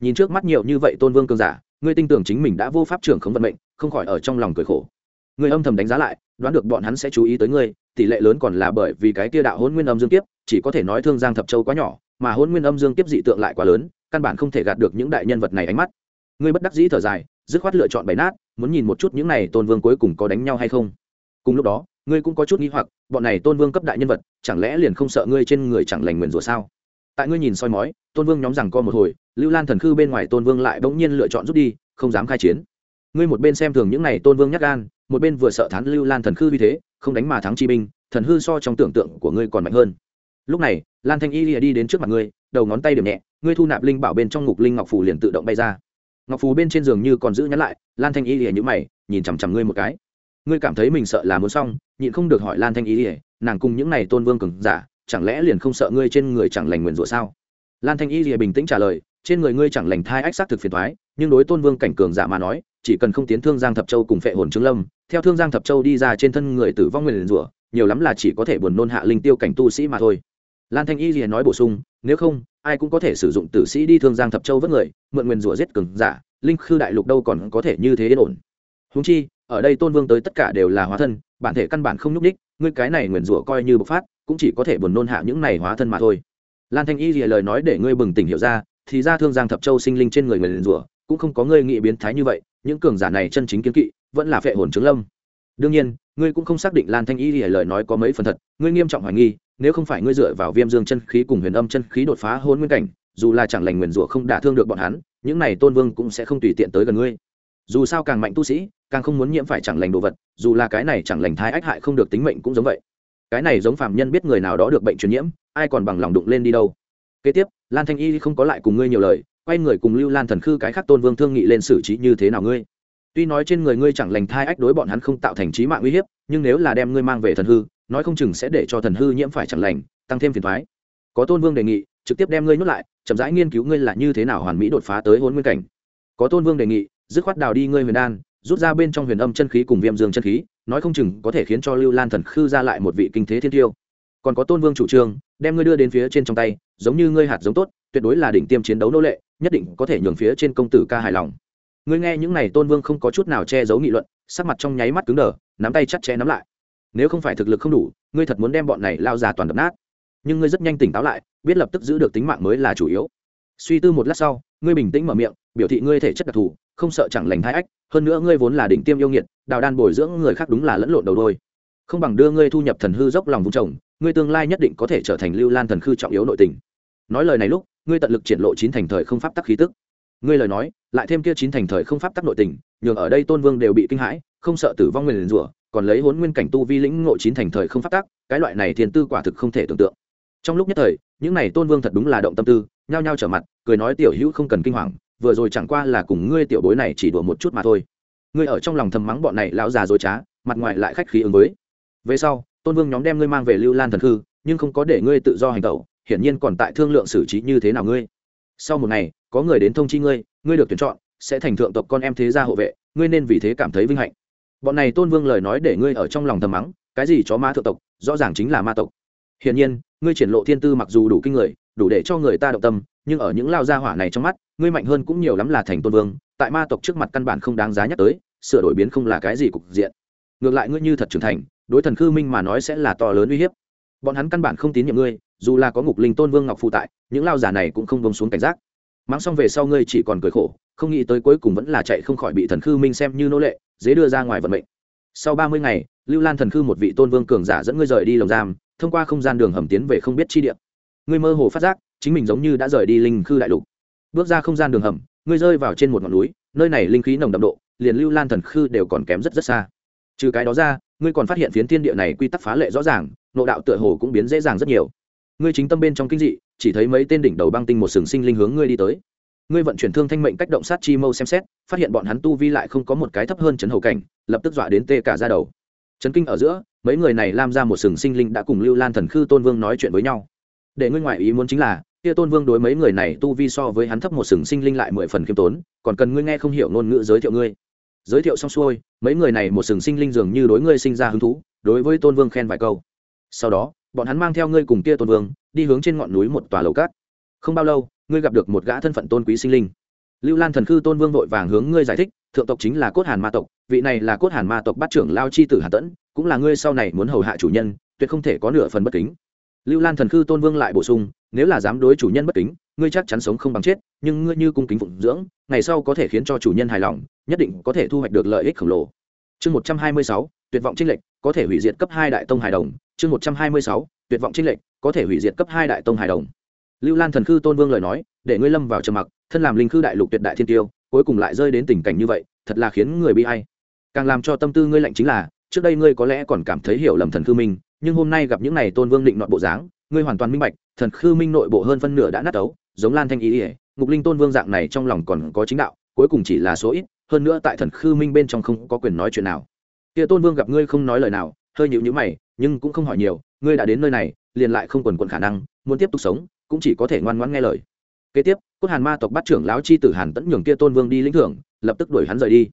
Nhìn trước mắt nhiều như vậy tôn vương cường giả, ngươi tin tưởng chính mình đã vô pháp trưởng không vận mệnh, không khỏi ở trong lòng cười khổ. Ngươi âm thầm đánh giá lại, đoán được bọn hắn sẽ chú ý tới ngươi, tỷ lệ lớn còn là bởi vì cái tia đạo hôn nguyên âm dương kiếp, chỉ có thể nói thương giang thập châu quá nhỏ, mà hôn nguyên âm dương kiếp dị tượng lại quá lớn, căn bản không thể gạt được những đại nhân vật này ánh mắt. Ngươi bất đắc dĩ thở dài, dứt khoát lựa chọn bày nát muốn nhìn một chút những này tôn vương cuối cùng có đánh nhau hay không. Cùng lúc đó, ngươi cũng có chút nghi hoặc, bọn này tôn vương cấp đại nhân vật, chẳng lẽ liền không sợ ngươi trên người chẳng lành nguyền rủa sao? Tại ngươi nhìn soi mói, tôn vương nhóm rằng co một hồi, lưu lan thần khư bên ngoài tôn vương lại bỗng nhiên lựa chọn rút đi, không dám khai chiến. Ngươi một bên xem thường những này tôn vương nhắc gan, một bên vừa sợ thán lưu lan thần khư vì thế, không đánh mà thắng chi binh, thần hư so trong tưởng tượng của ngươi còn mạnh hơn. Lúc này, lan thanh y lìa đi đến trước mặt ngươi, đầu ngón tay điểm nhẹ, ngươi thu nạp linh bảo bên trong ngục linh ngọc phủ liền tự động bay ra ngọc phù bên trên giường như còn giữ nhắn lại, lan thanh y lìa nhữ mày, nhìn chằm chằm ngươi một cái. Ngươi cảm thấy mình sợ là muốn xong, nhịn không được hỏi lan thanh y lìa, nàng cùng những này tôn vương cường giả, chẳng lẽ liền không sợ ngươi trên người chẳng lành nguyền rủa sao? Lan thanh y lìa bình tĩnh trả lời, trên người ngươi chẳng lành thai ách xác thực phiền thoái nhưng đối tôn vương cảnh cường giả mà nói, chỉ cần không tiến thương giang thập châu cùng phệ hồn Trương lâm, theo thương giang thập châu đi ra trên thân người tử vong nguyền rủa, nhiều lắm là chỉ có thể buồn nôn hạ linh tiêu cảnh tu sĩ mà thôi. Lan thanh y lìa nói bổ sung, nếu không ai cũng có thể sử dụng tử sĩ đi thương giang thập châu vất người, mượn nguyền rủa giết cường giả, linh khư đại lục đâu còn có thể như thế yên ổn. Húng chi, ở đây tôn vương tới tất cả đều là hóa thân, bản thể căn bản không nhúc ních ngươi cái này nguyền rủa coi như bộc phát, cũng chỉ có thể buồn nôn hạ những này hóa thân mà thôi. Lan thanh y lìa lời nói để ngươi bừng tỉnh hiểu ra, thì ra thương giang thập châu sinh linh trên người nguyền rủa, cũng không có ngươi nghị biến thái như vậy, những cường giả này chân chính kiến kỵ, vẫn là phệ hồn trứng lâm. Đương nhiên ngươi cũng không xác định lan thanh y thì lời nói có mấy phần thật, ngươi nghiêm trọng hoài nghi, nếu không phải ngươi dựa vào viêm dương chân khí cùng huyền âm chân khí đột phá hôn nguyên cảnh, dù là chẳng lành nguyền rủa không đả thương được bọn hắn, những này tôn vương cũng sẽ không tùy tiện tới gần ngươi. Dù sao càng mạnh tu sĩ, càng không muốn nhiễm phải chẳng lành đồ vật, dù là cái này chẳng lành thai ách hại không được tính mệnh cũng giống vậy. Cái này giống phạm nhân biết người nào đó được bệnh truyền nhiễm, ai còn bằng lòng đụng lên đi đâu. Kế tiếp, lan thanh y không có lại cùng ngươi nhiều lời, quay người cùng lưu lan thần khư cái khác tôn vương thương nghị lên xử trí như thế nào ngươi? Tuy nói trên người ngươi chẳng lành thai ách đối bọn hắn không tạo thành trí mạng uy hiếp, nhưng nếu là đem ngươi mang về thần hư, nói không chừng sẽ để cho thần hư nhiễm phải chẳng lành, tăng thêm phiền thoái. Có tôn vương đề nghị, trực tiếp đem ngươi nhốt lại, chậm rãi nghiên cứu ngươi là như thế nào hoàn mỹ đột phá tới hôn nguyên cảnh. Có tôn vương đề nghị, dứt khoát đào đi ngươi huyền đan, rút ra bên trong huyền âm chân khí cùng viêm dương chân khí, nói không chừng có thể khiến cho lưu lan thần khư ra lại một vị kinh thế thiên tiêu. Còn có tôn vương chủ trương, đem ngươi đưa đến phía trên trong tay, giống như ngươi hạt giống tốt, tuyệt đối là đỉnh tiêm chiến đấu nô lệ, nhất định có thể nhường phía trên công tử ca hài lòng ngươi nghe những này tôn vương không có chút nào che giấu nghị luận, sắc mặt trong nháy mắt cứng đờ, nắm tay chặt chẽ nắm lại. Nếu không phải thực lực không đủ, ngươi thật muốn đem bọn này lao già toàn đập nát. Nhưng ngươi rất nhanh tỉnh táo lại, biết lập tức giữ được tính mạng mới là chủ yếu. Suy tư một lát sau, ngươi bình tĩnh mở miệng, biểu thị ngươi thể chất đặc thù, không sợ chẳng lành thai ách, hơn nữa ngươi vốn là đỉnh tiêm yêu nghiệt, đào đan bồi dưỡng người khác đúng là lẫn lộn đầu đôi. Không bằng đưa ngươi thu nhập thần hư dốc lòng vùng trồng, ngươi tương lai nhất định có thể trở thành lưu lan thần khư trọng yếu nội tình. Nói lời này lúc, ngươi tận lực triển lộ chín thành thời không pháp tắc khí tức ngươi lời nói, lại thêm kia chín thành thời không pháp tắc nội tình, nhường ở đây tôn vương đều bị kinh hãi, không sợ tử vong nguyền rủa, còn lấy hốn nguyên cảnh tu vi lĩnh ngộ chín thành thời không pháp tắc, cái loại này thiên tư quả thực không thể tưởng tượng. Trong lúc nhất thời, những này tôn vương thật đúng là động tâm tư, nhao nhao trở mặt, cười nói tiểu hữu không cần kinh hoàng, vừa rồi chẳng qua là cùng ngươi tiểu bối này chỉ đùa một chút mà thôi. Ngươi ở trong lòng thầm mắng bọn này lão già dối trá, mặt ngoài lại khách khí ứng với. Về sau, tôn vương nhóm đem ngươi mang về lưu lan thần hư nhưng không có để ngươi tự do hành tẩu, hiển nhiên còn tại thương lượng xử trí như thế nào ngươi. Sau một ngày có người đến thông chi ngươi ngươi được tuyển chọn, sẽ thành thượng tộc con em thế gia hộ vệ, ngươi nên vì thế cảm thấy vinh hạnh. Bọn này tôn vương lời nói để ngươi ở trong lòng thầm mắng, cái gì chó ma thượng tộc, rõ ràng chính là ma tộc. Hiển nhiên, ngươi triển lộ thiên tư mặc dù đủ kinh người, đủ để cho người ta động tâm, nhưng ở những lao gia hỏa này trong mắt, ngươi mạnh hơn cũng nhiều lắm là thành tôn vương, tại ma tộc trước mặt căn bản không đáng giá nhắc tới, sửa đổi biến không là cái gì cục diện. Ngược lại ngươi như thật trưởng thành, đối thần khư minh mà nói sẽ là to lớn uy hiếp. Bọn hắn căn bản không tín nhiệm ngươi, dù là có ngục linh tôn vương ngọc phụ tại, những lao giả này cũng không bông xuống cảnh giác mắng xong về sau ngươi chỉ còn cười khổ, không nghĩ tới cuối cùng vẫn là chạy không khỏi bị thần khư minh xem như nô lệ dễ đưa ra ngoài vận mệnh. Sau ba mươi ngày, lưu lan thần khư một vị tôn vương cường giả dẫn ngươi rời đi lồng giam, thông qua không gian đường hầm tiến về không biết chi địa. Ngươi mơ hồ phát giác, chính mình giống như đã rời đi linh khư đại lục. Bước ra không gian đường hầm, ngươi rơi vào trên một ngọn núi, nơi này linh khí nồng đậm độ, liền lưu lan thần khư đều còn kém rất rất xa. Trừ cái đó ra, ngươi còn phát hiện phiến thiên địa này quy tắc phá lệ rõ ràng nộ đạo tựa hồ cũng biến dễ dàng rất nhiều ngươi chính tâm bên trong kinh dị, chỉ thấy mấy tên đỉnh đầu băng tinh một sừng sinh linh hướng ngươi đi tới. Ngươi vận chuyển thương thanh mệnh cách động sát chi mâu xem xét, phát hiện bọn hắn tu vi lại không có một cái thấp hơn chấn hầu cảnh, lập tức dọa đến tê cả ra đầu. Chấn kinh ở giữa, mấy người này lam ra một sừng sinh linh đã cùng lưu lan thần khư tôn vương nói chuyện với nhau. Để ngươi ngoại ý muốn chính là, kia tôn vương đối mấy người này tu vi so với hắn thấp một sừng sinh linh lại mười phần khiêm tốn, còn cần ngươi nghe không hiểu ngôn ngữ giới thiệu ngươi. Giới thiệu xong xuôi, mấy người này một sừng sinh linh dường như đối ngươi sinh ra hứng thú, đối với tôn vương khen vài câu. Sau đó bọn hắn mang theo ngươi cùng kia tôn vương, đi hướng trên ngọn núi một tòa lầu cát. Không bao lâu, ngươi gặp được một gã thân phận tôn quý sinh linh. Lưu lan thần khư tôn vương vội vàng hướng ngươi giải thích, thượng tộc chính là cốt hàn ma tộc, vị này là cốt hàn ma tộc bát trưởng lao chi tử hà tẫn, cũng là ngươi sau này muốn hầu hạ chủ nhân, tuyệt không thể có nửa phần bất kính. Lưu lan thần khư tôn vương lại bổ sung, nếu là dám đối chủ nhân bất kính, ngươi chắc chắn sống không bằng chết, nhưng ngươi như cung kính phụng dưỡng, ngày sau có thể khiến cho chủ nhân hài lòng, nhất định có thể thu hoạch được lợi ích khổng lồ. Chương một trăm hai mươi sáu, tuyệt vọng trinh lệch, có thể hủy diệt cấp hai đại tông hài đồng chương một trăm hai mươi sáu tuyệt vọng trinh lệnh, có thể hủy diệt cấp hai đại tông hài đồng. Lưu lan thần khư tôn vương lời nói để ngươi lâm vào trầm mặc thân làm linh khư đại lục tuyệt đại thiên tiêu cuối cùng lại rơi đến tình cảnh như vậy thật là khiến người bị hay càng làm cho tâm tư ngươi lạnh chính là trước đây ngươi có lẽ còn cảm thấy hiểu lầm thần khư minh nhưng hôm nay gặp những này tôn vương định nọt bộ dáng ngươi hoàn toàn minh bạch thần khư minh nội bộ hơn phân nửa đã nát ấu giống lan thanh ý ỉa ngục linh tôn vương dạng này trong lòng còn có chính đạo cuối cùng chỉ là số ít hơn nữa tại thần khư minh bên trong không có quyền nói chuyện nào. Kia tôn vương gặp ngươi không nói lời nào hơi nhịu nhữ mày, nhưng cũng không hỏi nhiều, ngươi đã đến nơi này, liền lại không quần quận khả năng, muốn tiếp tục sống, cũng chỉ có thể ngoan ngoãn nghe lời. Kế tiếp, cốt hàn ma tộc bắt trưởng lão chi tử hàn tẫn nhường kia tôn vương đi lĩnh thưởng, lập tức đuổi hắn rời đi.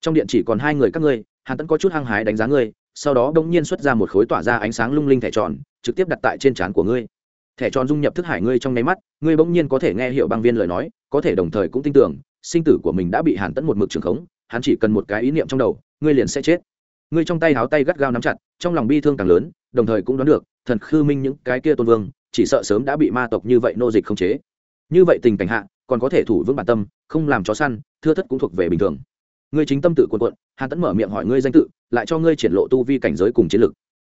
Trong điện chỉ còn hai người các ngươi, hàn tẫn có chút hăng hái đánh giá ngươi, sau đó đông nhiên xuất ra một khối tỏa ra ánh sáng lung linh thẻ tròn, trực tiếp đặt tại trên trán của ngươi. Thẻ tròn dung nhập thức hải ngươi trong nháy mắt, ngươi bỗng nhiên có thể nghe hiệu băng viên lời nói, có thể đồng thời cũng tin tưởng, sinh tử của mình đã bị hàn tẫn một mực trường khống, hắn chỉ cần một cái ý niệm trong đầu, ngươi liền sẽ chết ngươi trong tay háo tay gắt gao nắm chặt, trong lòng bi thương càng lớn, đồng thời cũng đoán được, thần khư minh những cái kia tôn vương, chỉ sợ sớm đã bị ma tộc như vậy nô dịch không chế. Như vậy tình cảnh hạ, còn có thể thủ vững bản tâm, không làm chó săn, thưa thất cũng thuộc về bình thường. Ngươi chính tâm tự quần quận hàn tẫn mở miệng hỏi ngươi danh tự, lại cho ngươi triển lộ tu vi cảnh giới cùng chiến lực.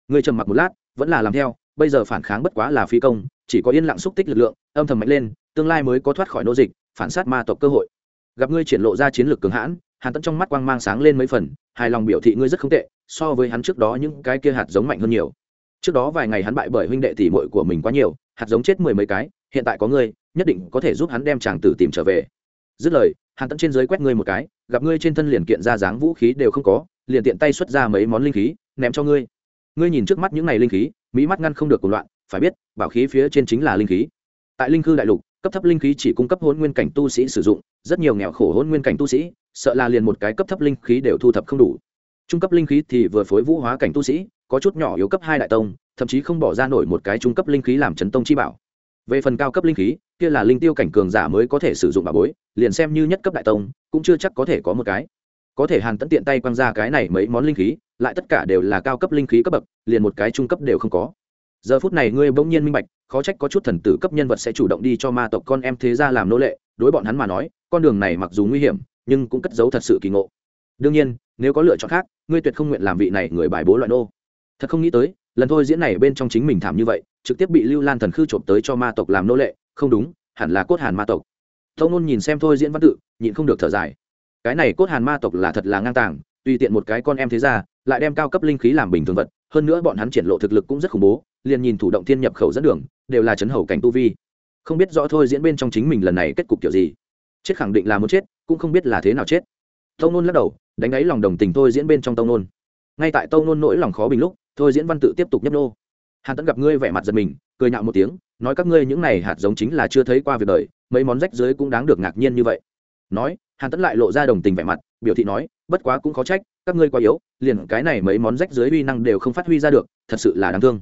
Ngươi trầm mặc một lát, vẫn là làm theo, bây giờ phản kháng bất quá là phi công, chỉ có yên lặng xúc tích lực lượng, âm thầm mạnh lên, tương lai mới có thoát khỏi nô dịch, phản sát ma tộc cơ hội gặp ngươi triển lộ ra chiến lược cường hãn, hàn tẫn trong mắt quang mang sáng lên mấy phần, hài lòng biểu thị ngươi rất không tệ, so với hắn trước đó những cái kia hạt giống mạnh hơn nhiều. Trước đó vài ngày hắn bại bởi huynh đệ tỷ muội của mình quá nhiều, hạt giống chết mười mấy cái, hiện tại có ngươi, nhất định có thể giúp hắn đem chàng tử tìm trở về. Dứt lời, hàn tẫn trên dưới quét ngươi một cái, gặp ngươi trên thân liền kiện ra dáng vũ khí đều không có, liền tiện tay xuất ra mấy món linh khí, ném cho ngươi. Ngươi nhìn trước mắt những này linh khí, mỹ mắt ngăn không được cuộc loạn, phải biết, bảo khí phía trên chính là linh khí. Tại linh khư đại lục cấp thấp linh khí chỉ cung cấp hôn nguyên cảnh tu sĩ sử dụng, rất nhiều nghèo khổ hôn nguyên cảnh tu sĩ, sợ là liền một cái cấp thấp linh khí đều thu thập không đủ. Trung cấp linh khí thì vừa phối vũ hóa cảnh tu sĩ, có chút nhỏ yếu cấp hai đại tông, thậm chí không bỏ ra nổi một cái trung cấp linh khí làm chấn tông chi bảo. Về phần cao cấp linh khí, kia là linh tiêu cảnh cường giả mới có thể sử dụng bà bối, liền xem như nhất cấp đại tông, cũng chưa chắc có thể có một cái. Có thể hàn tẫn tiện tay quăng ra cái này mấy món linh khí, lại tất cả đều là cao cấp linh khí cấp bậc, liền một cái trung cấp đều không có giờ phút này ngươi bỗng nhiên minh bạch, khó trách có chút thần tử cấp nhân vật sẽ chủ động đi cho ma tộc con em thế ra làm nô lệ, đối bọn hắn mà nói, con đường này mặc dù nguy hiểm, nhưng cũng cất giấu thật sự kỳ ngộ. Đương nhiên, nếu có lựa chọn khác, ngươi tuyệt không nguyện làm vị này người bài bố loại nô. Thật không nghĩ tới, lần thôi diễn này bên trong chính mình thảm như vậy, trực tiếp bị lưu lan thần khư trộm tới cho ma tộc làm nô lệ, không đúng, hẳn là cốt hàn ma tộc. Tâu nôn nhìn xem thôi diễn văn tự, nhịn không được thở dài. Cái này cốt hàn ma tộc là thật là ngang tàng, tùy tiện một cái con em thế ra lại đem cao cấp linh khí làm bình thường vật, hơn nữa bọn hắn triển lộ thực lực cũng rất khủng bố liền nhìn thủ động thiên nhập khẩu dẫn đường, đều là chấn hầu cảnh tu vi. Không biết rõ thôi diễn bên trong chính mình lần này kết cục kiểu gì. Chết khẳng định là muốn chết, cũng không biết là thế nào chết. Tâu nôn lắc đầu, đánh ấy lòng đồng tình thôi diễn bên trong tâu nôn. Ngay tại tâu nôn nỗi lòng khó bình lúc, thôi diễn văn tự tiếp tục nhấp nô. Hàn tẫn gặp ngươi vẻ mặt giật mình, cười nhạo một tiếng, nói các ngươi những này hạt giống chính là chưa thấy qua việc đời, mấy món rách dưới cũng đáng được ngạc nhiên như vậy. Nói, hàn tẫn lại lộ ra đồng tình vẻ mặt, biểu thị nói, bất quá cũng khó trách, các ngươi quá yếu, liền cái này mấy món rách dưới uy năng đều không phát huy ra được, thật sự là đáng thương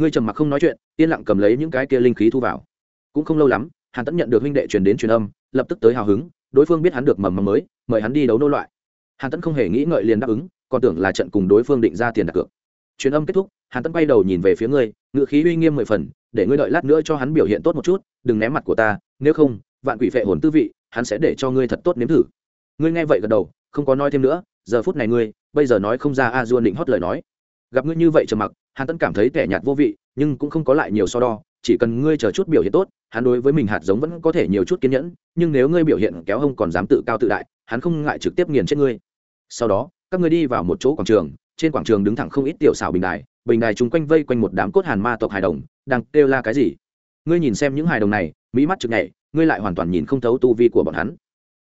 ngươi trầm mặc không nói chuyện, yên lặng cầm lấy những cái kia linh khí thu vào. Cũng không lâu lắm, hàn tẫn nhận được huynh đệ truyền đến truyền âm, lập tức tới hào hứng, đối phương biết hắn được mầm mầm mới, mời hắn đi đấu nô loại. Hàn tẫn không hề nghĩ ngợi liền đáp ứng, còn tưởng là trận cùng đối phương định ra tiền đặt cược. Truyền âm kết thúc, hàn tẫn quay đầu nhìn về phía ngươi ngự khí uy nghiêm mười phần, để ngươi đợi lát nữa cho hắn biểu hiện tốt một chút, đừng ném mặt của ta, nếu không, vạn quỷ vệ hồn tư vị, hắn sẽ để cho ngươi thật tốt nếm thử. Ngươi nghe vậy gật đầu, không có nói thêm nữa, giờ phút này ngươi, bây giờ nói không ra a duôn định hót lời nói. Gặp ngươi như vậy trầm mặc hàn tẫn cảm thấy tẻ nhạt vô vị, nhưng cũng không có lại nhiều so đo, chỉ cần ngươi chờ chút biểu hiện tốt, hắn đối với mình hạt giống vẫn có thể nhiều chút kiên nhẫn, nhưng nếu ngươi biểu hiện kéo hông còn dám tự cao tự đại, hắn không ngại trực tiếp nghiền chết ngươi. Sau đó, các ngươi đi vào một chỗ quảng trường, trên quảng trường đứng thẳng không ít tiểu xảo bình đài bình đài chung quanh vây quanh một đám cốt hàn ma tộc hài đồng, đang kêu la cái gì? Ngươi nhìn xem những hài đồng này, mỹ mắt chực nhảy, ngươi lại hoàn toàn nhìn không thấu tu vi của bọn hắn.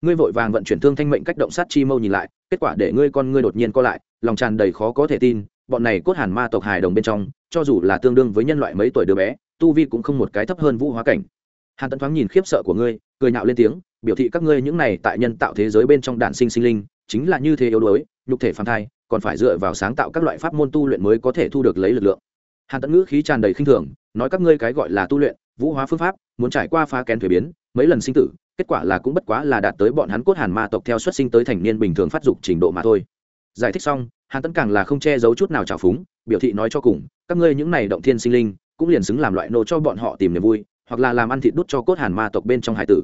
Ngươi vội vàng vận chuyển thương thanh mệnh cách động sát chi mâu nhìn lại, kết quả để ngươi con ngươi đột nhiên co lại, lòng tràn đầy khó có thể tin bọn này cốt hàn ma tộc hài đồng bên trong, cho dù là tương đương với nhân loại mấy tuổi đứa bé, tu vi cũng không một cái thấp hơn vũ hóa cảnh. Hàn tấn thoáng nhìn khiếp sợ của ngươi, cười nhạo lên tiếng, biểu thị các ngươi những này tại nhân tạo thế giới bên trong đản sinh sinh linh, chính là như thế yếu đuối, nhục thể phàm thai, còn phải dựa vào sáng tạo các loại pháp môn tu luyện mới có thể thu được lấy lực lượng. Hàn tấn ngữ khí tràn đầy khinh thường, nói các ngươi cái gọi là tu luyện, vũ hóa phương pháp, muốn trải qua phá kén thuế biến, mấy lần sinh tử, kết quả là cũng bất quá là đạt tới bọn hắn cốt hàn ma tộc theo xuất sinh tới thành niên bình thường phát dục trình độ mà thôi. Giải thích xong hàn tấn càng là không che giấu chút nào trào phúng, biểu thị nói cho cùng, các ngươi những này động thiên sinh linh, cũng liền xứng làm loại nô cho bọn họ tìm niềm vui, hoặc là làm ăn thịt đút cho cốt hàn ma tộc bên trong hải tử.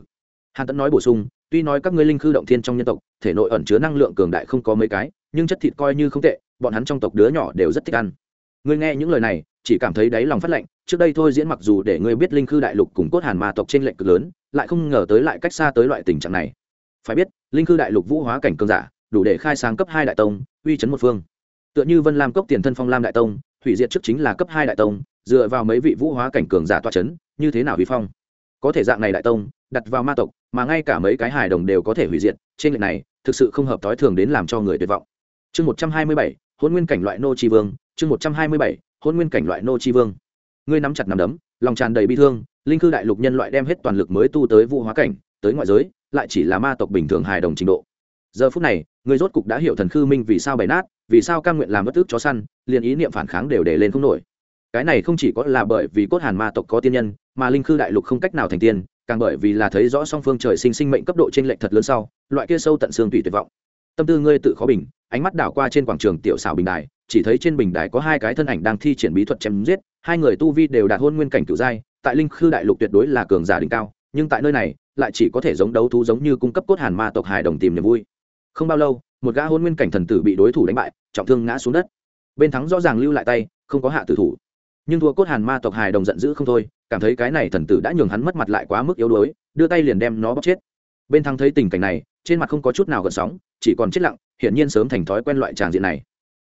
Hàn tấn nói bổ sung, tuy nói các ngươi linh khư động thiên trong nhân tộc, thể nội ẩn chứa năng lượng cường đại không có mấy cái, nhưng chất thịt coi như không tệ, bọn hắn trong tộc đứa nhỏ đều rất thích ăn. Ngươi nghe những lời này, chỉ cảm thấy đáy lòng phát lạnh, trước đây thôi diễn mặc dù để ngươi biết linh khư đại lục cùng cốt hàn ma tộc trên lệnh cực lớn, lại không ngờ tới lại cách xa tới loại tình trạng này. Phải biết, linh khư đại lục vũ hóa cảnh cường giả đủ để khai sáng cấp hai đại tông, uy chấn một phương. Tựa như vân lam cốc tiền thân phong lam đại tông, hủy diệt trước chính là cấp hai đại tông, dựa vào mấy vị vũ hóa cảnh cường giả toa chấn, như thế nào vi phong? Có thể dạng này đại tông, đặt vào ma tộc, mà ngay cả mấy cái hài đồng đều có thể hủy diệt, trên lệnh này, thực sự không hợp thói thường đến làm cho người tuyệt vọng. Chương một trăm hai mươi bảy hôn nguyên cảnh loại nô tri vương, chương một trăm hai mươi bảy hôn nguyên cảnh loại nô tri vương. Ngươi nắm chặt nắm đấm, lòng tràn đầy bi thương, linh cư đại lục nhân loại đem hết toàn lực mới tu tới vũ hóa cảnh, tới ngoại giới, lại chỉ là ma tộc bình thường hài đồng trình độ. Giờ phút này người rốt cục đã hiểu thần khư minh vì sao bày nát, vì sao cam nguyện làm bất tức chó săn, liền ý niệm phản kháng đều để lên không nổi. Cái này không chỉ có là bởi vì cốt hàn ma tộc có tiên nhân, mà linh khư đại lục không cách nào thành tiên, càng bởi vì là thấy rõ song phương trời sinh sinh mệnh cấp độ trên lệnh thật lớn sau, loại kia sâu tận xương tùy tuyệt vọng. Tâm tư ngươi tự khó bình, ánh mắt đảo qua trên quảng trường tiểu xảo bình đài, chỉ thấy trên bình đài có hai cái thân ảnh đang thi triển bí thuật chém giết, hai người tu vi đều đạt hôn nguyên cảnh cửu giai, tại linh khư đại lục tuyệt đối là cường giả đỉnh cao, nhưng tại nơi này, lại chỉ có thể giống đấu thú giống như cung cấp cốt hàn ma tộc hài đồng tìm niềm vui không bao lâu, một gã hôn nguyên cảnh thần tử bị đối thủ đánh bại, trọng thương ngã xuống đất. Bên thắng rõ ràng lưu lại tay, không có hạ tử thủ. Nhưng thua cốt hàn ma tộc hài đồng giận dữ không thôi, cảm thấy cái này thần tử đã nhường hắn mất mặt lại quá mức yếu đuối, đưa tay liền đem nó bóc chết. Bên thắng thấy tình cảnh này, trên mặt không có chút nào gợn sóng, chỉ còn chết lặng, hiển nhiên sớm thành thói quen loại tràng diện này.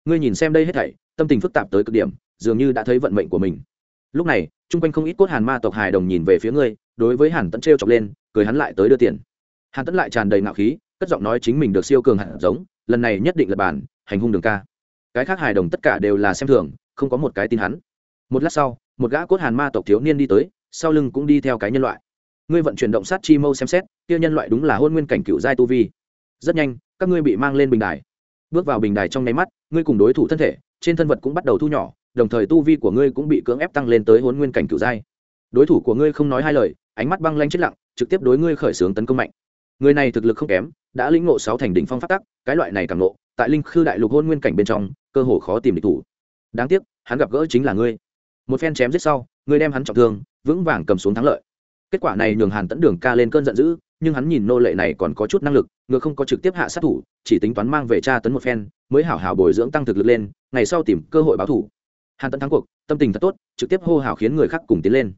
Ngươi nhìn xem đây hết thảy, tâm tình phức tạp tới cực điểm, dường như đã thấy vận mệnh của mình. Lúc này, chung quanh không ít cốt hàn ma tộc hài đồng nhìn về phía ngươi, đối với hàn tẫn t chọc lên, cười hắn lại tới đưa tiền. Hàn tẫn lại tràn đầy ngạo khí cất giọng nói chính mình được siêu cường hạt giống, lần này nhất định là bản, hành hung đường ca. Cái khác hài đồng tất cả đều là xem thường, không có một cái tin hắn. Một lát sau, một gã cốt hàn ma tộc thiếu niên đi tới, sau lưng cũng đi theo cái nhân loại. Ngươi vận chuyển động sát chi mâu xem xét, kia nhân loại đúng là hôn nguyên cảnh cựu giai tu vi. Rất nhanh, các ngươi bị mang lên bình đài. Bước vào bình đài trong nháy mắt, ngươi cùng đối thủ thân thể, trên thân vật cũng bắt đầu thu nhỏ, đồng thời tu vi của ngươi cũng bị cưỡng ép tăng lên tới hôn nguyên cảnh cựu giai. Đối thủ của ngươi không nói hai lời, ánh mắt băng lanh chết lặng, trực tiếp đối ngươi khởi xướng tấn công mạnh người này thực lực không kém, đã lĩnh ngộ sáu thành đỉnh phong phát tắc, cái loại này càng ngộ, tại linh khư đại lục hôn nguyên cảnh bên trong, cơ hồ khó tìm địch thủ. Đáng tiếc, hắn gặp gỡ chính là ngươi. Một phen chém giết sau, ngươi đem hắn trọng thương, vững vàng cầm xuống thắng lợi. Kết quả này nhường hàn tẫn đường ca lên cơn giận dữ, nhưng hắn nhìn nô lệ này còn có chút năng lực, ngựa không có trực tiếp hạ sát thủ, chỉ tính toán mang về tra tấn một phen, mới hảo hảo bồi dưỡng tăng thực lực lên, ngày sau tìm cơ hội báo thủ. Hàn tẫn thắng cuộc, tâm tình thật tốt, trực tiếp hô hào khiến người khác cùng tiến lên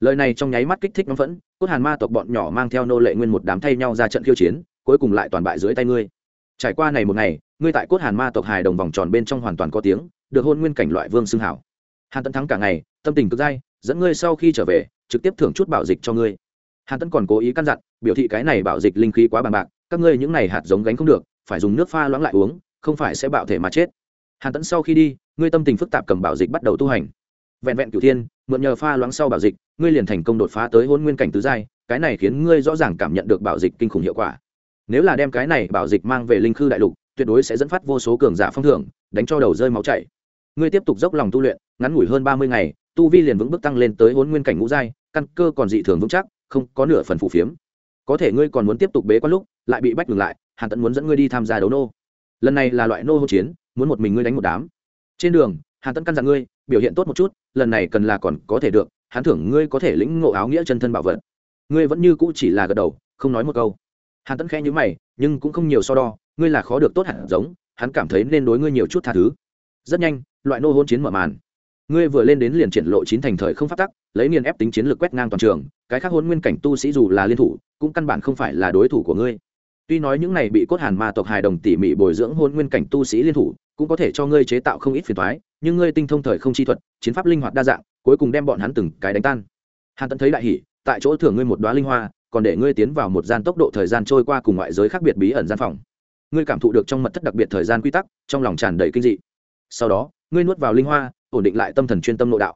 lời này trong nháy mắt kích thích nó phẫn, cốt hàn ma tộc bọn nhỏ mang theo nô lệ nguyên một đám thay nhau ra trận khiêu chiến, cuối cùng lại toàn bại dưới tay ngươi. Trải qua này một ngày, ngươi tại cốt hàn ma tộc hài đồng vòng tròn bên trong hoàn toàn có tiếng, được hôn nguyên cảnh loại vương xưng hảo. Hàn Tấn thắng cả ngày, tâm tình cực dai, dẫn ngươi sau khi trở về, trực tiếp thưởng chút bảo dịch cho ngươi. Hàn Tấn còn cố ý căn dặn, biểu thị cái này bảo dịch linh khí quá bằng bạc, các ngươi những này hạt giống gánh không được, phải dùng nước pha loãng lại uống, không phải sẽ bạo thể mà chết. Hàn Tấn sau khi đi, ngươi tâm tình phức tạp cầm bảo dịch bắt đầu tu hành vẹn vẹn cửu thiên, mượn nhờ pha loãng sau bảo dịch, ngươi liền thành công đột phá tới hôn nguyên cảnh tứ giai, cái này khiến ngươi rõ ràng cảm nhận được bảo dịch kinh khủng hiệu quả. Nếu là đem cái này bảo dịch mang về linh khư đại lục, tuyệt đối sẽ dẫn phát vô số cường giả phong thưởng, đánh cho đầu rơi máu chảy. Ngươi tiếp tục dốc lòng tu luyện, ngắn ngủi hơn ba mươi ngày, tu vi liền vững bước tăng lên tới hôn nguyên cảnh ngũ giai, căn cơ còn dị thường vững chắc, không có nửa phần phủ phiếm. Có thể ngươi còn muốn tiếp tục bế quan lúc, lại bị bách ngừng lại, hàn tẫn muốn dẫn ngươi đi tham gia đấu nô. Lần này là loại nô hỗn chiến, muốn một mình ngươi đánh một đám. Trên đường hàn tân căn dặn ngươi, biểu hiện tốt một chút, lần này cần là còn có thể được, hắn thưởng ngươi có thể lĩnh ngộ áo nghĩa chân thân bảo vật. Ngươi vẫn như cũ chỉ là gật đầu, không nói một câu. Hàn tân khẽ nhữ mày, nhưng cũng không nhiều so đo, ngươi là khó được tốt hẳn giống, hắn cảm thấy nên đối ngươi nhiều chút tha thứ. Rất nhanh, loại nô hôn chiến mở màn. Ngươi vừa lên đến liền triển lộ chín thành thời không phát tắc, lấy niên ép tính chiến lược quét ngang toàn trường, cái khác hôn nguyên cảnh tu sĩ dù là liên thủ, cũng căn bản không phải là đối thủ của ngươi tuy nói những này bị cốt hàn ma tộc hài đồng tỉ mỉ bồi dưỡng hôn nguyên cảnh tu sĩ liên thủ, cũng có thể cho ngươi chế tạo không ít phiền thoái nhưng ngươi tinh thông thời không chi thuật, chiến pháp linh hoạt đa dạng, cuối cùng đem bọn hắn từng cái đánh tan. Hàn tẫn thấy đại hỷ tại chỗ thưởng ngươi một đoá linh hoa, còn để ngươi tiến vào một gian tốc độ thời gian trôi qua cùng ngoại giới khác biệt bí ẩn gian phòng. Ngươi cảm thụ được trong mật thất đặc biệt thời gian quy tắc, trong lòng tràn đầy kinh dị. Sau đó, ngươi nuốt vào linh hoa, ổn định lại tâm thần chuyên tâm nội đạo.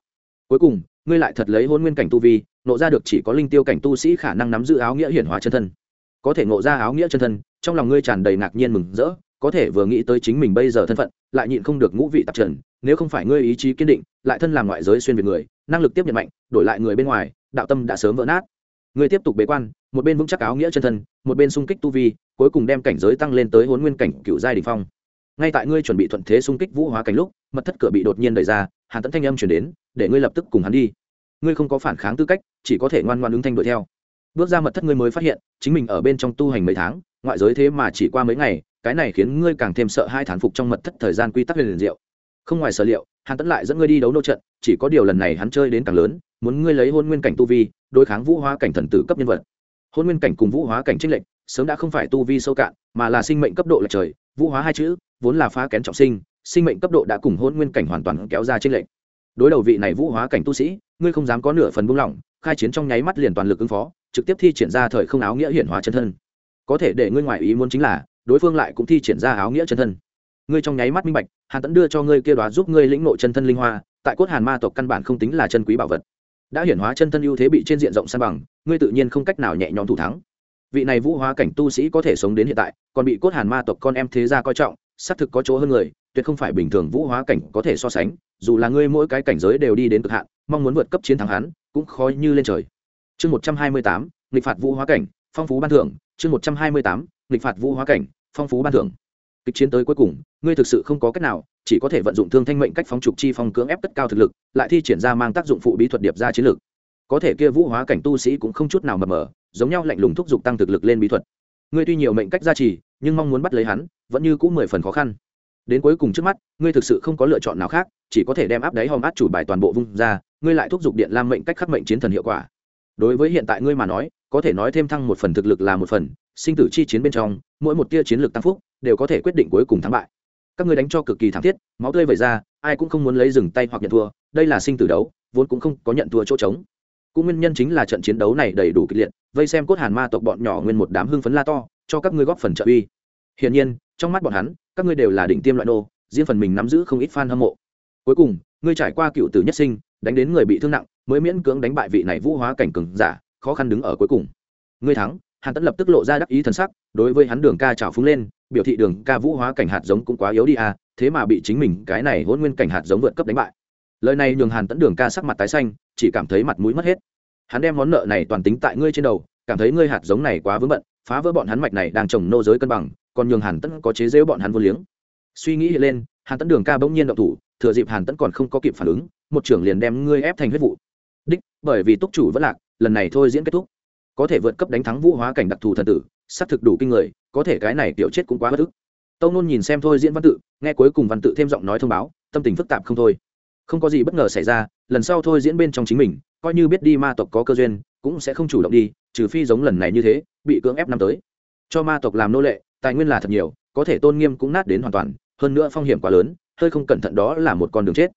Cuối cùng, ngươi lại thật lấy hôn nguyên cảnh tu vi, nộ ra được chỉ có linh tiêu cảnh tu sĩ khả năng nắm giữ áo nghĩa hiển hóa chân thân có thể ngộ ra áo nghĩa chân thân, trong lòng ngươi tràn đầy ngạc nhiên mừng rỡ, có thể vừa nghĩ tới chính mình bây giờ thân phận, lại nhịn không được ngũ vị tạp trần, nếu không phải ngươi ý chí kiên định, lại thân làm ngoại giới xuyên về người, năng lực tiếp nhận mạnh, đổi lại người bên ngoài, đạo tâm đã sớm vỡ nát. Ngươi tiếp tục bế quan, một bên vững chắc áo nghĩa chân thân, một bên xung kích tu vi, cuối cùng đem cảnh giới tăng lên tới huấn nguyên cảnh cựu giai đình phong. Ngay tại ngươi chuẩn bị thuận thế xung kích vũ hóa cảnh lúc, mật thất cửa bị đột nhiên đẩy ra, hàn tấn thanh âm chuyển đến, để ngươi lập tức cùng hắn đi. Ngươi không có phản kháng tư cách, chỉ có thể ngoan ngoan ứng thanh đuổi theo bước ra mật thất ngươi mới phát hiện, chính mình ở bên trong tu hành mấy tháng, ngoại giới thế mà chỉ qua mấy ngày, cái này khiến ngươi càng thêm sợ hai thán phục trong mật thất thời gian quy tắc liền diệu. Không ngoài sở liệu hàn tẫn lại dẫn ngươi đi đấu nô trận, chỉ có điều lần này hắn chơi đến càng lớn, muốn ngươi lấy hôn nguyên cảnh tu vi, đối kháng vũ hóa cảnh thần tử cấp nhân vật. Hôn nguyên cảnh cùng vũ hóa cảnh trinh lệnh sớm đã không phải tu vi sâu cạn, mà là sinh mệnh cấp độ lệch trời, vũ hóa hai chữ, vốn là phá kén trọng sinh sinh mệnh cấp độ đã cùng hôn nguyên cảnh hoàn toàn kéo ra trinh lệnh đối đầu vị này vũ hóa cảnh tu sĩ, ngươi không dám có nửa phần buông lỏng, khai chiến trong nháy mắt liền toàn lực ứng phó trực tiếp thi triển ra thời không áo nghĩa hiển hóa chân thân. Có thể để ngươi ngoài ý muốn chính là, đối phương lại cũng thi triển ra áo nghĩa chân thân. Ngươi trong nháy mắt minh bạch, hàn tẫn đưa cho ngươi kia đoá giúp ngươi lĩnh nội chân thân linh hoa, tại cốt hàn ma tộc căn bản không tính là chân quý bảo vật. Đã hiển hóa chân thân ưu thế bị trên diện rộng san bằng, ngươi tự nhiên không cách nào nhẹ nhõm thủ thắng. Vị này vũ hóa cảnh tu sĩ có thể sống đến hiện tại, còn bị cốt hàn ma tộc con em thế gia coi trọng, xác thực có chỗ hơn người, tuyệt không phải bình thường vũ hóa cảnh có thể so sánh, dù là ngươi mỗi cái cảnh giới đều đi đến cực hạn, mong muốn vượt cấp chiến thắng hắn, cũng khó như lên trời chương một trăm hai mươi tám, nghịch phạt vũ hóa cảnh, phong phú ban thưởng, chương một trăm hai mươi tám, nghịch phạt vũ hóa cảnh, phong phú ban thưởng. Kịch chiến tới cuối cùng, ngươi thực sự không có cách nào, chỉ có thể vận dụng thương thanh mệnh cách phóng trục chi phong cưỡng ép tất cao thực lực, lại thi triển ra mang tác dụng phụ bí thuật điệp ra chiến lược có thể kia vũ hóa cảnh tu sĩ cũng không chút nào mờ mờ, giống nhau lạnh lùng thúc giục tăng thực lực lên bí thuật. Ngươi tuy nhiều mệnh cách gia trì, nhưng mong muốn bắt lấy hắn, vẫn như cũng mười phần khó khăn. Đến cuối cùng trước mắt, ngươi thực sự không có lựa chọn nào khác, chỉ có thể đem áp đáy hòm át chủ bài toàn bộ vung ra, ngươi lại thúc giục điện lam mệnh cách khắc mệnh chiến thần hiệu quả đối với hiện tại ngươi mà nói, có thể nói thêm thăng một phần thực lực là một phần, sinh tử chi chiến bên trong, mỗi một tia chiến lược tăng phúc, đều có thể quyết định cuối cùng thắng bại. Các ngươi đánh cho cực kỳ thảm thiết, máu tươi vẩy ra, ai cũng không muốn lấy dừng tay hoặc nhận thua, đây là sinh tử đấu, vốn cũng không có nhận thua chỗ trống. Cũng nguyên nhân chính là trận chiến đấu này đầy đủ kịch liệt, vây xem cốt hàn ma tộc bọn nhỏ nguyên một đám hưng phấn la to, cho các ngươi góp phần trợ uy. Hiển nhiên, trong mắt bọn hắn, các ngươi đều là đỉnh tiêm loại nô, riêng phần mình nắm giữ không ít fan hâm mộ. Cuối cùng, ngươi trải qua cựu tử nhất sinh, đánh đến người bị thương nặng mới miễn cưỡng đánh bại vị này vũ hóa cảnh cường giả, khó khăn đứng ở cuối cùng. Ngươi thắng, hàn tẫn lập tức lộ ra đắc ý thần sắc, đối với hắn đường ca trào phúng lên, biểu thị đường ca vũ hóa cảnh hạt giống cũng quá yếu đi à thế mà bị chính mình cái này hôn nguyên cảnh hạt giống vượt cấp đánh bại. Lời này nhường hàn tẫn đường ca sắc mặt tái xanh, chỉ cảm thấy mặt mũi mất hết. Hắn đem món nợ này toàn tính tại ngươi trên đầu, cảm thấy ngươi hạt giống này quá vướng bận, phá vỡ bọn hắn mạch này đang trồng nô giới cân bằng, còn nhường hàn tẫn có chế rễu bọn hắn vô liếng. Suy nghĩ lên, hàn tẫn đường ca bỗng nhiên động thủ, thừa dịp hàn tẫn còn không có kịp phản ứng, một trưởng liền đem ngươi ép thành huyết vụ bởi vì túc chủ vẫn lạc, lần này thôi diễn kết thúc. Có thể vượt cấp đánh thắng vũ hóa cảnh đặc thù thần tử, xác thực đủ kinh người, có thể cái này tiểu chết cũng quá bất ức. Tâu nôn nhìn xem thôi diễn văn tự, nghe cuối cùng văn tự thêm giọng nói thông báo, tâm tình phức tạp không thôi. Không có gì bất ngờ xảy ra, lần sau thôi diễn bên trong chính mình, coi như biết đi ma tộc có cơ duyên, cũng sẽ không chủ động đi, trừ phi giống lần này như thế, bị cưỡng ép năm tới. Cho ma tộc làm nô lệ, tài nguyên là thật nhiều, có thể tôn nghiêm cũng nát đến hoàn toàn, hơn nữa phong hiểm quá lớn, hơi không cẩn thận đó là một con đường chết.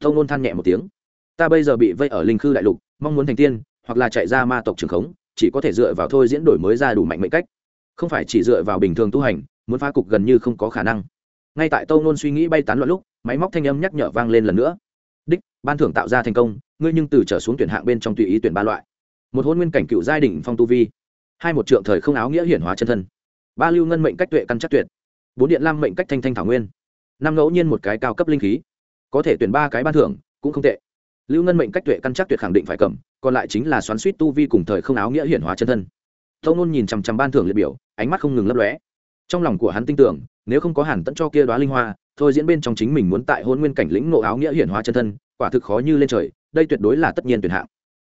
Tâu nôn than nhẹ một tiếng ta bây giờ bị vây ở linh khư đại lục, mong muốn thành tiên, hoặc là chạy ra ma tộc trường khống, chỉ có thể dựa vào thôi diễn đổi mới ra đủ mạnh mệnh cách. Không phải chỉ dựa vào bình thường tu hành, muốn phá cục gần như không có khả năng. Ngay tại tâu nôn suy nghĩ bay tán loạn lúc, máy móc thanh âm nhắc nhở vang lên lần nữa. Đích, ban thưởng tạo ra thành công, ngươi nhưng từ trở xuống tuyển hạng bên trong tùy ý tuyển ba loại. Một hôn nguyên cảnh cựu giai đình phong tu vi, hai một trượng thời không áo nghĩa hiển hóa chân thân, ba lưu ngân mệnh cách tuệ căn chắc tuyệt, bốn điện lam mệnh cách thanh thanh thảo nguyên, năm ngẫu nhiên một cái cao cấp linh khí, có thể tuyển ba cái ban thưởng, cũng không tệ lưu ngân mệnh cách tuệ căn chắc tuyệt khẳng định phải cầm, còn lại chính là xoắn suýt tu vi cùng thời không áo nghĩa hiển hóa chân thân. Tâu nôn nhìn chằm chằm ban thưởng liệt biểu, ánh mắt không ngừng lấp lóe. Trong lòng của hắn tin tưởng, nếu không có hàn tẫn cho kia đoá linh hoa, thôi diễn bên trong chính mình muốn tại hôn nguyên cảnh lĩnh nộ áo nghĩa hiển hóa chân thân, quả thực khó như lên trời, đây tuyệt đối là tất nhiên tuyệt hạng.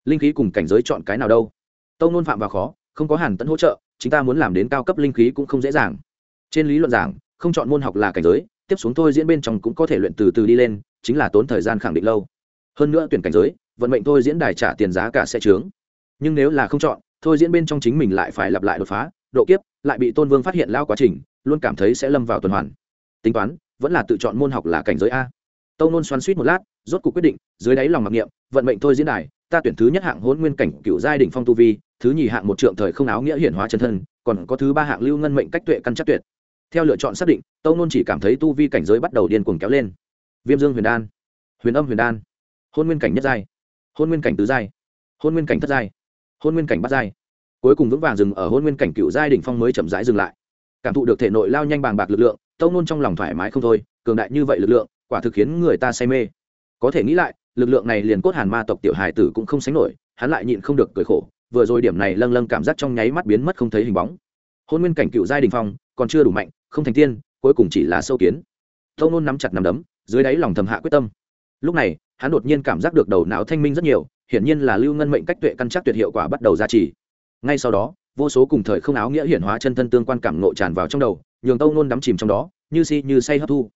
Linh khí cùng cảnh giới chọn cái nào đâu. Tâu nôn phạm vào khó, không có hàn tẫn hỗ trợ, chúng ta muốn làm đến cao cấp linh khí cũng không dễ dàng. Trên lý luận giảng, không chọn môn học là cảnh giới, tiếp xuống thôi diễn bên trong cũng có thể luyện từ từ đi lên, chính là tốn thời gian khẳng định lâu hơn nữa tuyển cảnh giới, vận mệnh thôi diễn đài trả tiền giá cả sẽ trướng nhưng nếu là không chọn, thôi diễn bên trong chính mình lại phải lặp lại đột phá, độ kiếp, lại bị tôn vương phát hiện lao quá trình, luôn cảm thấy sẽ lâm vào tuần hoàn. Tính toán, vẫn là tự chọn môn học là cảnh giới a. Tâu nôn xoắn suýt một lát, rốt cuộc quyết định, dưới đáy lòng mặc niệm, vận mệnh thôi diễn đài, ta tuyển thứ nhất hạng hôn nguyên cảnh cựu giai đỉnh phong tu vi, thứ nhì hạng một trượng thời không áo nghĩa hiển hóa chân thân, còn có thứ ba hạng lưu ngân mệnh cách tuệ căn chắc tuyệt. Theo lựa chọn xác định tâu nôn chỉ cảm thấy tu vi cảnh giới bắt đầu điên cuồng kéo lên. Viêm dương huyền đan. Huyền âm huyền đan hôn nguyên cảnh nhất giai. Hôn nguyên cảnh tứ giai. Hôn nguyên cảnh thất giai. Hôn nguyên cảnh bát giai. Cuối cùng vững vàng dừng ở hôn nguyên cảnh cựu giai đỉnh phong mới chậm rãi dừng lại. Cảm thụ được thể nội lao nhanh bàng bạc lực lượng tâu nôn trong lòng thoải mái không thôi, cường đại như vậy lực lượng, quả thực khiến người ta say mê. Có thể nghĩ lại, lực lượng này liền cốt hàn ma tộc tiểu hài tử cũng không sánh nổi, hắn lại nhịn không được cười khổ, vừa rồi điểm này lâng lâng cảm giác trong nháy mắt biến mất không thấy hình bóng. Hôn nguyên cảnh cựu giai đình phong, còn chưa đủ mạnh, không thành tiên, cuối cùng chỉ là sâu kiến. Tâu nôn nắm chặt nắm đấm, dưới đáy lòng thầm hạ quyết tâm. Lúc này hắn đột nhiên cảm giác được đầu não thanh minh rất nhiều, hiển nhiên là lưu ngân mệnh cách tuệ căn chắc tuyệt hiệu quả bắt đầu ra trì. Ngay sau đó, vô số cùng thời không áo nghĩa hiển hóa chân thân tương quan cảm nộ tràn vào trong đầu, nhường tâu nôn đắm chìm trong đó, như si như say hấp thu.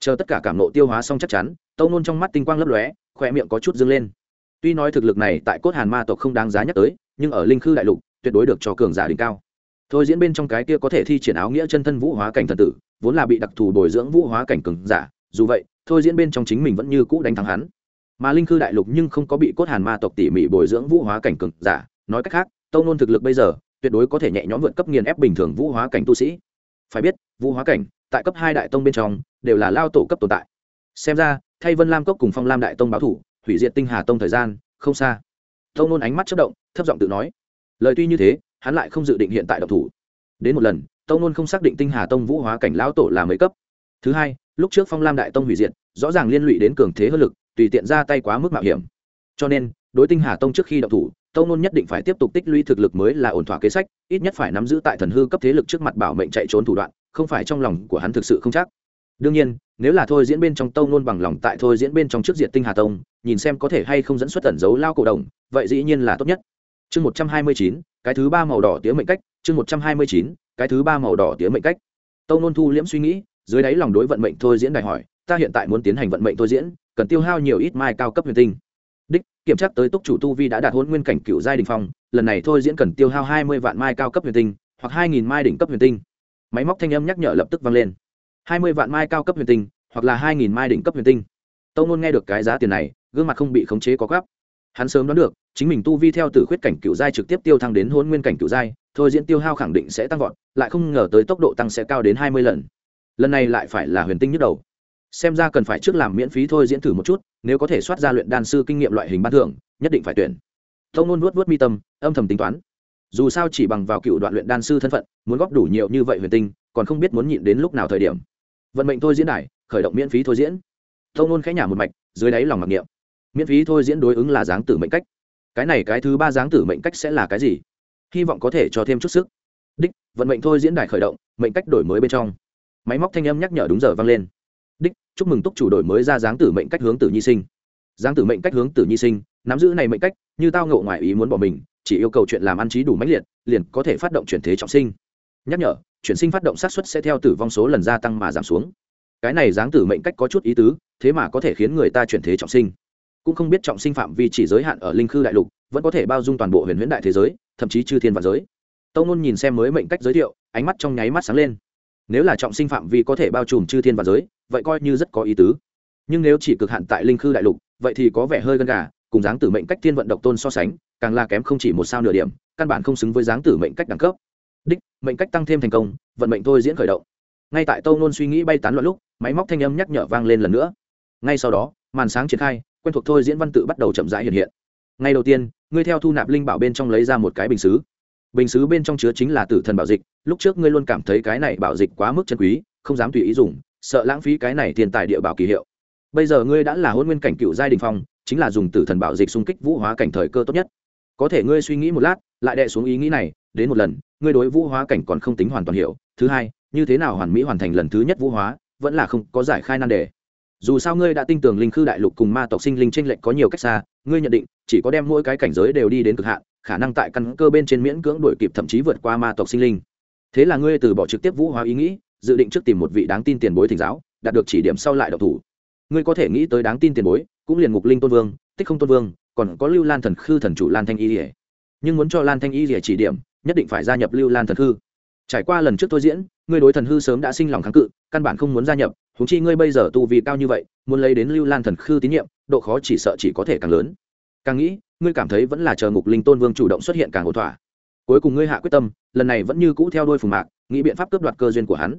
Chờ tất cả cảm nộ tiêu hóa xong chắc chắn, tâu nôn trong mắt tinh quang lấp lóe khoe miệng có chút dâng lên. Tuy nói thực lực này tại cốt hàn ma tộc không đáng giá nhắc tới, nhưng ở linh khư đại lục, tuyệt đối được cho cường giả đỉnh cao. Thôi diễn bên trong cái kia có thể thi triển áo nghĩa chân thân vũ hóa cảnh thần tử, vốn là bị đặc thù bồi dưỡng vũ hóa cảnh cường giả, dù vậy, thôi diễn bên trong chính mình vẫn như cũ đánh thắng hắn mà linh khư đại lục nhưng không có bị cốt hàn ma tộc tỉ mỉ bồi dưỡng vũ hóa cảnh cường giả. Nói cách khác, tâu nôn thực lực bây giờ, tuyệt đối có thể nhẹ nhõm vượt cấp nghiền ép bình thường vũ hóa cảnh tu sĩ. Phải biết, vũ hóa cảnh, tại cấp hai đại tông bên trong, đều là lao tổ cấp tồn tại. Xem ra, thay vân lam cốc cùng phong lam đại tông báo thủ, hủy diệt tinh hà tông thời gian, không xa. Tông nôn ánh mắt chất động, thấp giọng tự nói. Lời tuy như thế, hắn lại không dự định hiện tại độc thủ. Đến một lần tông nôn không xác định tinh hà tông vũ hóa cảnh lão tổ là mấy cấp. Thứ hai, lúc trước phong lam đại tông hủy diệt, rõ ràng liên lụy đến cường thế hơn lực tùy tiện ra tay quá mức mạo hiểm. Cho nên, đối tinh hà tông trước khi động thủ, tông nôn nhất định phải tiếp tục tích lũy thực lực mới là ổn thỏa kế sách, ít nhất phải nắm giữ tại thần hư cấp thế lực trước mặt bảo mệnh chạy trốn thủ đoạn, không phải trong lòng của hắn thực sự không chắc. Đương nhiên, nếu là thôi diễn bên trong tông nôn bằng lòng tại thôi diễn bên trong trước diện tinh hà tông, nhìn xem có thể hay không dẫn xuất tẩn dấu lao cổ đồng, vậy dĩ nhiên là tốt nhất. Chương một trăm hai mươi chín, cái thứ ba màu đỏ tía mệnh cách, chương một trăm hai mươi chín, cái thứ ba màu đỏ tía mệnh cách. Tông nôn thu liễm suy nghĩ, dưới đáy lòng đối vận mệnh thôi diễn đài hỏi ta hiện tại muốn tiến hành vận mệnh tôi diễn, cần tiêu hao nhiều ít mai cao cấp huyền tinh. Đích, kiểm tra tới túc chủ tu vi đã đạt hôn nguyên cảnh cựu giai đình phong, lần này thôi diễn cần tiêu hao hai mươi vạn mai cao cấp huyền tinh, hoặc hai nghìn mai đỉnh cấp huyền tinh. Máy móc thanh âm nhắc nhở lập tức vang lên. hai mươi vạn mai cao cấp huyền tinh, hoặc là hai nghìn mai đỉnh cấp huyền tinh. Tâu ngôn nghe được cái giá tiền này, gương mặt không bị khống chế có gấp hắn sớm đoán được, chính mình tu vi theo từ khuyết cảnh cựu giai trực tiếp tiêu thăng đến hôn nguyên cảnh cựu giai, thôi diễn tiêu hao khẳng định sẽ tăng vọt, lại không ngờ tới tốc độ tăng sẽ cao đến hai mươi lần. Lần này lại phải là huyền tinh nhức đầu xem ra cần phải trước làm miễn phí thôi diễn thử một chút, nếu có thể soát ra luyện đan sư kinh nghiệm loại hình ban thưởng, nhất định phải tuyển. Tông nôn vuốt vuốt mi tâm, âm thầm tính toán. Dù sao chỉ bằng vào cựu đoạn luyện đan sư thân phận, muốn góp đủ nhiều như vậy huyền tinh, còn không biết muốn nhịn đến lúc nào thời điểm. Vận mệnh thôi diễn đài, khởi động miễn phí thôi diễn. Tông nôn khẽ nhả một mạch, dưới đáy lòng mặc niệm. Miễn phí thôi diễn đối ứng là dáng tử mệnh cách. Cái này cái thứ ba dáng tử mệnh cách sẽ là cái gì? Hy vọng có thể cho thêm chút sức. Đích, vận mệnh thôi diễn đài khởi động, mệnh cách đổi mới bên trong. Máy móc thanh âm nhắc nhở đúng giờ vang lên chúc mừng túc chủ đổi mới ra dáng tử mệnh cách hướng tử nhi sinh. Dáng tử mệnh cách hướng tử nhi sinh, nắm giữ này mệnh cách, như tao ngộ ngoài ý muốn bỏ mình, chỉ yêu cầu chuyện làm ăn trí đủ mãnh liệt, liền có thể phát động chuyển thế trọng sinh. Nhắc nhở, chuyển sinh phát động sát xuất sẽ theo tử vong số lần gia tăng mà giảm xuống. Cái này dáng tử mệnh cách có chút ý tứ, thế mà có thể khiến người ta chuyển thế trọng sinh. Cũng không biết trọng sinh phạm vi chỉ giới hạn ở linh khư đại lục, vẫn có thể bao dung toàn bộ huyền huyễn đại thế giới, thậm chí chư thiên và giới. Tâu nôn nhìn xem mới mệnh cách giới thiệu, ánh mắt trong nháy mắt sáng lên nếu là trọng sinh phạm vi có thể bao trùm chư thiên và giới, vậy coi như rất có ý tứ. Nhưng nếu chỉ cực hạn tại linh khư đại lục, vậy thì có vẻ hơi gân gà, cùng dáng tử mệnh cách thiên vận độc tôn so sánh, càng là kém không chỉ một sao nửa điểm, căn bản không xứng với dáng tử mệnh cách đẳng cấp. Đích, mệnh cách tăng thêm thành công, vận mệnh thôi diễn khởi động. Ngay tại tâu nôn suy nghĩ bay tán loạn lúc, máy móc thanh âm nhắc nhở vang lên lần nữa. Ngay sau đó, màn sáng triển khai, quen thuộc thôi diễn văn tự bắt đầu chậm rãi hiện hiện. Ngay đầu tiên, ngươi theo thu nạp linh bảo bên trong lấy ra một cái bình xứ bình xứ bên trong chứa chính là tử thần bảo dịch, lúc trước ngươi luôn cảm thấy cái này bảo dịch quá mức chân quý, không dám tùy ý dùng, sợ lãng phí cái này tiền tài địa bảo kỳ hiệu. Bây giờ ngươi đã là hôn nguyên cảnh cựu giai đình phong, chính là dùng tử thần bảo dịch xung kích vũ hóa cảnh thời cơ tốt nhất. Có thể ngươi suy nghĩ một lát, lại đệ xuống ý nghĩ này, đến một lần, ngươi đối vũ hóa cảnh còn không tính hoàn toàn hiểu. Thứ hai, như thế nào hoàn mỹ hoàn thành lần thứ nhất vũ hóa, vẫn là không có giải khai nan đề. Dù sao ngươi đã tin tưởng linh khư đại lục cùng ma tộc sinh linh tranh lệch có nhiều cách xa, ngươi nhận định chỉ có đem mỗi cái cảnh giới đều đi đến cực hạn khả năng tại căn cơ bên trên miễn cưỡng đuổi kịp thậm chí vượt qua ma tộc sinh linh. Thế là ngươi từ bỏ trực tiếp vũ hóa ý nghĩ, dự định trước tìm một vị đáng tin tiền bối thỉnh giáo, đạt được chỉ điểm sau lại độc thủ. Ngươi có thể nghĩ tới đáng tin tiền bối, cũng liền ngục linh tôn vương, tích không tôn vương, còn có lưu lan thần khư thần chủ lan thanh y rỉa nhưng muốn cho lan thanh y rỉa chỉ điểm, nhất định phải gia nhập lưu lan thần khư. Trải qua lần trước tôi diễn, ngươi đối thần hư sớm đã sinh lòng kháng cự, căn bản không muốn gia nhập húng chi ngươi bây giờ tu vì cao như vậy, muốn lấy đến lưu lan thần khư tín nhiệm, độ khó chỉ sợ chỉ có thể càng lớn càng nghĩ, ngươi cảm thấy vẫn là chờ ngục linh tôn vương chủ động xuất hiện càng ổn thỏa. Cuối cùng ngươi hạ quyết tâm, lần này vẫn như cũ theo đuôi phùng mạc, nghĩ biện pháp cướp đoạt cơ duyên của hắn.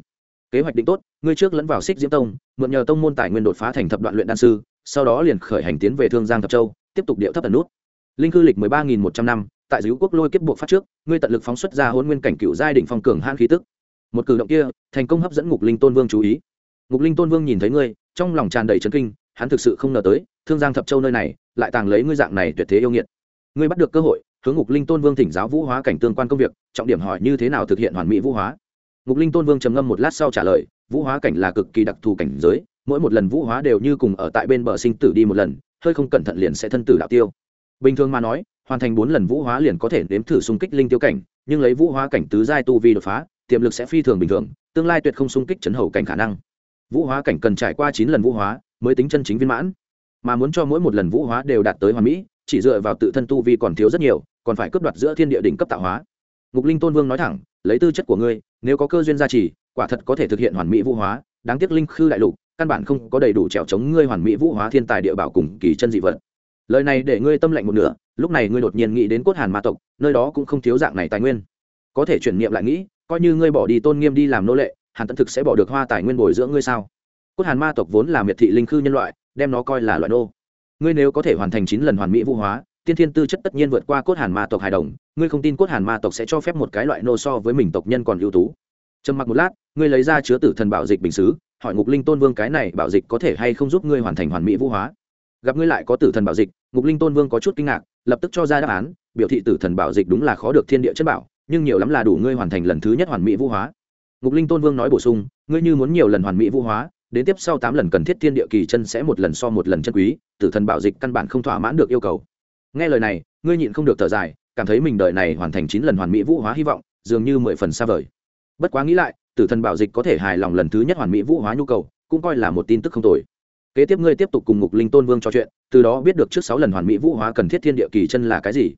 Kế hoạch định tốt, ngươi trước lẫn vào xích diễm tông, mượn nhờ tông môn tài nguyên đột phá thành thập đoạn luyện đan sư, sau đó liền khởi hành tiến về thương giang thập châu, tiếp tục điệu thấp tần nút. Linh cư lịch mười ba nghìn một trăm năm, tại dưới quốc lôi kiếp buộc phát trước, ngươi tận lực phóng xuất ra hôn nguyên cảnh cựu giai đỉnh phong cường hãn khí tức. Một cử động kia, thành công hấp dẫn ngục linh tôn vương chú ý. Ngục linh tôn vương nhìn thấy ngươi, trong lòng tràn đầy trấn kinh hắn thực sự không ngờ tới, thương giang thập châu nơi này lại tàng lấy ngươi dạng này tuyệt thế yêu nghiệt. Ngươi bắt được cơ hội, hướng ngục linh tôn vương thỉnh giáo vũ hóa cảnh tương quan công việc, trọng điểm hỏi như thế nào thực hiện hoàn mỹ vũ hóa. Ngục linh tôn vương trầm ngâm một lát sau trả lời, vũ hóa cảnh là cực kỳ đặc thù cảnh giới, mỗi một lần vũ hóa đều như cùng ở tại bên bờ sinh tử đi một lần, hơi không cẩn thận liền sẽ thân tử đạo tiêu. Bình thường mà nói, hoàn thành bốn lần vũ hóa liền có thể nếm thử xung kích linh tiêu cảnh, nhưng lấy vũ hóa cảnh tứ giai tu vi đột phá, tiềm lực sẽ phi thường bình thường, tương lai tuyệt không xung kích chấn hầu cảnh khả năng. Vũ hóa cảnh cần trải qua chín lần vũ hóa mới tính chân chính viên mãn. Mà muốn cho mỗi một lần vũ hóa đều đạt tới hoàn mỹ, chỉ dựa vào tự thân tu vi còn thiếu rất nhiều, còn phải cướp đoạt giữa thiên địa đỉnh cấp tạo hóa. Ngục linh tôn vương nói thẳng, lấy tư chất của ngươi, nếu có cơ duyên gia trì, quả thật có thể thực hiện hoàn mỹ vũ hóa, đáng tiếc linh khư đại lục, căn bản không có đầy đủ trèo chống ngươi hoàn mỹ vũ hóa thiên tài địa bảo cùng kỳ chân dị vật. Lời này để ngươi tâm lạnh một nửa, lúc này ngươi đột nhiên nghĩ đến cốt hàn ma tộc, nơi đó cũng không thiếu dạng này tài nguyên. Có thể chuyển niệm lại nghĩ, coi như ngươi bỏ đi tôn nghiêm đi làm nô lệ, hàn tận thực sẽ bỏ được hoa tài nguyên bồi dưỡng ngươi sao? Cốt hàn ma tộc vốn là miệt thị linh khư nhân loại, đem nó coi là loại nô. Ngươi nếu có thể hoàn thành chín lần hoàn mỹ vũ hóa, tiên thiên tư chất tất nhiên vượt qua cốt hàn ma tộc hài đồng, ngươi không tin cốt hàn ma tộc sẽ cho phép một cái loại nô so với mình tộc nhân còn ưu tú. Trầm mặc một lát, ngươi lấy ra chứa tử thần bảo dịch bình xứ, hỏi ngục linh tôn vương cái này bảo dịch có thể hay không giúp ngươi hoàn thành hoàn mỹ vũ hóa. Gặp ngươi lại có tử thần bảo dịch, ngục linh tôn vương có chút kinh ngạc, lập tức cho ra đáp án, biểu thị tử thần bảo dịch đúng là khó được thiên địa chất bảo, nhưng nhiều lắm là đủ ngươi hoàn thành lần thứ nhất hoàn mỹ vũ hóa. Ngục linh tôn vương nói bổ sung, ngươi như muốn nhiều lần hoàn mỹ vũ hóa đến tiếp sau tám lần cần thiết thiên địa kỳ chân sẽ một lần so một lần chân quý, tử thần bảo dịch căn bản không thỏa mãn được yêu cầu. Nghe lời này, ngươi nhịn không được thở dài, cảm thấy mình đời này hoàn thành chín lần hoàn mỹ vũ hóa hy vọng, dường như mười phần xa vời. Bất quá nghĩ lại, tử thần bảo dịch có thể hài lòng lần thứ nhất hoàn mỹ vũ hóa nhu cầu, cũng coi là một tin tức không tồi. Kế tiếp ngươi tiếp tục cùng ngục linh tôn vương trò chuyện, từ đó biết được trước sáu lần hoàn mỹ vũ hóa cần thiết thiên địa kỳ chân là cái gì.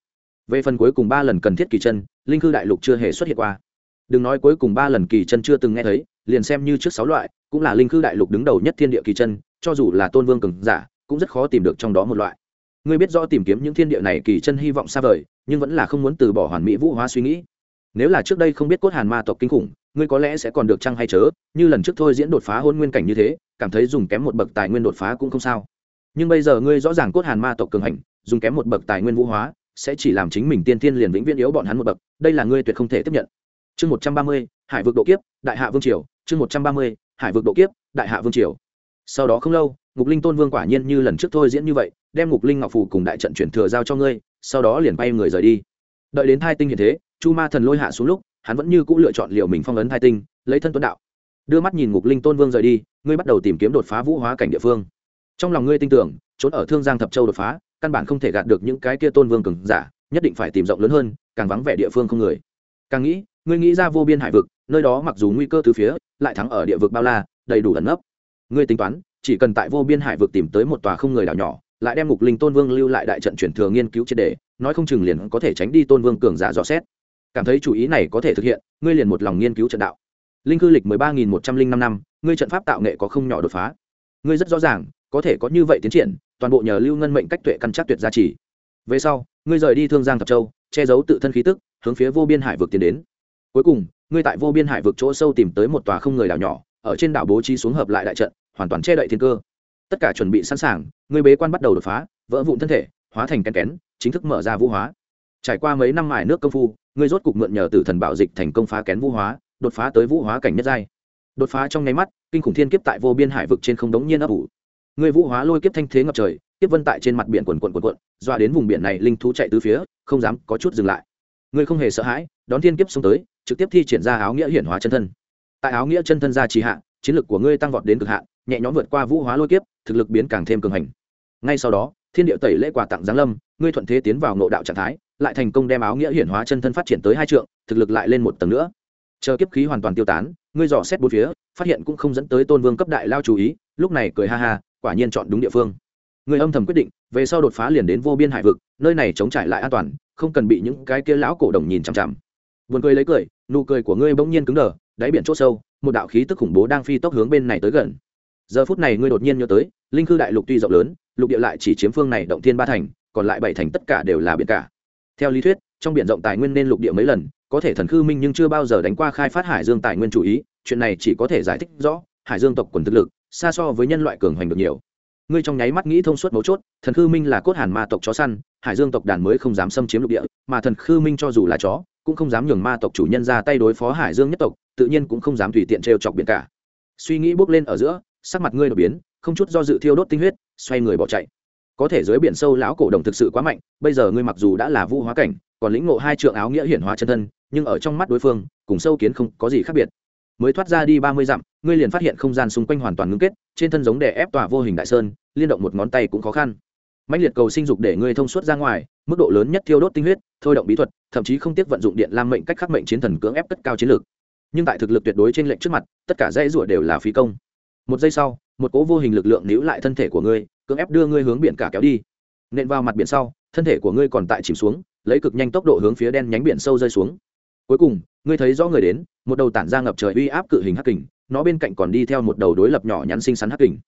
Về phần cuối cùng ba lần cần thiết kỳ chân, linh cư đại lục chưa hề xuất hiện qua. Đừng nói cuối cùng ba lần kỳ chân chưa từng nghe thấy, liền xem như trước sáu loại cũng là linh khư đại lục đứng đầu nhất thiên địa kỳ chân, cho dù là tôn vương cường giả, cũng rất khó tìm được trong đó một loại. Ngươi biết rõ tìm kiếm những thiên địa này kỳ chân hy vọng xa vời, nhưng vẫn là không muốn từ bỏ hoàn mỹ vũ hóa suy nghĩ. Nếu là trước đây không biết cốt hàn ma tộc kinh khủng, ngươi có lẽ sẽ còn được chăng hay chớ, như lần trước thôi diễn đột phá hôn nguyên cảnh như thế, cảm thấy dùng kém một bậc tài nguyên đột phá cũng không sao. Nhưng bây giờ ngươi rõ ràng cốt hàn ma tộc cường hành, dùng kém một bậc tài nguyên vũ hóa, sẽ chỉ làm chính mình tiên tiên liền vĩnh viễn yếu bọn hắn một bậc, đây là ngươi tuyệt không thể tiếp nhận. Chương một trăm ba mươi, hải vực độ kiếp, đại hạ vương triều, chương một trăm ba mươi hải vực độ kiếp, đại hạ vương triều. Sau đó không lâu, ngục linh tôn vương quả nhiên như lần trước thôi diễn như vậy, đem ngục linh ngọc Phủ cùng đại trận chuyển thừa giao cho ngươi, sau đó liền bay người rời đi. Đợi đến thai tinh hiện thế, chu ma thần lôi hạ xuống lúc, hắn vẫn như c ũ lựa chọn liệu mình phong ấn thai tinh, lấy thân tuấn đạo. Đưa mắt nhìn ngục linh tôn vương rời đi, ngươi bắt đầu tìm kiếm đột phá vũ hóa cảnh địa phương. Trong lòng ngươi tin tưởng, trốn ở thương giang thập châu đột phá, căn bản không thể gạt được những cái kia tôn vương cường giả, nhất định phải tìm rộng lớn hơn, càng vắng vẻ địa phương không người. Càng nghĩ, ngươi nghĩ ra vô biên hải vực, nơi đó mặc dù nguy cơ từ phía lại thắng ở địa vực bao la, đầy đủ ẩn nấp. Ngươi tính toán, chỉ cần tại vô biên hải vực tìm tới một tòa không người đảo nhỏ, lại đem ngục linh tôn vương lưu lại đại trận chuyển thừa nghiên cứu triệt đề nói không chừng liền có thể tránh đi tôn vương cường giả dò xét. Cảm thấy chủ ý này có thể thực hiện, ngươi liền một lòng nghiên cứu trận đạo. Linh cư lịch mười ba nghìn một trăm linh năm năm, ngươi trận pháp tạo nghệ có không nhỏ đột phá. Ngươi rất rõ ràng, có thể có như vậy tiến triển, toàn bộ nhờ lưu ngân mệnh cách tuệ căn chắc tuyệt gia trì. Về sau, ngươi rời đi thương giang thập châu, che giấu tự thân khí tức, hướng phía vô biên hải vực tiến đến. Cuối cùng ngươi tại vô biên hải vực chỗ sâu tìm tới một tòa không người đảo nhỏ, ở trên đảo bố trí xuống hợp lại đại trận, hoàn toàn che đậy thiên cơ. Tất cả chuẩn bị sẵn sàng, ngươi bế quan bắt đầu đột phá, vỡ vụn thân thể, hóa thành kén kén, chính thức mở ra vũ hóa. Trải qua mấy năm mài nước công phu, ngươi rốt cục mượn nhờ tử thần bảo dịch thành công phá kén vũ hóa, đột phá tới vũ hóa cảnh nhất giai. Đột phá trong nháy mắt, kinh khủng thiên kiếp tại vô biên hải vực trên không đống nhiên ấp ủ. Người vũ hóa lôi kiếp thanh thế ngập trời, kiếp vân tại trên mặt biển quần quận quần quận dọa đến vùng biển này linh thú chạy từ phía, không dám có chút dừng lại. Ngươi không hề sợ hãi đón thiên kiếp xông tới, trực tiếp thi triển ra áo nghĩa hiển hóa chân thân. Tại áo nghĩa chân thân gia trì hạ, chiến lực của ngươi tăng vọt đến cực hạn, nhẹ nhõm vượt qua vũ hóa lôi kiếp, thực lực biến càng thêm cường hành. Ngay sau đó, thiên địa tẩy lễ quà tặng giáng lâm, ngươi thuận thế tiến vào ngộ đạo trạng thái, lại thành công đem áo nghĩa hiển hóa chân thân phát triển tới hai trượng, thực lực lại lên một tầng nữa. Chờ kiếp khí hoàn toàn tiêu tán, ngươi dò xét bốn phía, phát hiện cũng không dẫn tới tôn vương cấp đại lao chú ý, lúc này cười ha ha, quả nhiên chọn đúng địa phương. Người âm thầm quyết định, về sau đột phá liền đến vô biên hải vực, nơi này chống trải lại an toàn, không cần bị những cái kia lão cổ đồng nhìn chằm chằm buồn cười lấy cười, nụ cười của ngươi bỗng nhiên cứng đờ, đáy biển chỗ sâu, một đạo khí tức khủng bố đang phi tốc hướng bên này tới gần. Giờ phút này ngươi đột nhiên nhớ tới, linh khư đại lục tuy rộng lớn, lục địa lại chỉ chiếm phương này động thiên ba thành, còn lại bảy thành tất cả đều là biển cả. Theo lý thuyết, trong biển rộng tài nguyên nên lục địa mấy lần, có thể thần khư minh nhưng chưa bao giờ đánh qua khai phát hải dương tài nguyên chủ ý, chuyện này chỉ có thể giải thích rõ, hải dương tộc quần thực lực, xa so với nhân loại cường hoành được nhiều ngươi trong nháy mắt nghĩ thông suốt mấu chốt, thần khư minh là cốt hàn ma tộc chó săn, hải dương tộc đàn mới không dám xâm chiếm lục địa, mà thần khư minh cho dù là chó, cũng không dám nhường ma tộc chủ nhân ra tay đối phó hải dương nhất tộc, tự nhiên cũng không dám tùy tiện trêu chọc biển cả. Suy nghĩ bốc lên ở giữa, sắc mặt ngươi đột biến, không chút do dự thiêu đốt tinh huyết, xoay người bỏ chạy. Có thể dưới biển sâu lão cổ đồng thực sự quá mạnh, bây giờ ngươi mặc dù đã là vũ hóa cảnh, còn lĩnh ngộ hai trượng áo nghĩa hiển hóa chân thân, nhưng ở trong mắt đối phương, cùng sâu kiến không có gì khác biệt mới thoát ra đi ba mươi dặm, ngươi liền phát hiện không gian xung quanh hoàn toàn ngưng kết, trên thân giống đè ép tỏa vô hình đại sơn, liên động một ngón tay cũng khó khăn. Mạnh liệt cầu sinh dục để ngươi thông suốt ra ngoài, mức độ lớn nhất thiêu đốt tinh huyết, thôi động bí thuật, thậm chí không tiếc vận dụng điện lam mệnh cách khắc mệnh chiến thần cưỡng ép cất cao chiến lược. Nhưng tại thực lực tuyệt đối trên lệnh trước mặt, tất cả dãy rủa đều là phí công. Một giây sau, một cỗ vô hình lực lượng níu lại thân thể của ngươi, cưỡng ép đưa ngươi hướng biển cả kéo đi. Nện vào mặt biển sau, thân thể của ngươi còn tại chìm xuống, lấy cực nhanh tốc độ hướng phía đen nhánh biển sâu rơi xuống. Cuối cùng ngươi thấy rõ người đến, một đầu tản ra ngập trời uy áp cự hình hắc kình, nó bên cạnh còn đi theo một đầu đối lập nhỏ nhắn xinh xắn hắc kình.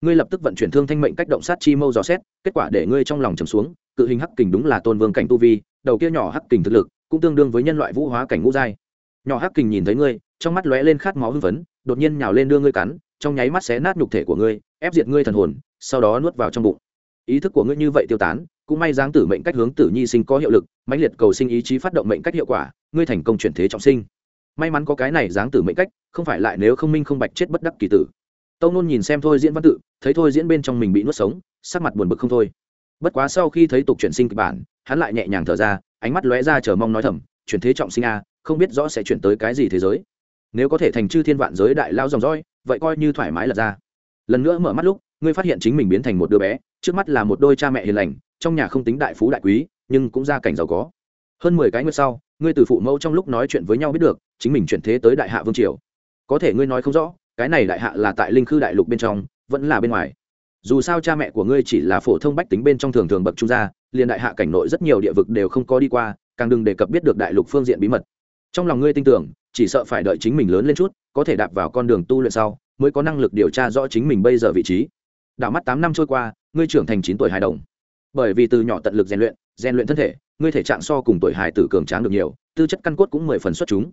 Ngươi lập tức vận chuyển thương thanh mệnh cách động sát chi mâu dò xét, kết quả để ngươi trong lòng trầm xuống, cự hình hắc kình đúng là tôn vương cảnh tu vi, đầu kia nhỏ hắc kình thực lực cũng tương đương với nhân loại vũ hóa cảnh ngũ giai. Nhỏ hắc kình nhìn thấy ngươi, trong mắt lóe lên khát máu hưng phấn, đột nhiên nhào lên đưa ngươi cắn, trong nháy mắt xé nát nhục thể của ngươi, ép diệt ngươi thần hồn, sau đó nuốt vào trong bụng. Ý thức của ngươi như vậy tiêu tán cũng may dáng tử mệnh cách hướng tử nhi sinh có hiệu lực, mãnh liệt cầu sinh ý chí phát động mệnh cách hiệu quả, ngươi thành công chuyển thế trọng sinh. May mắn có cái này dáng tử mệnh cách, không phải lại nếu không minh không bạch chết bất đắc kỳ tử. Tâu nôn nhìn xem thôi diễn văn tự, thấy thôi diễn bên trong mình bị nuốt sống, sắc mặt buồn bực không thôi. Bất quá sau khi thấy tục chuyển sinh kịch bản, hắn lại nhẹ nhàng thở ra, ánh mắt lóe ra chờ mong nói thầm, chuyển thế trọng sinh a, không biết rõ sẽ chuyển tới cái gì thế giới. Nếu có thể thành chư thiên vạn giới đại lao dòng dõi, vậy coi như thoải mái lật ra. Lần nữa mở mắt lúc, ngươi phát hiện chính mình biến thành một đứa bé trước mắt là một đôi cha mẹ hiền lành, trong nhà không tính đại phú đại quý, nhưng cũng gia cảnh giàu có. Hơn mười cái nguyệt sau, ngươi từ phụ mẫu trong lúc nói chuyện với nhau biết được, chính mình chuyển thế tới đại hạ vương triều. Có thể ngươi nói không rõ, cái này đại hạ là tại linh khư đại lục bên trong, vẫn là bên ngoài. Dù sao cha mẹ của ngươi chỉ là phổ thông bách tính bên trong thường thường bậc trung gia, liền đại hạ cảnh nội rất nhiều địa vực đều không có đi qua, càng đừng đề cập biết được đại lục phương diện bí mật. Trong lòng ngươi tin tưởng, chỉ sợ phải đợi chính mình lớn lên chút, có thể đạp vào con đường tu luyện sau, mới có năng lực điều tra rõ chính mình bây giờ vị trí. Đảo mắt tám năm trôi qua ngươi trưởng thành chín tuổi hài đồng. Bởi vì từ nhỏ tận lực rèn luyện rèn luyện thân thể, ngươi thể trạng so cùng tuổi hài tử cường tráng được nhiều, tư chất căn cốt cũng mười phần xuất chúng.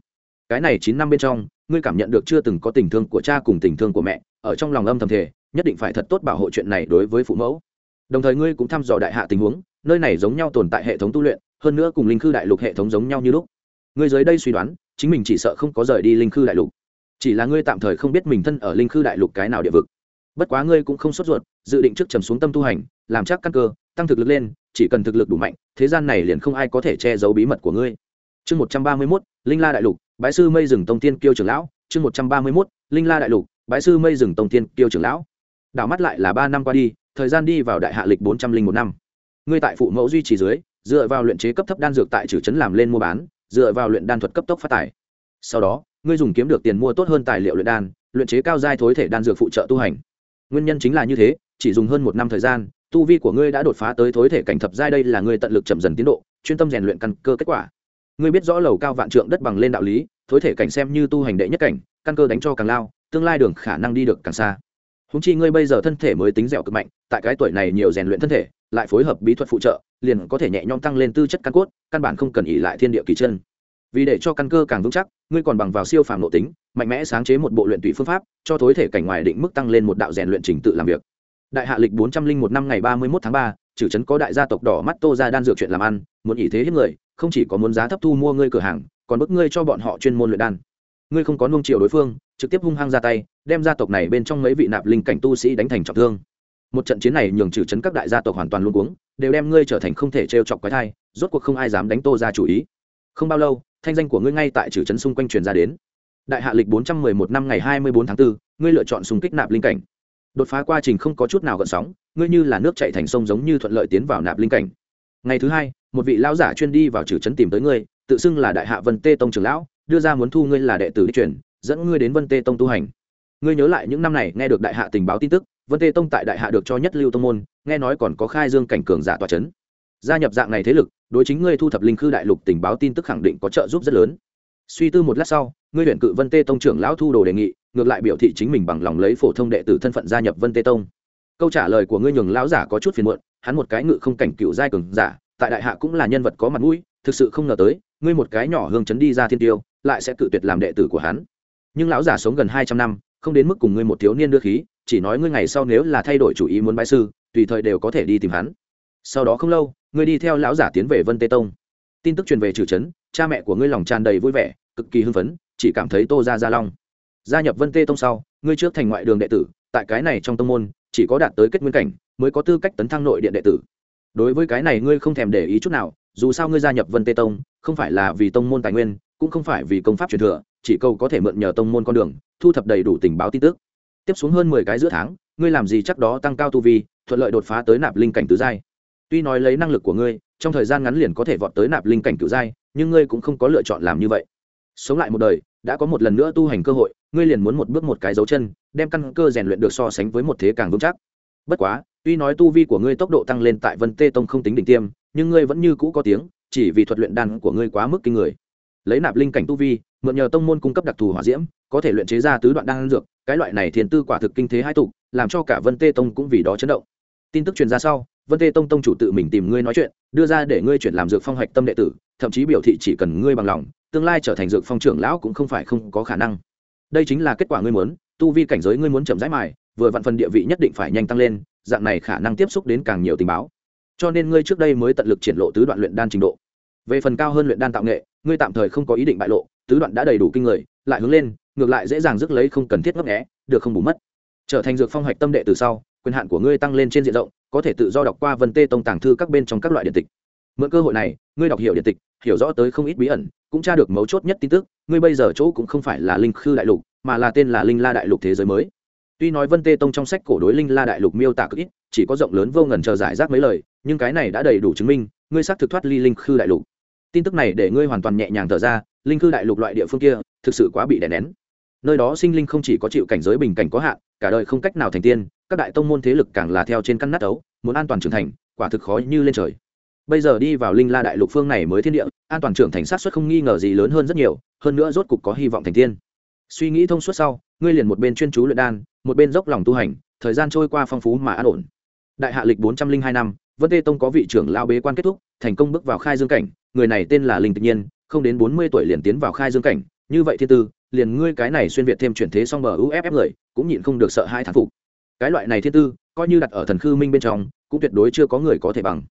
Cái này chín năm bên trong, ngươi cảm nhận được chưa từng có tình thương của cha cùng tình thương của mẹ, ở trong lòng âm thầm thể nhất định phải thật tốt bảo hộ chuyện này đối với phụ mẫu. Đồng thời ngươi cũng thăm dò đại hạ tình huống, nơi này giống nhau tồn tại hệ thống tu luyện, hơn nữa cùng linh khư đại lục hệ thống giống nhau như lúc. Ngươi dưới đây suy đoán, chính mình chỉ sợ không có rời đi linh khư đại lục. Chỉ là ngươi tạm thời không biết mình thân ở linh khư đại lục cái nào địa vực bất quá ngươi cũng không sốt ruột, dự định trước trầm xuống tâm tu hành, làm chắc căn cơ, tăng thực lực lên, chỉ cần thực lực đủ mạnh, thế gian này liền không ai có thể che giấu bí mật của ngươi. Chương một trăm ba mươi mốt, linh la đại lục, bái sư mây rừng tông tiên kiêu trưởng lão. Chương một trăm ba mươi mốt, linh la đại lục, bái sư mây rừng tông tiên kiêu trưởng lão. Đảo mắt lại là ba năm qua đi, thời gian đi vào đại hạ lịch bốn trăm linh một năm. Ngươi tại phụ mẫu duy trì dưới, dựa vào luyện chế cấp thấp đan dược tại trừ trấn làm lên mua bán, dựa vào luyện đan thuật cấp tốc phát tài. Sau đó, ngươi dùng kiếm được tiền mua tốt hơn tài liệu luyện đan, luyện chế cao giai thối thể đan dược phụ trợ tu hành nguyên nhân chính là như thế, chỉ dùng hơn một năm thời gian, tu vi của ngươi đã đột phá tới thối thể cảnh thập giai đây là ngươi tận lực chậm dần tiến độ, chuyên tâm rèn luyện căn cơ kết quả. Ngươi biết rõ lầu cao vạn trượng đất bằng lên đạo lý, thối thể cảnh xem như tu hành đệ nhất cảnh, căn cơ đánh cho càng lao, tương lai đường khả năng đi được càng xa. Húng chi ngươi bây giờ thân thể mới tính dẻo cực mạnh, tại cái tuổi này nhiều rèn luyện thân thể, lại phối hợp bí thuật phụ trợ, liền có thể nhẹ nhõm tăng lên tư chất căn cốt, căn bản không cần ỉ lại thiên địa kỳ chân vì để cho căn cơ càng vững chắc, ngươi còn bằng vào siêu phàm nội tính, mạnh mẽ sáng chế một bộ luyện tụy phương pháp, cho thối thể cảnh ngoài định mức tăng lên một đạo rèn luyện trình tự làm việc. Đại hạ lịch bốn trăm linh một năm ngày ba mươi một tháng ba, trừ trấn có đại gia tộc đỏ mắt tô ra đan dược chuyện làm ăn, muốn ý thế hết người, không chỉ có muốn giá thấp thu mua ngươi cửa hàng, còn bức ngươi cho bọn họ chuyên môn luyện đan. Ngươi không có nung chiều đối phương, trực tiếp hung hăng ra tay, đem gia tộc này bên trong mấy vị nạp linh cảnh tu sĩ đánh thành trọng thương. Một trận chiến này nhường trừ chấn các đại gia tộc hoàn toàn luôn cuống, đều đem ngươi trở thành không thể trêu chọc quái thai, rốt cuộc không ai dám đánh tô ra chủ ý. Không bao lâu thanh danh của ngươi ngay tại trừ chấn xung quanh truyền ra đến. Đại hạ lịch bốn trăm mười một năm ngày hai mươi bốn tháng 4, ngươi lựa chọn xung kích nạp linh cảnh. Đột phá quá trình không có chút nào gợn sóng ngươi như là nước chạy thành sông giống như thuận lợi tiến vào nạp linh cảnh. Ngày thứ hai một vị lão giả chuyên đi vào trừ chấn tìm tới ngươi tự xưng là đại hạ vân tê tông trưởng lão đưa ra muốn thu ngươi là đệ tử đi truyền dẫn ngươi đến vân tê tông tu hành. Ngươi nhớ lại những năm này nghe được đại hạ tình báo tin tức vân tê tông tại đại hạ được cho nhất lưu tông môn nghe nói còn có khai dương cảnh cường giả tòa c h ấ n gia nhập dạng này thế lực đối chính ngươi thu thập linh khư đại lục tình báo tin tức khẳng định có trợ giúp rất lớn. Suy tư một lát sau, ngươi huyện cự vân tê tông trưởng lão thu đồ đề nghị, ngược lại biểu thị chính mình bằng lòng lấy phổ thông đệ tử thân phận gia nhập vân tê tông. Câu trả lời của ngươi nhường lão giả có chút phiền muộn, hắn một cái ngự không cảnh cựu giai cường giả, tại đại hạ cũng là nhân vật có mặt mũi, thực sự không ngờ tới, ngươi một cái nhỏ hương chấn đi ra thiên tiêu, lại sẽ cự tuyệt làm đệ tử của hắn. Nhưng lão giả sống gần hai trăm năm, không đến mức cùng ngươi một thiếu niên đưa khí, chỉ nói ngươi ngày sau nếu là thay đổi chủ ý muốn bãi sư, tùy thời đều có thể đi tìm hắn sau đó không lâu, ngươi đi theo lão giả tiến về vân tê tông. Tin tức truyền về trừ trấn, cha mẹ của ngươi lòng tràn đầy vui vẻ, cực kỳ hưng phấn, chỉ cảm thấy tô ra gia long. Gia nhập vân tê tông sau, ngươi trước thành ngoại đường đệ tử, tại cái này trong tông môn, chỉ có đạt tới kết nguyên cảnh, mới có tư cách tấn thăng nội điện đệ tử. Đối với cái này ngươi không thèm để ý chút nào, dù sao ngươi gia nhập vân tê tông, không phải là vì tông môn tài nguyên, cũng không phải vì công pháp truyền thừa, chỉ câu có thể mượn nhờ tông môn con đường, thu thập đầy đủ tình báo tin tức. Tiếp xuống hơn mười cái giữa tháng, ngươi làm gì chắc đó tăng cao tu vi, thuận lợi đột phá tới nạp linh cảnh tứ giai tuy nói lấy năng lực của ngươi, trong thời gian ngắn liền có thể vọt tới nạp linh cảnh cựu giai, nhưng ngươi cũng không có lựa chọn làm như vậy. Sống lại một đời, đã có một lần nữa tu hành cơ hội, ngươi liền muốn một bước một cái dấu chân, đem căn cơ rèn luyện được so sánh với một thế càng vững chắc. Bất quá, tuy nói tu vi của ngươi tốc độ tăng lên tại vân tê tông không tính đỉnh tiêm, nhưng ngươi vẫn như cũ có tiếng, chỉ vì thuật luyện đan của ngươi quá mức kinh người. Lấy nạp linh cảnh tu vi, mượn nhờ tông môn cung cấp đặc thù hỏa diễm, có thể luyện chế ra tứ đoạn đan dược, cái loại này thiền tư quả thực kinh thế hai tục làm cho cả vân tê tông cũng vì đó chấn động tin tức truyền ra sau, vân tê tông tông chủ tự mình tìm ngươi nói chuyện, đưa ra để ngươi chuyển làm dược phong hạch tâm đệ tử, thậm chí biểu thị chỉ cần ngươi bằng lòng, tương lai trở thành dược phong trưởng lão cũng không phải không có khả năng. Đây chính là kết quả ngươi muốn, tu vi cảnh giới ngươi muốn chậm rãi mài, vừa vặn phần địa vị nhất định phải nhanh tăng lên, dạng này khả năng tiếp xúc đến càng nhiều tình báo. Cho nên ngươi trước đây mới tận lực triển lộ tứ đoạn luyện đan trình độ. Về phần cao hơn luyện đan tạo nghệ, ngươi tạm thời không có ý định bại lộ, tứ đoạn đã đầy đủ kinh người, lại hướng lên, ngược lại dễ dàng rước lấy không cần thiết ngấp nghé, được không bù mất. Trở thành dược phong hạch tâm đệ từ sau quyền hạn của ngươi tăng lên trên diện rộng, có thể tự do đọc qua vân tê tông tàng thư các bên trong các loại điện tịch. Mượn cơ hội này, ngươi đọc hiểu điện tịch, hiểu rõ tới không ít bí ẩn, cũng tra được mấu chốt nhất tin tức, ngươi bây giờ chỗ cũng không phải là linh khư đại lục, mà là tên là linh la đại lục thế giới mới. Tuy nói vân tê tông trong sách cổ đối linh la đại lục miêu tả cực ít, chỉ có rộng lớn vô ngần chờ giải rác mấy lời, nhưng cái này đã đầy đủ chứng minh, ngươi xác thực thoát ly linh khư đại lục. Tin tức này để ngươi hoàn toàn nhẹ nhàng thở ra, linh khư đại lục loại địa phương kia, thực sự quá bị đè nén. Nơi đó sinh linh không chỉ có chịu cảnh giới bình cảnh có hạn, cả đời không cách nào thành tiên các đại tông môn thế lực càng là theo trên căn nát ấu, muốn an toàn trưởng thành, quả thực khó như lên trời. Bây giờ đi vào linh la đại lục phương này mới thiên địa, an toàn trưởng thành sát xuất không nghi ngờ gì lớn hơn rất nhiều, hơn nữa rốt cục có hy vọng thành tiên. Suy nghĩ thông suốt sau, ngươi liền một bên chuyên chú luyện đan, một bên dốc lòng tu hành, thời gian trôi qua phong phú mà an ổn. Đại hạ lịch bốn trăm linh hai năm, vân tê tông có vị trưởng lao bế quan kết thúc, thành công bước vào khai dương cảnh, người này tên là linh tự nhiên, không đến bốn mươi tuổi liền tiến vào khai dương cảnh, như vậy thiên tư, liền ngươi cái này xuyên việt thêm chuyển thế song bờ uff người, cũng nhịn không được sợ hai thán phục cái loại này thiên tư, coi như đặt ở thần khư minh bên trong, cũng tuyệt đối chưa có người có thể bằng.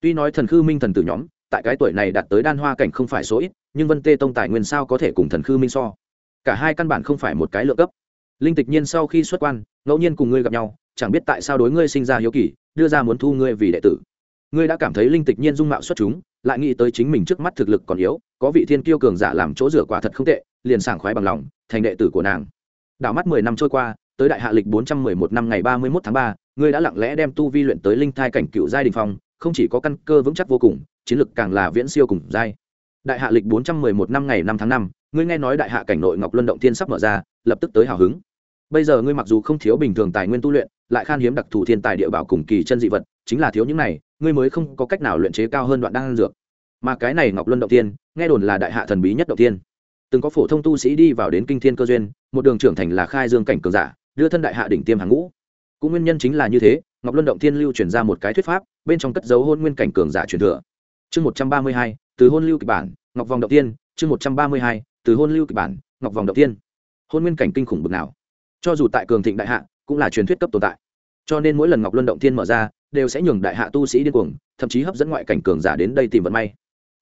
Tuy nói thần khư minh thần tử nhóm, tại cái tuổi này đạt tới đan hoa cảnh không phải số ít, nhưng vân tê tông tài nguyên sao có thể cùng thần khư minh so? Cả hai căn bản không phải một cái lựa cấp. Linh tịch nhiên sau khi xuất quan, ngẫu nhiên cùng ngươi gặp nhau, chẳng biết tại sao đối ngươi sinh ra hiếu kỳ, đưa ra muốn thu ngươi vì đệ tử. Ngươi đã cảm thấy linh tịch nhiên dung mạo xuất chúng, lại nghĩ tới chính mình trước mắt thực lực còn yếu, có vị thiên kiêu cường giả làm chỗ rửa quả thật không tệ, liền sảng khoái bằng lòng, thành đệ tử của nàng. Đảo mắt mười năm trôi qua tới đại hạ lịch bốn trăm mười một năm ngày ba mươi mốt tháng ba ngươi đã lặng lẽ đem tu vi luyện tới linh thai cảnh cựu giai đình phong không chỉ có căn cơ vững chắc vô cùng chiến lực càng là viễn siêu cùng giai. Đại hạ lịch bốn trăm mười một năm ngày năm tháng năm ngươi nghe nói đại hạ cảnh nội ngọc luân động thiên sắp mở ra lập tức tới hào hứng. Bây giờ ngươi mặc dù không thiếu bình thường tài nguyên tu luyện lại khan hiếm đặc thù thiên tài địa bảo cùng kỳ chân dị vật chính là thiếu những này ngươi mới không có cách nào luyện chế cao hơn đoạn đan dược. Mà cái này ngọc luân động thiên, nghe đồn là đại hạ thần bí nhất động thiên. từng có phổ thông tu sĩ đi vào đến kinh thiên cơ duyên một đường trưởng thành là khai dương cảnh cường giả đưa thân đại hạ đỉnh tiêm hàng ngũ. Cũng nguyên nhân chính là như thế, ngọc luân động thiên lưu truyền ra một cái thuyết pháp, bên trong cất dấu hôn nguyên cảnh cường giả truyền thừa. Chương một trăm ba mươi hai, từ hôn lưu kịch bản, ngọc vòng động tiên, chương một trăm ba mươi hai, từ hôn lưu kịch bản, ngọc vòng động tiên. Hôn nguyên cảnh kinh khủng bực nào. Cho dù tại cường thịnh đại hạ, cũng là truyền thuyết cấp tồn tại. Cho nên mỗi lần ngọc luân động thiên mở ra, đều sẽ nhường đại hạ tu sĩ điên cuồng, thậm chí hấp dẫn ngoại cảnh cường giả đến đây tìm vận may.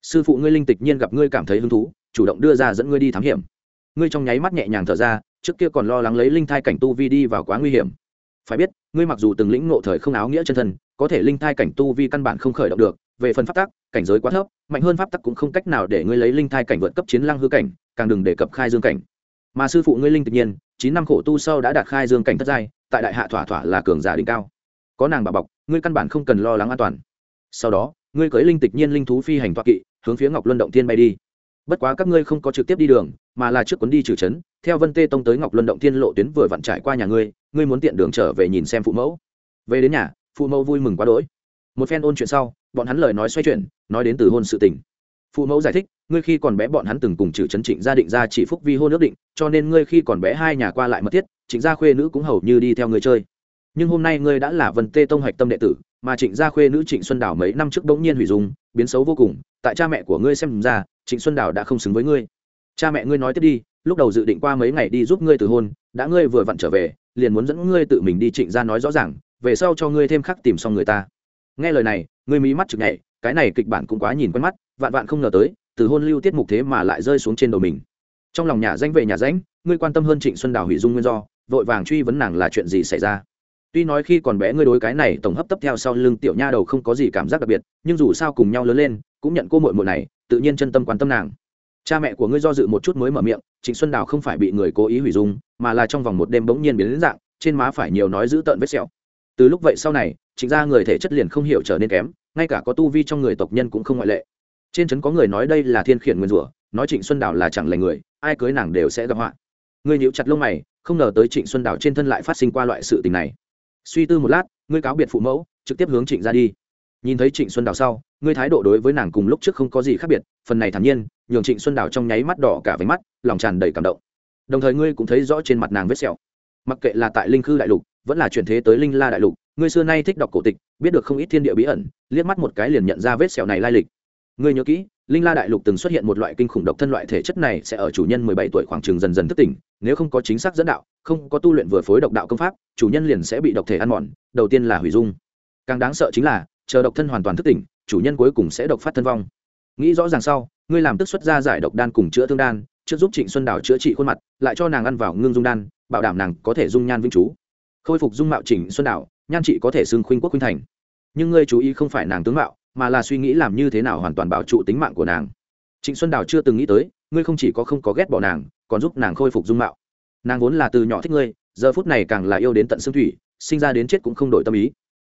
Sư phụ ngươi linh tịch nhiên gặp ngươi cảm thấy hứng thú, chủ động đưa ra dẫn ngươi đi thám hiểm. Ngươi trong nháy mắt nhẹ nhàng thở ra trước kia còn lo lắng lấy linh thai cảnh tu vi đi vào quá nguy hiểm. Phải biết, ngươi mặc dù từng lĩnh ngộ thời không áo nghĩa chân thân, có thể linh thai cảnh tu vi căn bản không khởi động được, về phần pháp tắc, cảnh giới quá thấp, mạnh hơn pháp tắc cũng không cách nào để ngươi lấy linh thai cảnh vượt cấp chiến lăng hư cảnh, càng đừng đề cập khai dương cảnh. Mà sư phụ ngươi linh tự nhiên, chín năm khổ tu sau đã đạt khai dương cảnh thất giai, tại đại hạ thỏa thỏa là cường giả đỉnh cao. Có nàng bà bọc, ngươi căn bản không cần lo lắng an toàn. Sau đó, ngươi cưới linh tịch nhiên linh thú phi hành toa kỵ, hướng phía ngọc luân động thiên bay đi bất quá các ngươi không có trực tiếp đi đường, mà là trước cuốn đi trừ trấn. Theo vân tê tông tới ngọc luân động tiên lộ tuyến vừa vặn trải qua nhà ngươi ngươi muốn tiện đường trở về nhìn xem phụ mẫu. Về đến nhà, phụ mẫu vui mừng quá đỗi. Một phen ôn chuyện sau, bọn hắn lời nói xoay chuyển, nói đến từ hôn sự tình. Phụ mẫu giải thích, ngươi khi còn bé bọn hắn từng cùng trừ chấn trịnh gia định ra chỉ phúc vi hôn ước định, cho nên ngươi khi còn bé hai nhà qua lại mật thiết, trịnh gia khuê nữ cũng hầu như đi theo ngươi chơi. Nhưng hôm nay ngươi đã là vân tê tông hạch tâm đệ tử mà trịnh gia khuê nữ trịnh xuân Đào mấy năm trước bỗng nhiên hủy dung, biến xấu vô cùng, tại cha mẹ của ngươi xem ra, trịnh xuân Đào đã không xứng với ngươi. Cha mẹ ngươi nói tiếp đi, lúc đầu dự định qua mấy ngày đi giúp ngươi từ hôn, đã ngươi vừa vặn trở về, liền muốn dẫn ngươi tự mình đi trịnh gia nói rõ ràng, về sau cho ngươi thêm khắc tìm xong người ta. Nghe lời này, ngươi mí mắt chực nhảy, cái này kịch bản cũng quá nhìn quen mắt, vạn vạn không ngờ tới, từ hôn lưu tiết mục thế mà lại rơi xuống trên đầu mình. Trong lòng nhà danh về nhà danh, ngươi quan tâm hơn trịnh xuân đào hủy dung nguyên do, vội vàng truy vấn nàng là chuyện gì xảy ra tuy nói khi còn bé ngươi đối cái này tổng hấp tấp theo sau lưng tiểu nha đầu không có gì cảm giác đặc biệt, nhưng dù sao cùng nhau lớn lên, cũng nhận cô mội mội này, tự nhiên chân tâm quan tâm nàng. Cha mẹ của ngươi do dự một chút mới mở miệng, trịnh xuân đào không phải bị người cố ý hủy dung, mà là trong vòng một đêm bỗng nhiên biến đến dạng, trên má phải nhiều nói giữ tợn vết sẹo. Từ lúc vậy sau này, trịnh ra người thể chất liền không hiểu trở nên kém, ngay cả có tu vi trong người tộc nhân cũng không ngoại lệ. Trên trấn có người nói đây là thiên khiển nguyên rủa, nói trịnh xuân đào là chẳng lành người, ai cưới nàng đều sẽ gặp họa. Ngươi nhíu chặt lông mày, không ngờ tới trịnh xuân đào trên thân lại phát sinh qua loại sự tình này suy tư một lát, ngươi cáo biệt phụ mẫu, trực tiếp hướng trịnh ra đi. Nhìn thấy trịnh xuân đào sau, ngươi thái độ đối với nàng cùng lúc trước không có gì khác biệt, phần này thản nhiên, nhường trịnh xuân đào trong nháy mắt đỏ cả váy mắt, lòng tràn đầy cảm động. Đồng thời ngươi cũng thấy rõ trên mặt nàng vết sẹo. Mặc kệ là tại linh khư đại lục, vẫn là chuyển thế tới linh la đại lục, ngươi xưa nay thích đọc cổ tịch, biết được không ít thiên địa bí ẩn, liếc mắt một cái liền nhận ra vết sẹo này lai lịch. Ngươi nhớ kỹ linh la đại lục từng xuất hiện một loại kinh khủng độc thân loại thể chất này sẽ ở chủ nhân mười bảy tuổi khoảng trường dần dần thức tỉnh, nếu không có chính xác dẫn đạo, không có tu luyện vừa phối độc đạo công pháp, chủ nhân liền sẽ bị độc thể ăn mòn, đầu tiên là hủy dung. Càng đáng sợ chính là, chờ độc thân hoàn toàn thức tỉnh, chủ nhân cuối cùng sẽ độc phát thân vong. Nghĩ rõ ràng sau, ngươi làm tức xuất ra giải độc đan cùng chữa thương đan, trước giúp trịnh xuân đào chữa trị khuôn mặt, lại cho nàng ăn vào ngưng dung đan, bảo đảm nàng có thể dung nhan vĩnh chú. Khôi phục dung mạo trịnh xuân đào, nhan trị có thể xưng khuynh quốc khuynh thành. Nhưng ngươi chú ý không phải nàng tướng mạo mà là suy nghĩ làm như thế nào hoàn toàn bảo trụ tính mạng của nàng. Trịnh xuân đào chưa từng nghĩ tới, ngươi không chỉ có không có ghét bỏ nàng, còn giúp nàng khôi phục dung mạo. Nàng vốn là từ nhỏ thích ngươi, giờ phút này càng là yêu đến tận xương thủy, sinh ra đến chết cũng không đổi tâm ý.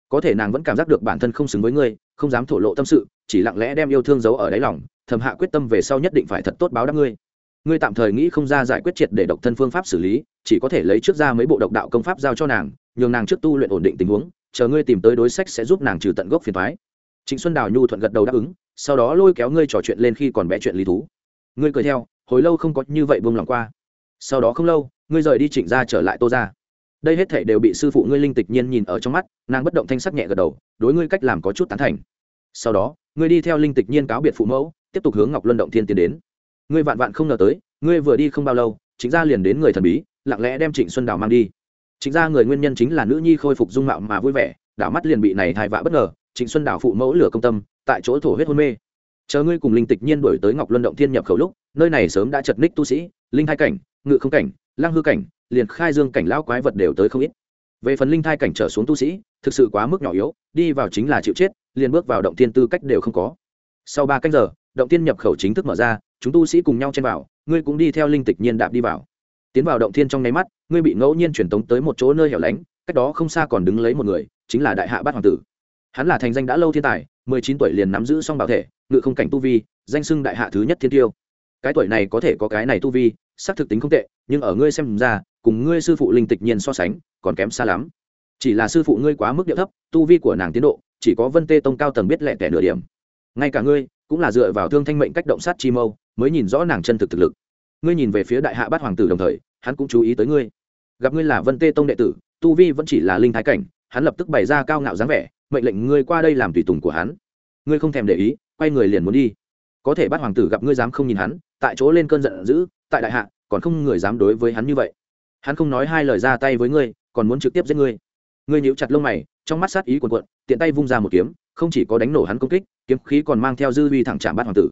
Có thể nàng vẫn cảm giác được bản thân không xứng với ngươi, không dám thổ lộ tâm sự, chỉ lặng lẽ đem yêu thương giấu ở đáy lòng, thầm hạ quyết tâm về sau nhất định phải thật tốt báo đáp ngươi. Ngươi tạm thời nghĩ không ra giải quyết triệt để độc thân phương pháp xử lý, chỉ có thể lấy trước ra mấy bộ độc đạo công pháp giao cho nàng, nhường nàng trước tu luyện ổn định tình huống, chờ ngươi tìm tới đối sách sẽ giúp nàng trừ tận gốc phiền thoái trịnh xuân đào nhu thuận gật đầu đáp ứng, sau đó lôi kéo ngươi trò chuyện lên khi còn bé chuyện lý thú. Ngươi cười theo, hồi lâu không có như vậy buông lòng qua. Sau đó không lâu, ngươi rời đi trịnh ra trở lại tô ra đây hết thể đều bị sư phụ ngươi linh tịch nhiên nhìn ở trong mắt, nàng bất động thanh sắc nhẹ gật đầu, đối ngươi cách làm có chút tán thành. Sau đó, ngươi đi theo linh tịch nhiên cáo biệt phụ mẫu, tiếp tục hướng ngọc luân động thiên tiến đến. Ngươi vạn vạn không ngờ tới, ngươi vừa đi không bao lâu chính ra liền đến người thần bí, lặng lẽ đem trịnh xuân đào mang đi. Chính ra người nguyên nhân chính là nữ nhi khôi phục dung mạo mà vui vẻ, đảo mắt liền bị này thai vạ bất ngờ trịnh xuân đào phụ mẫu lửa công tâm, tại chỗ thổ huyết hôn mê. Chờ ngươi cùng linh tịch nhiên đổi tới ngọc luân động thiên nhập khẩu lúc, nơi này sớm đã chật ních tu sĩ, linh hai cảnh, ngự không cảnh lang hư cảnh, liền khai dương cảnh lão quái vật đều tới không ít. Về phần linh thai cảnh trở xuống tu sĩ, thực sự quá mức nhỏ yếu, đi vào chính là chịu chết, liền bước vào động tiên tư cách đều không có. Sau ba canh giờ, động tiên nhập khẩu chính thức mở ra, chúng tu sĩ cùng nhau chen vào, ngươi cũng đi theo linh tịch nhiên đạp đi vào. Tiến vào động thiên trong nháy mắt, ngươi bị ngẫu nhiên truyền tống tới một chỗ nơi hẻo lánh, cách đó không xa còn đứng lấy một người, chính là đại hạ bát hoàng tử hắn là thành danh đã lâu thiên tài, mười chín tuổi liền nắm giữ song bảo thể, ngự không cảnh tu vi, danh sưng đại hạ thứ nhất thiên tiêu. Cái tuổi này có thể có cái này tu vi, xác thực tính không tệ, nhưng ở ngươi xem ra, cùng ngươi sư phụ linh tịch nhiên so sánh, còn kém xa lắm. Chỉ là sư phụ ngươi quá mức địa thấp, tu vi của nàng tiến độ, chỉ có vân tê tông cao tầng biết lẹ tẻ nửa điểm. Ngay cả ngươi, cũng là dựa vào thương thanh mệnh cách động sát chi mâu, mới nhìn rõ nàng chân thực thực lực. Ngươi nhìn về phía đại hạ bát hoàng tử đồng thời, hắn cũng chú ý tới ngươi. Gặp ngươi là vân tê tông đệ tử, tu vi vẫn chỉ là linh thái cảnh, hắn lập tức bày ra cao ngạo dáng vẻ mệnh lệnh ngươi qua đây làm tùy tùng của hắn. Ngươi không thèm để ý, quay người liền muốn đi. Có thể bắt hoàng tử gặp ngươi dám không nhìn hắn, tại chỗ lên cơn giận dữ, tại đại hạ, còn không người dám đối với hắn như vậy. Hắn không nói hai lời ra tay với ngươi, còn muốn trực tiếp giết ngươi. Ngươi nhíu chặt lông mày, trong mắt sát ý cuồn cuộn, tiện tay vung ra một kiếm, không chỉ có đánh nổ hắn công kích, kiếm khí còn mang theo dư uy thẳng chạm bắt hoàng tử.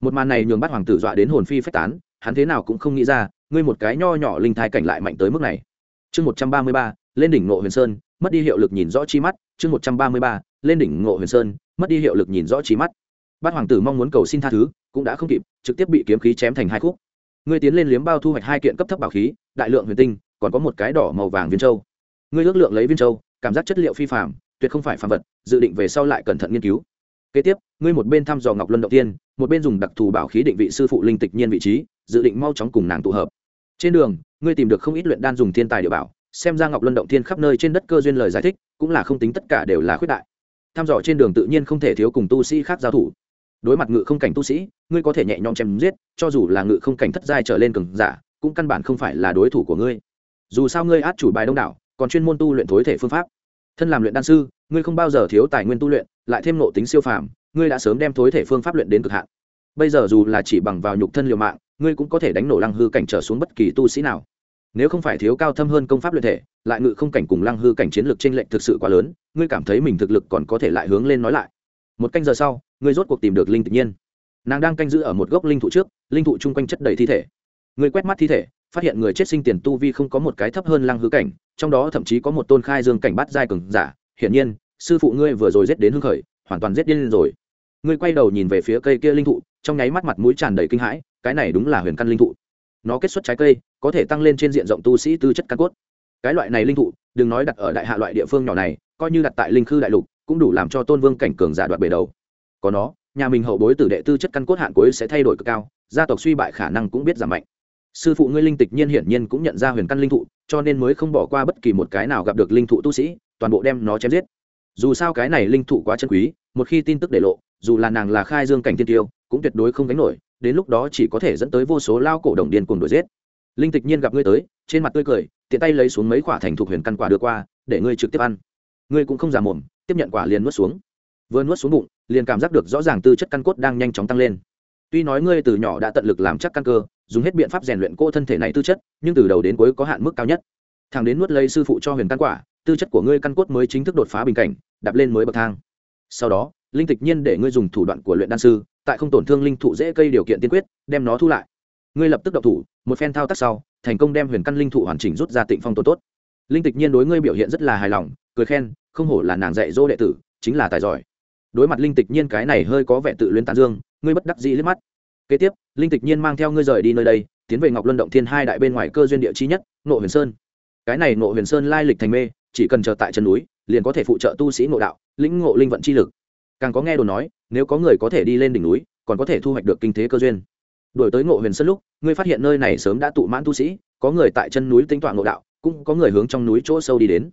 Một màn này nhường bắt hoàng tử dọa đến hồn phi phách tán, hắn thế nào cũng không nghĩ ra, ngươi một cái nho nhỏ linh thai cảnh lại mạnh tới mức này. Chương một trăm ba mươi ba, lên đỉnh ngộ huyền sơn, mất đi hiệu lực nhìn rõ chi mắt chương một trăm ba mươi ba, lên đỉnh ngộ huyền sơn, mất đi hiệu lực nhìn rõ trí mắt. Bát hoàng tử mong muốn cầu xin tha thứ, cũng đã không kịp, trực tiếp bị kiếm khí chém thành hai khúc. Ngươi tiến lên liếm bao thu hoạch hai kiện cấp thấp bảo khí, đại lượng huyền tinh, còn có một cái đỏ màu vàng viên châu. Ngươi ước lượng lấy viên châu, cảm giác chất liệu phi phạm tuyệt không phải phàm vật, dự định về sau lại cẩn thận nghiên cứu. Kế tiếp, ngươi một bên thăm dò ngọc luân đầu tiên, một bên dùng đặc thù bảo khí định vị sư phụ linh tịch nhiên vị trí, dự định mau chóng cùng nàng tụ hợp. Trên đường, ngươi tìm được không ít luyện đan dùng thiên tài địa bảo xem ra ngọc luân động thiên khắp nơi trên đất cơ duyên lời giải thích, cũng là không tính tất cả đều là khuyết đại. Tham dò trên đường tự nhiên không thể thiếu cùng tu sĩ khác giao thủ. Đối mặt ngự không cảnh tu sĩ, ngươi có thể nhẹ nhõm chém giết, cho dù là ngự không cảnh thất giai trở lên cường giả, cũng căn bản không phải là đối thủ của ngươi. Dù sao ngươi át chủ bài đông đảo, còn chuyên môn tu luyện thối thể phương pháp. Thân làm luyện đan sư, ngươi không bao giờ thiếu tài nguyên tu luyện, lại thêm nộ tính siêu phàm, ngươi đã sớm đem thối thể phương pháp luyện đến cực hạn. Bây giờ dù là chỉ bằng vào nhục thân liều mạng, ngươi cũng có thể đánh nổ lăng hư cảnh trở xuống bất kỳ tu sĩ nào nếu không phải thiếu cao thâm hơn công pháp luyện thể, lại ngự không cảnh cùng lăng hư cảnh chiến lược t r ê n lệch thực sự quá lớn, ngươi cảm thấy mình thực lực còn có thể lại hướng lên nói lại. Một canh giờ sau, ngươi rốt cuộc tìm được linh tự nhiên. Nàng đang canh giữ ở một gốc linh thụ trước, linh thụ chung quanh chất đầy thi thể. Ngươi quét mắt thi thể, phát hiện người chết sinh tiền tu vi không có một cái thấp hơn lăng hư cảnh, trong đó thậm chí có một tôn khai dương cảnh bắt giai cường giả. Hiển nhiên, sư phụ ngươi vừa rồi giết đến hưng khởi, hoàn toàn giết điên rồi. Ngươi quay đầu nhìn về phía cây kia linh thụ, trong nháy mắt mặt mũi tràn đầy kinh hãi, cái này đúng là huyền căn linh thụ nó kết xuất trái cây, có thể tăng lên trên diện rộng tu sĩ tư chất căn cốt. Cái loại này linh thụ, đừng nói đặt ở đại hạ loại địa phương nhỏ này, coi như đặt tại linh khư đại lục, cũng đủ làm cho tôn vương cảnh cường giả đoạt bể đầu. Có nó, nhà mình hậu bối tử đệ tư chất căn cốt hạn cuối sẽ thay đổi cực cao, gia tộc suy bại khả năng cũng biết giảm mạnh. Sư phụ ngươi linh tịch nhiên hiển nhiên cũng nhận ra huyền căn linh thụ, cho nên mới không bỏ qua bất kỳ một cái nào gặp được linh thụ tu sĩ, toàn bộ đem nó chém giết. Dù sao cái này linh thụ quá chân quý, một khi tin tức để lộ, dù là nàng là khai dương cảnh tiên tiêu, cũng tuyệt đối không gánh nổi đến lúc đó chỉ có thể dẫn tới vô số lao cổ đồng điên cùng đuổi giết. Linh tịch nhiên gặp ngươi tới, trên mặt tươi cười, tiện tay lấy xuống mấy quả thành thuộc huyền căn quả đưa qua, để ngươi trực tiếp ăn. Ngươi cũng không giả mồm, tiếp nhận quả liền nuốt xuống. Vừa nuốt xuống bụng, liền cảm giác được rõ ràng tư chất căn cốt đang nhanh chóng tăng lên. Tuy nói ngươi từ nhỏ đã tận lực làm chắc căn cơ, dùng hết biện pháp rèn luyện cô thân thể này tư chất, nhưng từ đầu đến cuối có hạn mức cao nhất. Thằng đến nuốt lấy sư phụ cho huyền căn quả, tư chất của ngươi căn cốt mới chính thức đột phá bình cảnh, đạp lên mới bậc thang. Sau đó, linh tịch nhiên để ngươi dùng thủ đoạn của luyện đan sư tại không tổn thương linh thụ dễ cây điều kiện tiên quyết, đem nó thu lại. Ngươi lập tức đậu thủ, một phen thao tác sau, thành công đem huyền căn linh thụ hoàn chỉnh rút ra tịnh phong tồn tốt. Linh tịch nhiên đối ngươi biểu hiện rất là hài lòng, cười khen, không hổ là nàng dạy dỗ đệ tử, chính là tài giỏi. Đối mặt linh tịch nhiên cái này hơi có vẻ tự luyến tán dương, ngươi bất đắc dĩ liếc mắt. Kế tiếp, linh tịch nhiên mang theo ngươi rời đi nơi đây, tiến về ngọc luân động thiên hai đại bên ngoài cơ duyên địa chi nhất nộ huyền sơn. Cái này nộ huyền sơn lai lịch thành mê, chỉ cần chờ tại chân núi, liền có thể phụ trợ tu sĩ ngộ đạo, lĩnh ngộ linh vận chi lực càng có nghe đồn nói, nếu có người có thể đi lên đỉnh núi, còn có thể thu hoạch được kinh thế cơ duyên. Đổi tới ngộ huyền sơn lúc, ngươi phát hiện nơi này sớm đã tụ mãn tu sĩ, có người tại chân núi tính toán ngộ đạo, cũng có người hướng trong núi chỗ sâu đi đến.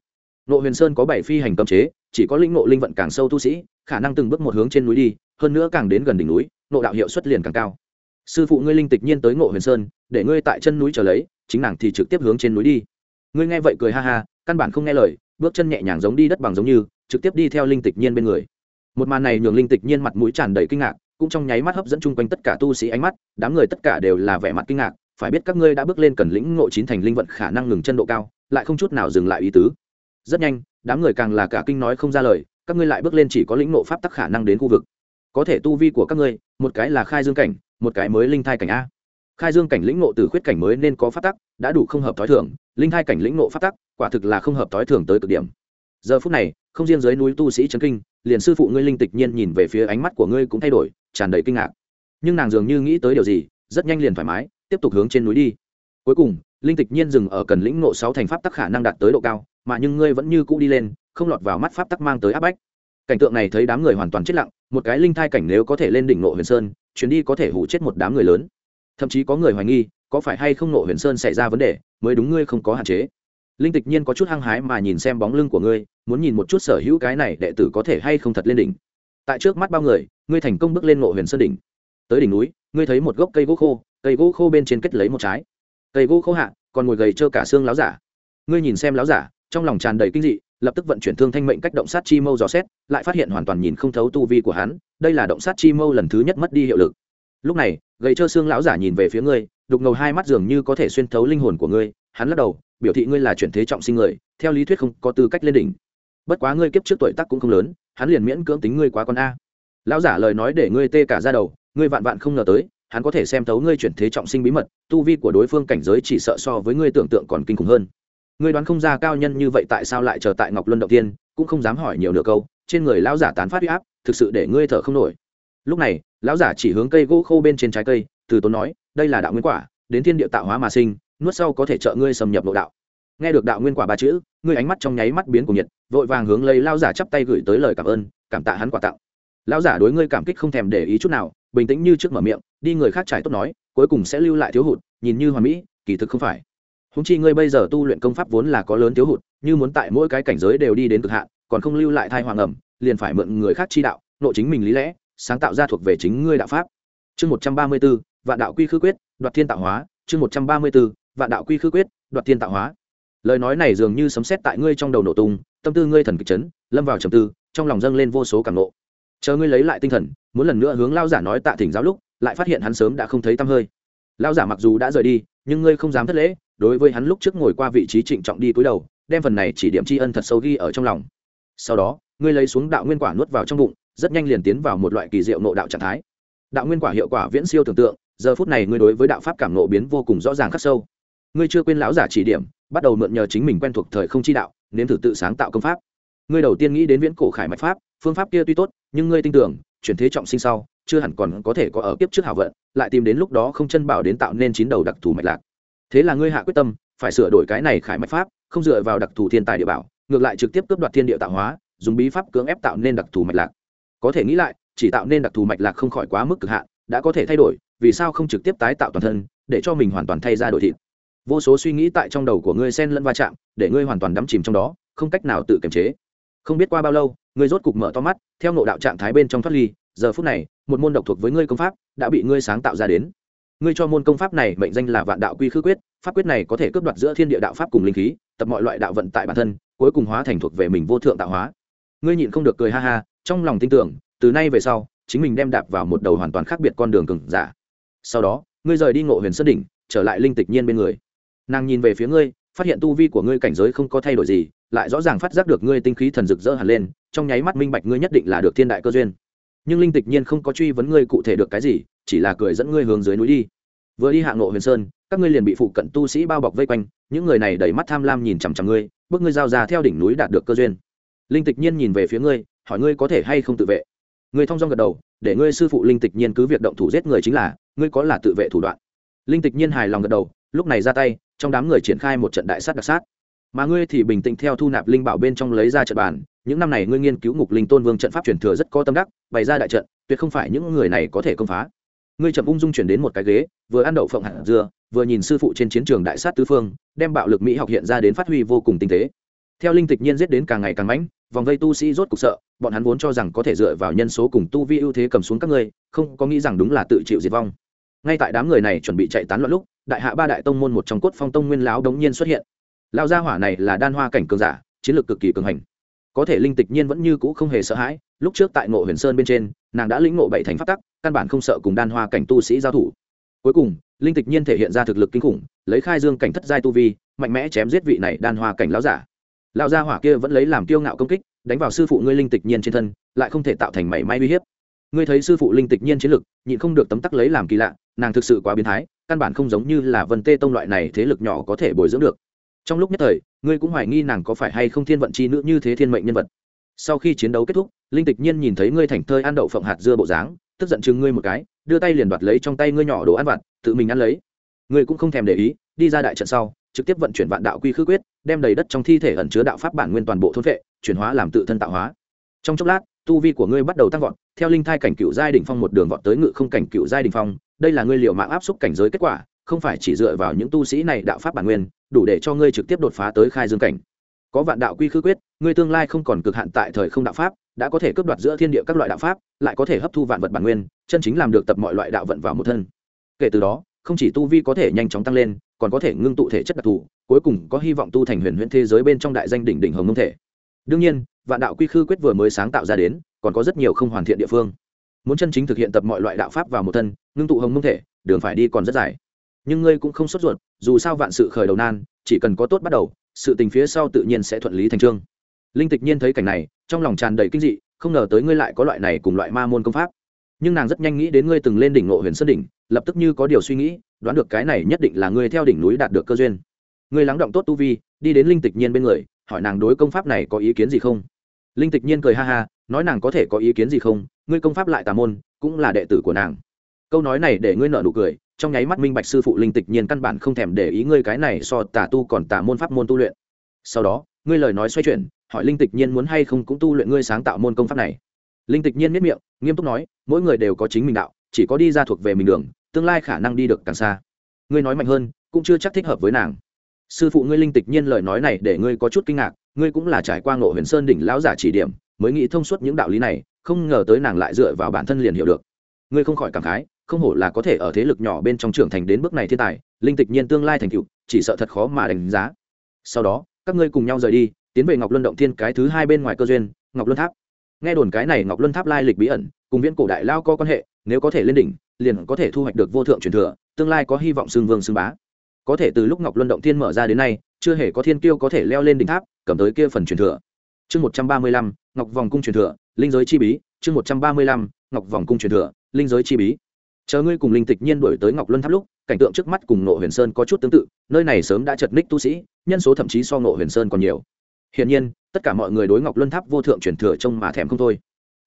Ngộ huyền sơn có bảy phi hành cấm chế, chỉ có linh ngộ linh vận càng sâu tu sĩ, khả năng từng bước một hướng trên núi đi, hơn nữa càng đến gần đỉnh núi, ngộ đạo hiệu suất liền càng cao. Sư phụ ngươi linh tịch nhiên tới ngộ huyền sơn, để ngươi tại chân núi trở lấy, chính nàng thì trực tiếp hướng trên núi đi. Ngươi nghe vậy cười ha ha, căn bản không nghe lời, bước chân nhẹ nhàng giống đi đất bằng giống như, trực tiếp đi theo linh tịch nhiên bên người một màn này nhường linh tịch nhiên mặt mũi tràn đầy kinh ngạc, cũng trong nháy mắt hấp dẫn chung quanh tất cả tu sĩ ánh mắt, đám người tất cả đều là vẻ mặt kinh ngạc, phải biết các ngươi đã bước lên cần lĩnh ngộ chín thành linh vận khả năng ngừng chân độ cao, lại không chút nào dừng lại ý tứ. Rất nhanh, đám người càng là cả kinh nói không ra lời, các ngươi lại bước lên chỉ có lĩnh ngộ pháp tắc khả năng đến khu vực. Có thể tu vi của các ngươi, một cái là khai dương cảnh, một cái mới linh thai cảnh a. Khai dương cảnh lĩnh ngộ từ khuyết cảnh mới nên có pháp tắc, đã đủ không hợp thói thường, linh thai cảnh lĩnh ngộ pháp tắc, quả thực là không hợp thói thường tới cực điểm. Giờ phút này, không riêng dưới núi tu sĩ trấn kinh liền sư phụ ngươi linh tịch nhiên nhìn về phía ánh mắt của ngươi cũng thay đổi, tràn đầy kinh ngạc. Nhưng nàng dường như nghĩ tới điều gì, rất nhanh liền thoải mái, tiếp tục hướng trên núi đi. Cuối cùng, linh tịch nhiên dừng ở cần lĩnh ngộ sáu thành pháp tắc khả năng đạt tới độ cao, mà nhưng ngươi vẫn như cũ đi lên, không lọt vào mắt pháp tắc mang tới áp bách. Cảnh tượng này thấy đám người hoàn toàn chết lặng, một cái linh thai cảnh nếu có thể lên đỉnh ngộ huyền sơn, chuyến đi có thể hủ chết một đám người lớn. Thậm chí có người hoài nghi, có phải hay không ngộ huyền sơn xảy ra vấn đề, mới đúng ngươi không có hạn chế linh tịch nhiên có chút hăng hái mà nhìn xem bóng lưng của ngươi, muốn nhìn một chút sở hữu cái này đệ tử có thể hay không thật lên đỉnh. Tại trước mắt bao người, ngươi thành công bước lên ngộ huyền sơn đỉnh. Tới đỉnh núi, ngươi thấy một gốc cây gỗ khô, cây gỗ khô bên trên kết lấy một trái. Cây gỗ khô hạ, còn ngồi gầy trơ cả xương láo giả. Ngươi nhìn xem láo giả, trong lòng tràn đầy kinh dị, lập tức vận chuyển thương thanh mệnh cách động sát chi mâu dò xét, lại phát hiện hoàn toàn nhìn không thấu tu vi của hắn, đây là động sát chi mâu lần thứ nhất mất đi hiệu lực. Lúc này, gầy trơ xương lão giả nhìn về phía ngươi, đục ngầu hai mắt dường như có thể xuyên thấu linh hồn của ngươi, hắn lắc đầu biểu thị ngươi là chuyển thế trọng sinh người, theo lý thuyết không có tư cách lên đỉnh. Bất quá ngươi kiếp trước tuổi tác cũng không lớn, hắn liền miễn cưỡng tính ngươi quá con a. Lão giả lời nói để ngươi tê cả ra đầu, ngươi vạn vạn không ngờ tới, hắn có thể xem thấu ngươi chuyển thế trọng sinh bí mật, tu vi của đối phương cảnh giới chỉ sợ so với ngươi tưởng tượng còn kinh khủng hơn. Ngươi đoán không ra cao nhân như vậy tại sao lại chờ tại ngọc luân động tiên, cũng không dám hỏi nhiều nửa câu, trên người lão giả tán phát huy áp, thực sự để ngươi thở không nổi. Lúc này, lão giả chỉ hướng cây gỗ khô bên trên trái cây, từ tốn nói, đây là đạo nguyên quả, đến thiên địa tạo hóa mà sinh nuốt sau có thể trợ ngươi xâm nhập nội đạo. Nghe được đạo nguyên quả ba chữ, ngươi ánh mắt trong nháy mắt biến của nhiệt, vội vàng hướng lấy lao giả chắp tay gửi tới lời cảm ơn, cảm tạ hắn quả tặng. Lão giả đối ngươi cảm kích không thèm để ý chút nào, bình tĩnh như trước mở miệng, đi người khác trải tốt nói, cuối cùng sẽ lưu lại thiếu hụt, nhìn như hoàn mỹ, kỳ thực không phải. Húng chi ngươi bây giờ tu luyện công pháp vốn là có lớn thiếu hụt, như muốn tại mỗi cái cảnh giới đều đi đến cực hạn, còn không lưu lại thai hoàng ẩm, liền phải mượn người khác chi đạo, nội chính mình lý lẽ, sáng tạo ra thuộc về chính ngươi đạo pháp. Chương một trăm ba mươi b ố vạn đạo quy khư quyết, đoạt thiên tạo hóa, chương một trăm ba mươi b ố vạn đạo quy khư quyết, đoạt thiên tạo hóa. Lời nói này dường như sấm xét tại ngươi trong đầu nổ tung, tâm tư ngươi thần kịch chấn, lâm vào trầm tư, trong lòng dâng lên vô số cảm nộ chờ ngươi lấy lại tinh thần, muốn lần nữa hướng lao giả nói tạ thỉnh giáo lúc, lại phát hiện hắn sớm đã không thấy tăm hơi. Lao giả mặc dù đã rời đi, nhưng ngươi không dám thất lễ, đối với hắn lúc trước ngồi qua vị trí trịnh trọng đi cúi đầu, đem phần này chỉ điểm tri ân thật sâu ghi ở trong lòng. Sau đó, ngươi lấy xuống đạo nguyên quả nuốt vào trong bụng, rất nhanh liền tiến vào một loại kỳ diệu nộ đạo trạng thái. Đạo nguyên quả hiệu quả viễn siêu tưởng tượng, giờ phút này ngươi đối với đạo pháp cảm nộ biến vô cùng rõ ràng khắc sâu ngươi chưa quên lão giả chỉ điểm, bắt đầu mượn nhờ chính mình quen thuộc thời không chi đạo, nếm thử tự sáng tạo công pháp. Ngươi đầu tiên nghĩ đến viễn cổ khải mạch pháp, phương pháp kia tuy tốt, nhưng ngươi tin tưởng, chuyển thế trọng sinh sau, chưa hẳn còn có thể có ở kiếp trước hảo vận, lại tìm đến lúc đó không chân bảo đến tạo nên chín đầu đặc thù mạch lạc. Thế là ngươi hạ quyết tâm, phải sửa đổi cái này khải mạch pháp, không dựa vào đặc thù thiên tài địa bảo, ngược lại trực tiếp cướp đoạt thiên địa tạo hóa, dùng bí pháp cưỡng ép tạo nên đặc thù mạch lạc. Có thể nghĩ lại, chỉ tạo nên đặc thù mạch lạc không khỏi quá mức cực hạn, đã có thể thay đổi, vì sao không trực tiếp tái tạo toàn thân, để cho mình hoàn toàn thay ra đổi thịt? Vô số suy nghĩ tại trong đầu của ngươi xen lẫn va chạm, để ngươi hoàn toàn đắm chìm trong đó, không cách nào tự kiềm chế. Không biết qua bao lâu, ngươi rốt cục mở to mắt, theo nộ đạo trạng thái bên trong thoát ly, giờ phút này, một môn độc thuộc với ngươi công pháp đã bị ngươi sáng tạo ra đến. Ngươi cho môn công pháp này mệnh danh là vạn đạo quy khư quyết, pháp quyết này có thể cướp đoạt giữa thiên địa đạo pháp cùng linh khí, tập mọi loại đạo vận tại bản thân, cuối cùng hóa thành thuộc về mình vô thượng tạo hóa. Ngươi nhịn không được cười ha ha, trong lòng tin tưởng, từ nay về sau, chính mình đem đạp vào một đầu hoàn toàn khác biệt con đường cừng giả. Sau đó, ngươi rời đi ngộ huyền sơn đỉnh, trở lại linh tịch nhiên bên người nàng nhìn về phía ngươi, phát hiện tu vi của ngươi cảnh giới không có thay đổi gì, lại rõ ràng phát giác được ngươi tinh khí thần rực rỡ hẳn lên, trong nháy mắt minh bạch ngươi nhất định là được thiên đại cơ duyên. Nhưng linh tịch nhiên không có truy vấn ngươi cụ thể được cái gì, chỉ là cười dẫn ngươi hướng dưới núi đi. Vừa đi hạ ngộ huyền sơn, các ngươi liền bị phụ cận tu sĩ bao bọc vây quanh, những người này đầy mắt tham lam nhìn chằm chằm ngươi, bước ngươi giao ra theo đỉnh núi đạt được cơ duyên. Linh tịch nhiên nhìn về phía ngươi, hỏi ngươi có thể hay không tự vệ. Ngươi thong dong gật đầu, để ngươi sư phụ linh tịch nhiên cứ việc động thủ giết người chính là, ngươi có là tự vệ thủ đoạn. Linh tịch nhiên hài lòng gật đầu, lúc này ra tay trong đám người triển khai một trận đại sát đặc sát. Mà ngươi thì bình tĩnh theo thu nạp linh bảo bên trong lấy ra trận bàn, những năm này ngươi nghiên cứu ngục linh tôn vương trận pháp truyền thừa rất có tâm đắc, bày ra đại trận, tuyệt không phải những người này có thể công phá. Ngươi chậm ung dung chuyển đến một cái ghế, vừa ăn đậu phộng hạt dưa, vừa nhìn sư phụ trên chiến trường đại sát tứ phương, đem bạo lực mỹ học hiện ra đến phát huy vô cùng tinh tế. Theo linh tịch nhiên giết đến càng ngày càng mãnh, vòng vây tu sĩ rốt cục sợ, bọn hắn vốn cho rằng có thể dựa vào nhân số cùng tu vi ưu thế cầm xuống các ngươi, không có nghĩ rằng đúng là tự chịu diệt vong ngay tại đám người này chuẩn bị chạy tán loạn lúc, đại hạ ba đại tông môn một trong cốt phong tông nguyên lão đống nhiên xuất hiện. Lao gia hỏa này là đan hoa cảnh cường giả, chiến lược cực kỳ cường hành. Có thể linh tịch nhiên vẫn như cũ không hề sợ hãi, lúc trước tại ngộ huyền sơn bên trên, nàng đã lĩnh ngộ bảy thành pháp tắc, căn bản không sợ cùng đan hoa cảnh tu sĩ giao thủ. Cuối cùng, linh tịch nhiên thể hiện ra thực lực kinh khủng, lấy khai dương cảnh thất giai tu vi, mạnh mẽ chém giết vị này đan hoa cảnh lão giả. Lão gia hỏa kia vẫn lấy làm kiêu ngạo công kích, đánh vào sư phụ ngươi linh tịch nhiên trên thân, lại không thể tạo thành mảy may uy hiếp. Ngươi thấy sư phụ linh tịch nhiên chiến lực nhịn không được tấm tắc lấy làm kỳ lạ nàng thực sự quá biến thái, căn bản không giống như là vân tê tông loại này thế lực nhỏ có thể bồi dưỡng được. Trong lúc nhất thời, ngươi cũng hoài nghi nàng có phải hay không thiên vận chi nữ như thế thiên mệnh nhân vật. Sau khi chiến đấu kết thúc, linh tịch nhiên nhìn thấy ngươi thành thơi ăn đậu phộng hạt dưa bộ dáng, tức giận chừng ngươi một cái, đưa tay liền đoạt lấy trong tay ngươi nhỏ đồ ăn vặt, tự mình ăn lấy. Ngươi cũng không thèm để ý, đi ra đại trận sau, trực tiếp vận chuyển vạn đạo quy khư quyết, đem đầy đất trong thi thể ẩn chứa đạo pháp bản nguyên toàn bộ thôn vệ, chuyển hóa làm tự thân tạo hóa. Trong chốc lát, tu vi của ngươi bắt đầu tăng vọt, theo linh thai cảnh cựu giai đỉnh phong một đường vọt tới ngự không cảnh cựu giai đỉnh phong đây là ngươi liệu mạng áp xúc cảnh giới kết quả, không phải chỉ dựa vào những tu sĩ này đạo pháp bản nguyên, đủ để cho ngươi trực tiếp đột phá tới khai dương cảnh. Có vạn đạo quy khư quyết, ngươi tương lai không còn cực hạn tại thời không đạo pháp, đã có thể cướp đoạt giữa thiên địa các loại đạo pháp, lại có thể hấp thu vạn vật bản nguyên, chân chính làm được tập mọi loại đạo vận vào một thân. Kể từ đó, không chỉ tu vi có thể nhanh chóng tăng lên, còn có thể ngưng tụ thể chất đặc thù, cuối cùng có hy vọng tu thành huyền huyễn thế giới bên trong đại danh đỉnh đỉnh hồng nông thể. Đương nhiên, vạn đạo quy khư quyết vừa mới sáng tạo ra đến, còn có rất nhiều không hoàn thiện địa phương muốn chân chính thực hiện tập mọi loại đạo pháp vào một thân, ngưng tụ hồng mông thể, đường phải đi còn rất dài. Nhưng ngươi cũng không sốt ruột, dù sao vạn sự khởi đầu nan, chỉ cần có tốt bắt đầu, sự tình phía sau tự nhiên sẽ thuận lý thành trương. Linh tịch nhiên thấy cảnh này, trong lòng tràn đầy kinh dị, không ngờ tới ngươi lại có loại này cùng loại ma môn công pháp. Nhưng nàng rất nhanh nghĩ đến ngươi từng lên đỉnh ngộ huyền sơn đỉnh, lập tức như có điều suy nghĩ, đoán được cái này nhất định là ngươi theo đỉnh núi đạt được cơ duyên. Ngươi lắng động tốt tu vi, đi đến linh tịch nhiên bên người, hỏi nàng đối công pháp này có ý kiến gì không? Linh tịch nhiên cười ha ha, nói nàng có thể có ý kiến gì không ngươi công pháp lại tà môn, cũng là đệ tử của nàng. Câu nói này để ngươi nợ nụ cười, trong nháy mắt minh bạch sư phụ linh tịch nhiên căn bản không thèm để ý ngươi cái này so tà tu còn tà môn pháp môn tu luyện. Sau đó, ngươi lời nói xoay chuyển, hỏi linh tịch nhiên muốn hay không cũng tu luyện ngươi sáng tạo môn công pháp này. Linh tịch nhiên miết miệng, nghiêm túc nói, mỗi người đều có chính mình đạo, chỉ có đi ra thuộc về mình đường, tương lai khả năng đi được càng xa. Ngươi nói mạnh hơn, cũng chưa chắc thích hợp với nàng. Sư phụ ngươi linh tịch nhiên lời nói này để ngươi có chút kinh ngạc, ngươi cũng là trải qua ngộ huyền sơn đỉnh lão giả chỉ điểm mới nghĩ thông suốt những đạo lý này, không ngờ tới nàng lại dựa vào bản thân liền hiểu được. Ngươi không khỏi cảm khái, không hổ là có thể ở thế lực nhỏ bên trong trưởng thành đến bước này thiên tài, linh tịch nhiên tương lai thành tựu, chỉ sợ thật khó mà đánh giá. Sau đó, các ngươi cùng nhau rời đi, tiến về ngọc luân động thiên cái thứ hai bên ngoài cơ duyên, ngọc luân tháp. Nghe đồn cái này ngọc luân tháp lai lịch bí ẩn, cùng viễn cổ đại lao có quan hệ, nếu có thể lên đỉnh, liền có thể thu hoạch được vô thượng truyền thừa, tương lai có hy vọng xưng vương xưng bá. Có thể từ lúc ngọc luân động thiên mở ra đến nay, chưa hề có thiên kiêu có thể leo lên đỉnh tháp, cầm tới kia phần truyền thừa. Chương một trăm ba mươi lăm ngọc vòng cung truyền thừa, linh giới chi bí, chương một trăm ba mươi lăm, ngọc vòng cung truyền thừa, linh giới chi bí. Chờ ngươi cùng linh tịch nhiên đổi tới ngọc luân tháp lúc, cảnh tượng trước mắt cùng nộ huyền sơn có chút tương tự, nơi này sớm đã chật ních tu sĩ, nhân số thậm chí so nộ huyền sơn còn nhiều. Hiển nhiên, tất cả mọi người đối ngọc luân tháp vô thượng truyền thừa trông mà thèm không thôi.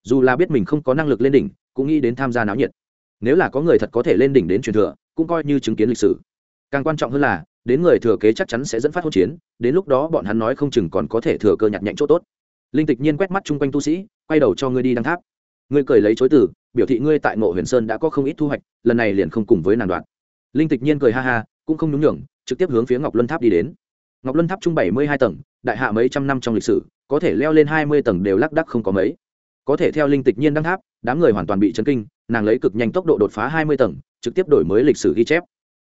Dù là biết mình không có năng lực lên đỉnh, cũng nghĩ đến tham gia náo nhiệt. Nếu là có người thật có thể lên đỉnh đến truyền thừa, cũng coi như chứng kiến lịch sử. Càng quan trọng hơn là, đến người thừa kế chắc chắn sẽ dẫn phát hỗn chiến, đến lúc đó bọn hắn nói không chừng còn có thể thừa cơ nhặt nhạnh chỗ tốt linh tịch nhiên quét mắt chung quanh tu sĩ, quay đầu cho ngươi đi đăng tháp. Ngươi cười lấy chối từ, biểu thị ngươi tại ngộ huyền sơn đã có không ít thu hoạch, lần này liền không cùng với nàng đoạn. Linh tịch nhiên cười ha ha, cũng không nhúng nhường, trực tiếp hướng phía ngọc luân tháp đi đến. Ngọc luân tháp chung bảy mươi hai tầng, đại hạ mấy trăm năm trong lịch sử, có thể leo lên hai mươi tầng đều lác đắc không có mấy. Có thể theo linh tịch nhiên đăng tháp, đám người hoàn toàn bị chấn kinh, nàng lấy cực nhanh tốc độ đột phá hai mươi tầng, trực tiếp đổi mới lịch sử ghi chép.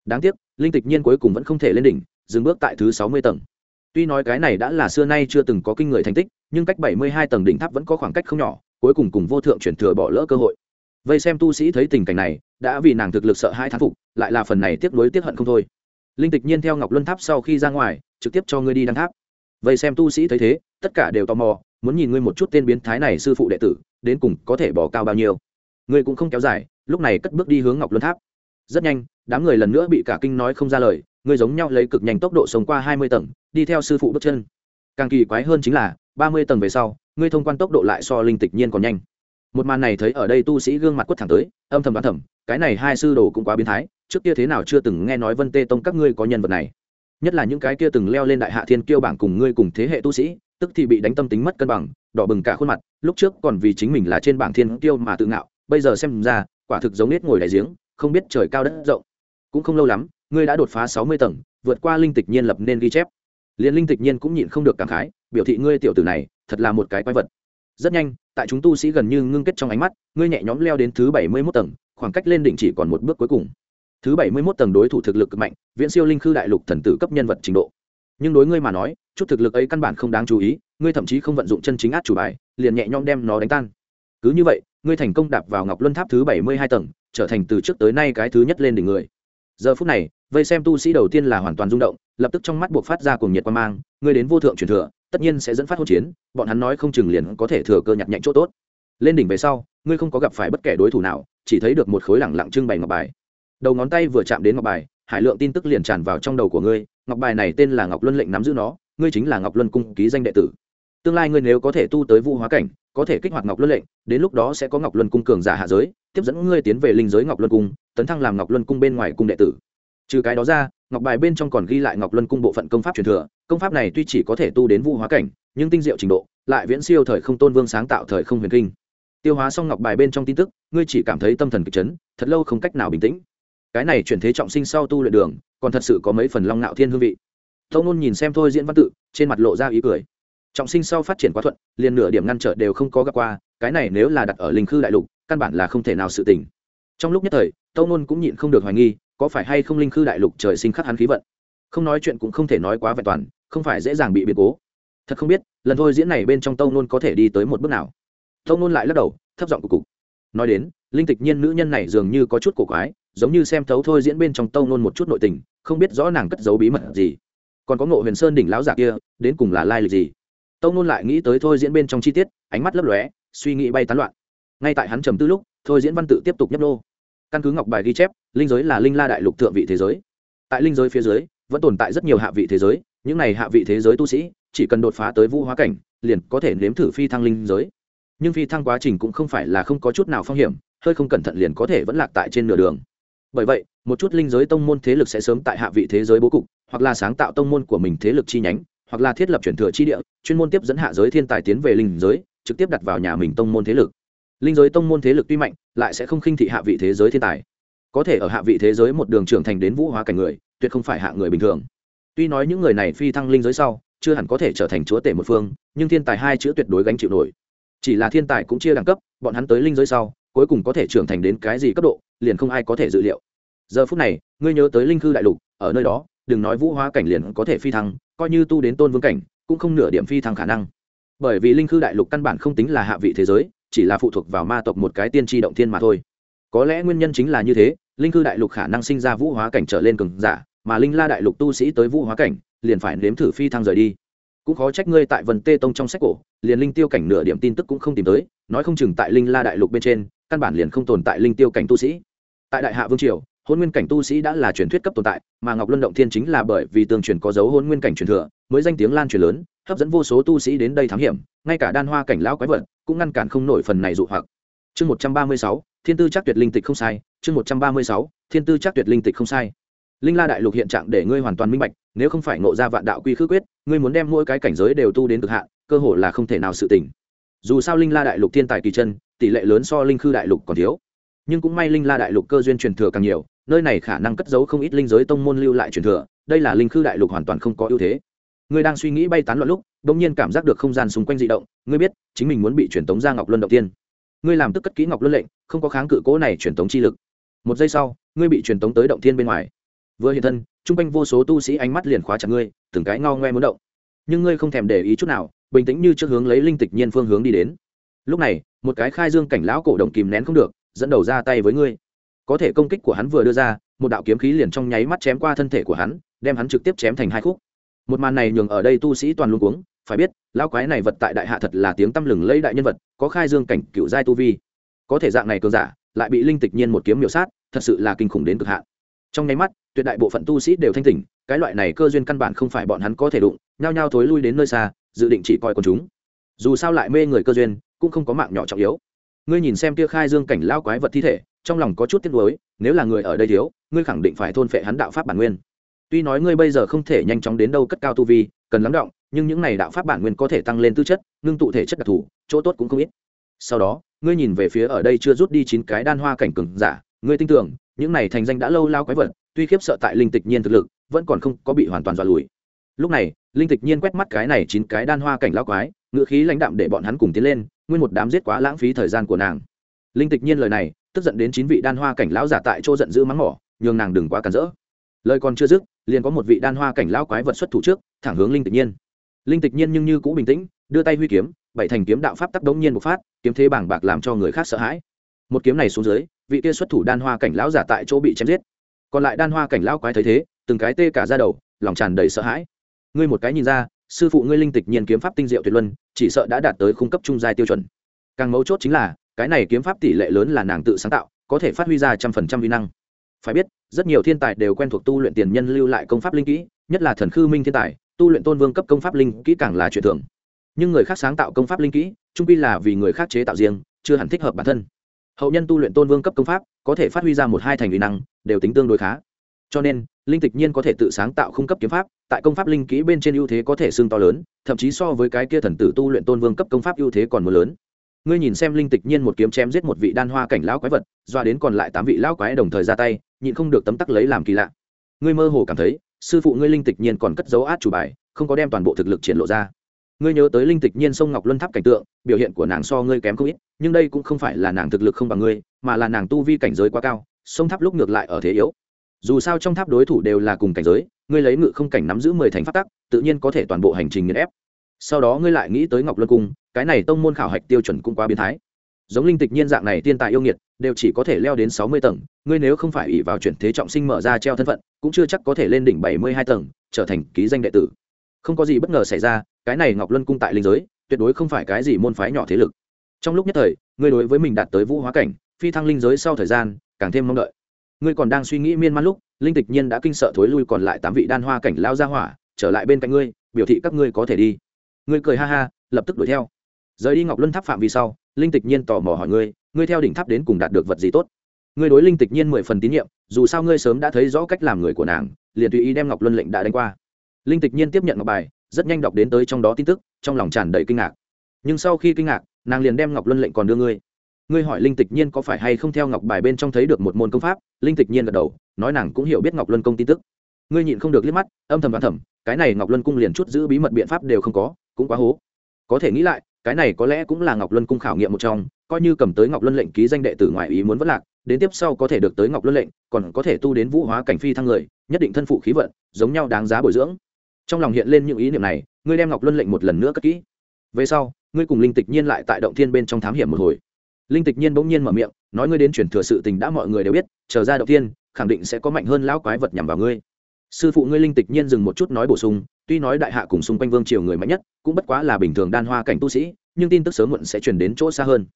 Đáng tiếc, linh tịch nhiên cuối cùng vẫn không thể lên đỉnh, dừng bước tại thứ sáu mươi tầng. Tuy nói cái này đã là xưa nay chưa từng có kinh người thành tích nhưng cách bảy mươi hai tầng đỉnh tháp vẫn có khoảng cách không nhỏ, cuối cùng cùng vô thượng chuyển thừa bỏ lỡ cơ hội. Vây xem tu sĩ thấy tình cảnh này, đã vì nàng thực lực sợ hai thán phục, lại là phần này tiếc nuối tiếc hận không thôi. Linh tịch nhiên theo ngọc luân tháp sau khi ra ngoài, trực tiếp cho ngươi đi đăng tháp. Vây xem tu sĩ thấy thế, tất cả đều tò mò, muốn nhìn ngươi một chút tên biến thái này sư phụ đệ tử, đến cùng có thể bỏ cao bao nhiêu. Ngươi cũng không kéo dài, lúc này cất bước đi hướng ngọc luân tháp. Rất nhanh, đám người lần nữa bị cả kinh nói không ra lời, ngươi giống nhau lấy cực nhanh tốc độ sống qua hai mươi tầng, đi theo sư phụ bước chân. Càng kỳ quái hơn chính là ba mươi tầng về sau, ngươi thông quan tốc độ lại so linh tịch nhiên còn nhanh. Một màn này thấy ở đây tu sĩ gương mặt quất thẳng tới, âm thầm đoán thầm, cái này hai sư đồ cũng quá biến thái, trước kia thế nào chưa từng nghe nói vân tê tông các ngươi có nhân vật này. Nhất là những cái kia từng leo lên đại hạ thiên kiêu bảng cùng ngươi cùng thế hệ tu sĩ, tức thì bị đánh tâm tính mất cân bằng, đỏ bừng cả khuôn mặt, lúc trước còn vì chính mình là trên bảng thiên kiêu mà tự ngạo, bây giờ xem ra, quả thực giống nết ngồi đại giếng, không biết trời cao đất rộng. Cũng không lâu lắm, ngươi đã đột phá sáu mươi tầng, vượt qua linh tịch nhiên lập nên ghi chép liền linh tịch nhiên cũng nhịn không được cảm khái, biểu thị ngươi tiểu tử này thật là một cái quái vật. Rất nhanh, tại chúng tu sĩ gần như ngưng kết trong ánh mắt, ngươi nhẹ nhõm leo đến thứ bảy mươi mốt tầng, khoảng cách lên đỉnh chỉ còn một bước cuối cùng. Thứ bảy mươi mốt tầng đối thủ thực lực cực mạnh, viễn siêu linh khư đại lục thần tử cấp nhân vật trình độ. Nhưng đối ngươi mà nói, chút thực lực ấy căn bản không đáng chú ý, ngươi thậm chí không vận dụng chân chính át chủ bài, liền nhẹ nhõm đem nó đánh tan. Cứ như vậy, ngươi thành công đạp vào ngọc luân tháp thứ bảy mươi hai tầng, trở thành từ trước tới nay cái thứ nhất lên đỉnh người. Giờ phút này, vây xem tu sĩ đầu tiên là hoàn toàn rung động lập tức trong mắt buộc phát ra cùng nhiệt quan mang, ngươi đến vô thượng truyền thừa, tất nhiên sẽ dẫn phát hỗn chiến, bọn hắn nói không chừng liền có thể thừa cơ nhặt nhạnh chỗ tốt. Lên đỉnh về sau, ngươi không có gặp phải bất kể đối thủ nào, chỉ thấy được một khối lẳng lặng trưng bày ngọc bài. Đầu ngón tay vừa chạm đến ngọc bài, hải lượng tin tức liền tràn vào trong đầu của ngươi, ngọc bài này tên là ngọc luân lệnh nắm giữ nó, ngươi chính là ngọc luân cung ký danh đệ tử. Tương lai ngươi nếu có thể tu tới vũ hóa cảnh, có thể kích hoạt ngọc luân lệnh, đến lúc đó sẽ có ngọc luân cung cường giả hạ giới, tiếp dẫn ngươi tiến về linh giới ngọc luân cung, tấn thăng làm ngọc luân cung bên ngoài cung đệ tử. Trừ cái đó ra ngọc bài bên trong còn ghi lại ngọc luân cung bộ phận công pháp truyền thừa, công pháp này tuy chỉ có thể tu đến vũ hóa cảnh, nhưng tinh diệu trình độ, lại viễn siêu thời không tôn vương sáng tạo thời không huyền kinh. Tiêu hóa xong ngọc bài bên trong tin tức, ngươi chỉ cảm thấy tâm thần kịch chấn, thật lâu không cách nào bình tĩnh. Cái này chuyển thế trọng sinh sau tu luyện đường, còn thật sự có mấy phần long ngạo thiên hương vị. Tâu nôn nhìn xem thôi diễn văn tự, trên mặt lộ ra ý cười. Trọng sinh sau phát triển quá thuận, liền nửa điểm ngăn trở đều không có gặp qua, cái này nếu là đặt ở linh khư đại lục, căn bản là không thể nào sự tỉnh trong lúc nhất thời tâu nôn cũng nhịn không được hoài nghi có phải hay không linh khư đại lục trời sinh khắc hắn khí vận? Không nói chuyện cũng không thể nói quá vẹn toàn, không phải dễ dàng bị biến cố. Thật không biết, lần thôi diễn này bên trong tâu nôn có thể đi tới một bước nào. Tâu nôn lại lắc đầu, thấp giọng cục cục. Nói đến, linh tịch nhiên nữ nhân này dường như có chút cổ quái, giống như xem thấu thôi diễn bên trong tâu nôn một chút nội tình, không biết rõ nàng cất giấu bí mật gì. Còn có ngộ huyền sơn đỉnh lão giả kia, đến cùng là lai lịch gì? Tâu nôn lại nghĩ tới thôi diễn bên trong chi tiết, ánh mắt lấp lóe, suy nghĩ bay tán loạn. Ngay tại hắn trầm tư lúc, thôi diễn văn tự tiếp tục nhấp nô căn cứ ngọc bài ghi chép, linh giới là linh la đại lục thượng vị thế giới. Tại linh giới phía dưới, vẫn tồn tại rất nhiều hạ vị thế giới, những này hạ vị thế giới tu sĩ, chỉ cần đột phá tới vũ hóa cảnh, liền có thể nếm thử phi thăng linh giới. Nhưng phi thăng quá trình cũng không phải là không có chút nào phong hiểm, hơi không cẩn thận liền có thể vẫn lạc tại trên nửa đường. Bởi vậy, một chút linh giới tông môn thế lực sẽ sớm tại hạ vị thế giới bố cục, hoặc là sáng tạo tông môn của mình thế lực chi nhánh, hoặc là thiết lập chuyển thừa chi địa, chuyên môn tiếp dẫn hạ giới thiên tài tiến về linh giới, trực tiếp đặt vào nhà mình tông môn thế lực linh giới tông môn thế lực tuy mạnh, lại sẽ không khinh thị hạ vị thế giới thiên tài. Có thể ở hạ vị thế giới một đường trưởng thành đến vũ hóa cảnh người, tuyệt không phải hạ người bình thường. Tuy nói những người này phi thăng linh giới sau, chưa hẳn có thể trở thành chúa tể một phương, nhưng thiên tài hai chữ tuyệt đối gánh chịu nổi. Chỉ là thiên tài cũng chia đẳng cấp, bọn hắn tới linh giới sau, cuối cùng có thể trưởng thành đến cái gì cấp độ, liền không ai có thể dự liệu. Giờ phút này, ngươi nhớ tới linh cư đại lục, ở nơi đó, đừng nói vũ hóa cảnh liền có thể phi thăng, coi như tu đến tôn vương cảnh, cũng không nửa điểm phi thăng khả năng. Bởi vì linh cư đại lục căn bản không tính là hạ vị thế giới chỉ là phụ thuộc vào ma tộc một cái tiên tri động thiên mà thôi. Có lẽ nguyên nhân chính là như thế, linh cư đại lục khả năng sinh ra vũ hóa cảnh trở lên cường giả, mà linh la đại lục tu sĩ tới vũ hóa cảnh, liền phải nếm thử phi thăng rời đi. Cũng khó trách ngươi tại vần tê tông trong sách cổ, liền linh tiêu cảnh nửa điểm tin tức cũng không tìm tới, nói không chừng tại linh la đại lục bên trên, căn bản liền không tồn tại linh tiêu cảnh tu sĩ. Tại đại hạ vương triều, hôn nguyên cảnh tu sĩ đã là truyền thuyết cấp tồn tại, mà ngọc luân động thiên chính là bởi vì tương truyền có dấu hôn nguyên cảnh truyền thừa, mới danh tiếng lan truyền lớn hấp dẫn vô số tu sĩ đến đây thám hiểm, ngay cả đan hoa cảnh lão quái vật cũng ngăn cản không nổi phần này dụ hoặc. Chương một trăm ba mươi sáu, thiên tư chắc tuyệt linh tịch không sai, chương một trăm ba mươi sáu, thiên tư chắc tuyệt linh tịch không sai. Linh la đại lục hiện trạng để ngươi hoàn toàn minh bạch, nếu không phải ngộ ra vạn đạo quy khư quyết, ngươi muốn đem mỗi cái cảnh giới đều tu đến cực hạn, cơ hội là không thể nào sự tỉnh. Dù sao linh la đại lục thiên tài kỳ chân, tỷ lệ lớn so linh khư đại lục còn thiếu. Nhưng cũng may linh la đại lục cơ duyên truyền thừa càng nhiều, nơi này khả năng cất giấu không ít linh giới tông môn lưu lại truyền thừa, đây là linh khư đại lục hoàn toàn không có ưu thế ngươi đang suy nghĩ bay tán loạn lúc bỗng nhiên cảm giác được không gian xung quanh dị động, ngươi biết, chính mình muốn bị truyền tống ra ngọc luân động tiên. Ngươi làm tức cất kỹ ngọc luân lệnh, không có kháng cự cố này truyền tống chi lực. Một giây sau, ngươi bị truyền tống tới động thiên bên ngoài. Vừa hiện thân t r u n g quanh vô số tu sĩ ánh mắt liền khóa chặt ngươi, từng cái ngao ngoe muốn động. Nhưng ngươi không thèm để ý chút nào, bình tĩnh như trước hướng lấy linh tịch nhiên phương hướng đi đến. Lúc này, một cái khai dương cảnh lão cổ động kìm nén không được, dẫn đầu ra tay với ngươi. Có thể công kích của hắn vừa đưa ra, một đạo kiếm khí liền trong nháy mắt chém qua thân thể của hắn, đem hắn trực tiếp chém thành hai khúc một màn này nhường ở đây tu sĩ toàn luôn cuống, phải biết, lão quái này vật tại đại hạ thật là tiếng tăm lừng lấy đại nhân vật, có khai dương cảnh cựu giai tu vi. Có thể dạng này cường giả, lại bị linh tịch nhiên một kiếm miểu sát, thật sự là kinh khủng đến cực hạn. Trong nháy mắt, tuyệt đại bộ phận tu sĩ đều thanh tỉnh, cái loại này cơ duyên căn bản không phải bọn hắn có thể đụng, nhao nhao thối lui đến nơi xa, dự định chỉ coi quần chúng. Dù sao lại mê người cơ duyên, cũng không có mạng nhỏ trọng yếu. Ngươi nhìn xem kia khai dương cảnh lao quái vật thi thể, trong lòng có chút tiếc nuối, nếu là người ở đây thiếu, ngươi khẳng định phải thôn phệ hắn đạo pháp bản nguyên tuy nói ngươi bây giờ không thể nhanh chóng đến đâu cất cao tu vi, cần lắng động, nhưng những này đạo pháp bản nguyên có thể tăng lên tư chất, ngưng tụ thể chất đặc thù, chỗ tốt cũng không ít. Sau đó, ngươi nhìn về phía ở đây chưa rút đi chín cái đan hoa cảnh cừng giả, ngươi tin tưởng, những này thành danh đã lâu lao quái vật, tuy khiếp sợ tại linh tịch nhiên thực lực, vẫn còn không có bị hoàn toàn dọa lùi. Lúc này, linh tịch nhiên quét mắt cái này chín cái đan hoa cảnh lao quái, ngự khí lãnh đạm để bọn hắn cùng tiến lên, nguyên một đám giết quá lãng phí thời gian của nàng. Linh tịch nhiên lời này, tức giận đến chín vị đan hoa cảnh lão giả tại chỗ giận dữ mắng mỏ, nhường nàng đừng quá cản rỡ lời còn chưa dứt, liền có một vị đan hoa cảnh lão quái vật xuất thủ trước, thẳng hướng linh tịch nhiên. Linh tịch nhiên nhưng như cũ bình tĩnh, đưa tay huy kiếm, bảy thành kiếm đạo pháp tắc đống nhiên một phát, kiếm thế bảng bạc làm cho người khác sợ hãi. Một kiếm này xuống dưới, vị kia xuất thủ đan hoa cảnh lão giả tại chỗ bị chém giết. Còn lại đan hoa cảnh lão quái thấy thế, từng cái tê cả ra đầu, lòng tràn đầy sợ hãi. Ngươi một cái nhìn ra, sư phụ ngươi linh tịch nhiên kiếm pháp tinh diệu tuyệt luân, chỉ sợ đã đạt tới khung cấp trung giai tiêu chuẩn. Càng mấu chốt chính là, cái này kiếm pháp tỷ lệ lớn là nàng tự sáng tạo, có thể phát huy ra trăm phần trăm vi năng phải biết, rất nhiều thiên tài đều quen thuộc tu luyện tiền nhân lưu lại công pháp linh kỹ, nhất là thần khư minh thiên tài, tu luyện tôn vương cấp công pháp linh kỹ càng là chuyện thường. Nhưng người khác sáng tạo công pháp linh kỹ, trung pi là vì người khác chế tạo riêng, chưa hẳn thích hợp bản thân. Hậu nhân tu luyện tôn vương cấp công pháp, có thể phát huy ra một hai thành uy năng, đều tính tương đối khá. Cho nên, linh tịch nhiên có thể tự sáng tạo khung cấp kiếm pháp, tại công pháp linh kỹ bên trên ưu thế có thể xương to lớn, thậm chí so với cái kia thần tử tu luyện tôn vương cấp công pháp ưu thế còn mưa lớn ngươi nhìn xem linh tịch nhiên một kiếm chém giết một vị đan hoa cảnh lão quái vật, doa đến còn lại tám vị lão quái đồng thời ra tay, nhịn không được tấm tắc lấy làm kỳ lạ. Ngươi mơ hồ cảm thấy, sư phụ ngươi linh tịch nhiên còn cất dấu át chủ bài, không có đem toàn bộ thực lực triển lộ ra. Ngươi nhớ tới linh tịch nhiên sông ngọc luân tháp cảnh tượng, biểu hiện của nàng so ngươi kém không ít, nhưng đây cũng không phải là nàng thực lực không bằng ngươi, mà là nàng tu vi cảnh giới quá cao, sông tháp lúc ngược lại ở thế yếu. Dù sao trong tháp đối thủ đều là cùng cảnh giới, ngươi lấy ngự không cảnh nắm giữ mười thành phát tắc, tự nhiên có thể toàn bộ hành trình nghiền ép sau đó ngươi lại nghĩ tới ngọc luân cung, cái này tông môn khảo hạch tiêu chuẩn cũng quá biến thái. Giống linh tịch nhiên dạng này tiên tài yêu nghiệt, đều chỉ có thể leo đến sáu mươi tầng, ngươi nếu không phải ỷ vào chuyển thế trọng sinh mở ra treo thân phận, cũng chưa chắc có thể lên đỉnh bảy mươi hai tầng, trở thành ký danh đệ tử. Không có gì bất ngờ xảy ra, cái này ngọc luân cung tại linh giới, tuyệt đối không phải cái gì môn phái nhỏ thế lực. Trong lúc nhất thời, ngươi đối với mình đạt tới vũ hóa cảnh, phi thăng linh giới sau thời gian, càng thêm mong đợi. Ngươi còn đang suy nghĩ miên man lúc, linh tịch nhiên đã kinh sợ thối lui còn lại tám vị đan hoa cảnh lao ra hỏa, trở lại bên cạnh ngươi, biểu thị các ngươi có thể đi ngươi cười ha ha, lập tức đuổi theo. Rời đi ngọc luân tháp phạm vi sau, linh tịch nhiên tò mò hỏi ngươi ngươi theo đỉnh tháp đến cùng đạt được vật gì tốt? Ngươi đối linh tịch nhiên mười phần tín nhiệm, dù sao ngươi sớm đã thấy rõ cách làm người của nàng, liền tùy ý đem ngọc luân lệnh đã đánh qua. Linh tịch nhiên tiếp nhận ngọc bài, rất nhanh đọc đến tới trong đó tin tức, trong lòng tràn đầy kinh ngạc. Nhưng sau khi kinh ngạc, nàng liền đem ngọc luân lệnh còn đưa ngươi. Ngươi hỏi linh tịch nhiên có phải hay không theo ngọc bài bên trong thấy được một môn công pháp? Linh tịch nhiên gật đầu, nói nàng cũng hiểu biết ngọc luân công tin tức. Ngươi nhịn không được liếc mắt, âm thầm đoán thầm, cái này ngọc luân cung liền chút giữ bí mật biện pháp đều không có cũng quá hố. Có thể nghĩ lại, cái này có lẽ cũng là ngọc luân cung khảo nghiệm một trong, coi như cầm tới ngọc luân lệnh ký danh đệ tử ngoại ý muốn vất lạc, đến tiếp sau có thể được tới ngọc luân lệnh, còn có thể tu đến vũ hóa cảnh phi thăng người, nhất định thân phụ khí vận, giống nhau đáng giá bồi dưỡng. Trong lòng hiện lên những ý niệm này, ngươi đem ngọc luân lệnh một lần nữa cất kỹ. Về sau, ngươi cùng linh tịch nhiên lại tại động thiên bên trong thám hiểm một hồi. Linh tịch nhiên bỗng nhiên mở miệng, nói ngươi đến chuyển thừa sự tình đã mọi người đều biết, chờ ra động thiên, khẳng định sẽ có mạnh hơn lão quái vật nhằm vào ngươi. Sư phụ ngươi linh tịch nhiên dừng một chút nói bổ sung tuy nói đại hạ cùng xung quanh vương triều người mạnh nhất cũng bất quá là bình thường đan hoa cảnh tu sĩ, nhưng tin tức sớm muộn sẽ chuyển đến chỗ xa hơn.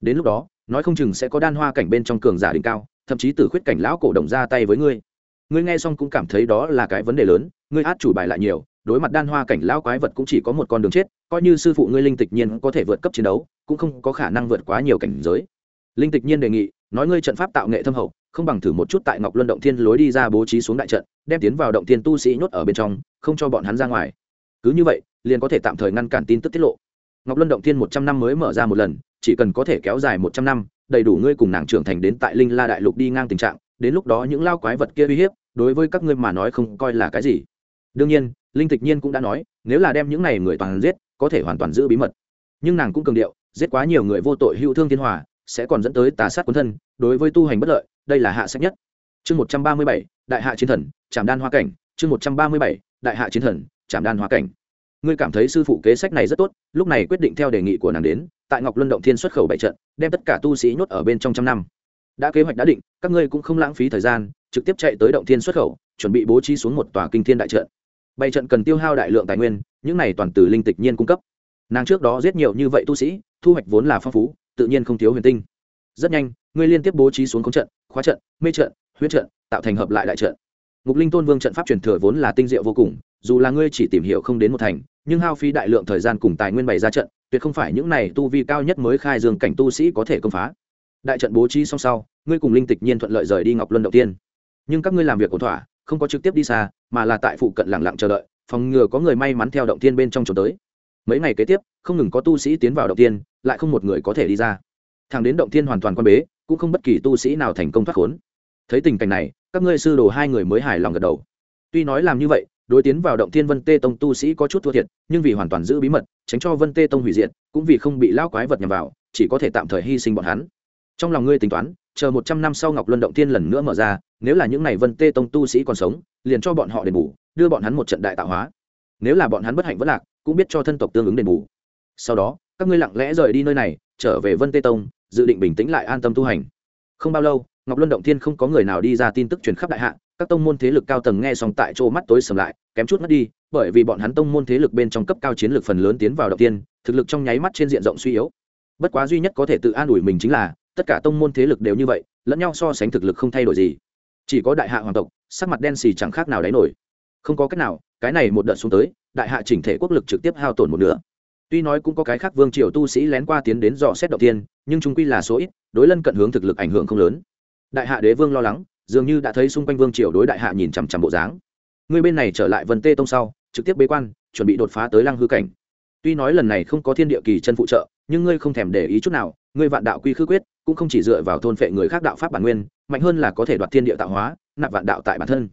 Đến lúc đó, nói không chừng sẽ có đan hoa cảnh bên trong cường giả đỉnh cao, thậm chí từ khuyết cảnh lão cổ đồng ra tay với ngươi. Ngươi nghe xong cũng cảm thấy đó là cái vấn đề lớn, ngươi át chủ bài lại nhiều, đối mặt đan hoa cảnh lão quái vật cũng chỉ có một con đường chết, coi như sư phụ ngươi linh tịch nhiên có thể vượt cấp chiến đấu, cũng không có khả năng vượt quá nhiều cảnh giới. Linh tịch nhiên đề nghị, nói ngươi trận pháp tạo nghệ thâm hậu, không bằng thử một chút tại ngọc luân động thiên lối đi ra bố trí xuống đại trận, đem tiến vào động thiên tu sĩ nhốt ở bên trong không cho bọn hắn ra ngoài. Cứ như vậy, liền có thể tạm thời ngăn cản tin tức tiết lộ. Ngọc luân động thiên một trăm năm mới mở ra một lần, chỉ cần có thể kéo dài một trăm năm, đầy đủ ngươi cùng nàng trưởng thành đến tại linh la đại lục đi ngang tình trạng, đến lúc đó những lao quái vật kia uy hiếp, đối với các ngươi mà nói không coi là cái gì. Đương nhiên, linh tịch nhiên cũng đã nói, nếu là đem những này người toàn giết, có thể hoàn toàn giữ bí mật. Nhưng nàng cũng cường điệu, giết quá nhiều người vô tội hữu thương thiên hòa, sẽ còn dẫn tới tà sát quân thân, đối với tu hành bất lợi, đây là hạ sách nhất. Chương một trăm ba mươi bảy, đại hạ chiến thần, trảm đan hoa cảnh, chương một trăm ba mươi bảy đại hạ chiến thần trảm đan hoa cảnh. Ngươi cảm thấy sư phụ kế sách này rất tốt, lúc này quyết định theo đề nghị của nàng đến, tại ngọc luân động thiên xuất khẩu bảy trận, đem tất cả tu sĩ nhốt ở bên trong trăm năm. Đã kế hoạch đã định, các ngươi cũng không lãng phí thời gian, trực tiếp chạy tới động thiên xuất khẩu, chuẩn bị bố trí xuống một tòa kinh thiên đại trận. Bảy trận cần tiêu hao đại lượng tài nguyên, những này toàn từ linh tịch nhiên cung cấp. Nàng trước đó giết nhiều như vậy tu sĩ, thu hoạch vốn là phong phú, tự nhiên không thiếu huyền tinh. Rất nhanh, ngươi liên tiếp bố trí xuống công trận, khóa trận, mê trận huyết trận, tạo thành hợp lại đại trận ngục linh tôn vương trận pháp truyền thừa vốn là tinh diệu vô cùng, dù là ngươi chỉ tìm hiểu không đến một thành, nhưng hao phí đại lượng thời gian cùng tài nguyên bày ra trận, tuyệt không phải những này tu vi cao nhất mới khai dương cảnh tu sĩ có thể công phá. Đại trận bố trí xong sau, ngươi cùng linh tịch nhiên thuận lợi rời đi ngọc luân đầu tiên. Nhưng các ngươi làm việc ổn thỏa, không có trực tiếp đi xa, mà là tại phụ cận lặng lặng chờ đợi, phòng ngừa có người may mắn theo động tiên bên trong trốn tới. Mấy ngày kế tiếp, không ngừng có tu sĩ tiến vào động tiên, lại không một người có thể đi ra. Thằng đến động tiên hoàn toàn quan bế, cũng không bất kỳ tu sĩ nào thành công thoát khốn. Thấy tình cảnh này các ngươi sư đồ hai người mới hài lòng gật đầu. Tuy nói làm như vậy, đối tiến vào động thiên vân tê tông tu sĩ có chút thua thiệt, nhưng vì hoàn toàn giữ bí mật, tránh cho vân tê tông hủy diệt, cũng vì không bị lao quái vật nhằm vào, chỉ có thể tạm thời hy sinh bọn hắn. Trong lòng ngươi tính toán, chờ một trăm năm sau ngọc luân động thiên lần nữa mở ra, nếu là những ngày vân tê tông tu sĩ còn sống, liền cho bọn họ đền bù, đưa bọn hắn một trận đại tạo hóa. Nếu là bọn hắn bất hạnh vất lạc, cũng biết cho thân tộc tương ứng đền bù. Sau đó, các ngươi lặng lẽ rời đi nơi này, trở về vân tê tông, dự định bình tĩnh lại an tâm tu hành. Không bao lâu ngọc luân động thiên không có người nào đi ra tin tức truyền khắp đại hạ, các tông môn thế lực cao tầng nghe xong tại chỗ mắt tối sầm lại, kém chút mất đi, bởi vì bọn hắn tông môn thế lực bên trong cấp cao chiến lược phần lớn tiến vào động tiên thực lực trong nháy mắt trên diện rộng suy yếu. Bất quá duy nhất có thể tự an ủi mình chính là, tất cả tông môn thế lực đều như vậy, lẫn nhau so sánh thực lực không thay đổi gì. Chỉ có đại hạ hoàng tộc, sắc mặt đen xì chẳng khác nào đáy nổi. Không có cách nào, cái này một đợt xuống tới, đại hạ chỉnh thể quốc lực trực tiếp hao tổn một nửa. Tuy nói cũng có cái khác vương triều tu sĩ lén qua tiến đến dò xét động tiên nhưng chúng quy là số ít, đối lân cận hướng thực lực ảnh hưởng không lớn đại hạ đế vương lo lắng, dường như đã thấy xung quanh vương triều đối đại hạ nhìn chằm chằm bộ dáng. Người bên này trở lại vân tê tông sau, trực tiếp bế quan, chuẩn bị đột phá tới lăng hư cảnh. Tuy nói lần này không có thiên địa kỳ chân phụ trợ, nhưng ngươi không thèm để ý chút nào, ngươi vạn đạo quy khư quyết, cũng không chỉ dựa vào thôn phệ người khác đạo pháp bản nguyên, mạnh hơn là có thể đoạt thiên địa tạo hóa, nạp vạn đạo tại bản thân.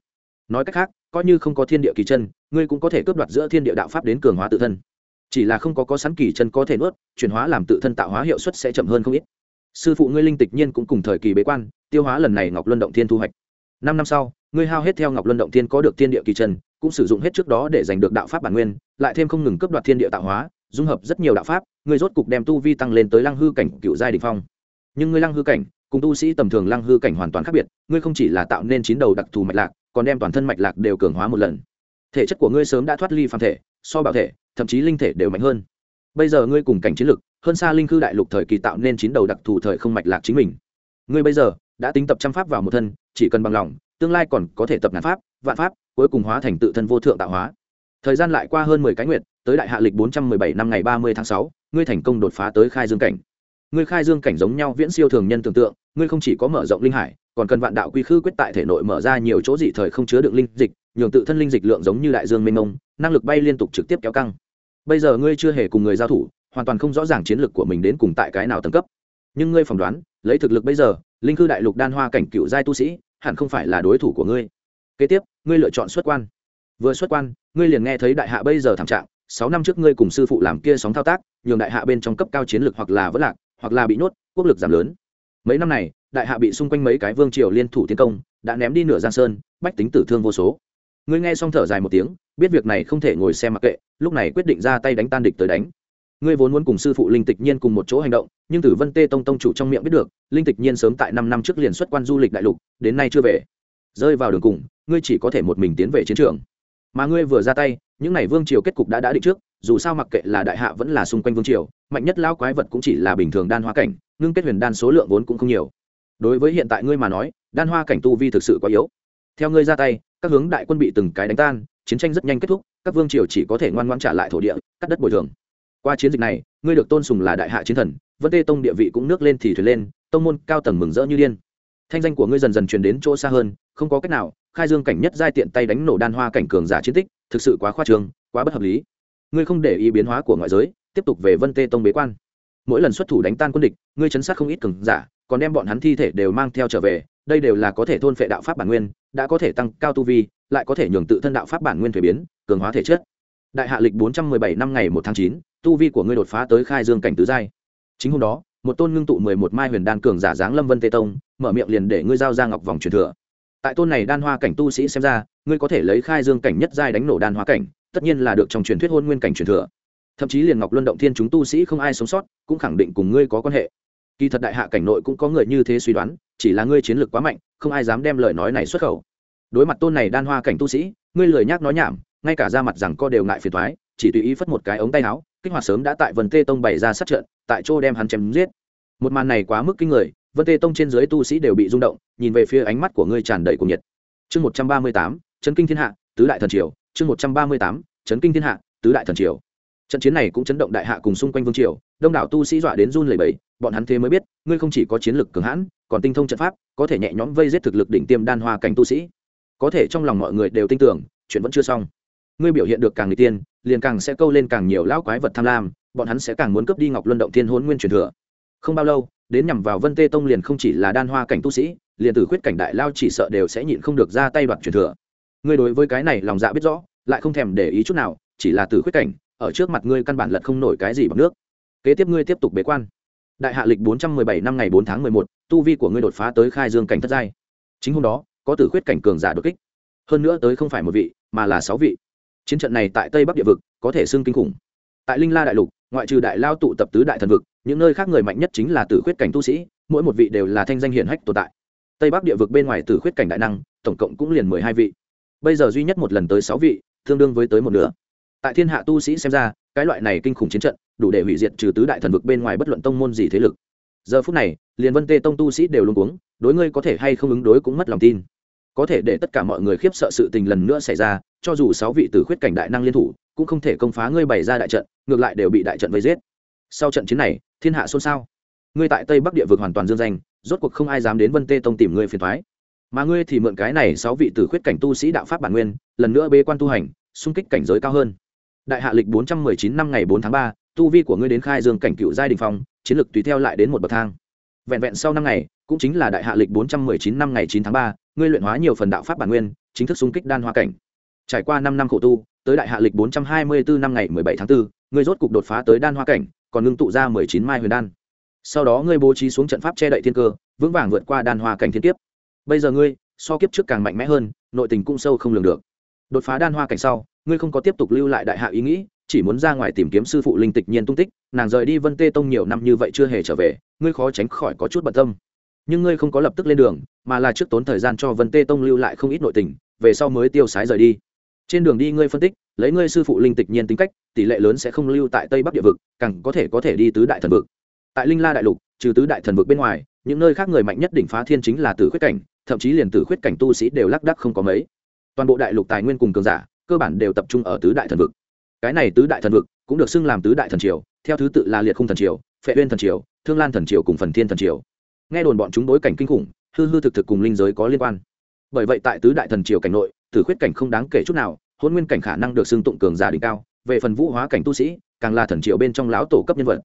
Nói cách khác, coi như không có thiên địa kỳ chân, ngươi cũng có thể cướp đoạt giữa thiên địa đạo pháp đến cường hóa tự thân. Chỉ là không có có sẵn kỳ chân có thể nuốt, chuyển hóa làm tự thân tạo hóa hiệu suất sẽ chậm hơn không ít. Sư phụ ngươi linh tịch nhiên cũng cùng thời kỳ bế quan tiêu hóa lần này ngọc luân động thiên thu hoạch. Năm năm sau ngươi hao hết theo ngọc luân động thiên có được thiên địa kỳ Trần, cũng sử dụng hết trước đó để giành được đạo pháp bản nguyên lại thêm không ngừng cấp đoạt thiên địa tạo hóa dung hợp rất nhiều đạo pháp ngươi rốt cục đem tu vi tăng lên tới lăng hư cảnh cựu giai đình phong. Nhưng ngươi lăng hư cảnh cùng tu sĩ tầm thường lăng hư cảnh hoàn toàn khác biệt ngươi không chỉ là tạo nên chín đầu đặc thù mạch lạc còn đem toàn thân mạch lạc đều cường hóa một lần. Thể chất của ngươi sớm đã thoát ly phàm thể so bảo thể thậm chí linh thể đều mạnh hơn. Bây giờ ngươi cùng cảnh chiến lực hơn xa linh khư đại lục thời kỳ tạo nên chín đầu đặc thù thời không mạch lạc chính mình ngươi bây giờ đã tính tập trăm pháp vào một thân, chỉ cần bằng lòng, tương lai còn có thể tập ngàn pháp, vạn pháp, cuối cùng hóa thành tự thân vô thượng tạo hóa. Thời gian lại qua hơn mười cái nguyện tới đại hạ lịch bốn trăm mười bảy năm ngày ba mươi tháng sáu, ngươi thành công đột phá tới khai dương cảnh. Ngươi khai dương cảnh giống nhau viễn siêu thường nhân tưởng tượng, ngươi không chỉ có mở rộng linh hải, còn cần vạn đạo quy khư quyết tại thể nội mở ra nhiều chỗ dị thời không chứa được linh dịch, nhường tự thân linh dịch lượng giống như đại dương mênh mông, năng lực bay liên tục trực tiếp kéo căng. Bây giờ ngươi chưa hề cùng người giao thủ, hoàn toàn không rõ ràng chiến lược của mình đến cùng tại cái nào tầng cấp nhưng ngươi phỏng đoán, lấy thực lực bây giờ, linh cư đại lục đan hoa cảnh cựu giai tu sĩ, hẳn không phải là đối thủ của ngươi. Kế tiếp, ngươi lựa chọn xuất quan. Vừa xuất quan, ngươi liền nghe thấy đại hạ bây giờ thảm trạng, sáu năm trước ngươi cùng sư phụ làm kia sóng thao tác, nhường đại hạ bên trong cấp cao chiến lược hoặc là vất lạc, hoặc là bị nhốt, quốc lực giảm lớn. Mấy năm này, đại hạ bị xung quanh mấy cái vương triều liên thủ tiến công, đã ném đi nửa giang sơn, bách tính tử thương vô số. Ngươi nghe xong thở dài một tiếng, biết việc này không thể ngồi xem mặc kệ, lúc này quyết định ra tay đánh tan địch tới đánh ngươi vốn muốn cùng sư phụ linh tịch nhiên cùng một chỗ hành động, nhưng Tử vân tê tông tông chủ trong miệng biết được, linh tịch nhiên sớm tại năm năm trước liền xuất quan du lịch đại lục, đến nay chưa về. Rơi vào đường cùng, ngươi chỉ có thể một mình tiến về chiến trường. Mà ngươi vừa ra tay, những n à y vương triều kết cục đã đã định trước, dù sao mặc kệ là đại hạ vẫn là xung quanh vương triều, mạnh nhất lao quái vật cũng chỉ là bình thường đan hoa cảnh, ngưng kết huyền đan số lượng vốn cũng không nhiều. Đối với hiện tại ngươi mà nói, đan hoa cảnh tu vi thực sự quá yếu. Theo ngươi ra tay, các hướng đại quân bị từng cái đánh tan, chiến tranh rất nhanh kết thúc, các vương triều chỉ có thể ngoan ngoan trả lại thổ địa, cắt đất bồi thường qua chiến dịch này, ngươi được tôn sùng là đại hạ chiến thần, vân tê tông địa vị cũng nước lên thì thuyền lên, tông môn cao tầng mừng rỡ như điên. Thanh danh của ngươi dần dần truyền đến chỗ xa hơn, không có cách nào, khai dương cảnh nhất giai tiện tay đánh nổ đan hoa cảnh cường giả chiến tích, thực sự quá khoa trương, quá bất hợp lý. Ngươi không để ý biến hóa của ngoại giới, tiếp tục về vân tê tông bế quan. Mỗi lần xuất thủ đánh tan quân địch, ngươi chấn sát không ít cường giả, còn đem bọn hắn thi thể đều mang theo trở về, đây đều là có thể thôn phệ đạo pháp bản nguyên, đã có thể tăng cao tu vi, lại có thể nhường tự thân đạo pháp bản nguyên thuế biến, cường hóa thể chất. Đại hạ lịch bốn trăm mười bảy năm ngày một tháng chín tu vi của ngươi đột phá tới khai dương cảnh tứ giai. Chính hôm đó, một tôn ngưng tụ mười một mai huyền đan cường giả dáng lâm vân tê tông, mở miệng liền để ngươi giao ra ngọc vòng truyền thừa. Tại tôn này đan hoa cảnh tu sĩ xem ra, ngươi có thể lấy khai dương cảnh nhất giai đánh nổ đan hoa cảnh, tất nhiên là được trong truyền thuyết hôn nguyên cảnh truyền thừa. Thậm chí liền ngọc luân động thiên chúng tu sĩ không ai sống sót, cũng khẳng định cùng ngươi có quan hệ. Kỳ thật đại hạ cảnh nội cũng có người như thế suy đoán, chỉ là ngươi chiến lược quá mạnh, không ai dám đem lời nói này xuất khẩu. Đối mặt tôn này đan hoa cảnh tu sĩ, ngươi lười nhác nói nhảm, ngay cả ra mặt rằng co đều ngại phiền thoái chỉ tùy ý phất một cái ống tay áo, kích hoạt sớm đã tại vân tê tông bày ra sát trận, tại chỗ đem hắn chém giết. Một màn này quá mức kinh người, vân tê tông trên dưới tu sĩ đều bị rung động, nhìn về phía ánh mắt của ngươi tràn đầy cuồng nhiệt. Chương một trăm ba mươi tám, chấn kinh thiên hạ, tứ đại thần triều. Chương một trăm ba mươi tám, chấn kinh thiên hạ, tứ đại thần triều. Trận chiến này cũng chấn động đại hạ cùng xung quanh vương triều, đông đảo tu sĩ dọa đến run lẩy bẩy, bọn hắn thế mới biết, ngươi không chỉ có chiến lực cường hãn, còn tinh thông trận pháp, có thể nhẹ nhõm vây giết thực lực đỉnh tiêm đan hoa cảnh tu sĩ. Có thể trong lòng mọi người đều tin tưởng, chuyện vẫn chưa xong. Ngươi biểu hiện được càng người tiên liền càng sẽ câu lên càng nhiều lão quái vật tham lam, bọn hắn sẽ càng muốn cướp đi ngọc luân động thiên hôn nguyên truyền thừa. Không bao lâu, đến nhằm vào vân tê tông liền không chỉ là đan hoa cảnh tu sĩ, liền tử khuyết cảnh đại lao chỉ sợ đều sẽ nhịn không được ra tay đoạt truyền thừa. Ngươi đối với cái này lòng dạ biết rõ, lại không thèm để ý chút nào, chỉ là tử khuyết cảnh, ở trước mặt ngươi căn bản lật không nổi cái gì bằng nước. Kế tiếp ngươi tiếp tục bế quan. Đại hạ lịch bốn trăm mười bảy năm ngày bốn tháng mười một, tu vi của ngươi đột phá tới khai dương cảnh thất giai. Chính hôm đó, có tử khuyết cảnh cường giả đột kích. Hơn nữa tới không phải một vị, mà là sáu vị chiến trận này tại tây bắc địa vực, có thể xưng kinh khủng. Tại linh la đại lục, ngoại trừ đại lao tụ tập tứ đại thần vực, những nơi khác người mạnh nhất chính là tử khuyết cảnh tu sĩ, mỗi một vị đều là thanh danh hiển hách tồn tại. Tây bắc địa vực bên ngoài tử khuyết cảnh đại năng, tổng cộng cũng liền mười hai vị. Bây giờ duy nhất một lần tới sáu vị, tương đương với tới một nửa. Tại thiên hạ tu sĩ xem ra, cái loại này kinh khủng chiến trận, đủ để hủy diệt trừ tứ đại thần vực bên ngoài bất luận tông môn gì thế lực. Giờ phút này, liền vân tê tông tu sĩ đều luôn cuống, đối ngươi có thể hay không ứng đối cũng mất lòng tin có thể để tất cả mọi người khiếp sợ sự tình lần nữa xảy ra, cho dù sáu vị tử khuyết cảnh đại năng liên thủ, cũng không thể công phá ngươi bày ra đại trận, ngược lại đều bị đại trận vây giết. Sau trận chiến này, thiên hạ xôn xao. Ngươi tại tây bắc địa vực hoàn toàn dương danh, rốt cuộc không ai dám đến vân tê tông tìm ngươi phiền thoái mà ngươi thì mượn cái này sáu vị tử khuyết cảnh tu sĩ đạo pháp bản nguyên, lần nữa bế quan tu hành, xung kích cảnh giới cao hơn. Đại hạ lịch bốn trăm mười chín năm ngày bốn tháng ba, tu vi của ngươi đến khai dương cảnh cựu giai đình phong, chiến lược tùy theo lại đến một bậc thang. Vẹn vẹn sau năm ngày, cũng chính là đại hạ lịch bốn trăm mười chín năm ngày chín tháng ba ngươi luyện hóa nhiều phần đạo pháp bản nguyên chính thức xung kích đan hoa cảnh. Trải qua năm năm khổ tu tới đại hạ lịch bốn trăm hai mươi bốn năm ngày mười bảy tháng 4, ngươi rốt cục đột phá tới đan hoa cảnh còn ngưng tụ ra mười chín mai huyền đan. Sau đó ngươi bố trí xuống trận pháp che đậy thiên cơ vững vàng vượt qua đan hoa cảnh thiên kiếp. Bây giờ ngươi so kiếp trước càng mạnh mẽ hơn nội tình cũng sâu không lường được. Đột phá đan hoa cảnh sau ngươi không có tiếp tục lưu lại đại hạ ý nghĩ chỉ muốn ra ngoài tìm kiếm sư phụ linh tịch nhiên tung tích nàng rời đi vân tê tông nhiều năm như vậy chưa hề trở về ngươi khó tránh khỏi có chút bận tâm nhưng ngươi không có lập tức lên đường, mà là trước tốn thời gian cho vân tê tông lưu lại không ít nội tình, về sau mới tiêu sái rời đi. Trên đường đi ngươi phân tích, lấy ngươi sư phụ linh tịch nhiên tính cách, tỷ lệ lớn sẽ không lưu tại tây bắc địa vực, càng có thể có thể đi tứ đại thần vực. Tại linh la đại lục, trừ tứ đại thần vực bên ngoài, những nơi khác người mạnh nhất đỉnh phá thiên chính là tử khuyết cảnh, thậm chí liền tử khuyết cảnh tu sĩ đều lác đắc không có mấy. Toàn bộ đại lục tài nguyên cùng cường giả, cơ bản đều tập trung ở tứ đại thần vực. Cái này tứ đại thần vực cũng được xưng làm tứ đại thần triều, theo thứ tự là liệt khung thần triều, phệ uyên thần triều, thương lan thần triều cùng phần thiên thần triều nghe đồn bọn chúng bối cảnh kinh khủng, hư hư thực thực cùng linh giới có liên quan. Bởi vậy tại tứ đại thần triều cảnh nội, tử khuyết cảnh không đáng kể chút nào, hôn nguyên cảnh khả năng được xưng tụng cường giả đỉnh cao, về phần vũ hóa cảnh tu sĩ, càng là thần triều bên trong lão tổ cấp nhân vật.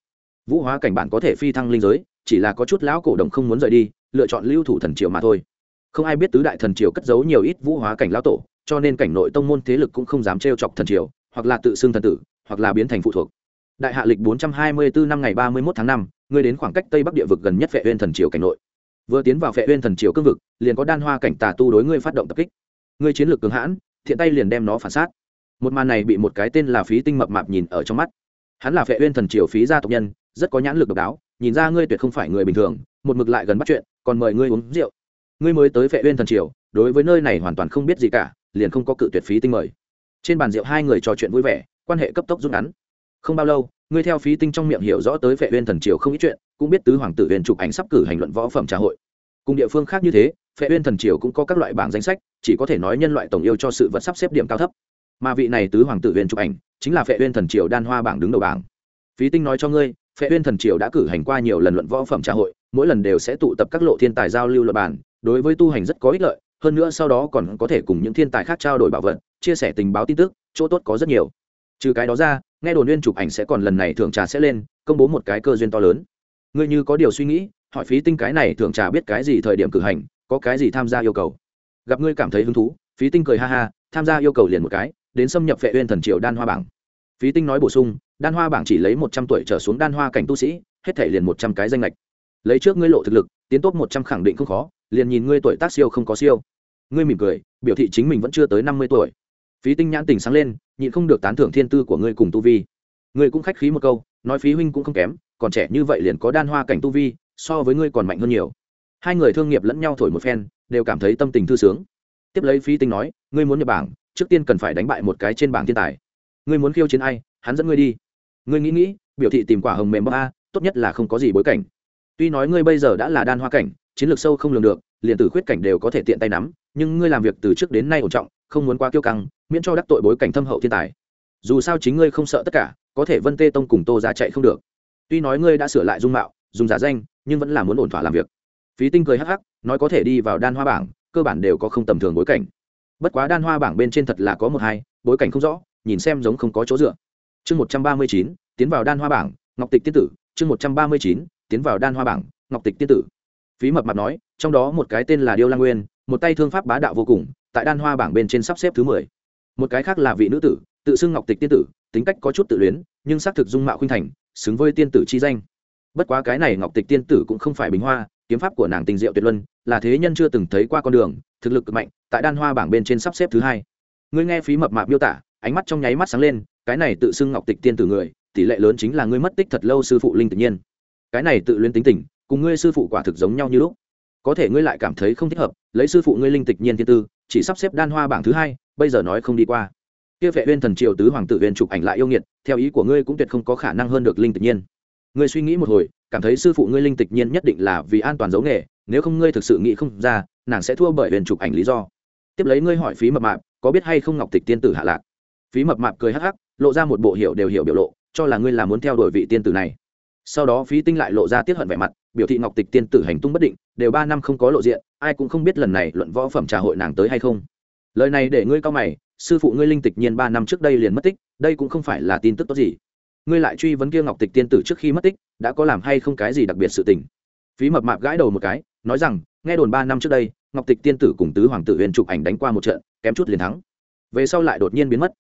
Vũ hóa cảnh bạn có thể phi thăng linh giới, chỉ là có chút lão cổ đồng không muốn rời đi, lựa chọn lưu thủ thần triều mà thôi. Không ai biết tứ đại thần triều cất giấu nhiều ít vũ hóa cảnh lão tổ, cho nên cảnh nội tông môn thế lực cũng không dám trêu chọc thần triều, hoặc là tự xưng thần tử, hoặc là biến thành phụ thuộc. Đại hạ lịch bốn trăm hai mươi bốn năm ngày ba mươi một tháng năm ngươi đến khoảng cách tây bắc địa vực gần nhất vệ uyên thần triều cảnh nội. Vừa tiến vào vệ uyên thần triều cương vực, liền có đan hoa cảnh tà tu đối ngươi phát động tập kích. Ngươi chiến lược cường hãn, thiện tay liền đem nó phản sát. Một màn này bị một cái tên là phí tinh mập mạp nhìn ở trong mắt. Hắn là vệ uyên thần triều phí gia tộc nhân, rất có nhãn lực độc đáo, nhìn ra ngươi tuyệt không phải người bình thường, một mực lại gần bắt chuyện, còn mời ngươi uống rượu. Ngươi mới tới vệ uyên thần triều, đối với nơi này hoàn toàn không biết gì cả, liền không có cự tuyệt phí tinh mời. Trên bàn rượu hai người trò chuyện vui vẻ, quan hệ cấp tốc rút ngắn. Không bao lâu ngươi theo phí tinh trong miệng hiểu rõ tới vệ uyên thần triều không ít chuyện, cũng biết tứ hoàng tử uyên chụp ảnh sắp cử hành luận võ phẩm trà hội. Cùng địa phương khác như thế, vệ uyên thần triều cũng có các loại bảng danh sách, chỉ có thể nói nhân loại tổng yêu cho sự vật sắp xếp điểm cao thấp. Mà vị này tứ hoàng tử uyên chụp ảnh, chính là vệ uyên thần triều đan hoa bảng đứng đầu bảng. Phí tinh nói cho ngươi, vệ uyên thần triều đã cử hành qua nhiều lần luận võ phẩm trà hội, mỗi lần đều sẽ tụ tập các lộ thiên tài giao lưu luận bản đối với tu hành rất có ích lợi, hơn nữa sau đó còn có thể cùng những thiên tài khác trao đổi bảo vật, chia sẻ tình báo tin tức, chỗ tốt có rất nhiều. Trừ cái đó ra nghe đồn nguyên chụp ảnh sẽ còn lần này thưởng trà sẽ lên, công bố một cái cơ duyên to lớn. Ngươi như có điều suy nghĩ, hỏi phí tinh cái này thưởng trà biết cái gì thời điểm cử hành, có cái gì tham gia yêu cầu. Gặp ngươi cảm thấy hứng thú, phí tinh cười ha ha, tham gia yêu cầu liền một cái, đến xâm nhập vệ uyên thần triều đan hoa bảng. Phí tinh nói bổ sung, đan hoa bảng chỉ lấy một trăm tuổi trở xuống đan hoa cảnh tu sĩ, hết thể liền một trăm cái danh lệch lấy trước ngươi lộ thực lực, tiến tốt một trăm khẳng định không khó, liền nhìn ngươi tuổi tác siêu không có siêu. Ngươi mỉm cười, biểu thị chính mình vẫn chưa tới năm mươi tuổi. Phí tinh nhãn tình sáng lên nhịn không được tán thưởng thiên tư của ngươi cùng tu vi. Ngươi cũng khách khí một câu nói phí huynh cũng không kém còn trẻ như vậy liền có đan hoa cảnh tu vi so với ngươi còn mạnh hơn nhiều. Hai người thương nghiệp lẫn nhau thổi một phen đều cảm thấy tâm tình thư sướng. Tiếp lấy phí tinh nói ngươi muốn nhập bảng trước tiên cần phải đánh bại một cái trên bảng thiên tài. Ngươi muốn khiêu chiến ai hắn dẫn ngươi đi. Ngươi nghĩ nghĩ biểu thị tìm quả hồng mềm ba, a tốt nhất là không có gì bối cảnh. Tuy nói ngươi bây giờ đã là đan hoa cảnh chiến lược sâu không lường được liền tử khuyết cảnh đều có thể tiện tay nắm nhưng ngươi làm việc từ trước đến nay ổn trọng không muốn quá kiêu căng miễn cho đắc tội bối cảnh thâm hậu thiên tài. Dù sao chính ngươi không sợ tất cả, có thể vân tê tông cùng tô ra chạy không được. Tuy nói ngươi đã sửa lại dung mạo, dùng giả danh, nhưng vẫn là muốn ổn thỏa làm việc. Phí tinh cười hắc hắc, nói có thể đi vào đan hoa bảng, cơ bản đều có không tầm thường bối cảnh. Bất quá đan hoa bảng bên trên thật là có một hai, bối cảnh không rõ, nhìn xem giống không có chỗ dựa. Chương một trăm ba mươi chín, tiến vào đan hoa bảng, ngọc tịch tiết tử. Chương một trăm ba mươi chín, tiến vào đan hoa bảng, ngọc tịch tiên tử. Phí mập mặt nói, trong đó một cái tên là điêu lang nguyên, một tay thương pháp bá đạo vô cùng, tại đan hoa bảng bên trên sắp xếp thứ mười một cái khác là vị nữ tử, tự xưng ngọc tịch tiên tử, tính cách có chút tự luyến, nhưng xác thực dung mạo khuynh thành, xứng với tiên tử chi danh. Bất quá cái này ngọc tịch tiên tử cũng không phải bình hoa, kiếm pháp của nàng tình diệu tuyệt luân, là thế nhân chưa từng thấy qua con đường, thực lực cực mạnh, tại đan hoa bảng bên trên sắp xếp thứ hai. Ngươi nghe phí mập mạp miêu tả, ánh mắt trong nháy mắt sáng lên, cái này tự xưng ngọc tịch tiên tử người, tỷ lệ lớn chính là ngươi mất tích thật lâu sư phụ linh tự nhiên. Cái này tự luyến tính tình, cùng ngươi sư phụ quả thực giống nhau như lúc. Có thể ngươi lại cảm thấy không thích hợp, lấy sư phụ ngươi linh tịch nhiên thiên tư, chỉ sắp xếp đan hoa bảng thứ hai bây giờ nói không đi qua. Kia vệ uyên thần triều tứ hoàng tử uyên chụp ảnh lại yêu nghiệt, theo ý của ngươi cũng tuyệt không có khả năng hơn được linh tịch nhiên. Ngươi suy nghĩ một hồi, cảm thấy sư phụ ngươi linh tịch nhiên nhất định là vì an toàn giấu nghề, nếu không ngươi thực sự nghĩ không ra, nàng sẽ thua bởi uyên chụp ảnh lý do. Tiếp lấy ngươi hỏi phí mập mạp, có biết hay không ngọc tịch tiên tử hạ lạc? Phí mập mạp cười hắc hắc, lộ ra một bộ hiểu đều hiểu biểu lộ, cho là ngươi là muốn theo đuổi vị tiên tử này. Sau đó phí tinh lại lộ ra tiết hận vẻ mặt, biểu thị ngọc tịch tiên tử hành tung bất định, đều ba năm không có lộ diện, ai cũng không biết lần này luận võ phẩm trà hội nàng tới hay không lời này để ngươi cao mày, sư phụ ngươi linh tịch nhiên ba năm trước đây liền mất tích, đây cũng không phải là tin tức tốt gì. Ngươi lại truy vấn kia ngọc tịch tiên tử trước khi mất tích, đã có làm hay không cái gì đặc biệt sự tình? Phí mập mạp gãi đầu một cái, nói rằng, nghe đồn ba năm trước đây, ngọc tịch tiên tử cùng tứ hoàng tử huyền chụp ảnh đánh qua một trận, kém chút liền thắng. Về sau lại đột nhiên biến mất.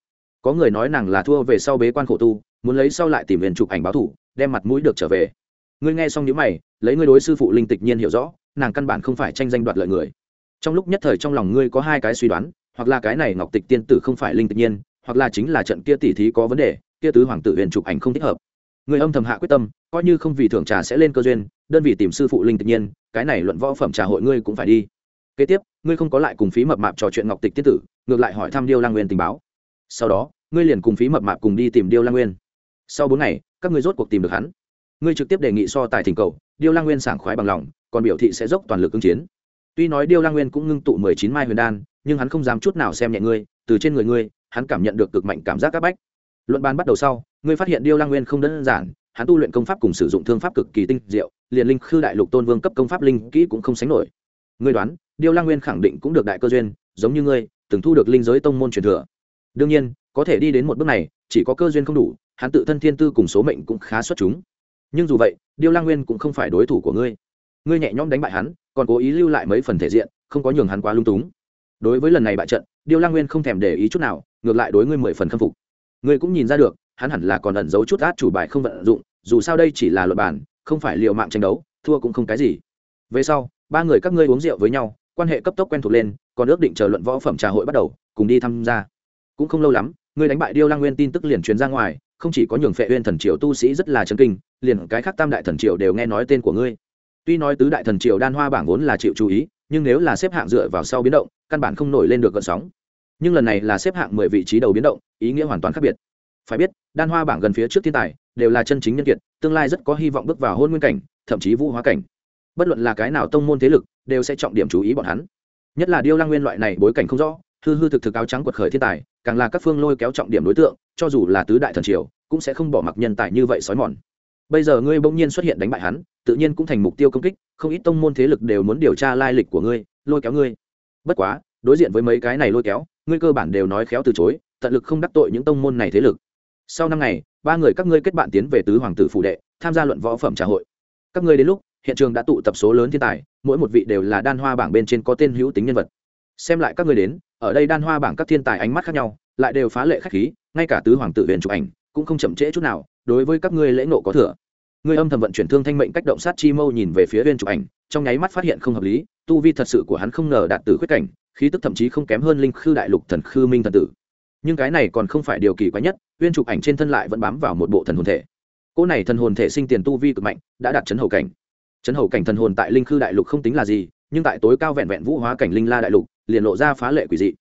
Có người nói nàng là thua về sau bế quan khổ tu, muốn lấy sau lại tìm huyền chụp ảnh báo thủ, đem mặt mũi được trở về. Ngươi nghe xong những mày, lấy ngươi đối sư phụ linh tịch nhiên hiểu rõ, nàng căn bản không phải tranh danh đoạt lợi người trong lúc nhất thời trong lòng ngươi có hai cái suy đoán, hoặc là cái này ngọc tịch tiên tử không phải linh tự nhiên, hoặc là chính là trận kia tỉ thí có vấn đề, kia tứ hoàng tử huyền chụp ảnh không thích hợp. Người âm thầm hạ quyết tâm, coi như không vì thưởng trà sẽ lên cơ duyên, đơn vị tìm sư phụ linh tự nhiên, cái này luận võ phẩm trà hội ngươi cũng phải đi. Kế tiếp, ngươi không có lại cùng phí mập mạp trò chuyện ngọc tịch tiên tử, ngược lại hỏi thăm điêu lang nguyên tình báo. Sau đó, ngươi liền cùng phí mập mạp cùng đi tìm điêu lang nguyên. Sau bốn ngày, các ngươi rốt cuộc tìm được hắn. Ngươi trực tiếp đề nghị so tài thỉnh cầu, điêu lang nguyên sảng khoái bằng lòng, còn biểu thị sẽ dốc toàn lực ứng chiến tuy nói điêu lang nguyên cũng ngưng tụ mười chín mai huyền đan, nhưng hắn không dám chút nào xem nhẹ ngươi, từ trên người ngươi, hắn cảm nhận được cực mạnh cảm giác áp bách. Luận ban bắt đầu sau, ngươi phát hiện điêu lang nguyên không đơn giản, hắn tu luyện công pháp cùng sử dụng thương pháp cực kỳ tinh diệu, liền linh khư đại lục tôn vương cấp công pháp linh kỹ cũng không sánh nổi. Ngươi đoán, điêu lang nguyên khẳng định cũng được đại cơ duyên, giống như ngươi, từng thu được linh giới tông môn truyền thừa. Đương nhiên, có thể đi đến một bước này, chỉ có cơ duyên không đủ, hắn tự thân thiên tư cùng số mệnh cũng khá xuất chúng. Nhưng dù vậy, điêu lang nguyên cũng không phải đối thủ của ngươi. Ngươi nhẹ nhõm đánh bại hắn còn cố ý lưu lại mấy phần thể diện, không có nhường hắn quá lung túng. Đối với lần này bại trận, điêu lang nguyên không thèm để ý chút nào, ngược lại đối ngươi mười phần khâm phục. Ngươi cũng nhìn ra được, hắn hẳn là còn ẩn giấu chút át chủ bài không vận dụng, dù sao đây chỉ là luật bản, không phải liệu mạng tranh đấu, thua cũng không cái gì. Về sau, ba người các ngươi uống rượu với nhau, quan hệ cấp tốc quen thuộc lên, còn ước định chờ luận võ phẩm trà hội bắt đầu, cùng đi tham gia. Cũng không lâu lắm, ngươi đánh bại điêu lang nguyên tin tức liền truyền ra ngoài, không chỉ có nhường phệ uyên thần triều tu sĩ rất là chấn kinh, liền cái khác tam đại thần triều đều nghe nói tên của ngươi tuy nói tứ đại thần triều đan hoa bảng vốn là chịu chú ý, nhưng nếu là xếp hạng dựa vào sau biến động, căn bản không nổi lên được gợn sóng. Nhưng lần này là xếp hạng mười vị trí đầu biến động, ý nghĩa hoàn toàn khác biệt. Phải biết, đan hoa bảng gần phía trước thiên tài, đều là chân chính nhân kiệt, tương lai rất có hy vọng bước vào hôn nguyên cảnh, thậm chí vũ hóa cảnh. Bất luận là cái nào tông môn thế lực, đều sẽ trọng điểm chú ý bọn hắn. Nhất là điêu lang nguyên loại này bối cảnh không rõ, hư hư thực thực áo trắng quật khởi thiên tài, càng là các phương lôi kéo trọng điểm đối tượng, cho dù là tứ đại thần triều, cũng sẽ không bỏ mặc nhân tài như vậy sói mòn bây giờ ngươi bỗng nhiên xuất hiện đánh bại hắn, tự nhiên cũng thành mục tiêu công kích, không ít tông môn thế lực đều muốn điều tra lai lịch của ngươi, lôi kéo ngươi. Bất quá, đối diện với mấy cái này lôi kéo, ngươi cơ bản đều nói khéo từ chối, tận lực không đắc tội những tông môn này thế lực. Sau năm ngày, ba người các ngươi kết bạn tiến về tứ hoàng tử phủ đệ, tham gia luận võ phẩm trà hội. Các ngươi đến lúc, hiện trường đã tụ tập số lớn thiên tài, mỗi một vị đều là đan hoa bảng bên trên có tên hữu tính nhân vật. Xem lại các ngươi đến, ở đây đan hoa bảng các thiên tài ánh mắt khác nhau, lại đều phá lệ khách khí, ngay cả tứ hoàng tử huyền chụp ảnh cũng không chậm trễ chút nào, đối với các ngươi lễ nộ có thừa. Ngươi âm thầm vận chuyển thương thanh mệnh cách động sát chi mâu nhìn về phía viên chụp ảnh, trong nháy mắt phát hiện không hợp lý, tu vi thật sự của hắn không ngờ đạt từ khuyết cảnh, khí tức thậm chí không kém hơn linh khư đại lục thần khư minh thần tử. Nhưng cái này còn không phải điều kỳ quái nhất, uyên chụp ảnh trên thân lại vẫn bám vào một bộ thần hồn thể. Cỗ này thần hồn thể sinh tiền tu vi cực mạnh, đã đạt chấn hầu cảnh. Chấn hầu cảnh thần hồn tại linh khư đại lục không tính là gì, nhưng tại tối cao vẹn vẹn vũ hóa cảnh linh la đại lục, liền lộ ra phá lệ quỷ dị.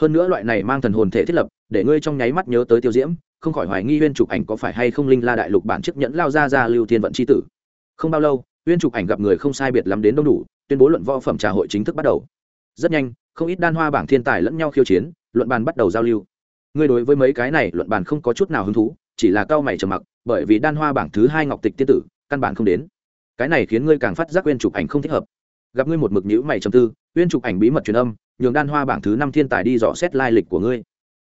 Hơn nữa loại này mang thần hồn thể thiết lập, để ngươi trong nháy mắt nhớ tới tiêu diễm không khỏi hoài nghi uyên chụp ảnh có phải hay không linh la đại lục bản chức nhẫn lao ra ra lưu thiên vận c h i tử. Không bao lâu uyên chụp ảnh gặp người không sai biệt lắm đến đông đủ, tuyên bố luận võ phẩm trà hội chính thức bắt đầu. Rất nhanh, không ít đan hoa bảng thiên tài lẫn nhau khiêu chiến, luận bàn bắt đầu giao lưu. Ngươi đối với mấy cái này luận bàn không có chút nào hứng thú, chỉ là cao mày trầm mặc, bởi vì đan hoa bảng thứ hai ngọc tịch tiên tử, căn bản không đến. Cái này khiến ngươi càng phát giác uyên chụp ảnh không thích hợp. Gặp ngươi một mực nhữ mày trầm tư uyên chụp ảnh bí mật truyền âm, nhường đan hoa bảng thứ năm thiên tài đi dò xét lai lịch của ngươi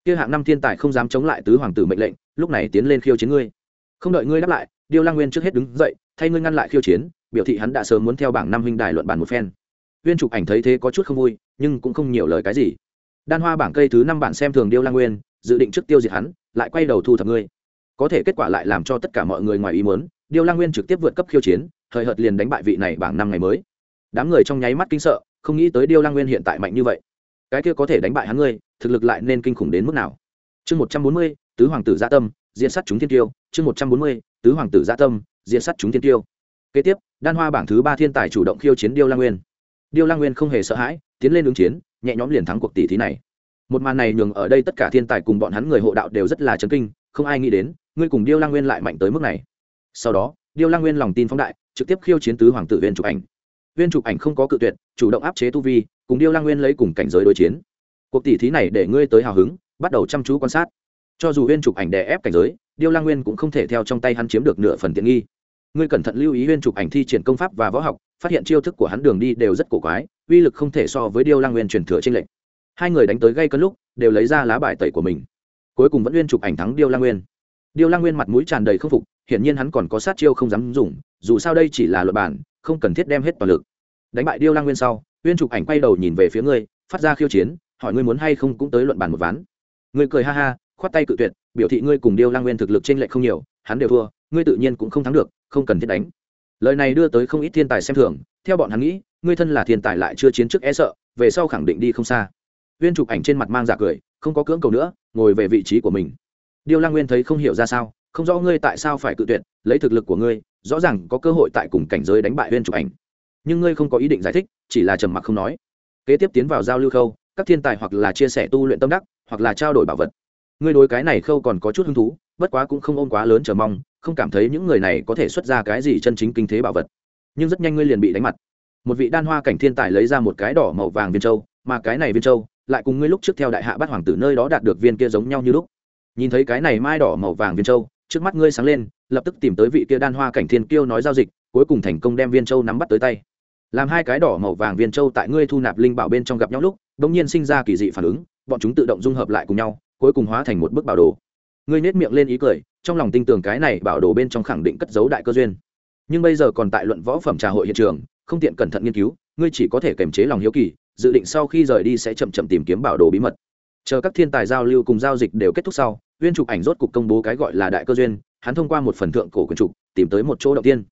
kia hạng năm thiên tài không dám chống lại tứ hoàng tử mệnh lệnh, lúc này tiến lên khiêu chiến ngươi. Không đợi ngươi đáp lại, điêu lang nguyên trước hết đứng dậy, thay ngươi ngăn lại khiêu chiến, biểu thị hắn đã sớm muốn theo bảng năm huynh đài luận bàn một phen. Viên chụp ảnh thấy thế có chút không vui, nhưng cũng không nhiều lời cái gì. Đan hoa bảng cây thứ năm bản xem thường điêu lang nguyên, dự định trước tiêu diệt hắn, lại quay đầu thu thập ngươi. Có thể kết quả lại làm cho tất cả mọi người ngoài ý muốn, điêu lang nguyên trực tiếp vượt cấp khiêu chiến thời hợt liền đánh bại vị này bảng năm ngày mới. Đám người trong nháy mắt kinh sợ, không nghĩ tới điêu lang nguyên hiện tại mạnh như vậy. Cái kia có thể đánh bại hắn ngươi thực lực lại nên kinh khủng đến mức nào? Chương một trăm bốn mươi, tứ hoàng tử gia tâm, diện sát chúng thiên tiêu. Chương một trăm bốn mươi, tứ hoàng tử gia tâm, diện sát chúng thiên tiêu. Kế tiếp, đan hoa bảng thứ ba thiên tài chủ động khiêu chiến điêu lang nguyên. Điêu lang nguyên không hề sợ hãi, tiến lên ứng chiến, nhẹ nhõm liền thắng cuộc tỷ thí này. Một màn này nhường ở đây tất cả thiên tài cùng bọn hắn người hộ đạo đều rất là chấn kinh, không ai nghĩ đến, ngươi cùng điêu lang nguyên lại mạnh tới mức này. Sau đó, điêu lang nguyên lòng tin phóng đại, trực tiếp khiêu chiến tứ hoàng tử viên chụp ảnh. Viên chụp ảnh không có cự tuyệt, chủ động áp chế tu vi, cùng điêu lang nguyên lấy cùng cảnh giới đối chiến cuộc tỷ thí này để ngươi tới hào hứng, bắt đầu chăm chú quan sát. Cho dù huyên trục ảnh đè ép cảnh giới, điêu lang nguyên cũng không thể theo trong tay hắn chiếm được nửa phần tiện nghi. Ngươi cẩn thận lưu ý huyên trục ảnh thi triển công pháp và võ học, phát hiện chiêu thức của hắn đường đi đều rất cổ quái, uy lực không thể so với điêu lang nguyên truyền thừa trên lệnh hai người đánh tới gây cân lúc, đều lấy ra lá bài tẩy của mình. Cuối cùng vẫn huyên trục ảnh thắng điêu lang nguyên. Điêu lang nguyên mặt mũi tràn đầy k phục, hiển nhiên hắn còn có sát chiêu không dám dùng, dù sao đây chỉ là luật bản, không cần thiết đem hết toàn lực. Đánh bại điêu lang nguyên sau, huyên trục ảnh quay đầu nhìn về phía ngươi, phát ra khiêu chiến hỏi ngươi muốn hay không cũng tới luận bàn một ván. Ngươi cười ha ha, khoát tay cự tuyệt, biểu thị ngươi cùng điêu lang nguyên thực lực trên lệ không nhiều, hắn đều thua, ngươi tự nhiên cũng không thắng được, không cần thiết đánh. Lời này đưa tới không ít thiên tài xem thường, theo bọn hắn nghĩ, ngươi thân là thiên tài lại chưa chiến trước e sợ, về sau khẳng định đi không xa. Viên chụp ảnh trên mặt mang giả cười, không có cưỡng cầu nữa, ngồi về vị trí của mình. Điêu lang nguyên thấy không hiểu ra sao, không rõ ngươi tại sao phải cự tuyệt, lấy thực lực của ngươi, rõ ràng có cơ hội tại cùng cảnh giới đánh bại viên chụp ảnh. Nhưng ngươi không có ý định giải thích, chỉ là trầm mặc không nói. Kế tiếp tiến vào giao lưu khâu các thiên tài hoặc là chia sẻ tu luyện tâm đắc, hoặc là trao đổi bảo vật. Ngươi đối cái này khâu còn có chút hứng thú, bất quá cũng không ôm quá lớn chờ mong, không cảm thấy những người này có thể xuất ra cái gì chân chính kinh thế bảo vật. Nhưng rất nhanh ngươi liền bị đánh mặt. Một vị đan hoa cảnh thiên tài lấy ra một cái đỏ màu vàng viên châu, mà cái này viên châu lại cùng ngươi lúc trước theo đại hạ bát hoàng tử nơi đó đạt được viên kia giống nhau như lúc. Nhìn thấy cái này mai đỏ màu vàng viên châu, trước mắt ngươi sáng lên, lập tức tìm tới vị kia đan hoa cảnh thiên kiêu nói giao dịch, cuối cùng thành công đem viên châu nắm bắt tới tay. Làm hai cái đỏ màu vàng viên châu tại ngươi thu nạp linh bảo bên trong gặp nhau lúc bỗng nhiên sinh ra kỳ dị phản ứng, bọn chúng tự động dung hợp lại cùng nhau, cuối cùng hóa thành một bức bảo đồ. Ngươi nết miệng lên ý cười, trong lòng tin tưởng cái này bảo đồ bên trong khẳng định cất giấu đại cơ duyên. Nhưng bây giờ còn tại luận võ phẩm trà hội hiện trường, không tiện cẩn thận nghiên cứu, ngươi chỉ có thể kiềm chế lòng hiếu kỳ, dự định sau khi rời đi sẽ chậm chậm tìm kiếm bảo đồ bí mật. Chờ các thiên tài giao lưu cùng giao dịch đều kết thúc sau viên trục ảnh rốt cục công bố cái gọi là đại cơ duyên, hắn thông qua một phần thượng cổ quyền trục, tìm tới một chỗ động tiên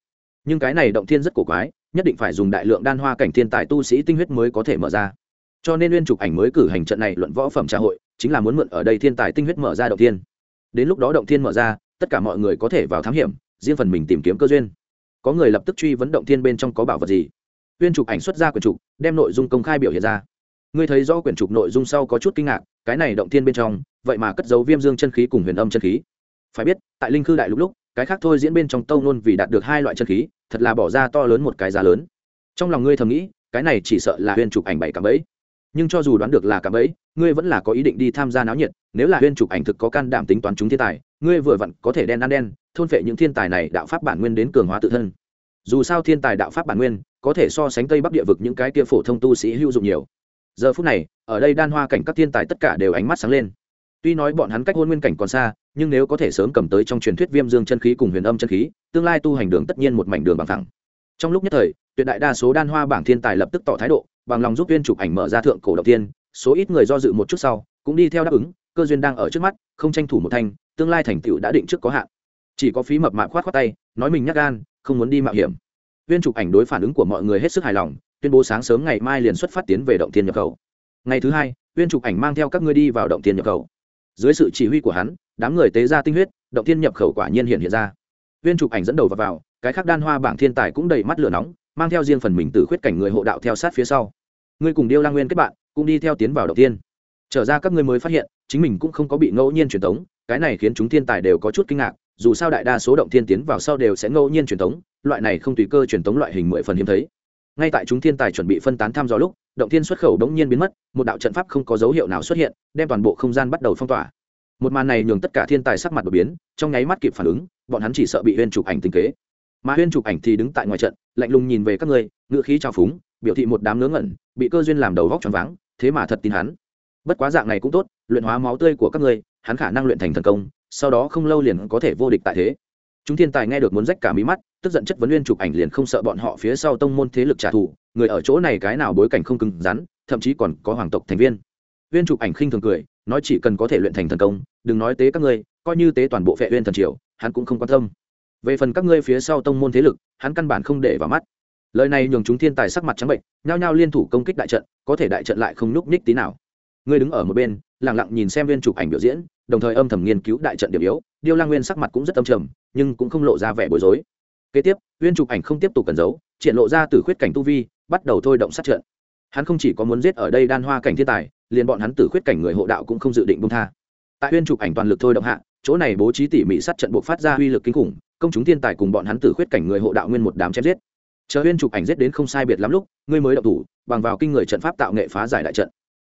nhưng cái này động thiên rất cổ quái, nhất định phải dùng đại lượng đan hoa cảnh thiên tài tu sĩ tinh huyết mới có thể mở ra cho nên uyên trục ảnh mới cử hành trận này luận võ phẩm trà hội, chính là muốn mượn ở đây thiên tài tinh huyết mở ra động thiên. Đến lúc đó động thiên mở ra, tất cả mọi người có thể vào thám hiểm, riêng phần mình tìm kiếm cơ duyên. Có người lập tức truy vấn động thiên bên trong có bảo vật gì. Uyên trục ảnh xuất ra quyển trục, đem nội dung công khai biểu hiện ra. Ngươi thấy do quyển trục nội dung sau có chút kinh ngạc, cái này động thiên bên trong, vậy mà cất giấu viêm dương chân khí cùng huyền âm chân khí. Phải biết, tại linh khư đại lúc lúc, cái khác thôi diễn bên trong tâu nôn vì đạt được hai loại chân khí, thật là bỏ ra to lớn một cái giá lớn. Trong lòng ngươi thầm nghĩ, cái này chỉ sợ là huyền trục ảnh bảy cả bẫy nhưng cho dù đoán được là cả ấy, ngươi vẫn là có ý định đi tham gia náo nhiệt, nếu là huyên chụp ảnh thực có can đảm tính toán chúng thiên tài, ngươi vừa vặn có thể đen ăn đen, thôn phệ những thiên tài này đạo pháp bản nguyên đến cường hóa tự thân. Dù sao thiên tài đạo pháp bản nguyên, có thể so sánh tây bắc địa vực những cái kia phổ thông tu sĩ hữu dụng nhiều. Giờ phút này, ở đây đan hoa cảnh các thiên tài tất cả đều ánh mắt sáng lên. Tuy nói bọn hắn cách hôn nguyên cảnh còn xa, nhưng nếu có thể sớm cầm tới trong truyền thuyết viêm dương chân khí cùng huyền âm chân khí, tương lai tu hành đường tất nhiên một mảnh đường bằng thẳng trong lúc nhất thời, tuyệt đại đa số đan hoa bảng thiên tài lập tức tỏ thái độ bằng lòng giúp viên chụp ảnh mở ra thượng cổ đầu tiên số ít người do dự một chút sau cũng đi theo đáp ứng cơ duyên đang ở trước mắt không tranh thủ một thanh tương lai thành tựu đã định trước có hạn. Chỉ có phí mập mạp khoát khoát tay nói mình nhắc gan không muốn đi mạo hiểm. Viên chụp ảnh đối phản ứng của mọi người hết sức hài lòng tuyên bố sáng sớm ngày mai liền xuất phát tiến về động tiên nhập khẩu. Ngày thứ hai viên chụp ảnh mang theo các ngươi đi vào động tiên nhập khẩu. Dưới sự chỉ huy của hắn đám người tế ra tinh huyết động tiên nhập khẩu quả nhiên hiện hiện ra. Viên chụp ảnh dẫn đầu vào, vào cái khác đan hoa bảng thiên tài cũng đầy mắt lửa nóng mang theo riêng phần mình từ khuyết cảnh người hộ đạo theo sát phía sau. Ngươi cùng điêu lang nguyên kết bạn, cũng đi theo tiến vào động tiên trở ra các ngươi mới phát hiện, chính mình cũng không có bị ngẫu nhiên truyền tống, cái này khiến chúng thiên tài đều có chút kinh ngạc, dù sao đại đa số động thiên tiến vào sau đều sẽ ngẫu nhiên truyền tống, loại này không tùy cơ truyền tống loại hình mười phần hiếm thấy. Ngay tại chúng thiên tài chuẩn bị phân tán thăm dò lúc, động thiên xuất khẩu đống nhiên biến mất, một đạo trận pháp không có dấu hiệu nào xuất hiện, đem toàn bộ không gian bắt đầu phong tỏa. Một màn này nhường tất cả thiên tài sắc mặt đột biến, trong nháy mắt kịp phản ứng, bọn hắn chỉ sợ bị huyên chụp ảnh tình kế mà huyên chụp ảnh thì đứng tại ngoài trận, lạnh lùng nhìn về các ngươi ngựa khí trào phúng, biểu thị một đám ngớ ngẩn, bị cơ duyên làm đầu vóc tròn váng, thế mà thật tin hắn. Bất quá dạng này cũng tốt, luyện hóa máu tươi của các ngươi, hắn khả năng luyện thành thần công, sau đó không lâu liền có thể vô địch tại thế. Chúng thiên tài nghe được muốn rách cả mí mắt, tức giận chất vấn huyên chụp ảnh liền không sợ bọn họ phía sau tông môn thế lực trả thù, người ở chỗ này cái nào bối cảnh không cứng rắn, thậm chí còn có hoàng tộc thành viên. Huyên chụp ảnh khinh thường cười, nói chỉ cần có thể luyện thành thần công, đừng nói tế các ngươi, coi như tế toàn bộ vệ uyên thần triều, hắn cũng không quan tâm về phần các ngươi phía sau tông môn thế lực, hắn căn bản không để vào mắt. Lời này nhường chúng thiên tài sắc mặt trắng bệnh, nhao nhao liên thủ công kích đại trận, có thể đại trận lại không nhúc nhích tí nào. Ngươi đứng ở một bên, lặng lặng nhìn xem viên chụp ảnh biểu diễn, đồng thời âm thầm nghiên cứu đại trận điểm yếu, điêu lang nguyên sắc mặt cũng rất âm trầm, nhưng cũng không lộ ra vẻ bối rối. Kế tiếp, viên chụp ảnh không tiếp tục cần giấu, triển lộ ra từ khuyết cảnh tu vi, bắt đầu thôi động sát trận. Hắn không chỉ có muốn giết ở đây đan hoa cảnh thiên tài, liền bọn hắn tử khuyết cảnh người hộ đạo cũng không dự định bung tha. Tại viên chụp ảnh toàn lực thôi động hạ, chỗ này bố trí tỉ mỉ sát trận buộc phát ra uy lực kinh khủng công chúng thiên tài cùng bọn hắn tử khuyết cảnh người hộ đạo nguyên một đám chém giết. Chờ huyên chụp ảnh giết đến không sai biệt lắm lúc, ngươi mới đậu thủ, bằng vào kinh người trận pháp tạo nghệ phá giải đại trận.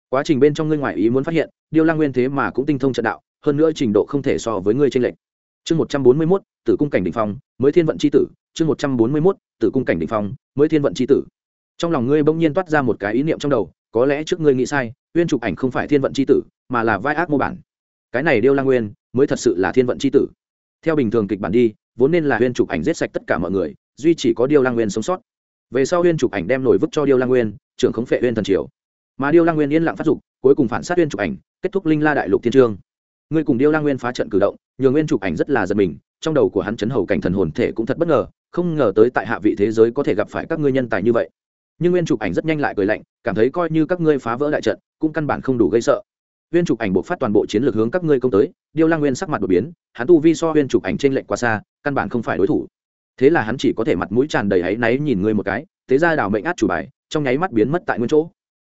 Quá trình bên trong ngươi ngoại ý muốn phát hiện, điêu lang nguyên thế mà cũng tinh thông trận đạo, hơn nữa trình độ không thể so với ngươi tranh lệch. Chương một trăm bốn mươi mốt, tử cung cảnh đình phong, mới thiên vận c h i tử. Chương một trăm bốn mươi mốt, tử cung cảnh đình phong, mới thiên vận c h i tử. Trong lòng ngươi bỗng nhiên toát ra một cái ý niệm trong đầu, có lẽ trước ngươi nghĩ sai, uyên chụp ảnh không phải thiên vận c h i tử, mà là vai ác mô bản. Cái này điêu lang nguyên mới thật sự là thiên vận c h i tử. Theo bình thường kịch bản đi vốn nên là huyên chụp ảnh giết sạch tất cả mọi người, duy chỉ có điêu lang nguyên sống sót. Về sau huyên chụp ảnh đem nổi vứt cho điêu lang nguyên, trưởng khống phệ Huyên thần triều. Mà điêu lang nguyên yên lặng phát dục, cuối cùng phản sát huyên chụp ảnh, kết thúc linh la đại lục thiên trương. Ngươi cùng điêu lang nguyên phá trận cử động, nhường nguyên chụp ảnh rất là giật mình, trong đầu của hắn chấn hầu cảnh thần hồn thể cũng thật bất ngờ, không ngờ tới tại hạ vị thế giới có thể gặp phải các ngươi nhân tài như vậy. Nhưng nguyên chụp ảnh rất nhanh lại cười lạnh, cảm thấy coi như các ngươi phá vỡ đại trận, cũng căn bản không đủ gây sợ nguyên trục ảnh buộc phát toàn bộ chiến lược hướng các ngươi công tới, điêu lang nguyên sắc mặt đột biến, hắn tu vi so nguyên trục ảnh trên lệnh quá xa, căn bản không phải đối thủ. Thế là hắn chỉ có thể mặt mũi tràn đầy áy náy nhìn ngươi một cái, thế ra đảo mệnh át chủ bài, trong nháy mắt biến mất tại nguyên chỗ.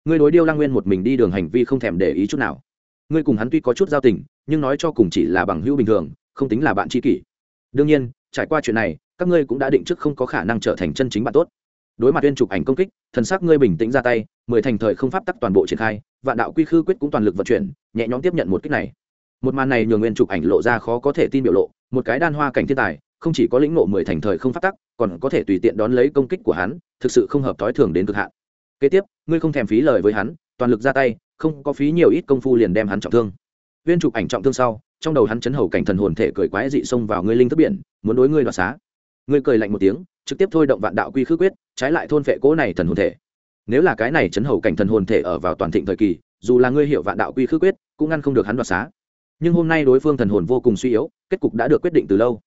Ngươi đối điêu lang nguyên một mình đi đường hành vi không thèm để ý chút nào. Ngươi cùng hắn tuy có chút giao tình, nhưng nói cho cùng chỉ là bằng hữu bình thường, không tính là bạn tri kỷ. Đương nhiên, trải qua chuyện này, các ngươi cũng đã định trước không có khả năng trở thành chân chính bạn tốt đối mặt viên trục ảnh công kích, thần sắc ngươi bình tĩnh ra tay, mười thành thời không pháp tắc toàn bộ triển khai, vạn đạo quy khư quyết cũng toàn lực vận chuyển, nhẹ nhõm tiếp nhận một kích này. Một màn này nhường nguyên trục ảnh lộ ra khó có thể tin biểu lộ, một cái đan hoa cảnh thiên tài, không chỉ có lĩnh ngộ mười thành thời không pháp tắc, còn có thể tùy tiện đón lấy công kích của hắn, thực sự không hợp thói thường đến cực hạn. Kế tiếp, ngươi không thèm phí lời với hắn, toàn lực ra tay, không có phí nhiều ít công phu liền đem hắn trọng thương. Viên chụp ảnh trọng thương sau, trong đầu hắn chấn hầu cảnh thần hồn thể cười quái dị xông vào ngươi linh thức biển, muốn đối ngươi đoạt xá. Ngươi cười lạnh một tiếng trực tiếp thôi động vạn đạo quy khư quyết, trái lại thôn phệ cố này thần hồn thể. Nếu là cái này chấn hầu cảnh thần hồn thể ở vào toàn thịnh thời kỳ, dù là ngươi hiểu vạn đạo quy khư quyết, cũng ngăn không được hắn đoạt xá. Nhưng hôm nay đối phương thần hồn vô cùng suy yếu, kết cục đã được quyết định từ lâu.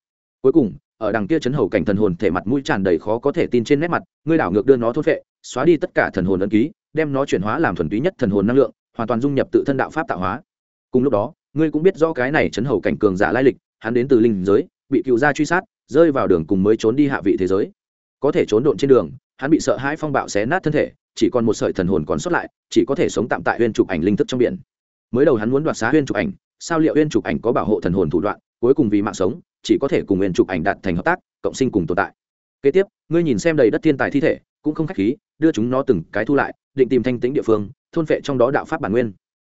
Cuối cùng, ở đằng kia chấn hầu cảnh thần hồn thể mặt mũi tràn đầy khó có thể tin trên nét mặt, ngươi đảo ngược đưa nó thôn vệ xóa đi tất cả thần hồn ấn ký, đem nó chuyển hóa làm thuần túy nhất thần hồn năng lượng, hoàn toàn dung nhập tự thân đạo pháp tạo hóa. Cùng lúc đó, ngươi cũng biết rõ cái này chấn hầu cảnh cường giả lai lịch, hắn đến từ linh giới bị cựu gia truy sát, rơi vào đường cùng mới trốn đi hạ vị thế giới. Có thể trốn độn trên đường, hắn bị sợ hãi phong bạo xé nát thân thể, chỉ còn một sợi thần hồn còn sót lại, chỉ có thể sống tạm tại huyên trục ảnh linh thức trong biển. Mới đầu hắn muốn đoạt xá huyên trục ảnh, sao liệu huyên trục ảnh có bảo hộ thần hồn thủ đoạn, cuối cùng vì mạng sống, chỉ có thể cùng huyên trục ảnh đạt thành hợp tác, cộng sinh cùng tồn tại. Kế tiếp, ngươi nhìn xem đầy đất thiên tài thi thể, cũng không khách khí, đưa chúng nó từng cái thu lại, định tìm thanh tĩnh địa phương, thôn phệ trong đó đạo pháp bản nguyên.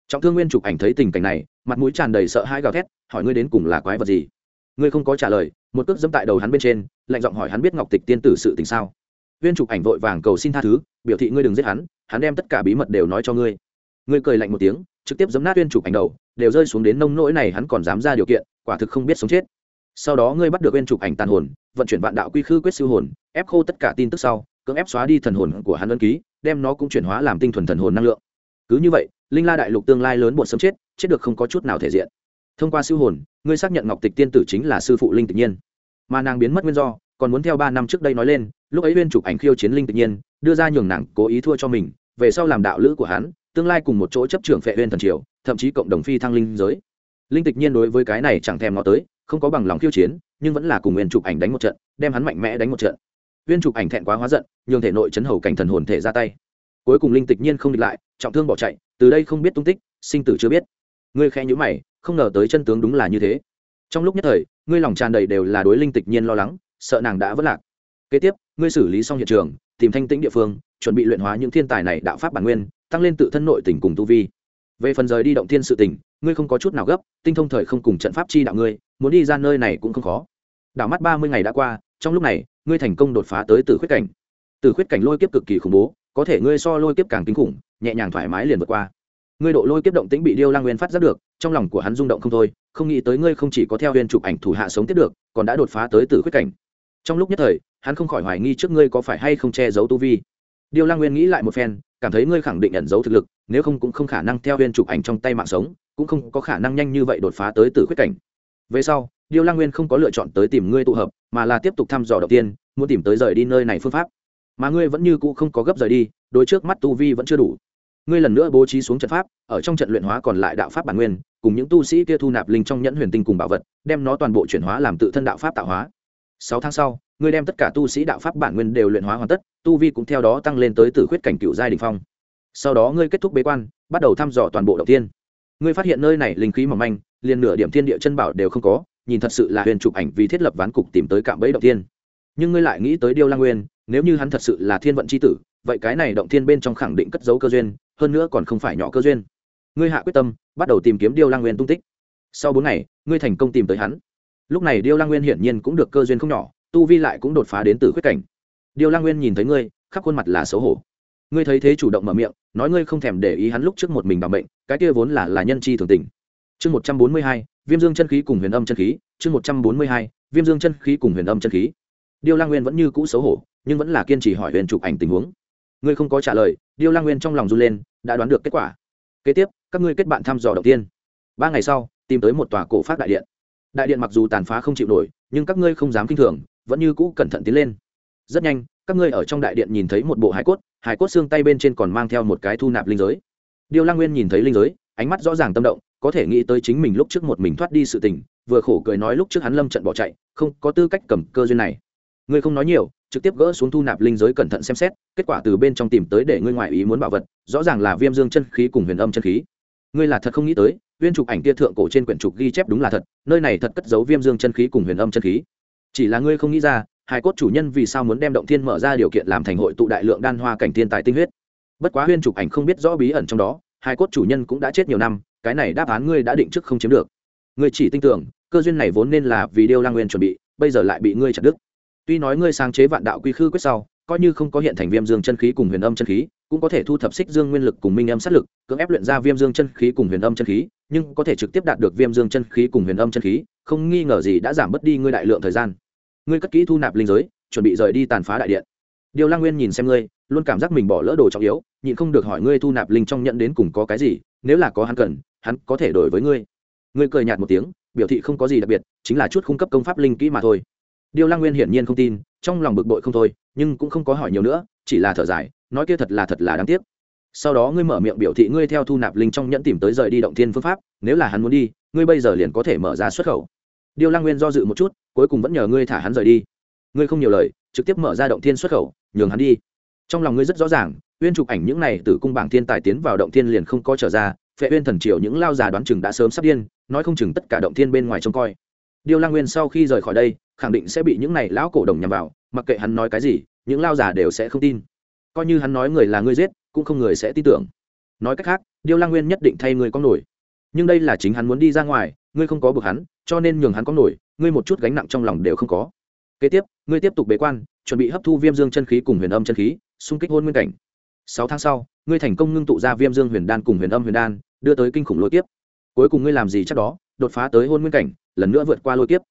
Trọng thương nguyên trục ảnh thấy tình cảnh này, mặt mũi tràn đầy sợ hãi gào thét, hỏi ngươi đến cùng là quái vật gì? Ngươi không có trả lời, một cước dẫm tại đầu hắn bên trên, lạnh giọng hỏi hắn biết ngọc tịch tiên tử sự tình sao? Viên chụp ảnh vội vàng cầu xin tha thứ, biểu thị ngươi đừng giết hắn hắn đem tất cả bí mật đều nói cho ngươi. Ngươi cười lạnh một tiếng, trực tiếp giấm nát viên chụp ảnh đầu, đều rơi xuống đến nông nỗi này hắn còn dám ra điều kiện, quả thực không biết sống chết. Sau đó ngươi bắt được Viên chụp ảnh tàn hồn, vận chuyển vạn đạo quy khư quyết siêu hồn, ép khô tất cả tin tức sau, cưỡng ép xóa đi thần hồn của hắn ân ký, đem nó cũng chuyển hóa làm tinh thuần thần hồn năng lượng. Cứ như vậy, linh la đại lục tương lai lớn bột sớm chết chết được không có chút nào thể diện. Thông qua siêu hồn ngươi xác nhận ngọc tịch tiên tử chính là sư phụ linh tự nhiên. Mà nàng biến mất nguyên do, còn muốn theo ba năm trước đây nói lên, lúc ấy viên chụp ảnh khiêu chiến linh tự nhiên, đưa ra nhường nàng cố ý thua cho mình, về sau làm đạo lữ của hắn, tương lai cùng một chỗ chấp trưởng phệ viên thần triều, thậm chí cộng đồng phi thăng linh giới. Linh tịch nhiên đối với cái này chẳng thèm nó tới, không có bằng lòng khiêu chiến, nhưng vẫn là cùng nguyên chụp ảnh đánh một trận, đem hắn mạnh mẽ đánh một trận. Nguyên chụp ảnh thẹn quá hóa giận, nhường thể nội chấn hầu cảnh thần hồn thể ra tay. Cuối cùng linh tịch nhiên không địch lại, trọng thương bỏ chạy, từ đây không biết tung tích, sinh tử chưa biết. Ngươi khe nhữ mày không ngờ tới chân tướng đúng là như thế. Trong lúc nhất thời, ngươi lòng tràn đầy đều là đối linh tịch nhiên lo lắng, sợ nàng đã vất lạc. Kế tiếp, ngươi xử lý xong hiện trường, tìm thanh tĩnh địa phương, chuẩn bị luyện hóa những thiên tài này đạo pháp bản nguyên, tăng lên tự thân nội tình cùng tu vi. Về phần rời đi động thiên sự tình, ngươi không có chút nào gấp, tinh thông thời không cùng trận pháp chi đạo ngươi, muốn đi ra nơi này cũng không khó. Đảo mắt ba mươi ngày đã qua, trong lúc này, ngươi thành công đột phá tới từ khuyết cảnh. Từ khuyết cảnh lôi kiếp cực kỳ khủng bố, có thể ngươi so lôi kiếp càng kinh khủng, nhẹ nhàng thoải mái liền vượt qua. Ngươi độ lôi kiếp động tĩnh bị điêu lang nguyên phát giác được trong lòng của hắn rung động không thôi, không nghĩ tới ngươi không chỉ có theo huyền chụp ảnh thủ hạ sống tiếp được, còn đã đột phá tới tử khuyết cảnh. Trong lúc nhất thời, hắn không khỏi hoài nghi trước ngươi có phải hay không che giấu tu vi. Điều lang nguyên nghĩ lại một phen, cảm thấy ngươi khẳng định ẩn giấu thực lực, nếu không cũng không khả năng theo huyền chụp ảnh trong tay mạng sống, cũng không có khả năng nhanh như vậy đột phá tới tử khuyết cảnh. Về sau, điều lang nguyên không có lựa chọn tới tìm ngươi tụ hợp, mà là tiếp tục thăm dò đầu tiên, muốn tìm tới rời đi nơi này phương pháp. Mà ngươi vẫn như cũ không có gấp rời đi đôi trước mắt tu vi vẫn chưa đủ ngươi lần nữa bố trí xuống trận pháp, ở trong trận luyện hóa còn lại đạo pháp bản nguyên, cùng những tu sĩ kia thu nạp linh trong nhẫn huyền tinh cùng bảo vật, đem nó toàn bộ chuyển hóa làm tự thân đạo pháp tạo hóa. Sáu tháng sau, ngươi đem tất cả tu sĩ đạo pháp bản nguyên đều luyện hóa hoàn tất, tu vi cũng theo đó tăng lên tới từ khuyết cảnh cựu giai đình phong. Sau đó ngươi kết thúc bế quan, bắt đầu thăm dò toàn bộ động tiên ngươi phát hiện nơi này linh khí mỏng manh, liền nửa điểm thiên địa chân bảo đều không có, nhìn thật sự là huyền chụp ảnh vì thiết lập ván cục tìm tới cạm bẫy động tiên nhưng ngươi lại nghĩ tới điêu lang nguyên, nếu như hắn thật sự là thiên vận c h i tử, vậy cái này động thiên bên trong khẳng định cất dấu cơ duyên hơn nữa còn không phải nhỏ cơ duyên. Ngươi hạ quyết tâm, bắt đầu tìm kiếm điêu lang nguyên tung tích. Sau bốn ngày, ngươi thành công tìm tới hắn. Lúc này điêu lang nguyên hiển nhiên cũng được cơ duyên không nhỏ, tu vi lại cũng đột phá đến từ khuyết cảnh. Điêu lang nguyên nhìn thấy ngươi, khắp khuôn mặt là xấu hổ. Ngươi thấy thế chủ động mở miệng, nói ngươi không thèm để ý hắn lúc trước một mình bằng bệnh cái kia vốn là là nhân chi thường tình. Chương một trăm bốn mươi hai, viêm dương chân khí cùng huyền âm chân khí, chương một trăm bốn mươi hai, viêm dương chân khí cùng huyền âm chân khí. Điêu lang nguyên vẫn như cũ xấu hổ, nhưng vẫn là kiên trì hỏi huyền chụp ảnh tình huống ngươi không có trả lời, điêu lang nguyên trong lòng run lên, đã đoán được kết quả. Kế tiếp, các ngươi kết bạn thăm dò đầu tiên. Ba ngày sau, tìm tới một tòa cổ phát đại điện. Đại điện mặc dù tàn phá không chịu nổi, nhưng các ngươi không dám kinh thường, vẫn như cũ cẩn thận tiến lên. Rất nhanh, các ngươi ở trong đại điện nhìn thấy một bộ hải cốt hải cốt xương tay bên trên còn mang theo một cái thu nạp linh giới. Điêu lang nguyên nhìn thấy linh giới, ánh mắt rõ ràng tâm động, có thể nghĩ tới chính mình lúc trước một mình thoát đi sự tình, vừa khổ cười nói lúc trước hắn lâm trận bỏ chạy, không có tư cách cầm cơ duyên này. Ngươi không nói nhiều trực tiếp gỡ xuống thu nạp linh giới cẩn thận xem xét, kết quả từ bên trong tìm tới để ngươi ngoại ý muốn bảo vật, rõ ràng là viêm dương chân khí cùng huyền âm chân khí. Ngươi là thật không nghĩ tới, viên trục ảnh kia thượng cổ trên quyển trục ghi chép đúng là thật, nơi này thật cất giấu viêm dương chân khí cùng huyền âm chân khí. Chỉ là ngươi không nghĩ ra hai cốt chủ nhân vì sao muốn đem động thiên mở ra điều kiện làm thành hội tụ đại lượng đan hoa cảnh thiên tài tinh huyết. Bất quá huyên trục ảnh không biết rõ bí ẩn trong đó hai cốt chủ nhân cũng đã chết nhiều năm, cái này đáp án ngươi đã định trước không chiếm được. Ngươi chỉ tin tưởng, cơ duyên này vốn nên là vì điêu lang nguyên chuẩn bị, bây giờ lại bị ngươi chặt đứt tuy nói ngươi sáng chế vạn đạo quy khư quyết sau, coi như không có hiện thành viêm dương chân khí cùng huyền âm chân khí, cũng có thể thu thập xích dương nguyên lực cùng minh âm sát lực, cưỡng ép luyện ra viêm dương chân khí cùng huyền âm chân khí, nhưng có thể trực tiếp đạt được viêm dương chân khí cùng huyền âm chân khí, không nghi ngờ gì đã giảm bớt đi ngươi đại lượng thời gian. Ngươi cất kỹ thu nạp linh giới, chuẩn bị rời đi tàn phá đại điện. Điều lang nguyên nhìn xem ngươi, luôn cảm giác mình bỏ lỡ đồ trọng yếu, nhịn không được hỏi ngươi thu nạp linh trong nhận đến cùng có cái gì, nếu là có hắn cần, hắn có thể đổi với ngươi. Ngươi cười nhạt một tiếng, biểu thị không có gì đặc biệt, chính là chút cung cấp công pháp linh kỹ mà thôi điêu lang nguyên hiển nhiên không tin, trong lòng bực bội không thôi, nhưng cũng không có hỏi nhiều nữa, chỉ là thở dài, nói kia thật là thật là đáng tiếc. Sau đó ngươi mở miệng biểu thị ngươi theo thu nạp linh trong nhẫn tìm tới rời đi động thiên phương pháp, nếu là hắn muốn đi, ngươi bây giờ liền có thể mở ra xuất khẩu. Điêu lang nguyên do dự một chút, cuối cùng vẫn nhờ ngươi thả hắn rời đi. Ngươi không nhiều lời, trực tiếp mở ra động thiên xuất khẩu, nhường hắn đi. Trong lòng ngươi rất rõ ràng, uyên chụp ảnh những này từ cung bảng thiên tài tiến vào động thiên liền không có trở ra, phệ uyên thần triều những lao già đoán chừng đã sớm sắp điên, nói không chừng tất cả động thiên bên ngoài trông coi điêu lang nguyên sau khi rời khỏi đây, khẳng định sẽ bị những này lão cổ đồng nhằm vào, mặc kệ hắn nói cái gì, những lao giả đều sẽ không tin. Coi như hắn nói người là ngươi giết, cũng không người sẽ tin tưởng. Nói cách khác, điêu lang nguyên nhất định thay ngươi có nổi. Nhưng đây là chính hắn muốn đi ra ngoài, ngươi không có bực hắn, cho nên nhường hắn có nổi, ngươi một chút gánh nặng trong lòng đều không có. Kế tiếp, ngươi tiếp tục bế quan, chuẩn bị hấp thu viêm dương chân khí cùng huyền âm chân khí, xung kích hôn nguyên cảnh. Sáu tháng sau, ngươi thành công ngưng tụ ra viêm dương huyền đan cùng huyền âm huyền đan, đưa tới kinh khủng lôi tiếp. cuối cùng ngươi làm gì chắc đó? Đột phá tới hôn nguyên cảnh, lần nữa vượt qua lôi kiếp.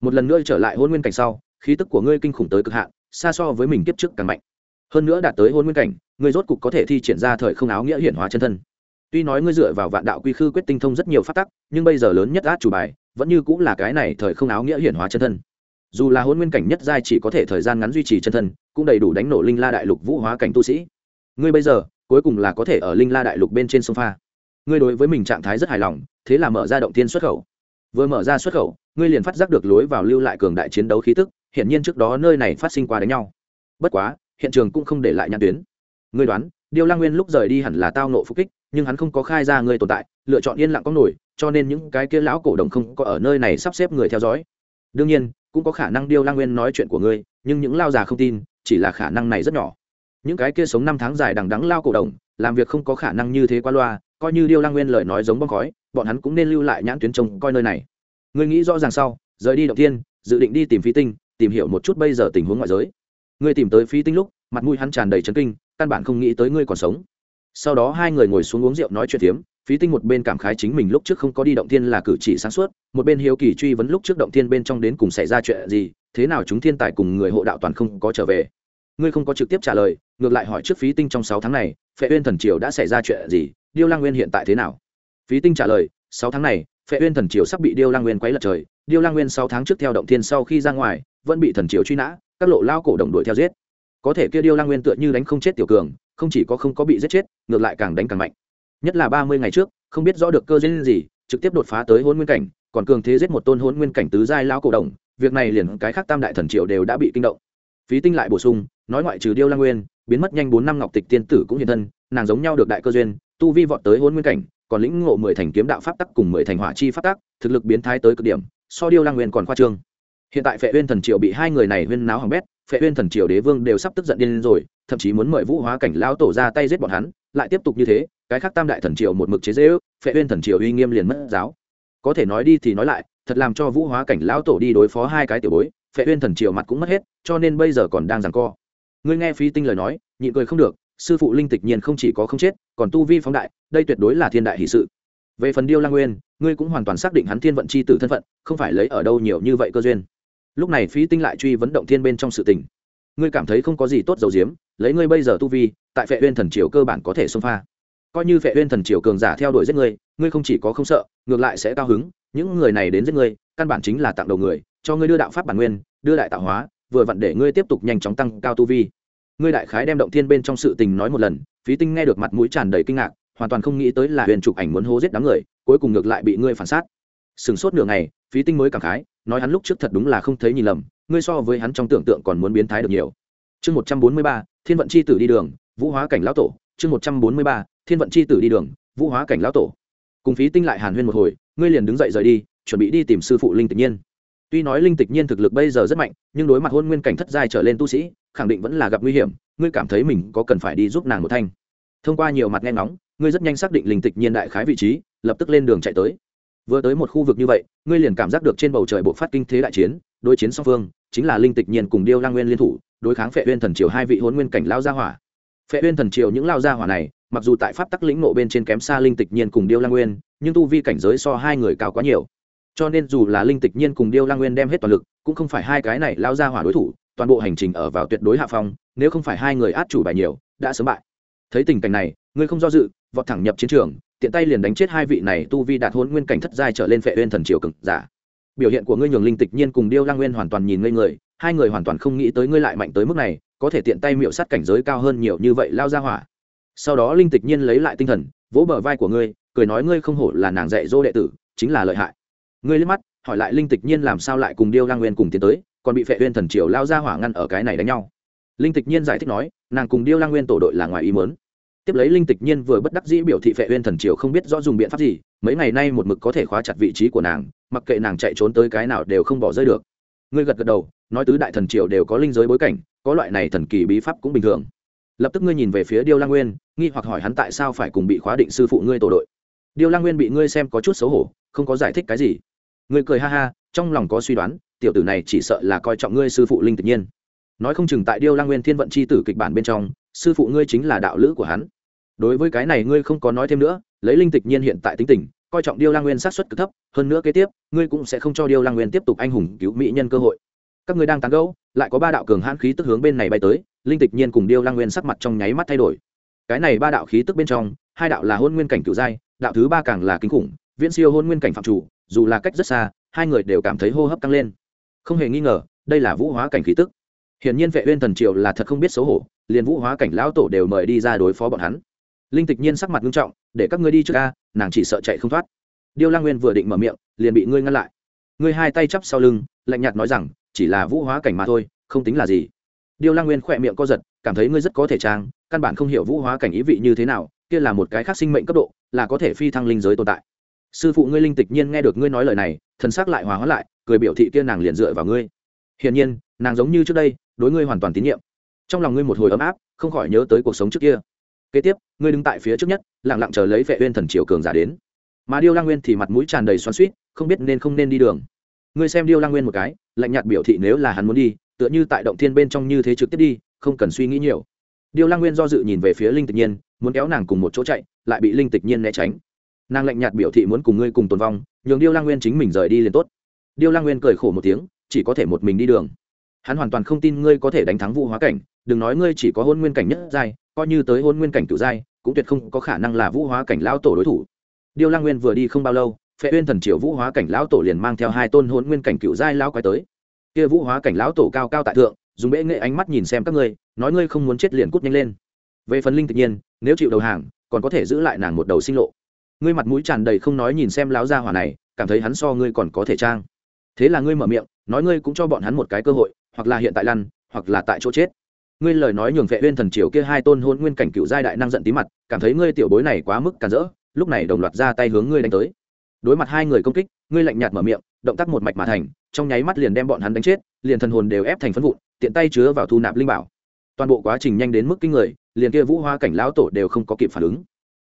Một lần nữa trở lại hôn nguyên cảnh sau, khí tức của ngươi kinh khủng tới cực hạn, xa so với mình kiếp trước càng mạnh. Hơn nữa đạt tới hôn nguyên cảnh, ngươi rốt cục có thể thi triển ra thời không áo nghĩa hiển hóa chân thân. Tuy nói ngươi dựa vào vạn đạo quy khư quyết tinh thông rất nhiều phát tắc, nhưng bây giờ lớn nhất át chủ bài, vẫn như cũng là cái này thời không áo nghĩa hiển hóa chân thân. Dù là hôn nguyên cảnh nhất giai chỉ có thể thời gian ngắn duy trì chân thân, cũng đầy đủ đánh nổ linh la đại lục vũ hóa cảnh tu sĩ. Ngươi bây giờ, cuối cùng là có thể ở linh la đại lục bên trên sông pha ngươi đối với mình trạng thái rất hài lòng, thế là mở ra động tiên xuất khẩu. Vừa mở ra xuất khẩu, ngươi liền phát giác được lối vào lưu lại cường đại chiến đấu khí tức hiện nhiên trước đó nơi này phát sinh qua đánh nhau. Bất quá, hiện trường cũng không để lại nhãn tuyến. Ngươi đoán, điêu lang nguyên lúc rời đi hẳn là tao nộ phục kích, nhưng hắn không có khai ra ngươi tồn tại, lựa chọn yên lặng có nổi, cho nên những cái kia lão cổ đồng không có ở nơi này sắp xếp người theo dõi. Đương nhiên, cũng có khả năng điêu lang nguyên nói chuyện của ngươi, nhưng những lao già không tin, chỉ là khả năng này rất nhỏ. Những cái kia sống năm tháng dài đằng đắng lao cổ đồng, làm việc không có khả năng như thế qua loa coi như điêu lang nguyên lời nói giống bong khói, bọn hắn cũng nên lưu lại nhãn tuyến trông coi nơi này. Ngươi nghĩ rõ ràng sau, rời đi động tiên dự định đi tìm phi tinh, tìm hiểu một chút bây giờ tình huống ngoại giới. Ngươi tìm tới phi tinh lúc, mặt mũi hắn tràn đầy chấn kinh, căn bản không nghĩ tới ngươi còn sống. Sau đó hai người ngồi xuống uống rượu nói chuyện tiếm. phí tinh một bên cảm khái chính mình lúc trước không có đi động thiên là cử chỉ sáng suốt, một bên hiếu kỳ truy vấn lúc trước động thiên bên trong đến cùng xảy ra chuyện gì, thế nào chúng thiên tài cùng người hộ đạo toàn không có trở về. Ngươi không có trực tiếp trả lời, ngược lại hỏi trước phí tinh trong sáu tháng này, phệ uyên thần triều đã xảy ra chuyện gì điêu lang nguyên hiện tại thế nào? Phí tinh trả lời, sáu tháng này, phệ uyên thần triều sắp bị điêu lang nguyên quấy lật trời. Điêu lang nguyên sáu tháng trước theo động thiên sau khi ra ngoài, vẫn bị thần triều truy nã, các lộ lao cổ đồng đuổi theo giết. Có thể kia điêu lang nguyên tựa như đánh không chết tiểu cường, không chỉ có không có bị giết chết, ngược lại càng đánh càng mạnh. Nhất là ba mươi ngày trước, không biết rõ được cơ duyên gì, trực tiếp đột phá tới hôn nguyên cảnh, còn cường thế giết một tôn hôn nguyên cảnh tứ giai lao cổ đồng, việc này liền cái khác tam đại thần triều đều đã bị kinh động. Phí tinh lại bổ sung, nói ngoại trừ điêu lang nguyên, biến mất nhanh bốn năm ngọc tịch tiên tử cũng hiện thân, nàng giống nhau được đại cơ duyên tu vi vọt tới hôn nguyên cảnh, còn lĩnh ngộ mười thành kiếm đạo pháp tắc cùng mười thành hỏa chi pháp tắc, thực lực biến thái tới cực điểm, so điêu lang nguyên còn khoa trương. Hiện tại phệ uyên thần triều bị hai người này huyên náo hỏng bét, phệ uyên thần triều đế vương đều sắp tức giận điên rồi, thậm chí muốn mời vũ hóa cảnh lão tổ ra tay giết bọn hắn, lại tiếp tục như thế, cái khác tam đại thần triều một mực chế dễ ước phệ uyên thần triều uy nghiêm liền mất giáo. Có thể nói đi thì nói lại, thật làm cho vũ hóa cảnh lão tổ đi đối phó hai cái tiểu bối, phệ uyên thần triều mặt cũng mất hết, cho nên bây giờ còn đang giằng co. Ngươi nghe phí tinh lời nói, nhịn cười không được sư phụ linh tịch nhiên không chỉ có không chết, còn tu vi phóng đại, đây tuyệt đối là thiên đại hỷ sự. Về phần điêu lang nguyên, ngươi cũng hoàn toàn xác định hắn thiên vận c h i tử thân phận, không phải lấy ở đâu nhiều như vậy cơ duyên. Lúc này phí tinh lại truy vấn động thiên bên trong sự tình. Ngươi cảm thấy không có gì tốt dầu diếm, lấy ngươi bây giờ tu vi, tại phệ uyên thần triều cơ bản có thể xông pha. Coi như phệ uyên thần triều cường giả theo đuổi giết ngươi ngươi không chỉ có không sợ, ngược lại sẽ cao hứng, những người này đến giết ngươi, căn bản chính là tặng đầu người, cho ngươi đưa đạo pháp bản nguyên, đưa đại tạo hóa, vừa vặn để ngươi tiếp tục nhanh chóng tăng cao tu vi ngươi đại khái đem động thiên bên trong sự tình nói một lần, phí tinh nghe được mặt mũi tràn đầy kinh ngạc, hoàn toàn không nghĩ tới là huyền chụp ảnh muốn hô giết đám người, cuối cùng ngược lại bị ngươi phản sát. Sừng sốt nửa ngày, phí tinh mới cảm khái, nói hắn lúc trước thật đúng là không thấy nhìn lầm, ngươi so với hắn trong tưởng tượng còn muốn biến thái được nhiều. Chương một trăm bốn mươi ba, thiên vận c h i tử đi đường, vũ hóa cảnh lão tổ. Chương một trăm bốn mươi ba, thiên vận c h i tử đi đường, vũ hóa cảnh lão tổ. Cùng phí tinh lại hàn huyên một hồi, ngươi liền đứng dậy rời đi, chuẩn bị đi tìm sư phụ linh tịch nhiên. Tuy nói linh tịch nhiên thực lực bây giờ rất mạnh, nhưng đối mặt hôn nguyên cảnh thất giai trở lên tu sĩ khẳng định vẫn là gặp nguy hiểm, ngươi cảm thấy mình có cần phải đi giúp nàng một thanh. Thông qua nhiều mặt nghe ngóng, ngươi rất nhanh xác định linh tịch nhiên đại khái vị trí, lập tức lên đường chạy tới. Vừa tới một khu vực như vậy, ngươi liền cảm giác được trên bầu trời bộ phát kinh thế đại chiến, đối chiến song phương, chính là linh tịch nhiên cùng điêu lang nguyên liên thủ, đối kháng phệ uyên thần triều hai vị hôn nguyên cảnh lao gia hỏa. Phệ uyên thần triều những lao gia hỏa này, mặc dù tại pháp tắc lĩnh nộ bên trên kém xa linh tịch nhiên cùng điêu lang nguyên, nhưng tu vi cảnh giới so hai người cao quá nhiều. Cho nên dù là linh tịch nhiên cùng điêu lang nguyên đem hết toàn lực, cũng không phải hai cái này lao gia hỏa đối thủ toàn bộ hành trình ở vào tuyệt đối hạ phong, nếu không phải hai người át chủ bài nhiều, đã sớm bại. Thấy tình cảnh này, ngươi không do dự, vọt thẳng nhập chiến trường, tiện tay liền đánh chết hai vị này tu vi đạt hôn nguyên cảnh thất giai trở lên phệ uyên thần triều cực giả. Biểu hiện của ngươi nhường linh tịch nhiên cùng điêu lang nguyên hoàn toàn nhìn ngây người, hai người hoàn toàn không nghĩ tới ngươi lại mạnh tới mức này, có thể tiện tay miệu sát cảnh giới cao hơn nhiều như vậy lao ra hỏa. Sau đó linh tịch nhiên lấy lại tinh thần, vỗ bờ vai của ngươi, cười nói ngươi không hổ là nàng dạy dỗ đệ tử, chính là lợi hại. Ngươi liếc mắt, hỏi lại linh tịch nhiên làm sao lại cùng điêu lang nguyên cùng tiến tới còn bị phệ uyên thần triều lao ra hỏa ngăn ở cái này đánh nhau. Linh tịch nhiên giải thích nói, nàng cùng điêu lang nguyên tổ đội là ngoài ý mớn tiếp lấy linh tịch nhiên vừa bất đắc dĩ biểu thị phệ uyên thần triều không biết rõ dùng biện pháp gì, mấy ngày nay một mực có thể khóa chặt vị trí của nàng, mặc kệ nàng chạy trốn tới cái nào đều không bỏ rơi được. Ngươi gật gật đầu, nói tứ đại thần triều đều có linh giới bối cảnh, có loại này thần kỳ bí pháp cũng bình thường. Lập tức ngươi nhìn về phía điêu lang nguyên, nghi hoặc hỏi hắn tại sao phải cùng bị khóa định sư phụ ngươi tổ đội. Điêu lang nguyên bị ngươi xem có chút xấu hổ, không có giải thích cái gì. Ngươi cười ha ha, trong lòng có suy đoán tiểu tử này chỉ sợ là coi trọng ngươi sư phụ linh tự nhiên. Nói không chừng tại điêu lang nguyên thiên vận c h i tử kịch bản bên trong, sư phụ ngươi chính là đạo lữ của hắn. Đối với cái này ngươi không có nói thêm nữa, lấy linh tịch nhiên hiện tại tính tình, coi trọng điêu lang nguyên sát xuất cực thấp, hơn nữa kế tiếp, ngươi cũng sẽ không cho điêu lang nguyên tiếp tục anh hùng cứu mỹ nhân cơ hội. Các ngươi đang tán gẫu, lại có ba đạo cường hãn khí tức hướng bên này bay tới, linh tịch nhiên cùng điêu lang nguyên sắc mặt trong nháy mắt thay đổi. Cái này ba đạo khí tức bên trong, hai đạo là hôn nguyên cảnh cựu giai, đạo thứ ba càng là kinh khủng, viễn siêu hôn nguyên cảnh phạm chủ, dù là cách rất xa, hai người đều cảm thấy hô hấp tăng lên không hề nghi ngờ, đây là vũ hóa cảnh khí tức. Hiển nhiên vệ uyên thần triều là thật không biết xấu hổ, liền vũ hóa cảnh lão tổ đều mời đi ra đối phó bọn hắn. Linh tịch nhiên sắc mặt nghiêm trọng, để các ngươi đi trước ca nàng chỉ sợ chạy không thoát. Điêu lang nguyên vừa định mở miệng, liền bị ngươi ngăn lại. Ngươi hai tay chắp sau lưng, lạnh nhạt nói rằng, chỉ là vũ hóa cảnh mà thôi, không tính là gì. Điêu lang nguyên khỏe miệng co giật, cảm thấy ngươi rất có thể trang, căn bản không hiểu vũ hóa cảnh ý vị như thế nào, kia là một cái khác sinh mệnh cấp độ, là có thể phi thăng linh giới tồn tại. Sư phụ ngươi linh tịch nhiên nghe được ngươi nói lời này thần sắc lại hòa hóa lại, cười biểu thị kia nàng liền dựa vào ngươi. Hiển nhiên, nàng giống như trước đây, đối ngươi hoàn toàn tín nhiệm. Trong lòng ngươi một hồi ấm áp, không khỏi nhớ tới cuộc sống trước kia. Kế tiếp, ngươi đứng tại phía trước nhất, lặng lặng chờ lấy vệ uyên thần triều cường giả đến. Mà điêu lang nguyên thì mặt mũi tràn đầy xoắn xuýt, không biết nên không nên đi đường. Ngươi xem điêu lang nguyên một cái, lạnh nhạt biểu thị nếu là hắn muốn đi, tựa như tại động thiên bên trong như thế trực tiếp đi, không cần suy nghĩ nhiều. Điêu lang nguyên do dự nhìn về phía linh tịch nhiên, muốn kéo nàng cùng một chỗ chạy, lại bị linh tịch nhiên né tránh nàng lạnh nhạt biểu thị muốn cùng ngươi cùng tồn vong, nhường điêu lang nguyên chính mình rời đi liền tốt. Điêu lang nguyên cười khổ một tiếng, chỉ có thể một mình đi đường. Hắn hoàn toàn không tin ngươi có thể đánh thắng vũ hóa cảnh, đừng nói ngươi chỉ có hôn nguyên cảnh nhất giai, coi như tới hôn nguyên cảnh cựu giai, cũng tuyệt không có khả năng là vũ hóa cảnh lão tổ đối thủ. Điêu lang nguyên vừa đi không bao lâu, phệ uyên thần triều vũ hóa cảnh lão tổ liền mang theo hai tôn hôn nguyên cảnh cựu giai lão quái tới. Kia vũ hóa cảnh lão tổ cao cao tại thượng, dùng bệ nghệ ánh mắt nhìn xem các ngươi, nói ngươi không muốn chết liền cút nhanh lên. Về phần linh tự nhiên, nếu chịu đầu hàng, còn có thể giữ lại nàng một đầu sinh lộ ngươi mặt mũi tràn đầy không nói nhìn xem lão gia hỏa này, cảm thấy hắn so ngươi còn có thể trang. Thế là ngươi mở miệng, nói ngươi cũng cho bọn hắn một cái cơ hội, hoặc là hiện tại lăn, hoặc là tại chỗ chết. Ngươi lời nói nhường vệ uyên thần triều kia hai tôn hôn nguyên cảnh cựu giai đại năng giận tí mặt, cảm thấy ngươi tiểu bối này quá mức cản rỡ, lúc này đồng loạt ra tay hướng ngươi đánh tới. Đối mặt hai người công kích, ngươi lạnh nhạt mở miệng, động tác một mạch mà thành, trong nháy mắt liền đem bọn hắn đánh chết, liền thần hồn đều ép thành phấn vụn, tiện tay chứa vào thu nạp linh bảo. Toàn bộ quá trình nhanh đến mức kinh người, liền kia vũ hoa cảnh lão tổ đều không có kịp phản ứng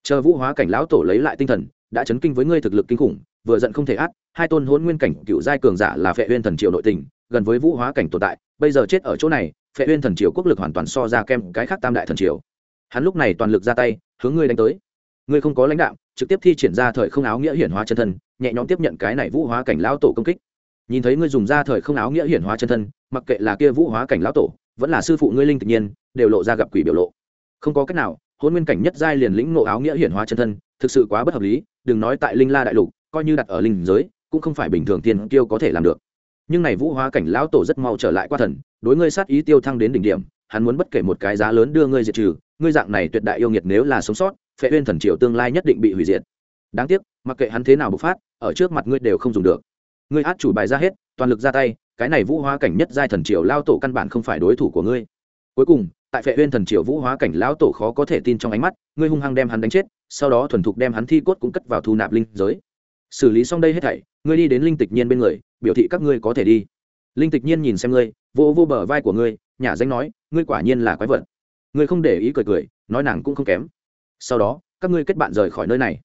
chờ vũ hóa cảnh lão tổ lấy lại tinh thần, đã chấn kinh với ngươi thực lực kinh khủng, vừa giận không thể át, hai tôn hôn nguyên cảnh cựu giai cường giả là phệ uyên thần triều nội tình, gần với vũ hóa cảnh tồn tại, bây giờ chết ở chỗ này, phệ uyên thần triều quốc lực hoàn toàn so ra kem cái khác tam đại thần triều. Hắn lúc này toàn lực ra tay, hướng ngươi đánh tới. Ngươi không có lãnh đạo, trực tiếp thi triển ra thời không áo nghĩa hiển hóa chân thân, nhẹ nhõm tiếp nhận cái này vũ hóa cảnh lão tổ công kích. Nhìn thấy ngươi dùng ra thời không áo nghĩa hiển hóa chân thân, mặc kệ là kia vũ hóa cảnh lão tổ, vẫn là sư phụ ngươi linh tự nhiên, đều lộ ra gặp quỷ biểu lộ. Không có cách nào hôn nguyên cảnh nhất giai liền lĩnh ngộ áo nghĩa hiển hóa chân thân, thực sự quá bất hợp lý, đừng nói tại linh la đại lục, coi như đặt ở linh giới, cũng không phải bình thường tiên tiêu có thể làm được. Nhưng này vũ hóa cảnh lão tổ rất mau trở lại qua thần, đối ngươi sát ý tiêu thăng đến đỉnh điểm, hắn muốn bất kể một cái giá lớn đưa ngươi diệt trừ, ngươi dạng này tuyệt đại yêu nghiệt nếu là sống sót, phệ uyên thần triều tương lai nhất định bị hủy diệt. Đáng tiếc, mặc kệ hắn thế nào bộc phát, ở trước mặt ngươi đều không dùng được. Ngươi át chủ bài ra hết, toàn lực ra tay, cái này vũ hóa cảnh nhất giai thần triều lao tổ căn bản không phải đối thủ của ngươi. Cuối cùng tại phệ uyên thần triều vũ hóa cảnh lão tổ khó có thể tin trong ánh mắt, ngươi hung hăng đem hắn đánh chết, sau đó thuần thục đem hắn thi cốt cũng cất vào thu nạp linh giới. Xử lý xong đây hết thảy, ngươi đi đến linh tịch nhiên bên người, biểu thị các ngươi có thể đi. Linh tịch nhiên nhìn xem ngươi vô vô bờ vai của ngươi nhà danh nói, ngươi quả nhiên là quái vật. Ngươi không để ý cười cười, nói nàng cũng không kém. Sau đó, các ngươi kết bạn rời khỏi nơi này.